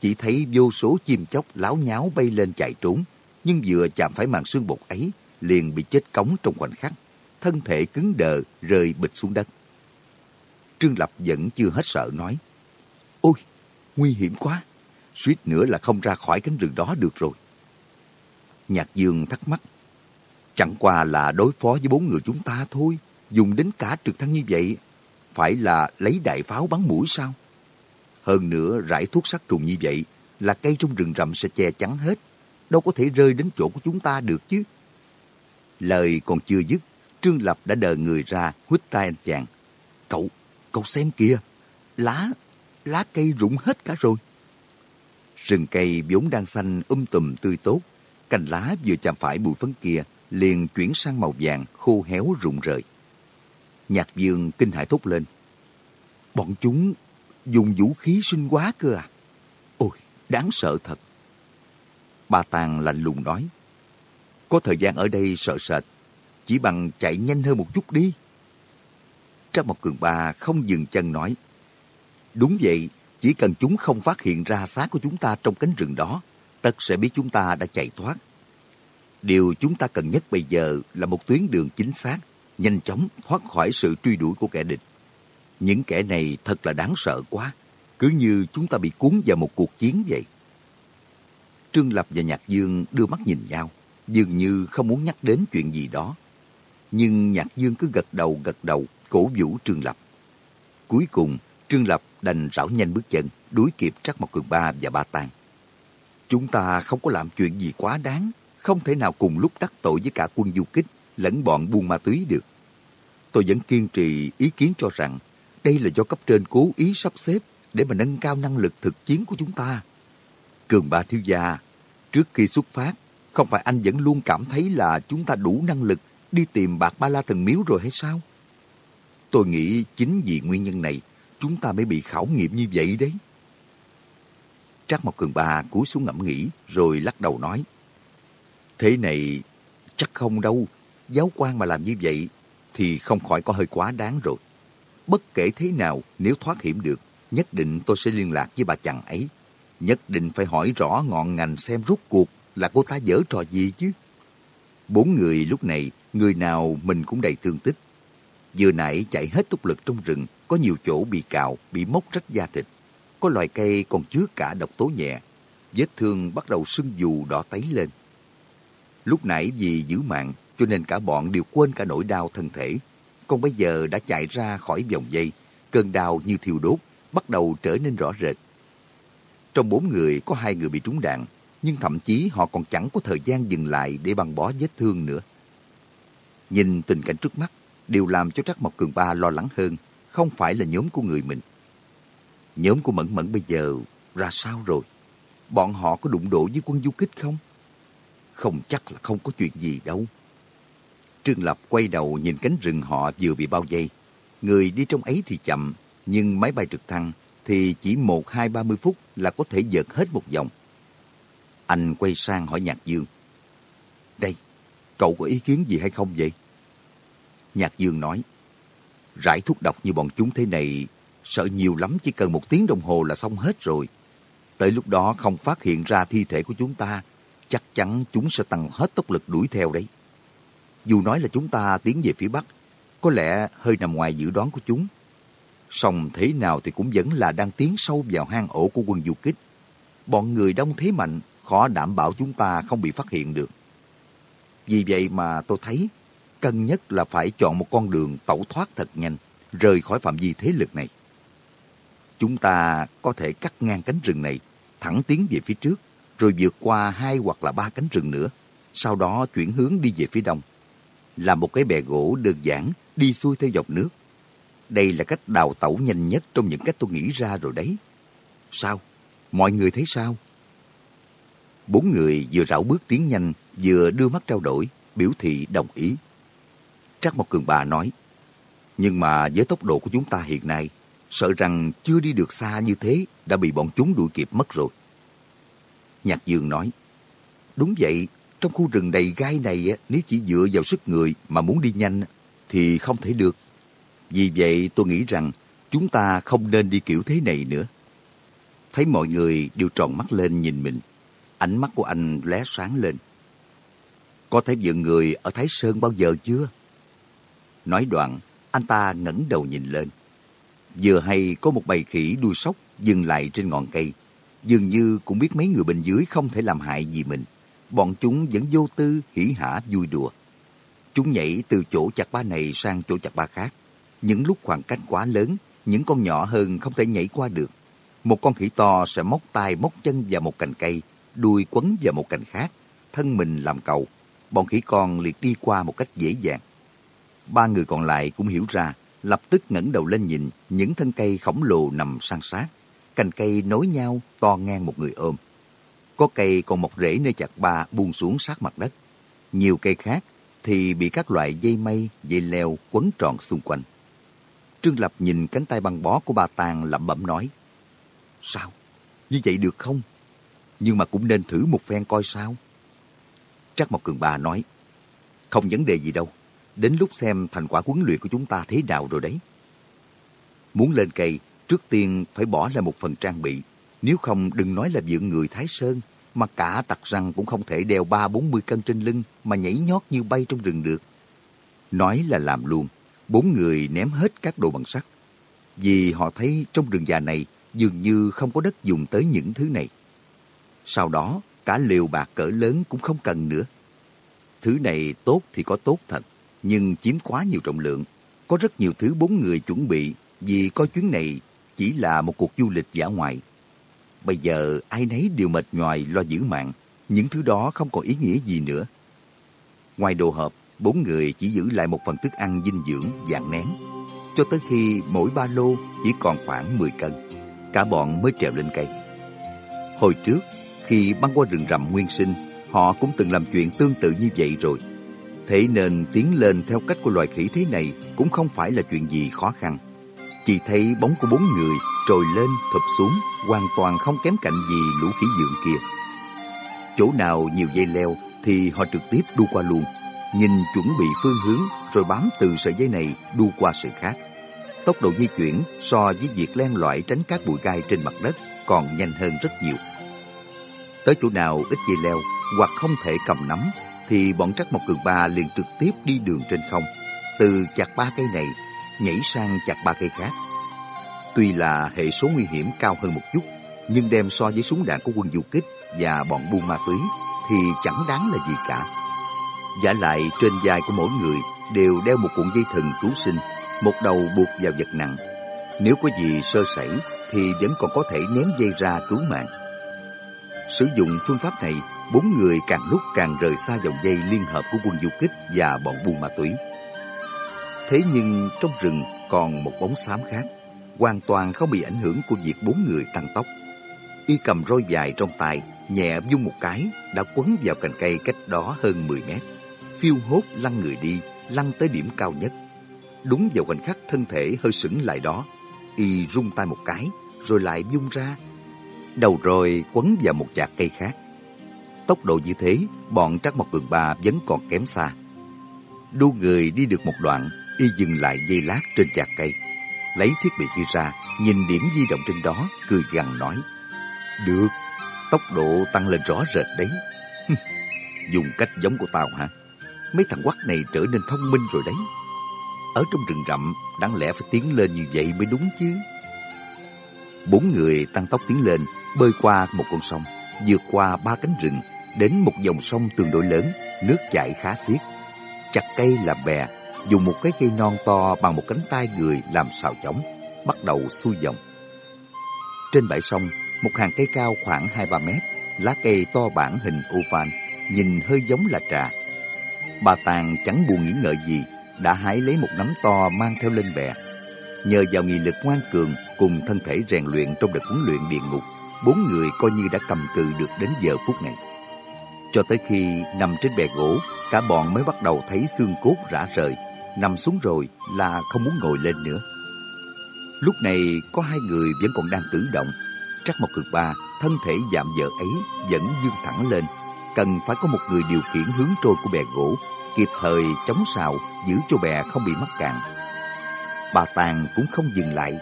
Chỉ thấy vô số chim chóc láo nháo bay lên chạy trốn, nhưng vừa chạm phải màn xương bột ấy, liền bị chết cống trong khoảnh khắc, thân thể cứng đờ rơi bịch xuống đất. Trương Lập vẫn chưa hết sợ nói, Ôi, nguy hiểm quá, suýt nữa là không ra khỏi cánh rừng đó được rồi. Nhạc Dương thắc mắc, chẳng qua là đối phó với bốn người chúng ta thôi, dùng đến cả trực thăng như vậy phải là lấy đại pháo bắn mũi sao? Hơn nữa, rải thuốc sát trùng như vậy là cây trong rừng rậm sẽ che chắn hết. Đâu có thể rơi đến chỗ của chúng ta được chứ. Lời còn chưa dứt, Trương Lập đã đờ người ra, huýt tay anh chàng. Cậu, cậu xem kìa, lá, lá cây rụng hết cả rồi. Rừng cây vốn đang xanh um tùm tươi tốt, cành lá vừa chạm phải bụi phấn kia liền chuyển sang màu vàng khô héo rụng rời. Nhạc dương kinh hãi thốt lên. Bọn chúng dùng vũ khí sinh quá cơ à? Ôi, đáng sợ thật. Bà Tàng lạnh lùng nói. Có thời gian ở đây sợ sệt, chỉ bằng chạy nhanh hơn một chút đi. Trang Mộc Cường Ba không dừng chân nói. Đúng vậy, chỉ cần chúng không phát hiện ra xác của chúng ta trong cánh rừng đó, tất sẽ biết chúng ta đã chạy thoát. Điều chúng ta cần nhất bây giờ là một tuyến đường chính xác, nhanh chóng thoát khỏi sự truy đuổi của kẻ địch. Những kẻ này thật là đáng sợ quá, cứ như chúng ta bị cuốn vào một cuộc chiến vậy. Trương Lập và Nhạc Dương đưa mắt nhìn nhau, dường như không muốn nhắc đến chuyện gì đó. Nhưng Nhạc Dương cứ gật đầu gật đầu, cổ vũ Trương Lập. Cuối cùng, Trương Lập đành rảo nhanh bước chân, đuổi kịp Trắc Mộc Cường Ba và Ba Tàng. Chúng ta không có làm chuyện gì quá đáng, không thể nào cùng lúc đắc tội với cả quân du kích lẫn bọn buôn ma túy được. Tôi vẫn kiên trì ý kiến cho rằng đây là do cấp trên cố ý sắp xếp để mà nâng cao năng lực thực chiến của chúng ta. Cường ba thiếu gia, trước khi xuất phát, không phải anh vẫn luôn cảm thấy là chúng ta đủ năng lực đi tìm bạc ba la thần miếu rồi hay sao? Tôi nghĩ chính vì nguyên nhân này, chúng ta mới bị khảo nghiệm như vậy đấy. Trác Mộc Cường Ba cúi xuống ngẫm nghĩ, rồi lắc đầu nói. Thế này, chắc không đâu. Giáo quan mà làm như vậy, thì không khỏi có hơi quá đáng rồi. Bất kể thế nào, nếu thoát hiểm được, nhất định tôi sẽ liên lạc với bà chàng ấy. Nhất định phải hỏi rõ ngọn ngành xem rút cuộc là cô ta dở trò gì chứ. Bốn người lúc này, người nào mình cũng đầy thương tích. Vừa nãy chạy hết tốc lực trong rừng, có nhiều chỗ bị cào, bị móc rách da thịt. Có loài cây còn chứa cả độc tố nhẹ. Vết thương bắt đầu sưng dù đỏ tấy lên. Lúc nãy vì giữ mạng, cho nên cả bọn đều quên cả nỗi đau thân thể. Còn bây giờ đã chạy ra khỏi vòng dây, cơn đau như thiêu đốt, bắt đầu trở nên rõ rệt. Trong bốn người có hai người bị trúng đạn, nhưng thậm chí họ còn chẳng có thời gian dừng lại để băng bó vết thương nữa. Nhìn tình cảnh trước mắt, đều làm cho Trắc Mộc Cường Ba lo lắng hơn, không phải là nhóm của người mình. Nhóm của Mẫn Mẫn bây giờ ra sao rồi? Bọn họ có đụng độ với quân du kích không? Không chắc là không có chuyện gì đâu. Trương Lập quay đầu nhìn cánh rừng họ vừa bị bao vây. Người đi trong ấy thì chậm, nhưng máy bay trực thăng thì chỉ một hai ba mươi phút là có thể dợt hết một vòng. Anh quay sang hỏi Nhạc Dương. Đây, cậu có ý kiến gì hay không vậy? Nhạc Dương nói. Rải thuốc độc như bọn chúng thế này, sợ nhiều lắm chỉ cần một tiếng đồng hồ là xong hết rồi. Tới lúc đó không phát hiện ra thi thể của chúng ta, chắc chắn chúng sẽ tăng hết tốc lực đuổi theo đấy. Dù nói là chúng ta tiến về phía Bắc, có lẽ hơi nằm ngoài dự đoán của chúng. Song thế nào thì cũng vẫn là đang tiến sâu vào hang ổ của quân du kích. Bọn người đông thế mạnh, khó đảm bảo chúng ta không bị phát hiện được. Vì vậy mà tôi thấy, cân nhất là phải chọn một con đường tẩu thoát thật nhanh, rời khỏi phạm vi thế lực này. Chúng ta có thể cắt ngang cánh rừng này, thẳng tiến về phía trước, rồi vượt qua hai hoặc là ba cánh rừng nữa, sau đó chuyển hướng đi về phía đông. Là một cái bè gỗ đơn giản, đi xuôi theo dọc nước. Đây là cách đào tẩu nhanh nhất trong những cách tôi nghĩ ra rồi đấy. Sao? Mọi người thấy sao? Bốn người vừa rảo bước tiến nhanh, vừa đưa mắt trao đổi, biểu thị đồng ý. Trác Mộc Cường Bà nói, nhưng mà với tốc độ của chúng ta hiện nay, sợ rằng chưa đi được xa như thế đã bị bọn chúng đuổi kịp mất rồi. Nhạc Dương nói, đúng vậy, trong khu rừng đầy gai này nếu chỉ dựa vào sức người mà muốn đi nhanh thì không thể được. Vì vậy tôi nghĩ rằng chúng ta không nên đi kiểu thế này nữa. Thấy mọi người đều tròn mắt lên nhìn mình, ánh mắt của anh lóe sáng lên. Có thấy dựng người ở Thái Sơn bao giờ chưa? Nói đoạn, anh ta ngẩng đầu nhìn lên. Vừa hay có một bầy khỉ đuôi sóc dừng lại trên ngọn cây. Dường như cũng biết mấy người bên dưới không thể làm hại gì mình. Bọn chúng vẫn vô tư, hỉ hả, vui đùa. Chúng nhảy từ chỗ chặt ba này sang chỗ chặt ba khác. Những lúc khoảng cách quá lớn, những con nhỏ hơn không thể nhảy qua được. Một con khỉ to sẽ móc tay móc chân vào một cành cây, đuôi quấn vào một cành khác, thân mình làm cầu. Bọn khỉ con liệt đi qua một cách dễ dàng. Ba người còn lại cũng hiểu ra, lập tức ngẩng đầu lên nhìn những thân cây khổng lồ nằm san sát. Cành cây nối nhau to ngang một người ôm. Có cây còn mọc rễ nơi chặt ba buông xuống sát mặt đất. Nhiều cây khác thì bị các loại dây mây, dây leo quấn tròn xung quanh. Trương Lập nhìn cánh tay băng bó của bà Tàng lẩm bẩm nói. Sao? Như vậy được không? Nhưng mà cũng nên thử một phen coi sao. Trắc Mộc Cường Ba nói. Không vấn đề gì đâu. Đến lúc xem thành quả huấn luyện của chúng ta thế nào rồi đấy. Muốn lên cây, trước tiên phải bỏ lại một phần trang bị. Nếu không đừng nói là dưỡng người Thái Sơn, mà cả tặc răng cũng không thể đeo ba bốn mươi cân trên lưng mà nhảy nhót như bay trong rừng được. Nói là làm luôn, bốn người ném hết các đồ bằng sắt. Vì họ thấy trong rừng già này dường như không có đất dùng tới những thứ này. Sau đó, cả liều bạc cỡ lớn cũng không cần nữa. Thứ này tốt thì có tốt thật, nhưng chiếm quá nhiều trọng lượng. Có rất nhiều thứ bốn người chuẩn bị vì coi chuyến này chỉ là một cuộc du lịch giả ngoại. Bây giờ ai nấy đều mệt nhoài lo giữ mạng, những thứ đó không còn ý nghĩa gì nữa. Ngoài đồ hộp, bốn người chỉ giữ lại một phần thức ăn dinh dưỡng dạng nén, cho tới khi mỗi ba lô chỉ còn khoảng 10 cân. Cả bọn mới trèo lên cây. Hồi trước, khi băng qua rừng rậm nguyên sinh, họ cũng từng làm chuyện tương tự như vậy rồi. Thế nên tiến lên theo cách của loài khỉ thế này cũng không phải là chuyện gì khó khăn. Chỉ thấy bóng của bốn người trồi lên, thụp xuống, hoàn toàn không kém cạnh gì lũ khỉ dượng kia. Chỗ nào nhiều dây leo thì họ trực tiếp đu qua luôn, nhìn chuẩn bị phương hướng rồi bám từ sợi dây này đu qua sợi khác. Tốc độ di chuyển so với việc len lỏi tránh các bụi gai trên mặt đất còn nhanh hơn rất nhiều. Tới chỗ nào ít dây leo hoặc không thể cầm nắm thì bọn Trắc Mộc Cường Ba liền trực tiếp đi đường trên không. Từ chặt ba cây này, nhảy sang chặt ba cây khác. Tuy là hệ số nguy hiểm cao hơn một chút, nhưng đem so với súng đạn của quân du kích và bọn buôn ma túy thì chẳng đáng là gì cả. Giả lại trên vai của mỗi người đều đeo một cuộn dây thừng cứu sinh, một đầu buộc vào vật nặng. Nếu có gì sơ sẩy thì vẫn còn có thể ném dây ra cứu mạng. Sử dụng phương pháp này, bốn người càng lúc càng rời xa dòng dây liên hợp của quân du kích và bọn buôn ma túy. Thế nhưng trong rừng còn một bóng xám khác, hoàn toàn không bị ảnh hưởng của việc bốn người tăng tốc. Y cầm roi dài trong tay, nhẹ vung một cái, đã quấn vào cành cây cách đó hơn 10 mét. Phiêu hốt lăn người đi, lăn tới điểm cao nhất. Đúng vào khoảnh khắc thân thể hơi sững lại đó, Y rung tay một cái, rồi lại vung ra. Đầu rồi quấn vào một chạc cây khác. Tốc độ như thế, bọn Trắc Mộc Cường Ba vẫn còn kém xa. Đu người đi được một đoạn, y dừng lại dây lát trên chạc cây. Lấy thiết bị kia ra, nhìn điểm di động trên đó, cười gằn nói. Được, tốc độ tăng lên rõ rệt đấy. Dùng cách giống của tao hả? Mấy thằng quắc này trở nên thông minh rồi đấy. Ở trong rừng rậm, đáng lẽ phải tiến lên như vậy mới đúng chứ. Bốn người tăng tốc tiến lên, bơi qua một con sông, vượt qua ba cánh rừng, đến một dòng sông tương đối lớn, nước chảy khá xiết. Chặt cây làm bè, dùng một cái cây non to bằng một cánh tay người làm xào chống, bắt đầu xuôi dòng. Trên bãi sông, một hàng cây cao khoảng 2-3 mét, lá cây to bản hình oval, nhìn hơi giống là trà. Bà Tàng chẳng buồn nghĩ ngợi gì, đã hái lấy một nắm to mang theo lên bè. Nhờ vào nghị lực ngoan cường cùng thân thể rèn luyện trong đợt huấn luyện địa ngục, bốn người coi như đã cầm cự được đến giờ phút này. Cho tới khi nằm trên bè gỗ, cả bọn mới bắt đầu thấy xương cốt rã rời, nằm xuống rồi là không muốn ngồi lên nữa. Lúc này có hai người vẫn còn đang cử động. Trắc một cực ba, thân thể dạm vợ ấy vẫn dương thẳng lên. Cần phải có một người điều khiển hướng trôi của bè gỗ, kịp thời chống sào, giữ cho bè không bị mắc cạn. Bà Tàng cũng không dừng lại.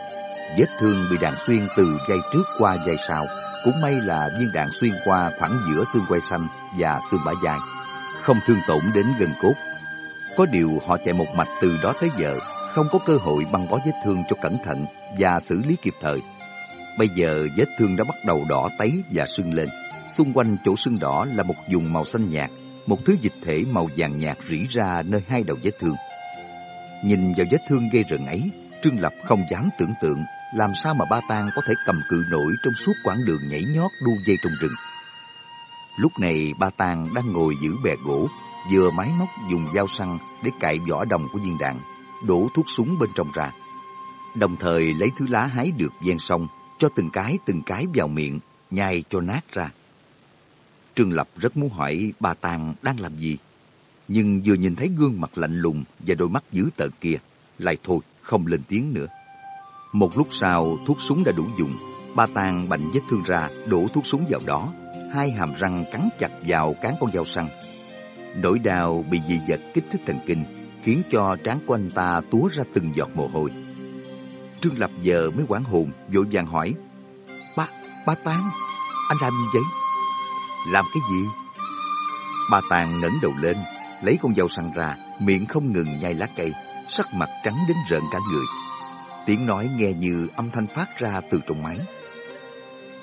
Vết thương bị đạn xuyên từ dây trước qua dây sau. Cũng may là viên đạn xuyên qua khoảng giữa xương quai xanh và xương bả dài. Không thương tổn đến gần cốt có điều họ chạy một mạch từ đó tới giờ, không có cơ hội băng bó vết thương cho cẩn thận và xử lý kịp thời. Bây giờ vết thương đã bắt đầu đỏ tấy và sưng lên. Xung quanh chỗ sưng đỏ là một vùng màu xanh nhạt, một thứ dịch thể màu vàng nhạt rỉ ra nơi hai đầu vết thương. Nhìn vào vết thương gây rợn ấy, Trương Lập không dám tưởng tượng làm sao mà ba tang có thể cầm cự nổi trong suốt quãng đường nhảy nhót đu dây trong rừng. Lúc này ba tang đang ngồi giữ bè gỗ, vừa máy móc dùng dao săn để cạy vỏ đồng của viên đạn, đổ thuốc súng bên trong ra. Đồng thời lấy thứ lá hái được ven sông, cho từng cái từng cái vào miệng, nhai cho nát ra. Trương Lập rất muốn hỏi bà Tàng đang làm gì, nhưng vừa nhìn thấy gương mặt lạnh lùng và đôi mắt dữ tợn kia, lại thôi, không lên tiếng nữa. Một lúc sau, thuốc súng đã đủ dùng. bà Tàng bệnh vết thương ra, đổ thuốc súng vào đó. Hai hàm răng cắn chặt vào cán con dao săn. Nỗi đau bị dị vật kích thích thần kinh, khiến cho trán của anh ta túa ra từng giọt mồ hôi. Trương Lập giờ mới quảng hồn, vội vàng hỏi. Ba, ba Tàng, anh làm gì vậy? Làm cái gì? Bà Tàng ngẩng đầu lên, lấy con dao săn ra, miệng không ngừng nhai lá cây, sắc mặt trắng đến rợn cả người. Tiếng nói nghe như âm thanh phát ra từ trong máy.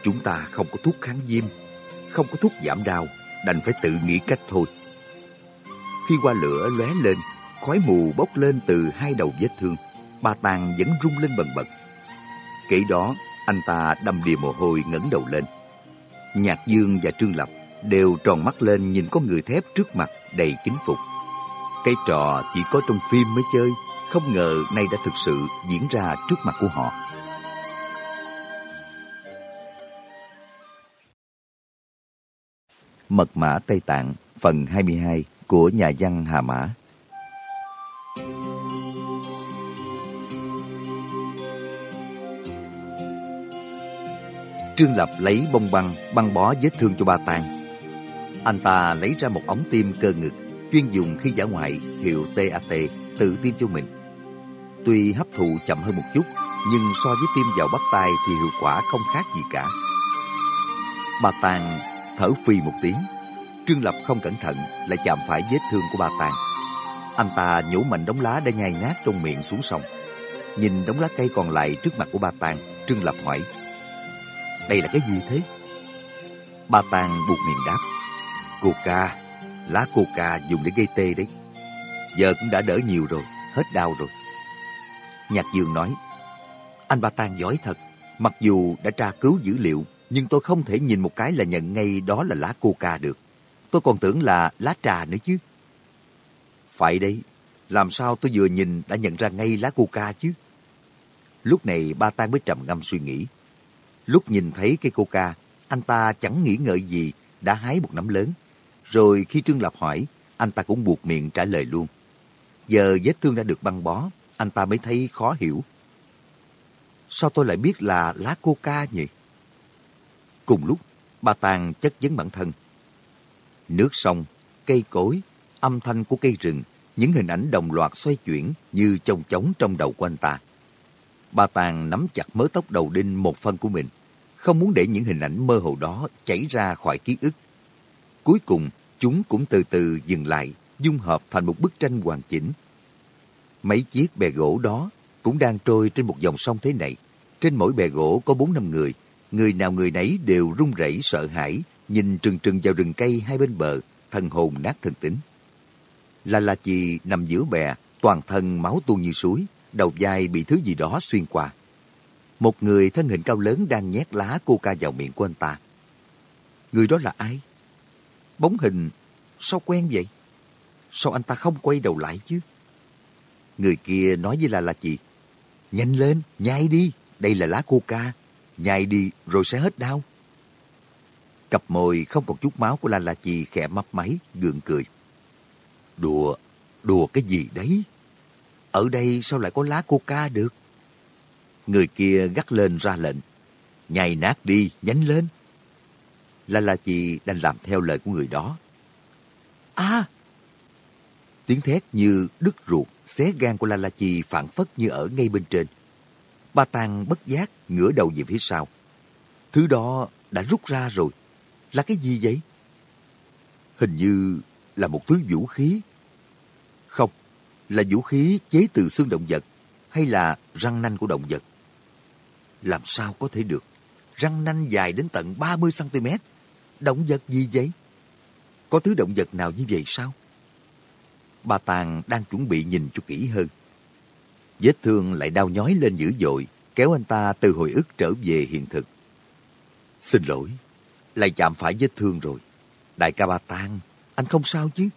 Chúng ta không có thuốc kháng viêm, không có thuốc giảm đau, đành phải tự nghĩ cách thôi. Khi qua lửa lóe lên, khói mù bốc lên từ hai đầu vết thương, bà tàng vẫn rung lên bần bật. Kể đó, anh ta đâm đìa mồ hôi ngẩng đầu lên. Nhạc Dương và Trương Lập đều tròn mắt lên nhìn có người thép trước mặt đầy kính phục. Cái trò chỉ có trong phim mới chơi, không ngờ nay đã thực sự diễn ra trước mặt của họ. Mật mã Tây Tạng phần 22 của nhà văn Hà Mã Trương Lập lấy bông băng, băng bó vết thương cho ba Tàng. Anh ta lấy ra một ống tim cơ ngực, chuyên dùng khi giả ngoại hiệu TAT, tự tiêm cho mình. Tuy hấp thụ chậm hơn một chút, nhưng so với tiêm vào bắp tay thì hiệu quả không khác gì cả. Bà Tàng thở phì một tiếng. Trương Lập không cẩn thận lại chạm phải vết thương của bà Tàng. Anh ta nhổ mạnh đống lá đã nhai nát trong miệng xuống sông. Nhìn đống lá cây còn lại trước mặt của bà Tàng, Trương Lập hỏi. Đây là cái gì thế? Ba Tàng buộc miệng đáp. Coca, lá coca dùng để gây tê đấy. Giờ cũng đã đỡ nhiều rồi, hết đau rồi. Nhạc Dương nói, anh Ba Tàng giỏi thật. Mặc dù đã tra cứu dữ liệu, nhưng tôi không thể nhìn một cái là nhận ngay đó là lá coca được. Tôi còn tưởng là lá trà nữa chứ. Phải đấy, làm sao tôi vừa nhìn đã nhận ra ngay lá coca chứ? Lúc này ba Tang mới trầm ngâm suy nghĩ. Lúc nhìn thấy cây coca, anh ta chẳng nghĩ ngợi gì, đã hái một nắm lớn. Rồi khi Trương Lập hỏi, anh ta cũng buộc miệng trả lời luôn. Giờ vết thương đã được băng bó, anh ta mới thấy khó hiểu. Sao tôi lại biết là lá coca nhỉ? Cùng lúc, bà Tàng chất vấn bản thân. Nước sông, cây cối, âm thanh của cây rừng, những hình ảnh đồng loạt xoay chuyển như chồng chóng trong đầu của anh ta. Bà Tàng nắm chặt mớ tóc đầu đinh một phân của mình, không muốn để những hình ảnh mơ hồ đó chảy ra khỏi ký ức. Cuối cùng, chúng cũng từ từ dừng lại, dung hợp thành một bức tranh hoàn chỉnh. Mấy chiếc bè gỗ đó cũng đang trôi trên một dòng sông thế này. Trên mỗi bè gỗ có bốn năm người, người nào người nấy đều run rẩy sợ hãi, nhìn trừng trừng vào rừng cây hai bên bờ, thần hồn nát thần tính. La La Chi nằm giữa bè, toàn thân máu tuôn như suối, đầu vai bị thứ gì đó xuyên qua. Một người thân hình cao lớn đang nhét lá coca vào miệng của anh ta. Người đó là ai? Bóng hình, sao quen vậy? Sao anh ta không quay đầu lại chứ? Người kia nói với La La chị nhanh lên, nhai đi, đây là lá coca, nhai đi rồi sẽ hết đau. Cặp môi không còn chút máu của La La Chi khẽ mấp máy, gượng cười. Đùa, đùa cái gì đấy? Ở đây sao lại có lá coca được? Người kia gắt lên ra lệnh. Nhai nát đi, nhánh lên. La La Chi đành làm theo lời của người đó. À! Tiếng thét như đứt ruột, xé gan của La La Chi phản phất như ở ngay bên trên. Ba Tàng bất giác ngửa đầu về phía sau. Thứ đó đã rút ra rồi. Là cái gì vậy? Hình như là một thứ vũ khí. Không, là vũ khí chế từ xương động vật hay là răng nanh của động vật. Làm sao có thể được? Răng nanh dài đến tận 30cm. Động vật gì vậy? Có thứ động vật nào như vậy sao? Bà Tàng đang chuẩn bị nhìn cho kỹ hơn. Vết thương lại đau nhói lên dữ dội, kéo anh ta từ hồi ức trở về hiện thực. Xin lỗi, lại chạm phải vết thương rồi. Đại ca Ba Tàng, anh không sao chứ?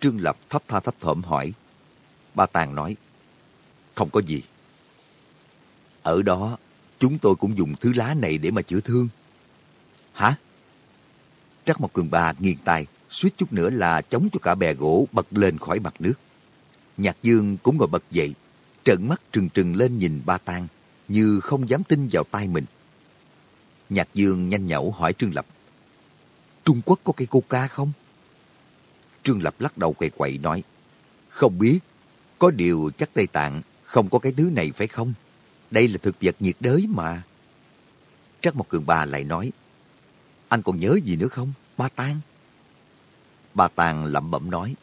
Trương Lập thấp tha thấp thỏm hỏi. Ba Tàng nói, không có gì. Ở đó, chúng tôi cũng dùng thứ lá này để mà chữa thương. Hả? Trắc Mộc Cường Ba nghiêng tay, suýt chút nữa là chống cho cả bè gỗ bật lên khỏi mặt nước. Nhạc Dương cũng ngồi bật dậy, trợn mắt trừng trừng lên nhìn ba tang như không dám tin vào tay mình. Nhạc Dương nhanh nhẩu hỏi Trương Lập. Trung Quốc có cây coca không? Trương Lập lắc đầu quậy quậy nói. Không biết, có điều chắc Tây Tạng không có cái thứ này phải không? Đây là thực vật nhiệt đới mà. Trắc Mộc Cường Ba lại nói. Anh còn nhớ gì nữa không, Ba Tang? Ba Tàng lẩm bẩm nói.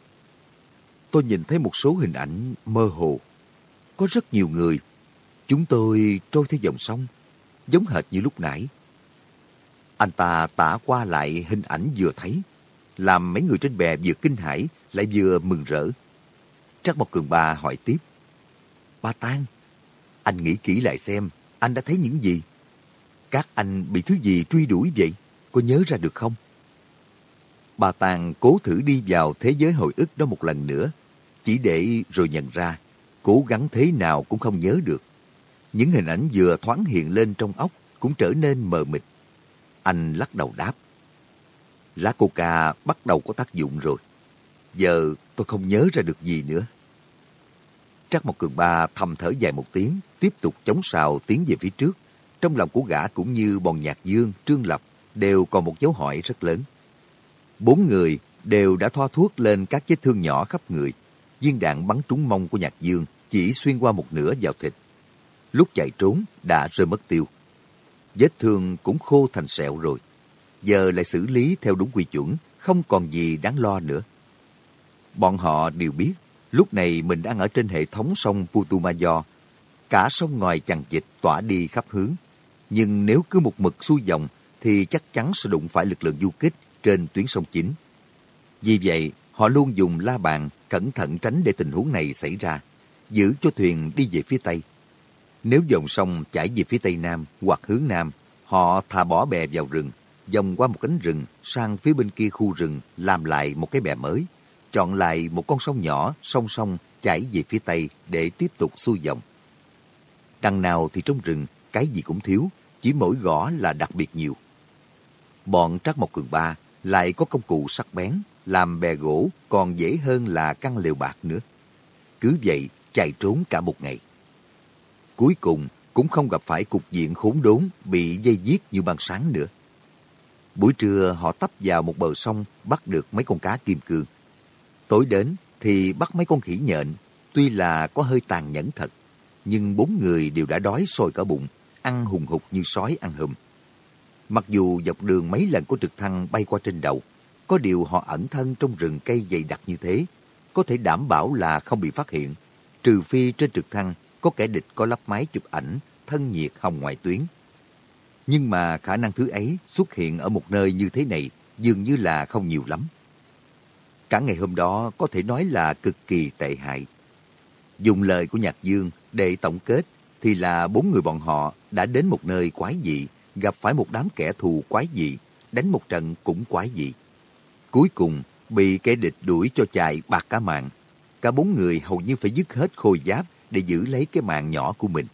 Tôi nhìn thấy một số hình ảnh mơ hồ. Có rất nhiều người. Chúng tôi trôi theo dòng sông, giống hệt như lúc nãy. Anh ta tả qua lại hình ảnh vừa thấy, làm mấy người trên bè vừa kinh hãi lại vừa mừng rỡ. Trắc Mộc Cường Ba hỏi tiếp. Ba Tang, anh nghĩ kỹ lại xem, anh đã thấy những gì? Các anh bị thứ gì truy đuổi vậy? Có nhớ ra được không? Bà Tàng cố thử đi vào thế giới hồi ức đó một lần nữa, chỉ để rồi nhận ra, cố gắng thế nào cũng không nhớ được. Những hình ảnh vừa thoáng hiện lên trong óc cũng trở nên mờ mịt. Anh lắc đầu đáp. Lá coca bắt đầu có tác dụng rồi. Giờ tôi không nhớ ra được gì nữa. Trắc một Cường Ba thầm thở dài một tiếng, tiếp tục chống sào tiến về phía trước. Trong lòng của gã cũng như bọn nhạc dương, trương lập đều còn một dấu hỏi rất lớn. Bốn người đều đã thoa thuốc lên các vết thương nhỏ khắp người. Viên đạn bắn trúng mông của Nhạc Dương chỉ xuyên qua một nửa vào thịt. Lúc chạy trốn đã rơi mất tiêu. Vết thương cũng khô thành sẹo rồi. Giờ lại xử lý theo đúng quy chuẩn, không còn gì đáng lo nữa. Bọn họ đều biết, lúc này mình đang ở trên hệ thống sông Putumayo. Cả sông ngòi chằng dịch tỏa đi khắp hướng. Nhưng nếu cứ một mực xuôi dòng, thì chắc chắn sẽ đụng phải lực lượng du kích trên tuyến sông chính. Vì vậy, họ luôn dùng la bàn cẩn thận tránh để tình huống này xảy ra, giữ cho thuyền đi về phía Tây. Nếu dòng sông chảy về phía Tây Nam hoặc hướng Nam, họ thả bỏ bè vào rừng, dòng qua một cánh rừng sang phía bên kia khu rừng làm lại một cái bè mới, chọn lại một con sông nhỏ song song chảy về phía Tây để tiếp tục xuôi dòng. Đằng nào thì trong rừng, cái gì cũng thiếu, chỉ mỗi gõ là đặc biệt nhiều. Bọn Trác Mộc Cường Ba lại có công cụ sắc bén, làm bè gỗ còn dễ hơn là căn lều bạc nữa. Cứ vậy, chạy trốn cả một ngày. Cuối cùng, cũng không gặp phải cục diện khốn đốn bị dây giết như ban sáng nữa. Buổi trưa họ tấp vào một bờ sông bắt được mấy con cá kim cương. Tối đến thì bắt mấy con khỉ nhện, tuy là có hơi tàn nhẫn thật, nhưng bốn người đều đã đói sôi cả bụng, ăn hùng hục như sói ăn hùm. Mặc dù dọc đường mấy lần có trực thăng bay qua trên đầu, có điều họ ẩn thân trong rừng cây dày đặc như thế, có thể đảm bảo là không bị phát hiện, trừ phi trên trực thăng có kẻ địch có lắp máy chụp ảnh, thân nhiệt hồng ngoại tuyến. Nhưng mà khả năng thứ ấy xuất hiện ở một nơi như thế này dường như là không nhiều lắm. Cả ngày hôm đó có thể nói là cực kỳ tệ hại. Dùng lời của Nhạc Dương để tổng kết thì là bốn người bọn họ đã đến một nơi quái dị gặp phải một đám kẻ thù quái dị, đánh một trận cũng quái dị. Cuối cùng, bị kẻ địch đuổi cho chạy bạc cả mạng. Cả bốn người hầu như phải dứt hết khôi giáp để giữ lấy cái mạng nhỏ của mình.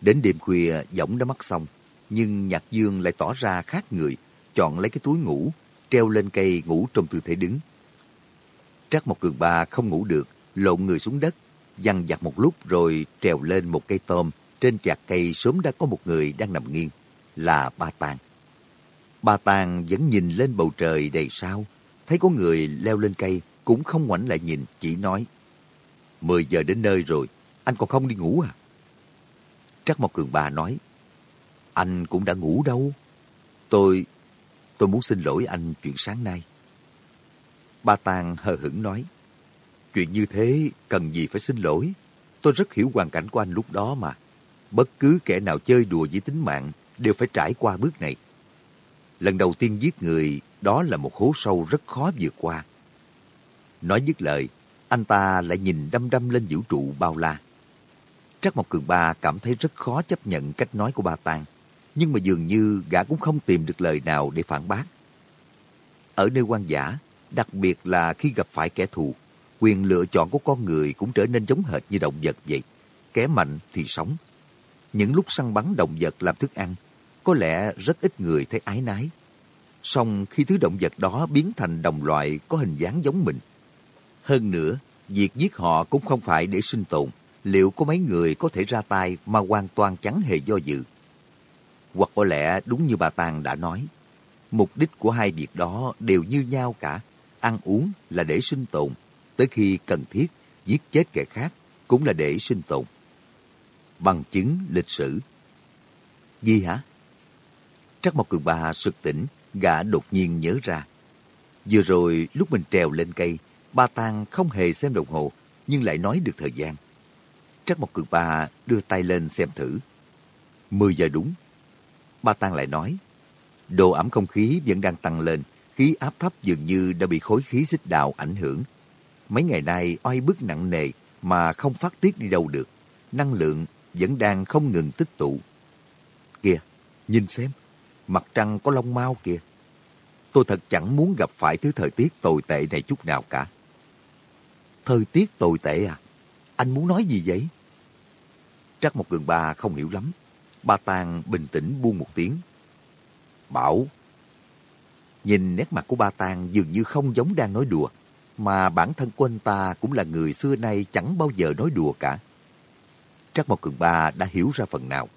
Đến đêm khuya, giọng đã mắc xong, nhưng Nhạc Dương lại tỏ ra khác người, chọn lấy cái túi ngủ, treo lên cây ngủ trong tư thế đứng. Trác một cường ba không ngủ được, lộn người xuống đất, dằn vặt một lúc rồi trèo lên một cây tôm, trên chạc cây sớm đã có một người đang nằm nghiêng, là Ba Tàng. Ba Tàng vẫn nhìn lên bầu trời đầy sao, thấy có người leo lên cây, cũng không ngoảnh lại nhìn, chỉ nói, Mười giờ đến nơi rồi, anh còn không đi ngủ à? Trắc Mộc Cường bà nói, Anh cũng đã ngủ đâu. Tôi, tôi muốn xin lỗi anh chuyện sáng nay. Ba Tàng hờ hững nói, Chuyện như thế cần gì phải xin lỗi. Tôi rất hiểu hoàn cảnh của anh lúc đó mà bất cứ kẻ nào chơi đùa với tính mạng đều phải trải qua bước này. Lần đầu tiên giết người, đó là một hố sâu rất khó vượt qua. Nói dứt lời, anh ta lại nhìn đăm đăm lên vũ trụ bao la. Trắc Mộc Cường Ba cảm thấy rất khó chấp nhận cách nói của ba Tàng, nhưng mà dường như gã cũng không tìm được lời nào để phản bác. Ở nơi quan giả, đặc biệt là khi gặp phải kẻ thù, quyền lựa chọn của con người cũng trở nên giống hệt như động vật vậy. Kẻ mạnh thì sống. Những lúc săn bắn động vật làm thức ăn, có lẽ rất ít người thấy ái nái. Song khi thứ động vật đó biến thành đồng loại có hình dáng giống mình. Hơn nữa, việc giết họ cũng không phải để sinh tồn. Liệu có mấy người có thể ra tay mà hoàn toàn chẳng hề do dự? Hoặc có lẽ đúng như bà Tàng đã nói, mục đích của hai việc đó đều như nhau cả. Ăn uống là để sinh tồn, tới khi cần thiết giết chết kẻ khác cũng là để sinh tồn. Bằng chứng lịch sử. Gì hả? Trắc Mộc Cường Ba sực tỉnh, gã đột nhiên nhớ ra. Vừa rồi lúc mình trèo lên cây, ba Tang không hề xem đồng hồ, nhưng lại nói được thời gian. Trắc Mộc Cường Ba đưa tay lên xem thử. 10 giờ đúng. Ba Tang lại nói, độ ẩm không khí vẫn đang tăng lên, khí áp thấp dường như đã bị khối khí xích đạo ảnh hưởng. Mấy ngày nay oai bức nặng nề mà không phát tiết đi đâu được. Năng lượng vẫn đang không ngừng tích tụ. Kìa, nhìn xem, mặt trăng có lông mau kìa. Tôi thật chẳng muốn gặp phải thứ thời tiết tồi tệ này chút nào cả. Thời tiết tồi tệ à? Anh muốn nói gì vậy? Trắc một cường ba không hiểu lắm. Ba Tàng bình tĩnh buông một tiếng. Bảo. Nhìn nét mặt của ba Tàng dường như không giống đang nói đùa. Mà bản thân của anh ta cũng là người xưa nay chẳng bao giờ nói đùa cả. Trắc một cường ba đã hiểu ra phần nào.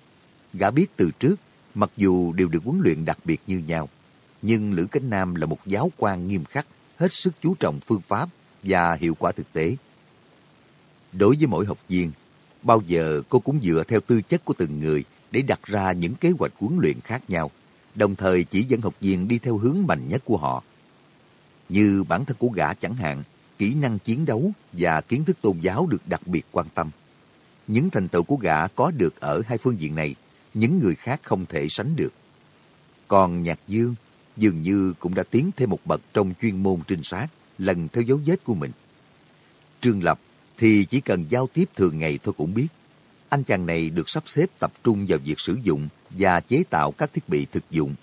Gã biết từ trước Mặc dù đều được huấn luyện đặc biệt như nhau, nhưng Lữ Cánh Nam là một giáo quan nghiêm khắc, hết sức chú trọng phương pháp và hiệu quả thực tế. Đối với mỗi học viên, bao giờ cô cũng dựa theo tư chất của từng người để đặt ra những kế hoạch huấn luyện khác nhau, đồng thời chỉ dẫn học viên đi theo hướng mạnh nhất của họ. Như bản thân của gã chẳng hạn, kỹ năng chiến đấu và kiến thức tôn giáo được đặc biệt quan tâm. Những thành tựu của gã có được ở hai phương diện này những người khác không thể sánh được. Còn Nhạc Dương dường như cũng đã tiến thêm một bậc trong chuyên môn trinh sát, lần theo dấu vết của mình. Trương Lập thì chỉ cần giao tiếp thường ngày thôi cũng biết. Anh chàng này được sắp xếp tập trung vào việc sử dụng và chế tạo các thiết bị thực dụng.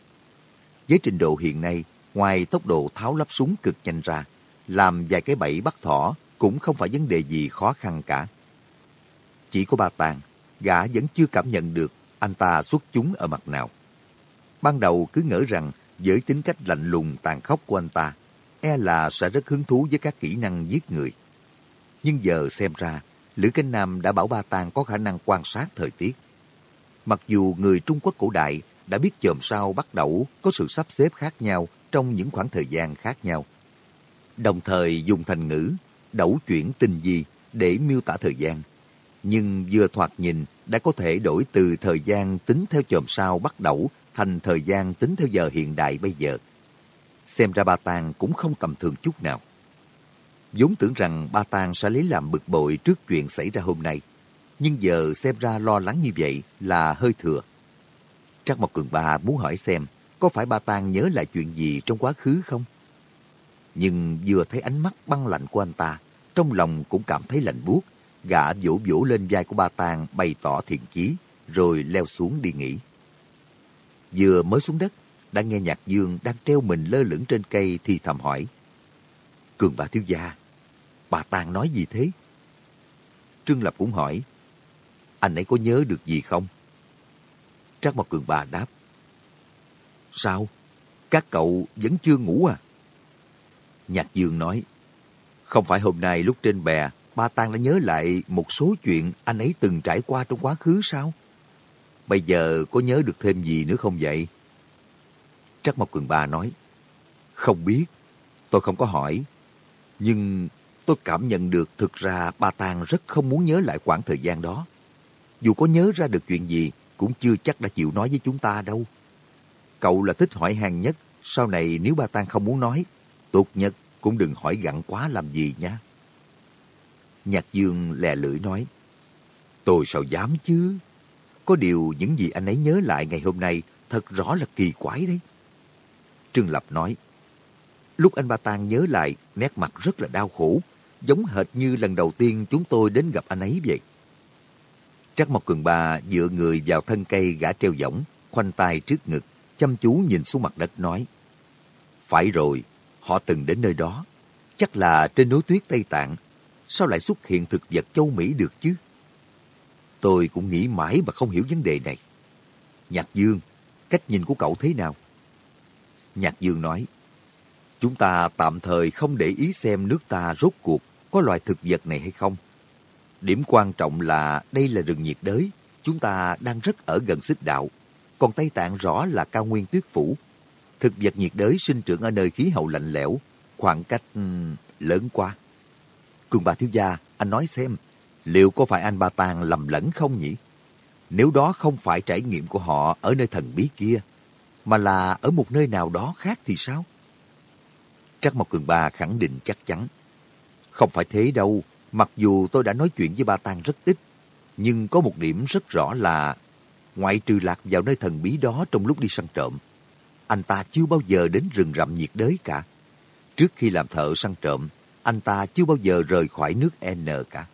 Với trình độ hiện nay, ngoài tốc độ tháo lắp súng cực nhanh ra, làm vài cái bẫy bắt thỏ cũng không phải vấn đề gì khó khăn cả. Chỉ có ba tàng, gã vẫn chưa cảm nhận được anh ta xuất chúng ở mặt nào. Ban đầu cứ ngỡ rằng với tính cách lạnh lùng tàn khốc của anh ta, e là sẽ rất hứng thú với các kỹ năng giết người. Nhưng giờ xem ra, Lữ Kinh Nam đã bảo Ba Tàng có khả năng quan sát thời tiết. Mặc dù người Trung Quốc cổ đại đã biết chòm sao bắt đầu có sự sắp xếp khác nhau trong những khoảng thời gian khác nhau. Đồng thời dùng thành ngữ, đẩu chuyển tinh di để miêu tả thời gian. Nhưng vừa thoạt nhìn đã có thể đổi từ thời gian tính theo chòm sao bắt đầu thành thời gian tính theo giờ hiện đại bây giờ. Xem ra Ba Tàng cũng không tầm thường chút nào vốn tưởng rằng Ba Tàng sẽ lấy làm bực bội trước chuyện xảy ra hôm nay. Nhưng giờ xem ra lo lắng như vậy là hơi thừa. Trác Mộc Cường Ba muốn hỏi xem có phải Ba Tàng nhớ lại chuyện gì trong quá khứ không? Nhưng vừa thấy ánh mắt băng lạnh của anh ta, trong lòng cũng cảm thấy lạnh buốt Gã vỗ vỗ lên vai của ba tàng bày tỏ thiện chí, rồi leo xuống đi nghỉ. Vừa mới xuống đất, đã nghe nhạc dương đang treo mình lơ lửng trên cây thì thầm hỏi. Cường bà thiếu gia, bà Tàng nói gì thế? Trương Lập cũng hỏi, anh ấy có nhớ được gì không? Trác Mộc Cường bà đáp, Sao? Các cậu vẫn chưa ngủ à? Nhạc Dương nói, Không phải hôm nay lúc trên bè Ba Tang đã nhớ lại một số chuyện anh ấy từng trải qua trong quá khứ sao? Bây giờ có nhớ được thêm gì nữa không vậy? Trắc Mộc Cường Ba nói, Không biết, tôi không có hỏi. Nhưng tôi cảm nhận được thực ra bà Tàng rất không muốn nhớ lại khoảng thời gian đó. Dù có nhớ ra được chuyện gì, cũng chưa chắc đã chịu nói với chúng ta đâu. Cậu là thích hỏi hàng nhất, sau này nếu bà Tàng không muốn nói, tốt nhất cũng đừng hỏi gặn quá làm gì nha. Nhạc Dương lè lưỡi nói, Tôi sao dám chứ? Có điều những gì anh ấy nhớ lại ngày hôm nay thật rõ là kỳ quái đấy. Trương Lập nói, Lúc anh Ba Tang nhớ lại, nét mặt rất là đau khổ, giống hệt như lần đầu tiên chúng tôi đến gặp anh ấy vậy. Trắc Mộc Cường Ba dựa người vào thân cây gã treo võng, khoanh tay trước ngực, chăm chú nhìn xuống mặt đất nói. Phải rồi, họ từng đến nơi đó. Chắc là trên núi tuyết Tây Tạng. Sao lại xuất hiện thực vật châu Mỹ được chứ? Tôi cũng nghĩ mãi mà không hiểu vấn đề này. Nhạc Dương, cách nhìn của cậu thế nào? Nhạc Dương nói, chúng ta tạm thời không để ý xem nước ta rốt cuộc có loài thực vật này hay không. Điểm quan trọng là đây là rừng nhiệt đới, chúng ta đang rất ở gần xích đạo. Còn Tây Tạng rõ là cao nguyên tuyết phủ. Thực vật nhiệt đới sinh trưởng ở nơi khí hậu lạnh lẽo, khoảng cách ừ, lớn quá. Cường bà thiếu gia, anh nói xem, liệu có phải anh Ba Tàng lầm lẫn không nhỉ? Nếu đó không phải trải nghiệm của họ ở nơi thần bí kia, mà là ở một nơi nào đó khác thì sao? Trắc Mộc Cường Ba khẳng định chắc chắn. Không phải thế đâu, mặc dù tôi đã nói chuyện với Ba tang rất ít, nhưng có một điểm rất rõ là ngoại trừ lạc vào nơi thần bí đó trong lúc đi săn trộm, anh ta chưa bao giờ đến rừng rậm nhiệt đới cả. Trước khi làm thợ săn trộm, anh ta chưa bao giờ rời khỏi nước N cả.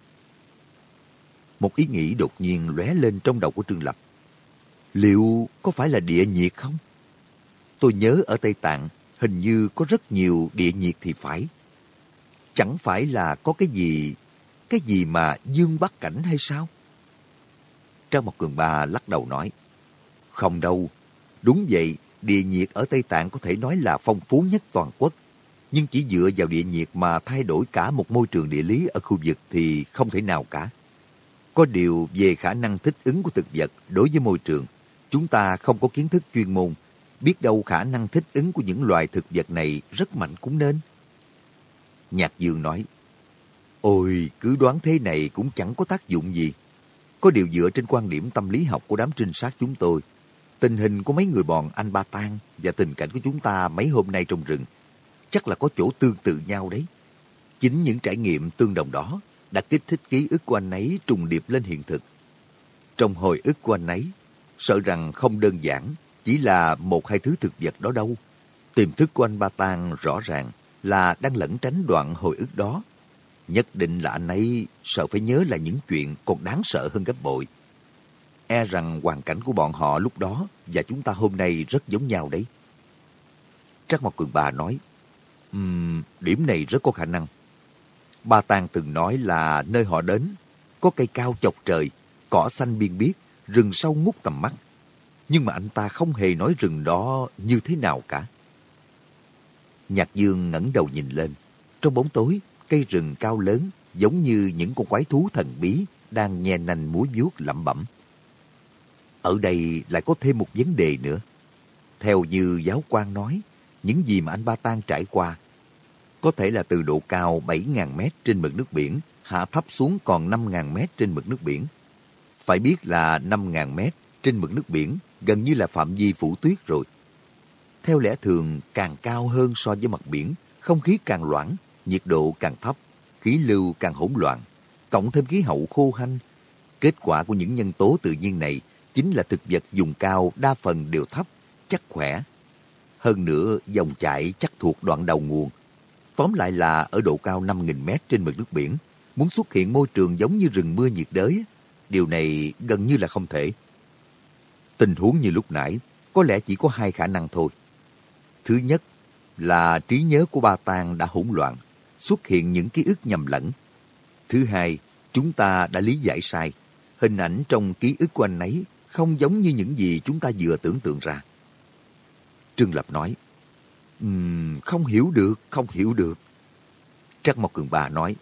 Một ý nghĩ đột nhiên lóe lên trong đầu của Trương Lập. Liệu có phải là địa nhiệt không? Tôi nhớ ở Tây Tạng hình như có rất nhiều địa nhiệt thì phải. Chẳng phải là có cái gì, cái gì mà dương bắc cảnh hay sao? Trang Mộc Cường Ba lắc đầu nói, không đâu, đúng vậy, địa nhiệt ở Tây Tạng có thể nói là phong phú nhất toàn quốc. Nhưng chỉ dựa vào địa nhiệt mà thay đổi cả một môi trường địa lý ở khu vực thì không thể nào cả. Có điều về khả năng thích ứng của thực vật đối với môi trường, chúng ta không có kiến thức chuyên môn, biết đâu khả năng thích ứng của những loài thực vật này rất mạnh cũng nên. Nhạc Dương nói, Ôi, cứ đoán thế này cũng chẳng có tác dụng gì. Có điều dựa trên quan điểm tâm lý học của đám trinh sát chúng tôi, tình hình của mấy người bọn anh Ba Tan và tình cảnh của chúng ta mấy hôm nay trong rừng chắc là có chỗ tương tự nhau đấy. Chính những trải nghiệm tương đồng đó đã kích thích ký ức của anh ấy trùng điệp lên hiện thực. Trong hồi ức của anh ấy, sợ rằng không đơn giản chỉ là một hai thứ thực vật đó đâu. Tiềm thức của anh Ba Tang rõ ràng là đang lẩn tránh đoạn hồi ức đó. Nhất định là anh ấy sợ phải nhớ là những chuyện còn đáng sợ hơn gấp bội. E rằng hoàn cảnh của bọn họ lúc đó và chúng ta hôm nay rất giống nhau đấy. Trắc Mộc Cường Bà nói, um, điểm này rất có khả năng. Ba Tàng từng nói là nơi họ đến có cây cao chọc trời, cỏ xanh biên biếc, rừng sâu ngút tầm mắt. Nhưng mà anh ta không hề nói rừng đó như thế nào cả. Nhạc Dương ngẩng đầu nhìn lên. Trong bóng tối, cây rừng cao lớn giống như những con quái thú thần bí đang nhe nành múa vuốt lẩm bẩm. Ở đây lại có thêm một vấn đề nữa. Theo như giáo quan nói, những gì mà anh Ba Tan trải qua có thể là từ độ cao 7.000 mét trên mực nước biển hạ thấp xuống còn 5.000 mét trên mực nước biển. Phải biết là 5.000 mét trên mực nước biển gần như là phạm vi phủ tuyết rồi. Theo lẽ thường, càng cao hơn so với mặt biển, không khí càng loãng, nhiệt độ càng thấp, khí lưu càng hỗn loạn, cộng thêm khí hậu khô hanh. Kết quả của những nhân tố tự nhiên này chính là thực vật dùng cao đa phần đều thấp, chắc khỏe. Hơn nữa, dòng chảy chắc thuộc đoạn đầu nguồn. Tóm lại là ở độ cao 5.000 mét trên mực nước biển, muốn xuất hiện môi trường giống như rừng mưa nhiệt đới, điều này gần như là không thể. Tình huống như lúc nãy, có lẽ chỉ có hai khả năng thôi. Thứ nhất là trí nhớ của ba tang đã hỗn loạn, xuất hiện những ký ức nhầm lẫn. Thứ hai, chúng ta đã lý giải sai. Hình ảnh trong ký ức của anh ấy không giống như những gì chúng ta vừa tưởng tượng ra. Trương Lập nói, um, không hiểu được, không hiểu được. Trắc Mộc Cường Bà nói,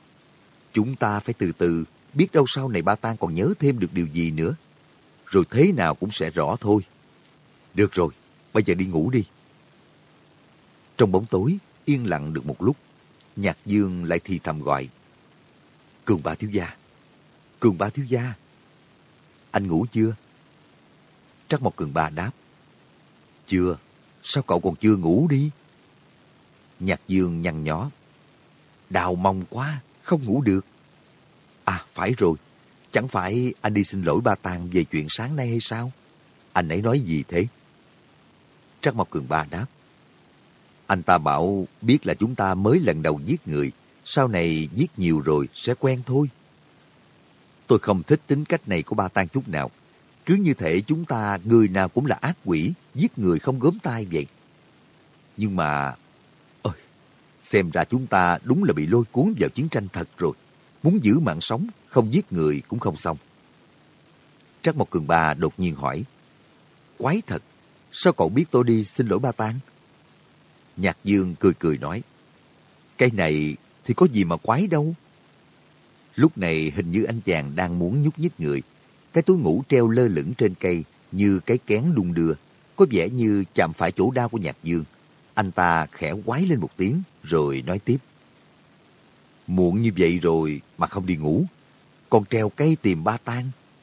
chúng ta phải từ từ, biết đâu sau này ba tang còn nhớ thêm được điều gì nữa. Rồi thế nào cũng sẽ rõ thôi. Được rồi, bây giờ đi ngủ đi. Trong bóng tối, yên lặng được một lúc, Nhạc Dương lại thì thầm gọi. Cường ba thiếu gia, Cường ba thiếu gia. Anh ngủ chưa? Trắc một cường ba đáp. Chưa, sao cậu còn chưa ngủ đi? Nhạc Dương nhăn nhó. Đào mong quá, không ngủ được. À, phải rồi, chẳng phải anh đi xin lỗi ba Tàng về chuyện sáng nay hay sao? Anh ấy nói gì thế? Trắc Mộc Cường Ba đáp. Anh ta bảo biết là chúng ta mới lần đầu giết người, sau này giết nhiều rồi sẽ quen thôi. Tôi không thích tính cách này của ba tang chút nào. Cứ như thể chúng ta người nào cũng là ác quỷ, giết người không gớm tay vậy. Nhưng mà... Ôi, xem ra chúng ta đúng là bị lôi cuốn vào chiến tranh thật rồi. Muốn giữ mạng sống, không giết người cũng không xong. Trắc Mộc Cường Ba đột nhiên hỏi. Quái thật, sao cậu biết tôi đi xin lỗi ba tang? Nhạc Dương cười cười nói. Cái này thì có gì mà quái đâu. Lúc này hình như anh chàng đang muốn nhúc nhích người. Cái túi ngủ treo lơ lửng trên cây như cái kén đung đưa. Có vẻ như chạm phải chỗ đau của Nhạc Dương. Anh ta khẽ quái lên một tiếng rồi nói tiếp. Muộn như vậy rồi mà không đi ngủ. Còn treo cây tìm ba tan